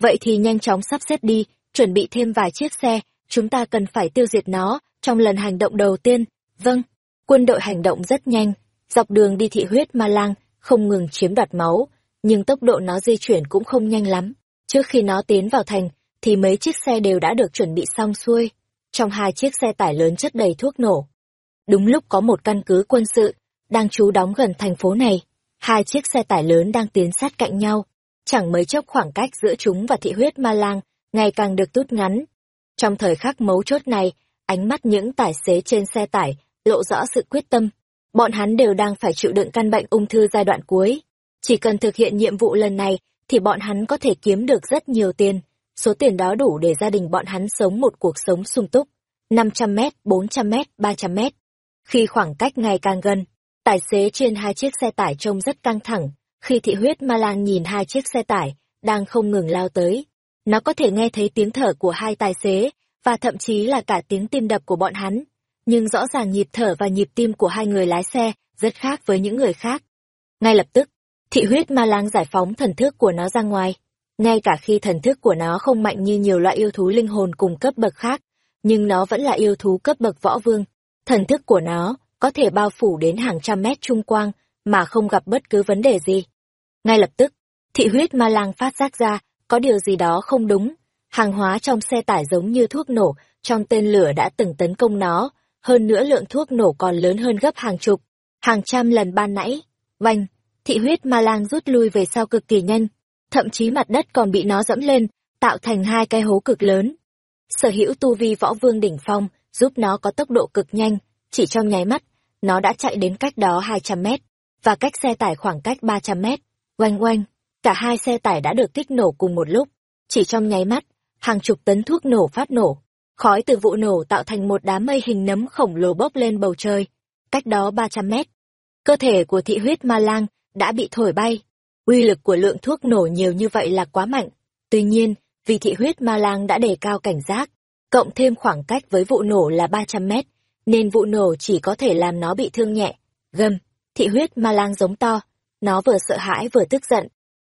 Vậy thì nhanh chóng sắp xếp đi, chuẩn bị thêm vài chiếc xe, chúng ta cần phải tiêu diệt nó trong lần hành động đầu tiên. Vâng, quân đội hành động rất nhanh, dọc đường đi thị huyết ma lang, không ngừng chiếm đoạt máu, nhưng tốc độ nó di chuyển cũng không nhanh lắm. Trước khi nó tiến vào thành, thì mấy chiếc xe đều đã được chuẩn bị xong xuôi. Trong hai chiếc xe tải lớn chất đầy thuốc nổ. Đúng lúc có một căn cứ quân sự, đang trú đóng gần thành phố này. Hai chiếc xe tải lớn đang tiến sát cạnh nhau. Chẳng mấy chốc khoảng cách giữa chúng và thị huyết ma lang, ngày càng được rút ngắn. Trong thời khắc mấu chốt này, ánh mắt những tài xế trên xe tải lộ rõ sự quyết tâm. Bọn hắn đều đang phải chịu đựng căn bệnh ung thư giai đoạn cuối. Chỉ cần thực hiện nhiệm vụ lần này, thì bọn hắn có thể kiếm được rất nhiều tiền. Số tiền đó đủ để gia đình bọn hắn sống một cuộc sống sung túc. 500 mét, 400 mét, 300 mét. Khi khoảng cách ngày càng gần, tài xế trên hai chiếc xe tải trông rất căng thẳng. Khi thị huyết ma lang nhìn hai chiếc xe tải, đang không ngừng lao tới. Nó có thể nghe thấy tiếng thở của hai tài xế, và thậm chí là cả tiếng tim đập của bọn hắn. Nhưng rõ ràng nhịp thở và nhịp tim của hai người lái xe rất khác với những người khác. Ngay lập tức, thị huyết ma lang giải phóng thần thức của nó ra ngoài. Ngay cả khi thần thức của nó không mạnh như nhiều loại yêu thú linh hồn cùng cấp bậc khác, nhưng nó vẫn là yêu thú cấp bậc võ vương. Thần thức của nó có thể bao phủ đến hàng trăm mét trung quang mà không gặp bất cứ vấn đề gì. Ngay lập tức, thị huyết ma lang phát giác ra có điều gì đó không đúng. Hàng hóa trong xe tải giống như thuốc nổ trong tên lửa đã từng tấn công nó, hơn nữa lượng thuốc nổ còn lớn hơn gấp hàng chục, hàng trăm lần ban nãy. Vành, thị huyết ma lang rút lui về sau cực kỳ nhanh, thậm chí mặt đất còn bị nó dẫm lên, tạo thành hai cái hố cực lớn. Sở hữu tu vi võ vương đỉnh phong, giúp nó có tốc độ cực nhanh, chỉ trong nháy mắt, nó đã chạy đến cách đó 200 mét, và cách xe tải khoảng cách 300 mét. Oanh oanh, cả hai xe tải đã được kích nổ cùng một lúc. Chỉ trong nháy mắt, hàng chục tấn thuốc nổ phát nổ. Khói từ vụ nổ tạo thành một đám mây hình nấm khổng lồ bốc lên bầu trời. Cách đó 300 mét, cơ thể của thị huyết ma lang đã bị thổi bay. Uy lực của lượng thuốc nổ nhiều như vậy là quá mạnh. Tuy nhiên, vì thị huyết ma lang đã đề cao cảnh giác, cộng thêm khoảng cách với vụ nổ là 300 mét, nên vụ nổ chỉ có thể làm nó bị thương nhẹ. Gầm, thị huyết ma lang giống to, nó vừa sợ hãi vừa tức giận.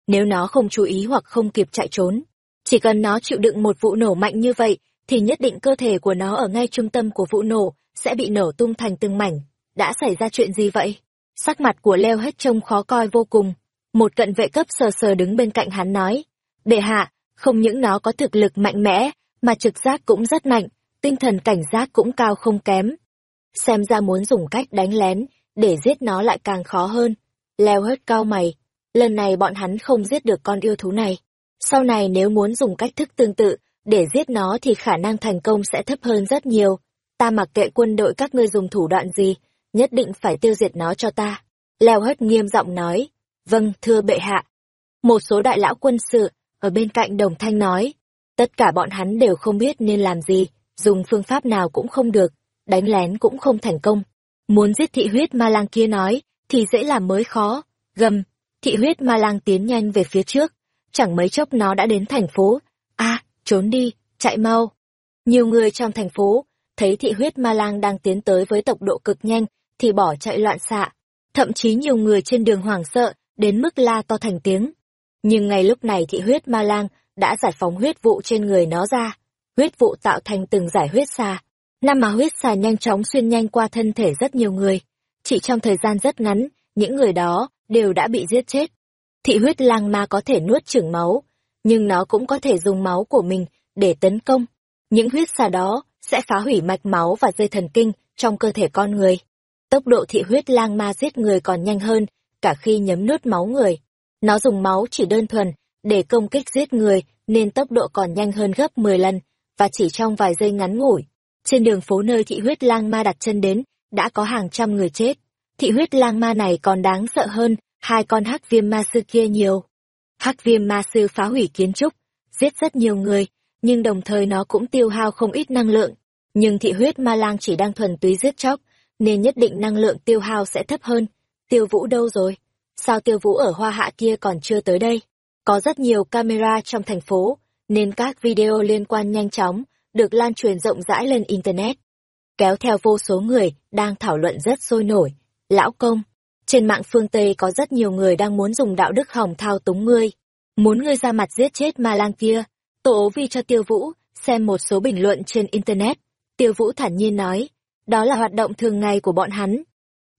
Nếu nó không chú ý hoặc không kịp chạy trốn, chỉ cần nó chịu đựng một vụ nổ mạnh như vậy, thì nhất định cơ thể của nó ở ngay trung tâm của vụ nổ sẽ bị nổ tung thành từng mảnh. Đã xảy ra chuyện gì vậy? Sắc mặt của Leo hết trông khó coi vô cùng. Một cận vệ cấp sờ sờ đứng bên cạnh hắn nói. Bệ hạ, không những nó có thực lực mạnh mẽ, mà trực giác cũng rất mạnh, tinh thần cảnh giác cũng cao không kém. Xem ra muốn dùng cách đánh lén, để giết nó lại càng khó hơn. Leo hớt cao mày, lần này bọn hắn không giết được con yêu thú này. Sau này nếu muốn dùng cách thức tương tự, để giết nó thì khả năng thành công sẽ thấp hơn rất nhiều. Ta mặc kệ quân đội các ngươi dùng thủ đoạn gì, nhất định phải tiêu diệt nó cho ta. Leo hất nghiêm giọng nói, vâng, thưa bệ hạ. Một số đại lão quân sự, ở bên cạnh đồng thanh nói, tất cả bọn hắn đều không biết nên làm gì, dùng phương pháp nào cũng không được, đánh lén cũng không thành công. Muốn giết thị huyết ma lang kia nói, thì dễ làm mới khó. Gầm, thị huyết ma lang tiến nhanh về phía trước, chẳng mấy chốc nó đã đến thành phố. a trốn đi, chạy mau. Nhiều người trong thành phố, thấy thị huyết ma lang đang tiến tới với tốc độ cực nhanh, thì bỏ chạy loạn xạ. Thậm chí nhiều người trên đường hoảng sợ, đến mức la to thành tiếng. Nhưng ngay lúc này thị huyết ma lang đã giải phóng huyết vụ trên người nó ra. Huyết vụ tạo thành từng giải huyết xa Năm mà huyết xà nhanh chóng xuyên nhanh qua thân thể rất nhiều người. Chỉ trong thời gian rất ngắn, những người đó đều đã bị giết chết. Thị huyết lang ma có thể nuốt chửng máu, nhưng nó cũng có thể dùng máu của mình để tấn công. Những huyết xà đó sẽ phá hủy mạch máu và dây thần kinh trong cơ thể con người. Tốc độ thị huyết lang ma giết người còn nhanh hơn cả khi nhấm nuốt máu người. Nó dùng máu chỉ đơn thuần để công kích giết người nên tốc độ còn nhanh hơn gấp 10 lần và chỉ trong vài giây ngắn ngủi. Trên đường phố nơi thị huyết lang ma đặt chân đến, đã có hàng trăm người chết. Thị huyết lang ma này còn đáng sợ hơn hai con hắc viêm ma sư kia nhiều. Hắc viêm ma sư phá hủy kiến trúc, giết rất nhiều người, nhưng đồng thời nó cũng tiêu hao không ít năng lượng. Nhưng thị huyết ma lang chỉ đang thuần túy giết chóc, nên nhất định năng lượng tiêu hao sẽ thấp hơn. Tiêu vũ đâu rồi? Sao tiêu vũ ở hoa hạ kia còn chưa tới đây? Có rất nhiều camera trong thành phố, nên các video liên quan nhanh chóng, được lan truyền rộng rãi lên Internet. Kéo theo vô số người đang thảo luận rất sôi nổi. Lão công, trên mạng phương Tây có rất nhiều người đang muốn dùng đạo đức hỏng thao túng ngươi. Muốn ngươi ra mặt giết chết ma lang kia. Tổ ố vi cho tiêu vũ, xem một số bình luận trên Internet. Tiêu vũ thản nhiên nói, đó là hoạt động thường ngày của bọn hắn.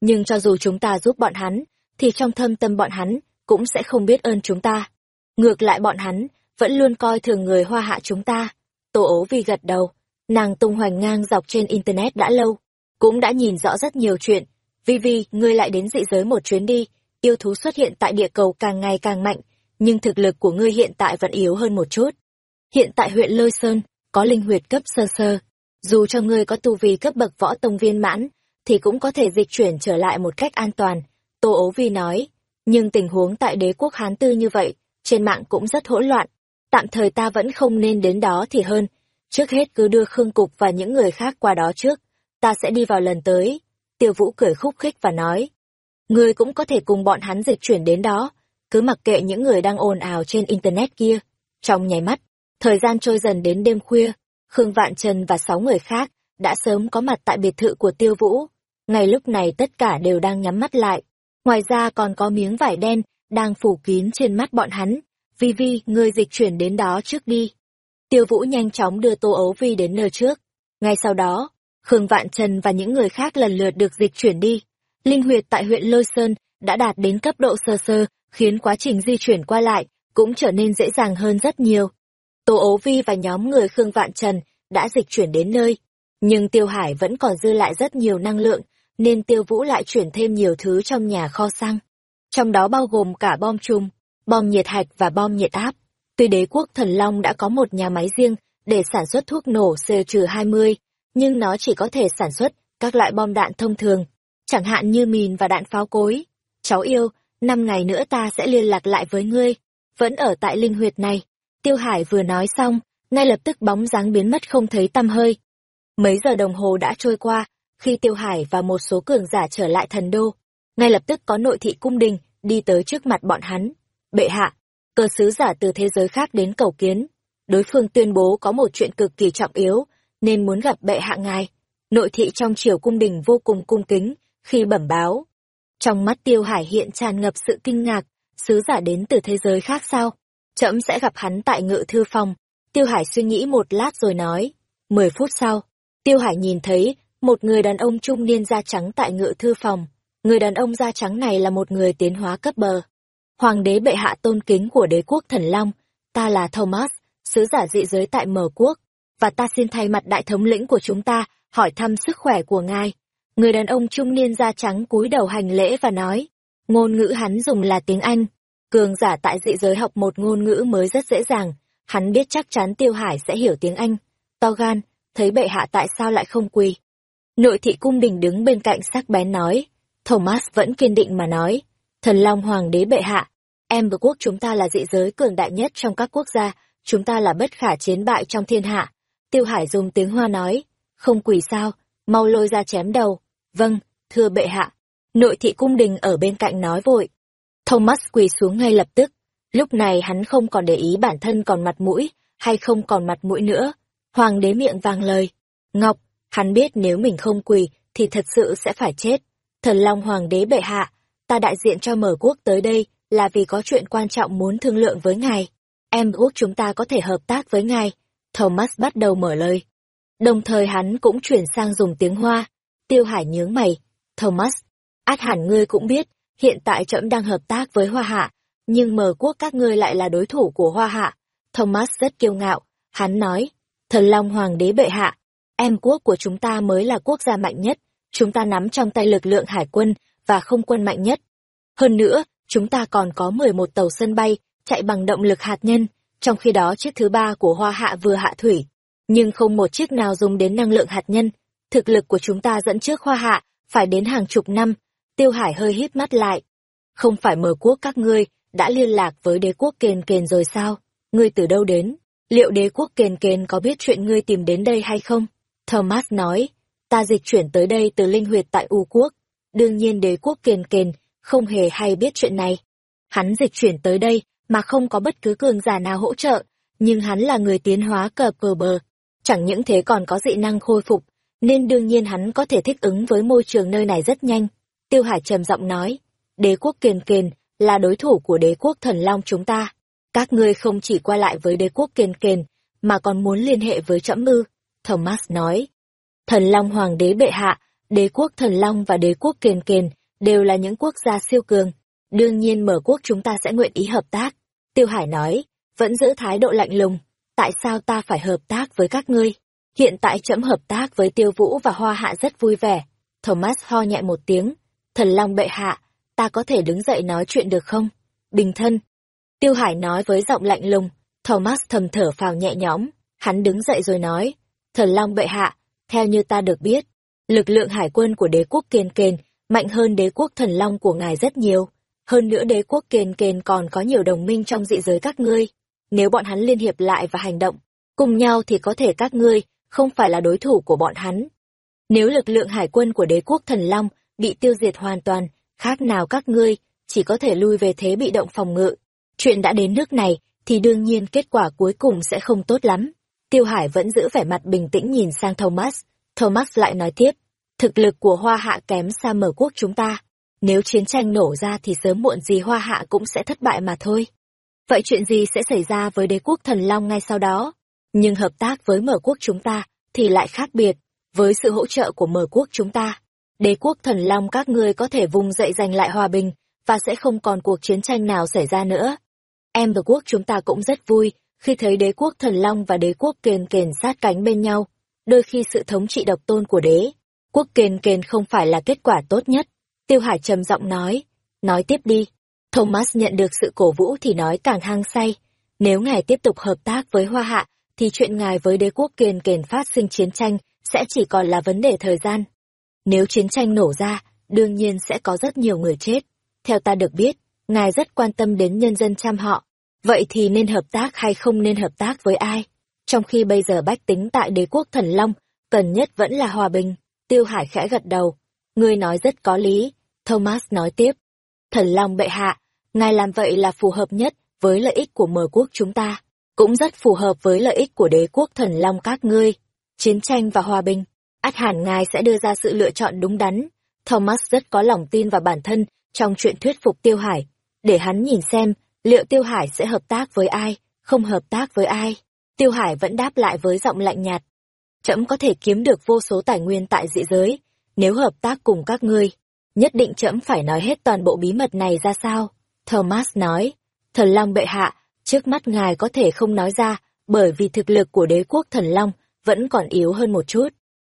Nhưng cho dù chúng ta giúp bọn hắn, thì trong thâm tâm bọn hắn cũng sẽ không biết ơn chúng ta. Ngược lại bọn hắn vẫn luôn coi thường người hoa hạ chúng ta. Tổ ố vì gật đầu, nàng tung hoành ngang dọc trên Internet đã lâu, cũng đã nhìn rõ rất nhiều chuyện. Vivi, ngươi lại đến dị giới một chuyến đi, yêu thú xuất hiện tại địa cầu càng ngày càng mạnh, nhưng thực lực của ngươi hiện tại vẫn yếu hơn một chút. Hiện tại huyện Lôi Sơn, có linh huyệt cấp sơ sơ, dù cho ngươi có tu vi cấp bậc võ tông viên mãn, thì cũng có thể dịch chuyển trở lại một cách an toàn. Tô ố vi nói, nhưng tình huống tại đế quốc Hán Tư như vậy, trên mạng cũng rất hỗn loạn. Tạm thời ta vẫn không nên đến đó thì hơn. Trước hết cứ đưa Khương Cục và những người khác qua đó trước. Ta sẽ đi vào lần tới. Tiêu Vũ cười khúc khích và nói. Ngươi cũng có thể cùng bọn hắn dịch chuyển đến đó. Cứ mặc kệ những người đang ồn ào trên Internet kia. Trong nháy mắt, thời gian trôi dần đến đêm khuya. Khương Vạn Trần và sáu người khác đã sớm có mặt tại biệt thự của Tiêu Vũ. Ngay lúc này tất cả đều đang nhắm mắt lại. Ngoài ra còn có miếng vải đen đang phủ kín trên mắt bọn hắn. Vi Vi, ngươi dịch chuyển đến đó trước đi. Tiêu Vũ nhanh chóng đưa Tô Ấu Vi đến nơi trước. Ngay sau đó, Khương Vạn Trần và những người khác lần lượt được dịch chuyển đi. Linh huyệt tại huyện Lôi Sơn đã đạt đến cấp độ sơ sơ, khiến quá trình di chuyển qua lại cũng trở nên dễ dàng hơn rất nhiều. Tô Ố Vi và nhóm người Khương Vạn Trần đã dịch chuyển đến nơi. Nhưng Tiêu Hải vẫn còn dư lại rất nhiều năng lượng, nên Tiêu Vũ lại chuyển thêm nhiều thứ trong nhà kho xăng trong đó bao gồm cả bom chùm, bom nhiệt hạch và bom nhiệt áp. Tuy đế quốc Thần Long đã có một nhà máy riêng để sản xuất thuốc nổ C-20, nhưng nó chỉ có thể sản xuất các loại bom đạn thông thường, chẳng hạn như mìn và đạn pháo cối. Cháu yêu, năm ngày nữa ta sẽ liên lạc lại với ngươi, vẫn ở tại linh huyệt này. Tiêu Hải vừa nói xong, ngay lập tức bóng dáng biến mất không thấy tăm hơi. Mấy giờ đồng hồ đã trôi qua, khi Tiêu Hải và một số cường giả trở lại thần đô, ngay lập tức có nội thị cung đình đi tới trước mặt bọn hắn. Bệ hạ, cơ sứ giả từ thế giới khác đến cầu kiến. Đối phương tuyên bố có một chuyện cực kỳ trọng yếu, nên muốn gặp bệ hạ ngài. Nội thị trong triều cung đình vô cùng cung kính, khi bẩm báo. Trong mắt tiêu hải hiện tràn ngập sự kinh ngạc, sứ giả đến từ thế giới khác sao? Trẫm sẽ gặp hắn tại ngự thư phòng. Tiêu hải suy nghĩ một lát rồi nói. Mười phút sau, tiêu hải nhìn thấy một người đàn ông trung niên da trắng tại ngự thư phòng. Người đàn ông da trắng này là một người tiến hóa cấp bờ. Hoàng đế bệ hạ tôn kính của đế quốc thần Long, ta là Thomas, sứ giả dị giới tại mở quốc, và ta xin thay mặt đại thống lĩnh của chúng ta hỏi thăm sức khỏe của ngài. Người đàn ông trung niên da trắng cúi đầu hành lễ và nói, ngôn ngữ hắn dùng là tiếng Anh. Cường giả tại dị giới học một ngôn ngữ mới rất dễ dàng, hắn biết chắc chắn Tiêu Hải sẽ hiểu tiếng Anh. To gan, thấy bệ hạ tại sao lại không quỳ. Nội thị cung đình đứng bên cạnh sắc bén nói, Thomas vẫn kiên định mà nói, thần long hoàng đế bệ hạ, em và quốc chúng ta là dị giới cường đại nhất trong các quốc gia, chúng ta là bất khả chiến bại trong thiên hạ. Tiêu Hải dùng tiếng hoa nói, không quỳ sao, mau lôi ra chém đầu. Vâng, thưa bệ hạ. Nội thị cung đình ở bên cạnh nói vội. Thomas quỳ xuống ngay lập tức. Lúc này hắn không còn để ý bản thân còn mặt mũi, hay không còn mặt mũi nữa. Hoàng đế miệng vang lời. Ngọc, hắn biết nếu mình không quỳ, thì thật sự sẽ phải chết. Thần Long Hoàng đế bệ hạ, ta đại diện cho mở quốc tới đây là vì có chuyện quan trọng muốn thương lượng với ngài. Em quốc chúng ta có thể hợp tác với ngài. Thomas bắt đầu mở lời. Đồng thời hắn cũng chuyển sang dùng tiếng Hoa. Tiêu Hải nhướng mày. Thomas, át hẳn ngươi cũng biết, hiện tại trẫm đang hợp tác với Hoa Hạ, nhưng mờ quốc các ngươi lại là đối thủ của Hoa Hạ. Thomas rất kiêu ngạo, hắn nói, thần Long Hoàng đế bệ hạ, em quốc của chúng ta mới là quốc gia mạnh nhất, chúng ta nắm trong tay lực lượng hải quân và không quân mạnh nhất. Hơn nữa, chúng ta còn có 11 tàu sân bay chạy bằng động lực hạt nhân, trong khi đó chiếc thứ ba của Hoa Hạ vừa hạ thủy, nhưng không một chiếc nào dùng đến năng lượng hạt nhân. Thực lực của chúng ta dẫn trước Hoa Hạ phải đến hàng chục năm. Tiêu Hải hơi híp mắt lại. Không phải mở quốc các ngươi đã liên lạc với đế quốc kền kền rồi sao? Ngươi từ đâu đến? Liệu đế quốc kền kền có biết chuyện ngươi tìm đến đây hay không? Thomas nói, ta dịch chuyển tới đây từ linh huyệt tại U quốc. Đương nhiên đế quốc kền kền không hề hay biết chuyện này. Hắn dịch chuyển tới đây mà không có bất cứ cường giả nào hỗ trợ, nhưng hắn là người tiến hóa cờ cờ bờ. Chẳng những thế còn có dị năng khôi phục, nên đương nhiên hắn có thể thích ứng với môi trường nơi này rất nhanh. Tiêu Hải trầm giọng nói, đế quốc kiền kiền là đối thủ của đế quốc thần long chúng ta. Các ngươi không chỉ qua lại với đế quốc kiền kiền, mà còn muốn liên hệ với trẫm ư. Thomas nói, thần long hoàng đế bệ hạ, đế quốc thần long và đế quốc kiền kiền đều là những quốc gia siêu cường. Đương nhiên mở quốc chúng ta sẽ nguyện ý hợp tác. Tiêu Hải nói, vẫn giữ thái độ lạnh lùng. Tại sao ta phải hợp tác với các ngươi? Hiện tại trẫm hợp tác với Tiêu Vũ và Hoa Hạ rất vui vẻ. Thomas ho nhẹ một tiếng. Thần Long bệ hạ, ta có thể đứng dậy nói chuyện được không? Bình thân. Tiêu Hải nói với giọng lạnh lùng. Thomas thầm thở phào nhẹ nhõm. Hắn đứng dậy rồi nói. Thần Long bệ hạ, theo như ta được biết, lực lượng hải quân của đế quốc kiên kền mạnh hơn đế quốc thần long của ngài rất nhiều. Hơn nữa đế quốc kền kền còn có nhiều đồng minh trong dị giới các ngươi. Nếu bọn hắn liên hiệp lại và hành động, cùng nhau thì có thể các ngươi không phải là đối thủ của bọn hắn. Nếu lực lượng hải quân của đế quốc thần long bị tiêu diệt hoàn toàn, khác nào các ngươi, chỉ có thể lui về thế bị động phòng ngự. Chuyện đã đến nước này, thì đương nhiên kết quả cuối cùng sẽ không tốt lắm. Tiêu Hải vẫn giữ vẻ mặt bình tĩnh nhìn sang Thomas. Thomas lại nói tiếp, thực lực của Hoa Hạ kém xa mở quốc chúng ta. Nếu chiến tranh nổ ra thì sớm muộn gì Hoa Hạ cũng sẽ thất bại mà thôi. Vậy chuyện gì sẽ xảy ra với đế quốc thần Long ngay sau đó? Nhưng hợp tác với mở quốc chúng ta thì lại khác biệt. Với sự hỗ trợ của mở quốc chúng ta, đế quốc thần Long các ngươi có thể vùng dậy giành lại hòa bình và sẽ không còn cuộc chiến tranh nào xảy ra nữa. Em và quốc chúng ta cũng rất vui khi thấy đế quốc thần Long và đế quốc kền kền sát cánh bên nhau. Đôi khi sự thống trị độc tôn của đế, quốc kền kền không phải là kết quả tốt nhất. Tiêu Hải trầm giọng nói, nói tiếp đi. Thomas nhận được sự cổ vũ thì nói càng hăng say. Nếu ngài tiếp tục hợp tác với Hoa Hạ, thì chuyện ngài với đế quốc kiền kền phát sinh chiến tranh sẽ chỉ còn là vấn đề thời gian. Nếu chiến tranh nổ ra, đương nhiên sẽ có rất nhiều người chết. Theo ta được biết, ngài rất quan tâm đến nhân dân chăm họ. Vậy thì nên hợp tác hay không nên hợp tác với ai? Trong khi bây giờ bách tính tại đế quốc thần Long, cần nhất vẫn là hòa bình. Tiêu Hải khẽ gật đầu. Ngươi nói rất có lý. Thomas nói tiếp. Thần Long bệ hạ, ngài làm vậy là phù hợp nhất với lợi ích của mở quốc chúng ta cũng rất phù hợp với lợi ích của đế quốc thần long các ngươi. Chiến tranh và hòa bình, át hẳn ngài sẽ đưa ra sự lựa chọn đúng đắn. Thomas rất có lòng tin vào bản thân trong chuyện thuyết phục Tiêu Hải, để hắn nhìn xem liệu Tiêu Hải sẽ hợp tác với ai, không hợp tác với ai. Tiêu Hải vẫn đáp lại với giọng lạnh nhạt. Trẫm có thể kiếm được vô số tài nguyên tại dị giới, nếu hợp tác cùng các ngươi, nhất định trẫm phải nói hết toàn bộ bí mật này ra sao. Thomas nói, thần long bệ hạ, Trước mắt ngài có thể không nói ra, bởi vì thực lực của đế quốc thần Long vẫn còn yếu hơn một chút.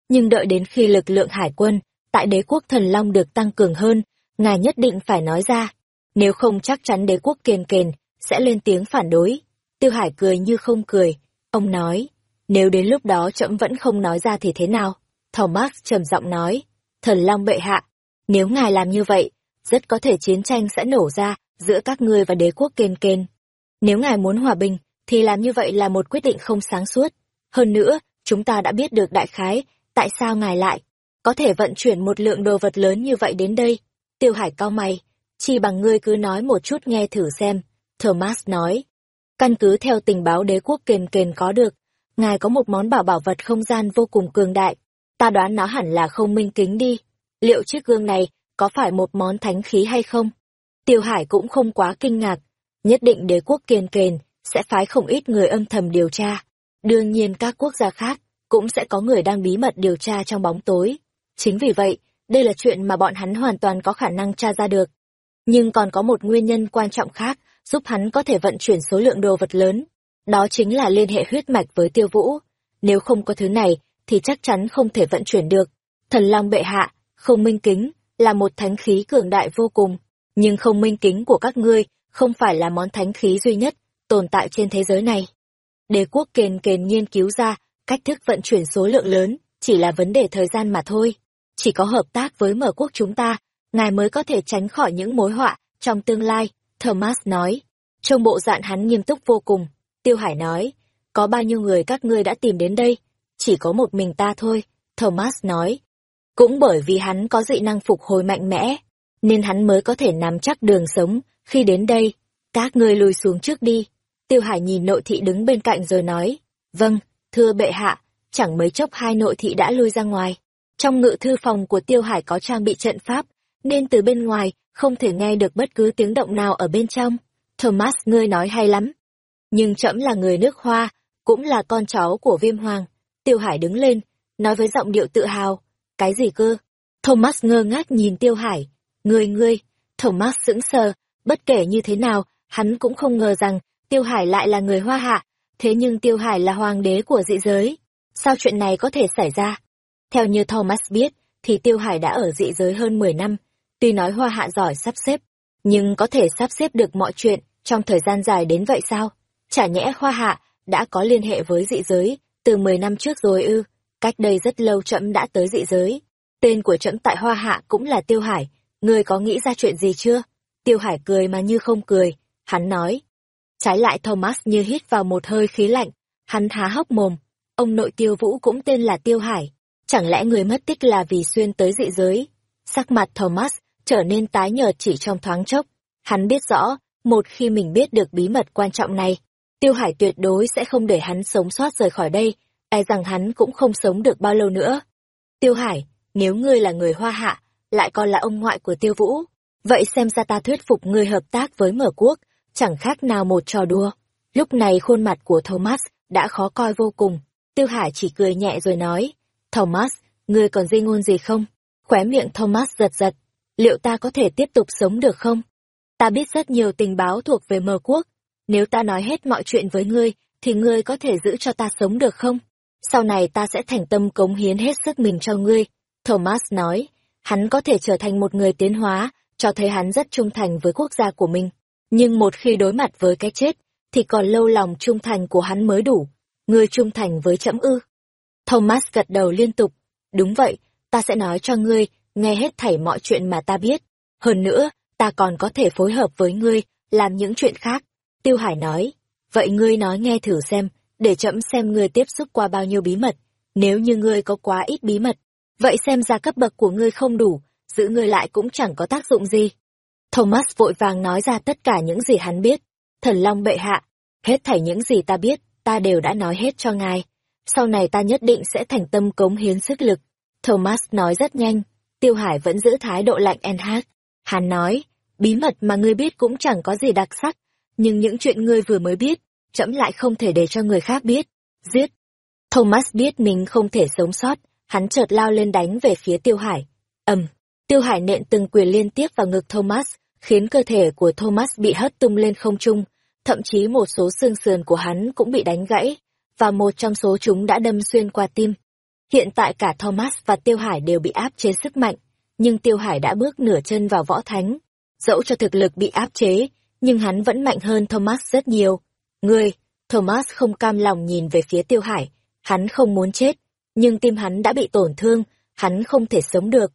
Nhưng đợi đến khi lực lượng hải quân tại đế quốc thần Long được tăng cường hơn, ngài nhất định phải nói ra. Nếu không chắc chắn đế quốc kiền kền sẽ lên tiếng phản đối. Tiêu Hải cười như không cười. Ông nói, nếu đến lúc đó trẫm vẫn không nói ra thì thế nào? Thomas trầm giọng nói, thần Long bệ hạ, nếu ngài làm như vậy, rất có thể chiến tranh sẽ nổ ra giữa các ngươi và đế quốc kền kền. Nếu ngài muốn hòa bình, thì làm như vậy là một quyết định không sáng suốt. Hơn nữa, chúng ta đã biết được đại khái, tại sao ngài lại có thể vận chuyển một lượng đồ vật lớn như vậy đến đây. Tiêu Hải cao mày, chỉ bằng ngươi cứ nói một chút nghe thử xem. Thomas nói, căn cứ theo tình báo đế quốc kền kền có được, ngài có một món bảo bảo vật không gian vô cùng cường đại. Ta đoán nó hẳn là không minh kính đi. Liệu chiếc gương này có phải một món thánh khí hay không? Tiêu Hải cũng không quá kinh ngạc, nhất định đế quốc kiên kền sẽ phái không ít người âm thầm điều tra. Đương nhiên các quốc gia khác cũng sẽ có người đang bí mật điều tra trong bóng tối. Chính vì vậy, đây là chuyện mà bọn hắn hoàn toàn có khả năng tra ra được. Nhưng còn có một nguyên nhân quan trọng khác giúp hắn có thể vận chuyển số lượng đồ vật lớn. Đó chính là liên hệ huyết mạch với tiêu vũ. Nếu không có thứ này, thì chắc chắn không thể vận chuyển được. Thần Long bệ hạ, không minh kính, là một thánh khí cường đại vô cùng. Nhưng không minh kính của các ngươi không phải là món thánh khí duy nhất tồn tại trên thế giới này. Đế quốc kền kền nghiên cứu ra cách thức vận chuyển số lượng lớn, chỉ là vấn đề thời gian mà thôi. Chỉ có hợp tác với mở quốc chúng ta, ngài mới có thể tránh khỏi những mối họa trong tương lai. Thomas nói. Trong bộ dạng hắn nghiêm túc vô cùng, Tiêu Hải nói, có bao nhiêu người các ngươi đã tìm đến đây? Chỉ có một mình ta thôi, Thomas nói. Cũng bởi vì hắn có dị năng phục hồi mạnh mẽ, nên hắn mới có thể nắm chắc đường sống khi đến đây. Các ngươi lùi xuống trước đi. Tiêu Hải nhìn nội thị đứng bên cạnh rồi nói, vâng, thưa bệ hạ, chẳng mấy chốc hai nội thị đã lui ra ngoài. Trong ngự thư phòng của Tiêu Hải có trang bị trận pháp, nên từ bên ngoài không thể nghe được bất cứ tiếng động nào ở bên trong. Thomas ngươi nói hay lắm. Nhưng trẫm là người nước Hoa, cũng là con cháu của viêm hoàng. Tiêu Hải đứng lên, nói với giọng điệu tự hào. Cái gì cơ? Thomas ngơ ngác nhìn Tiêu Hải. Ngươi ngươi, Thomas sững sờ, bất kể như thế nào, hắn cũng không ngờ rằng Tiêu Hải lại là người Hoa hạ. Thế nhưng Tiêu Hải là hoàng đế của dị giới. Sao chuyện này có thể xảy ra? Theo như Thomas biết, thì Tiêu Hải đã ở dị giới hơn 10 năm. Tuy nói Hoa hạ giỏi sắp xếp, nhưng có thể sắp xếp được mọi chuyện trong thời gian dài đến vậy sao? Chả nhẽ Hoa hạ đã có liên hệ với dị giới từ 10 năm trước rồi ư? Cách đây rất lâu trẫm đã tới dị giới. Tên của trẫm tại Hoa hạ cũng là Tiêu Hải. Ngươi có nghĩ ra chuyện gì chưa? Tiêu Hải cười mà như không cười. Hắn nói. Trái lại Thomas như hít vào một hơi khí lạnh. Hắn há hốc mồm. Ông nội Tiêu Vũ cũng tên là Tiêu Hải. Chẳng lẽ người mất tích là vì xuyên tới dị giới? Sắc mặt Thomas trở nên tái nhợt chỉ trong thoáng chốc. Hắn biết rõ, một khi mình biết được bí mật quan trọng này, Tiêu Hải tuyệt đối sẽ không để hắn sống sót rời khỏi đây, e rằng hắn cũng không sống được bao lâu nữa. Tiêu Hải, nếu ngươi là người hoa hạ, lại còn là ông ngoại của Tiêu Vũ, vậy xem ra ta thuyết phục ngươi hợp tác với mở quốc, chẳng khác nào một trò đùa. Lúc này khuôn mặt của Thomas đã khó coi vô cùng, Tiêu Hải chỉ cười nhẹ rồi nói, Thomas, ngươi còn di ngôn gì không? Khóe miệng Thomas giật giật, liệu ta có thể tiếp tục sống được không? Ta biết rất nhiều tình báo thuộc về mờ quốc, nếu ta nói hết mọi chuyện với ngươi, thì ngươi có thể giữ cho ta sống được không? Sau này ta sẽ thành tâm cống hiến hết sức mình cho ngươi. Thomas nói, hắn có thể trở thành một người tiến hóa, cho thấy hắn rất trung thành với quốc gia của mình. Nhưng một khi đối mặt với cái chết, thì còn lâu lòng trung thành của hắn mới đủ. Ngươi trung thành với trẫm ư. Thomas gật đầu liên tục. Đúng vậy, ta sẽ nói cho ngươi, nghe hết thảy mọi chuyện mà ta biết. Hơn nữa, ta còn có thể phối hợp với ngươi, làm những chuyện khác. Tiêu Hải nói, vậy ngươi nói nghe thử xem, để chậm xem ngươi tiếp xúc qua bao nhiêu bí mật. Nếu như ngươi có quá ít bí mật, vậy xem ra cấp bậc của ngươi không đủ, giữ ngươi lại cũng chẳng có tác dụng gì. Thomas vội vàng nói ra tất cả những gì hắn biết. Thần Long bệ hạ, hết thảy những gì ta biết, ta đều đã nói hết cho ngài. Sau này ta nhất định sẽ thành tâm cống hiến sức lực. Thomas nói rất nhanh, Tiêu Hải vẫn giữ thái độ lạnh en hát. Hắn nói, bí mật mà ngươi biết cũng chẳng có gì đặc sắc, nhưng những chuyện ngươi vừa mới biết, trẫm lại không thể để cho người khác biết. Giết! Thomas biết mình không thể sống sót, hắn chợt lao lên đánh về phía Tiêu Hải. ầm, Tiêu Hải nện từng quyền liên tiếp vào ngực Thomas, khiến cơ thể của Thomas bị hất tung lên không trung, thậm chí một số xương sườn của hắn cũng bị đánh gãy, và một trong số chúng đã đâm xuyên qua tim. Hiện tại cả Thomas và Tiêu Hải đều bị áp chế sức mạnh, nhưng Tiêu Hải đã bước nửa chân vào võ thánh. Dẫu cho thực lực bị áp chế, nhưng hắn vẫn mạnh hơn Thomas rất nhiều. Ngươi, Thomas không cam lòng nhìn về phía Tiêu Hải, hắn không muốn chết, nhưng tim hắn đã bị tổn thương, hắn không thể sống được.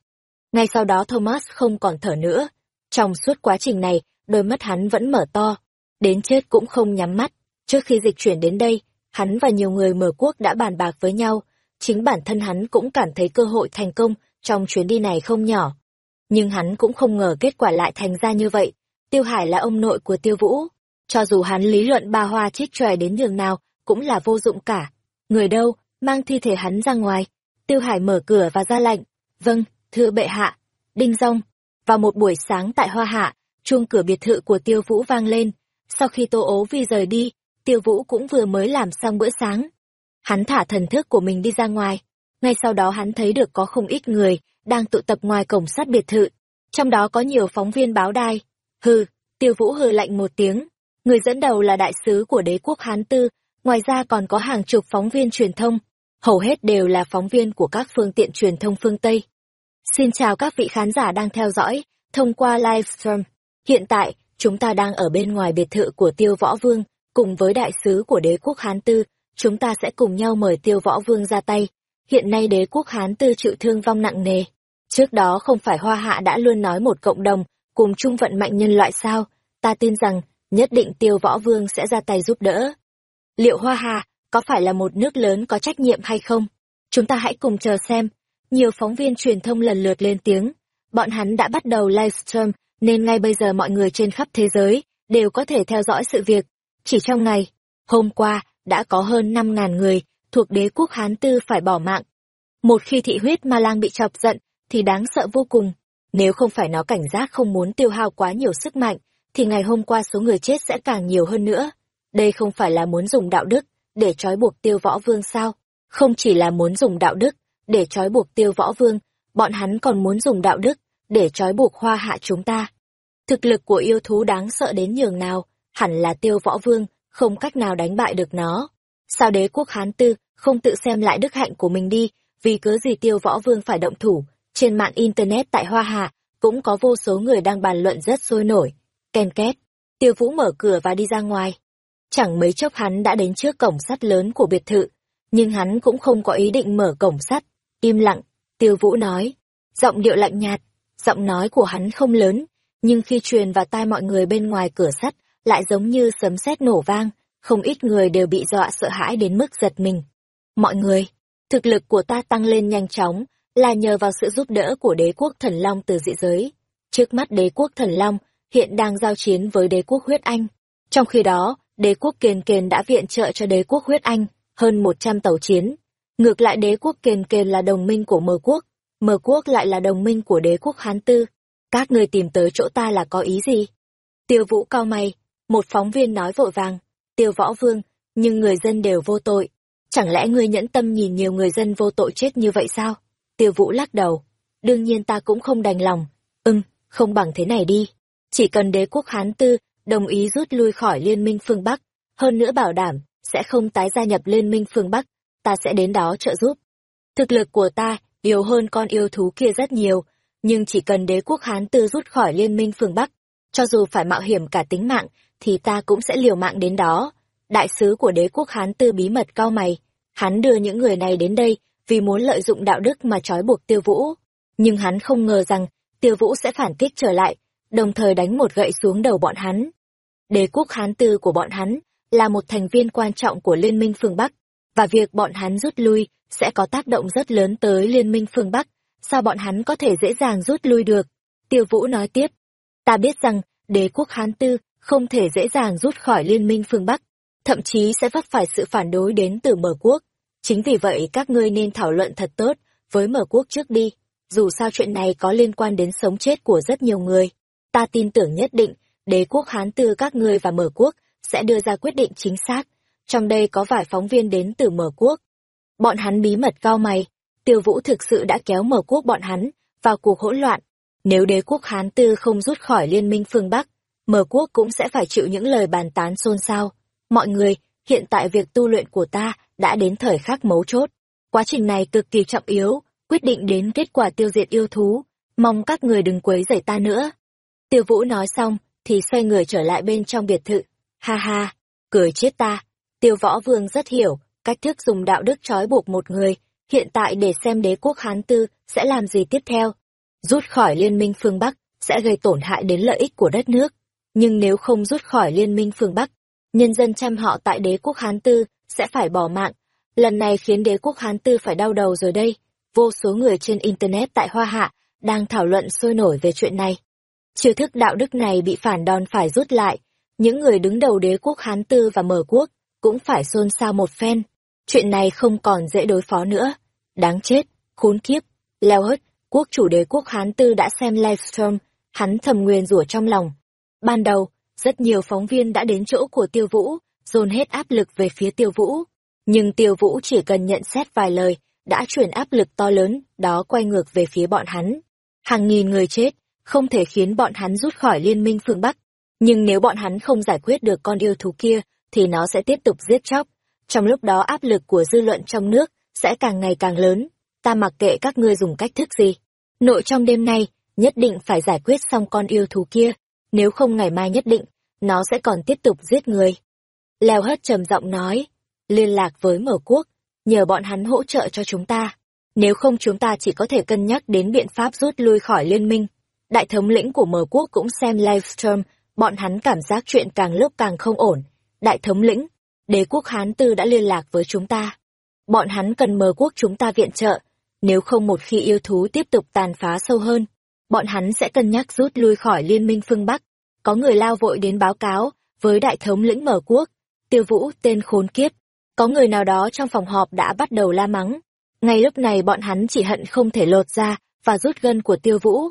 Ngay sau đó Thomas không còn thở nữa. Trong suốt quá trình này, đôi mắt hắn vẫn mở to, đến chết cũng không nhắm mắt. Trước khi dịch chuyển đến đây, hắn và nhiều người mở quốc đã bàn bạc với nhau, chính bản thân hắn cũng cảm thấy cơ hội thành công trong chuyến đi này không nhỏ. Nhưng hắn cũng không ngờ kết quả lại thành ra như vậy. Tiêu Hải là ông nội của Tiêu Vũ. Cho dù hắn lý luận ba hoa chích tròe đến nhường nào, cũng là vô dụng cả. Người đâu, mang thi thể hắn ra ngoài. Tiêu Hải mở cửa và ra lệnh. Vâng, thưa bệ hạ. Đinh rong. Vào một buổi sáng tại Hoa Hạ, chuông cửa biệt thự của Tiêu Vũ vang lên. Sau khi Tô ố vi rời đi, Tiêu Vũ cũng vừa mới làm xong bữa sáng. Hắn thả thần thức của mình đi ra ngoài. Ngay sau đó hắn thấy được có không ít người đang tụ tập ngoài cổng sát biệt thự. Trong đó có nhiều phóng viên báo đài. Hừ, tiêu vũ hừ lạnh một tiếng. Người dẫn đầu là đại sứ của đế quốc Hán Tư, ngoài ra còn có hàng chục phóng viên truyền thông. Hầu hết đều là phóng viên của các phương tiện truyền thông phương Tây. Xin chào các vị khán giả đang theo dõi, thông qua livestream. Hiện tại, chúng ta đang ở bên ngoài biệt thự của Tiêu Võ Vương, cùng với đại sứ của đế quốc Hán Tư, chúng ta sẽ cùng nhau mời Tiêu Võ Vương ra tay. Hiện nay đế quốc Hán Tư chịu thương vong nặng nề. Trước đó không phải Hoa Hạ đã luôn nói một cộng đồng, cùng chung vận mạnh nhân loại sao? ta tin rằng, nhất định tiêu võ vương sẽ ra tay giúp đỡ. Liệu Hoa Hà, có phải là một nước lớn có trách nhiệm hay không? Chúng ta hãy cùng chờ xem. Nhiều phóng viên truyền thông lần lượt lên tiếng. Bọn hắn đã bắt đầu livestream, nên ngay bây giờ mọi người trên khắp thế giới đều có thể theo dõi sự việc. Chỉ trong ngày, hôm qua, đã có hơn 5.000 người thuộc đế quốc Hán Tư phải bỏ mạng. Một khi thị huyết ma lang bị chọc giận, thì đáng sợ vô cùng. Nếu không phải nó cảnh giác không muốn tiêu hao quá nhiều sức mạnh, thì ngày hôm qua số người chết sẽ càng nhiều hơn nữa. Đây không phải là muốn dùng đạo đức để trói buộc tiêu võ vương sao? Không chỉ là muốn dùng đạo đức để trói buộc tiêu võ vương, bọn hắn còn muốn dùng đạo đức để trói buộc hoa hạ chúng ta. Thực lực của yêu thú đáng sợ đến nhường nào, hẳn là tiêu võ vương, không cách nào đánh bại được nó. Sao đế quốc Hán Tư không tự xem lại đức hạnh của mình đi, vì cớ gì tiêu võ vương phải động thủ, trên mạng Internet tại Hoa hạ cũng có vô số người đang bàn luận rất sôi nổi. Ken két, tiêu vũ mở cửa và đi ra ngoài. Chẳng mấy chốc hắn đã đến trước cổng sắt lớn của biệt thự, nhưng hắn cũng không có ý định mở cổng sắt. Im lặng, tiêu vũ nói, giọng điệu lạnh nhạt, giọng nói của hắn không lớn, nhưng khi truyền vào tai mọi người bên ngoài cửa sắt, lại giống như sấm sét nổ vang, không ít người đều bị dọa sợ hãi đến mức giật mình. Mọi người, thực lực của ta tăng lên nhanh chóng, là nhờ vào sự giúp đỡ của đế quốc thần long từ dị giới. Trước mắt đế quốc thần long hiện đang giao chiến với đế quốc huyết anh. Trong khi đó, đế quốc kiền kiền đã viện trợ cho đế quốc huyết anh hơn 100 tàu chiến. Ngược lại đế quốc kiền kiền là đồng minh của mờ quốc, mờ quốc lại là đồng minh của đế quốc Hán Tư. Các người tìm tới chỗ ta là có ý gì? Tiêu vũ cao mày, một phóng viên nói vội vàng, tiêu võ vương, nhưng người dân đều vô tội. Chẳng lẽ ngươi nhẫn tâm nhìn nhiều người dân vô tội chết như vậy sao? Tiêu vũ lắc đầu. Đương nhiên ta cũng không đành lòng. Ừm, không bằng thế này đi. Chỉ cần đế quốc Hán Tư đồng ý rút lui khỏi liên minh phương Bắc, hơn nữa bảo đảm sẽ không tái gia nhập liên minh phương Bắc, ta sẽ đến đó trợ giúp. Thực lực của ta yếu hơn con yêu thú kia rất nhiều, nhưng chỉ cần đế quốc Hán Tư rút khỏi liên minh phương Bắc, cho dù phải mạo hiểm cả tính mạng, thì ta cũng sẽ liều mạng đến đó. Đại sứ của đế quốc Hán Tư bí mật cao mày, hắn đưa những người này đến đây vì muốn lợi dụng đạo đức mà trói buộc tiêu vũ. Nhưng hắn không ngờ rằng tiêu vũ sẽ phản kích trở lại, đồng thời đánh một gậy xuống đầu bọn hắn. Đế quốc Hán Tư của bọn hắn là một thành viên quan trọng của Liên minh phương Bắc, và việc bọn hắn rút lui sẽ có tác động rất lớn tới Liên minh phương Bắc. Sao bọn hắn có thể dễ dàng rút lui được? Tiêu Vũ nói tiếp. Ta biết rằng, đế quốc Hán Tư không thể dễ dàng rút khỏi Liên minh phương Bắc, thậm chí sẽ vấp phải sự phản đối đến từ mở quốc. Chính vì vậy các ngươi nên thảo luận thật tốt với mở quốc trước đi, dù sao chuyện này có liên quan đến sống chết của rất nhiều người. Ta tin tưởng nhất định, đế quốc Hán Tư các ngươi và mở quốc sẽ đưa ra quyết định chính xác. Trong đây có vài phóng viên đến từ mở quốc. Bọn hắn bí mật cao mày, tiêu vũ thực sự đã kéo mở quốc bọn hắn vào cuộc hỗn loạn. Nếu đế quốc Hán Tư không rút khỏi liên minh phương Bắc, mở quốc cũng sẽ phải chịu những lời bàn tán xôn xao. Mọi người, hiện tại việc tu luyện của ta đã đến thời khắc mấu chốt. Quá trình này cực kỳ trọng yếu, quyết định đến kết quả tiêu diệt yêu thú. Mong các người đừng quấy rầy ta nữa. Tiêu Vũ nói xong, thì xoay người trở lại bên trong biệt thự. Ha ha, cười chết ta. Tiêu Võ Vương rất hiểu, cách thức dùng đạo đức trói buộc một người, hiện tại để xem đế quốc Hán Tư sẽ làm gì tiếp theo. Rút khỏi liên minh phương Bắc sẽ gây tổn hại đến lợi ích của đất nước. Nhưng nếu không rút khỏi liên minh phương Bắc, nhân dân chăm họ tại đế quốc Hán Tư sẽ phải bỏ mạng. Lần này khiến đế quốc Hán Tư phải đau đầu rồi đây. Vô số người trên Internet tại Hoa Hạ đang thảo luận sôi nổi về chuyện này. Chiêu thức đạo đức này bị phản đòn phải rút lại, những người đứng đầu đế quốc Hán Tư và Mở quốc cũng phải xôn xao một phen. Chuyện này không còn dễ đối phó nữa. Đáng chết, khốn kiếp, leo hất, quốc chủ đế quốc Hán Tư đã xem livestream, hắn thầm nguyên rủa trong lòng. Ban đầu, rất nhiều phóng viên đã đến chỗ của Tiêu Vũ, dồn hết áp lực về phía Tiêu Vũ. Nhưng Tiêu Vũ chỉ cần nhận xét vài lời, đã chuyển áp lực to lớn, đó quay ngược về phía bọn hắn. Hàng nghìn người chết, không thể khiến bọn hắn rút khỏi liên minh phương Bắc. Nhưng nếu bọn hắn không giải quyết được con yêu thú kia, thì nó sẽ tiếp tục giết chóc. Trong lúc đó áp lực của dư luận trong nước sẽ càng ngày càng lớn. Ta mặc kệ các ngươi dùng cách thức gì. Nội trong đêm nay, nhất định phải giải quyết xong con yêu thú kia. Nếu không ngày mai nhất định, nó sẽ còn tiếp tục giết người. Leo hất trầm giọng nói, liên lạc với mở quốc, nhờ bọn hắn hỗ trợ cho chúng ta. Nếu không chúng ta chỉ có thể cân nhắc đến biện pháp rút lui khỏi liên minh. Đại thống lĩnh của mở quốc cũng xem livestream bọn hắn cảm giác chuyện càng lúc càng không ổn. Đại thống lĩnh, đế quốc Hán Tư đã liên lạc với chúng ta. Bọn hắn cần mở quốc chúng ta viện trợ, nếu không một khi yêu thú tiếp tục tàn phá sâu hơn, bọn hắn sẽ cân nhắc rút lui khỏi liên minh phương Bắc. Có người lao vội đến báo cáo với đại thống lĩnh mở quốc, tiêu vũ tên khốn kiếp. Có người nào đó trong phòng họp đã bắt đầu la mắng. Ngay lúc này bọn hắn chỉ hận không thể lột ra và rút gân của tiêu vũ.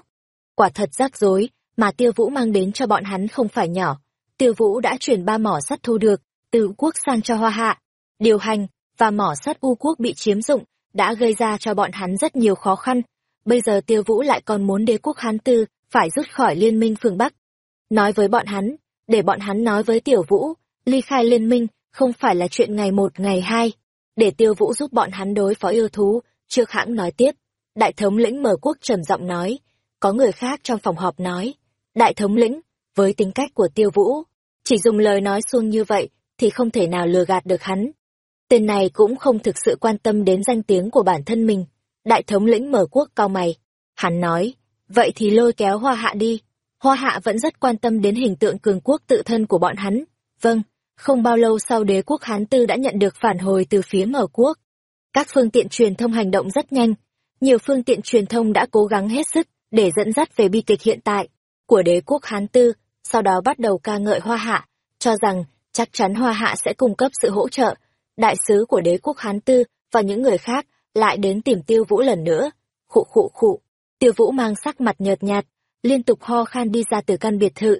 Quả thật rắc rối, mà tiêu vũ mang đến cho bọn hắn không phải nhỏ. Tiêu vũ đã chuyển ba mỏ sắt thu được, từ quốc sang cho hoa hạ. Điều hành, và mỏ sắt u quốc bị chiếm dụng, đã gây ra cho bọn hắn rất nhiều khó khăn. Bây giờ tiêu vũ lại còn muốn đế quốc Hán Tư phải rút khỏi liên minh phương Bắc. Nói với bọn hắn, để bọn hắn nói với tiểu vũ, ly khai liên minh không phải là chuyện ngày một ngày hai. Để tiêu vũ giúp bọn hắn đối phó yêu thú, trước hãng nói tiếp. Đại thống lĩnh mở quốc trầm giọng nói, có người khác trong phòng họp nói, đại thống lĩnh, với tính cách của tiêu vũ, chỉ dùng lời nói xuông như vậy thì không thể nào lừa gạt được hắn. Tên này cũng không thực sự quan tâm đến danh tiếng của bản thân mình. Đại thống lĩnh mở quốc cao mày. Hắn nói, vậy thì lôi kéo hoa hạ đi. Hoa hạ vẫn rất quan tâm đến hình tượng cường quốc tự thân của bọn hắn. Vâng, không bao lâu sau đế quốc Hán Tư đã nhận được phản hồi từ phía mở quốc. Các phương tiện truyền thông hành động rất nhanh. Nhiều phương tiện truyền thông đã cố gắng hết sức để dẫn dắt về bi kịch hiện tại của đế quốc Hán Tư, sau đó bắt đầu ca ngợi Hoa Hạ, cho rằng chắc chắn Hoa Hạ sẽ cung cấp sự hỗ trợ. Đại sứ của đế quốc Hán Tư và những người khác lại đến tìm Tiêu Vũ lần nữa. Khụ khụ khụ, Tiêu Vũ mang sắc mặt nhợt nhạt, liên tục ho khan đi ra từ căn biệt thự.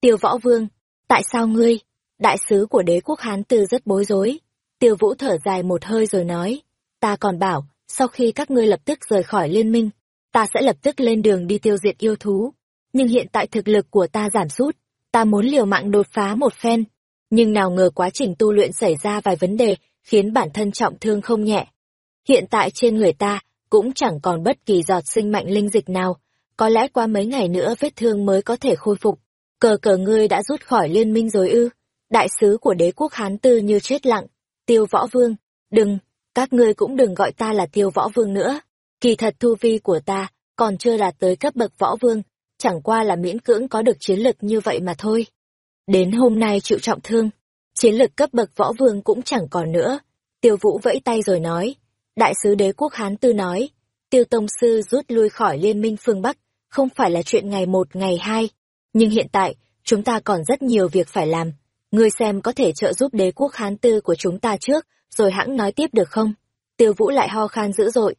Tiêu Võ Vương, tại sao ngươi? Đại sứ của đế quốc Hán Tư rất bối rối. Tiêu Vũ thở dài một hơi rồi nói, ta còn bảo, sau khi các ngươi lập tức rời khỏi liên minh, ta sẽ lập tức lên đường đi tiêu diệt yêu thú. Nhưng hiện tại thực lực của ta giảm sút, ta muốn liều mạng đột phá một phen. Nhưng nào ngờ quá trình tu luyện xảy ra vài vấn đề, khiến bản thân trọng thương không nhẹ. Hiện tại trên người ta, cũng chẳng còn bất kỳ giọt sinh mạnh linh dịch nào, có lẽ qua mấy ngày nữa vết thương mới có thể khôi phục. Cờ cờ ngươi đã rút khỏi liên minh rồi ư? Đại sứ của đế quốc Hán Tư như chết lặng. Tiêu võ vương, đừng, các ngươi cũng đừng gọi ta là tiêu võ vương nữa. Kỳ thật thu vi của ta còn chưa đạt tới cấp bậc võ vương, chẳng qua là miễn cưỡng có được chiến lực như vậy mà thôi. Đến hôm nay chịu trọng thương, chiến lực cấp bậc võ vương cũng chẳng còn nữa. Tiêu Vũ vẫy tay rồi nói, đại sứ đế quốc Hán Tư nói, Tiêu Tông Sư rút lui khỏi liên minh phương Bắc, không phải là chuyện ngày một ngày hai, nhưng hiện tại, chúng ta còn rất nhiều việc phải làm. Ngươi xem có thể trợ giúp đế quốc Hán Tư của chúng ta trước, rồi hãng nói tiếp được không? Tiêu Vũ lại ho khan dữ dội,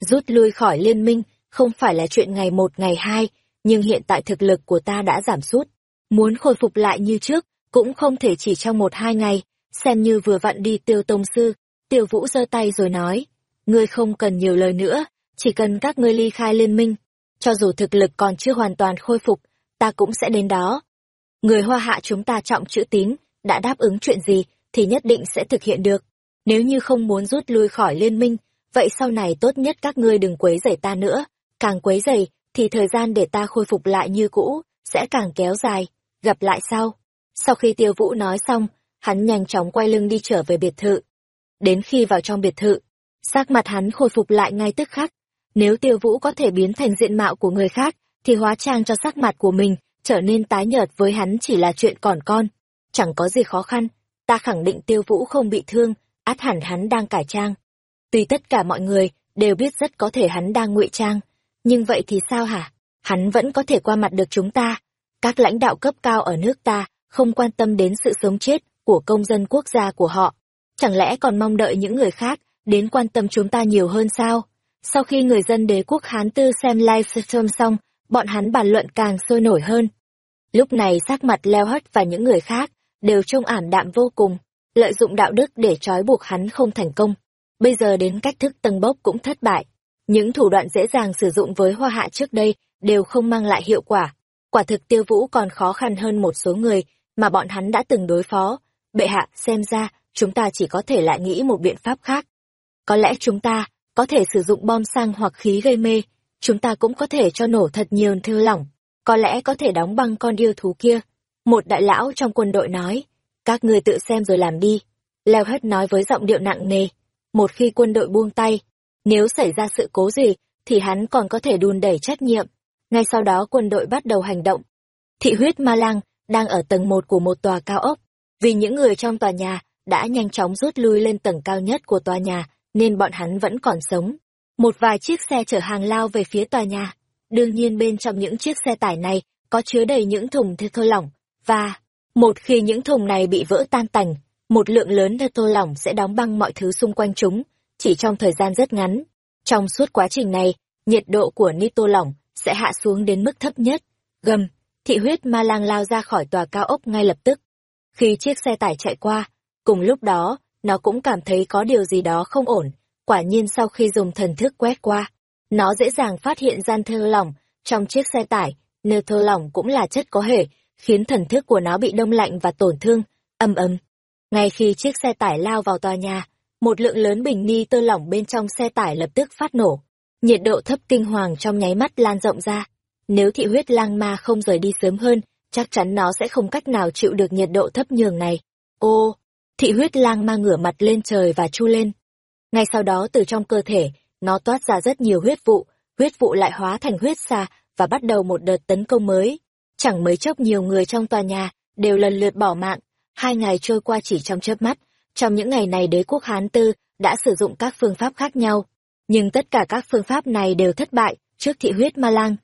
Rút lui khỏi liên minh không phải là chuyện ngày một ngày hai, nhưng hiện tại thực lực của ta đã giảm sút. Muốn khôi phục lại như trước, cũng không thể chỉ trong một hai ngày, xem như vừa vặn đi tiêu tông sư. Tiêu vũ giơ tay rồi nói, ngươi không cần nhiều lời nữa, chỉ cần các ngươi ly khai liên minh. Cho dù thực lực còn chưa hoàn toàn khôi phục, ta cũng sẽ đến đó. Người hoa hạ chúng ta trọng chữ tín, đã đáp ứng chuyện gì thì nhất định sẽ thực hiện được. Nếu như không muốn rút lui khỏi liên minh, vậy sau này tốt nhất các ngươi đừng quấy rầy ta nữa, càng quấy rầy thì thời gian để ta khôi phục lại như cũ sẽ càng kéo dài, gặp lại sau. Sau khi Tiêu Vũ nói xong, hắn nhanh chóng quay lưng đi trở về biệt thự. Đến khi vào trong biệt thự, sắc mặt hắn khôi phục lại ngay tức khắc. Nếu Tiêu Vũ có thể biến thành diện mạo của người khác, thì hóa trang cho sắc mặt của mình trở nên tái nhợt với hắn chỉ là chuyện còn con. Chẳng có gì khó khăn, ta khẳng định Tiêu Vũ không bị thương, át hẳn hắn đang cải trang. Tuy tất cả mọi người đều biết rất có thể hắn đang ngụy trang, nhưng vậy thì sao hả? Hắn vẫn có thể qua mặt được chúng ta. Các lãnh đạo cấp cao ở nước ta không quan tâm đến sự sống chết của công dân quốc gia của họ. Chẳng lẽ còn mong đợi những người khác đến quan tâm chúng ta nhiều hơn sao? Sau khi người dân đế quốc Hán Tư xem livestream xong, bọn hắn bàn luận càng sôi nổi hơn. Lúc này sắc mặt leo hất và những người khác đều trông ảm đạm vô cùng, lợi dụng đạo đức để trói buộc hắn không thành công. Bây giờ đến cách thức tầng bốc cũng thất bại. Những thủ đoạn dễ dàng sử dụng với hoa hạ trước đây đều không mang lại hiệu quả. Quả thực tiêu vũ còn khó khăn hơn một số người mà bọn hắn đã từng đối phó. Bệ hạ, xem ra, chúng ta chỉ có thể lại nghĩ một biện pháp khác. Có lẽ chúng ta có thể sử dụng bom xăng hoặc khí gây mê, chúng ta cũng có thể cho nổ thật nhiều thư lỏng, có lẽ có thể đóng băng con yêu thú kia. Một đại lão trong quân đội nói, các người tự xem rồi làm đi. Leo hất nói với giọng điệu nặng nề, một khi quân đội buông tay, nếu xảy ra sự cố gì, thì hắn còn có thể đùn đẩy trách nhiệm. Ngay sau đó quân đội bắt đầu hành động. Thị huyết ma lang đang ở tầng một của một tòa cao ốc. Vì những người trong tòa nhà đã nhanh chóng rút lui lên tầng cao nhất của tòa nhà, nên bọn hắn vẫn còn sống. Một vài chiếc xe chở hàng lao về phía tòa nhà. Đương nhiên bên trong những chiếc xe tải này có chứa đầy những thùng thê thô lỏng, và một khi những thùng này bị vỡ tan tành, một lượng lớn thê thô lỏng sẽ đóng băng mọi thứ xung quanh chúng, chỉ trong thời gian rất ngắn. Trong suốt quá trình này, nhiệt độ của nitô lỏng sẽ hạ xuống đến mức thấp nhất. Gầm, thị huyết ma lang lao ra khỏi tòa cao ốc ngay lập tức. Khi chiếc xe tải chạy qua, cùng lúc đó, nó cũng cảm thấy có điều gì đó không ổn. Quả nhiên sau khi dùng thần thức quét qua, nó dễ dàng phát hiện gian thơ lỏng trong chiếc xe tải, nơ thơ lỏng cũng là chất có thể, khiến thần thức của nó bị đông lạnh và tổn thương, âm âm. Ngay khi chiếc xe tải lao vào tòa nhà, một lượng lớn bình ni tơ lỏng bên trong xe tải lập tức phát nổ. Nhiệt độ thấp kinh hoàng trong nháy mắt lan rộng ra. Nếu thị huyết lang ma không rời đi sớm hơn, chắc chắn nó sẽ không cách nào chịu được nhiệt độ thấp nhường này. Ô, thị huyết lang ma ngửa mặt lên trời và chu lên. Ngay sau đó từ trong cơ thể, nó toát ra rất nhiều huyết vụ, huyết vụ lại hóa thành huyết xa và bắt đầu một đợt tấn công mới. Chẳng mấy chốc nhiều người trong tòa nhà đều lần lượt bỏ mạng, hai ngày trôi qua chỉ trong chớp mắt. Trong những ngày này đế quốc Hán Tư đã sử dụng các phương pháp khác nhau, nhưng tất cả các phương pháp này đều thất bại trước thị huyết ma lang.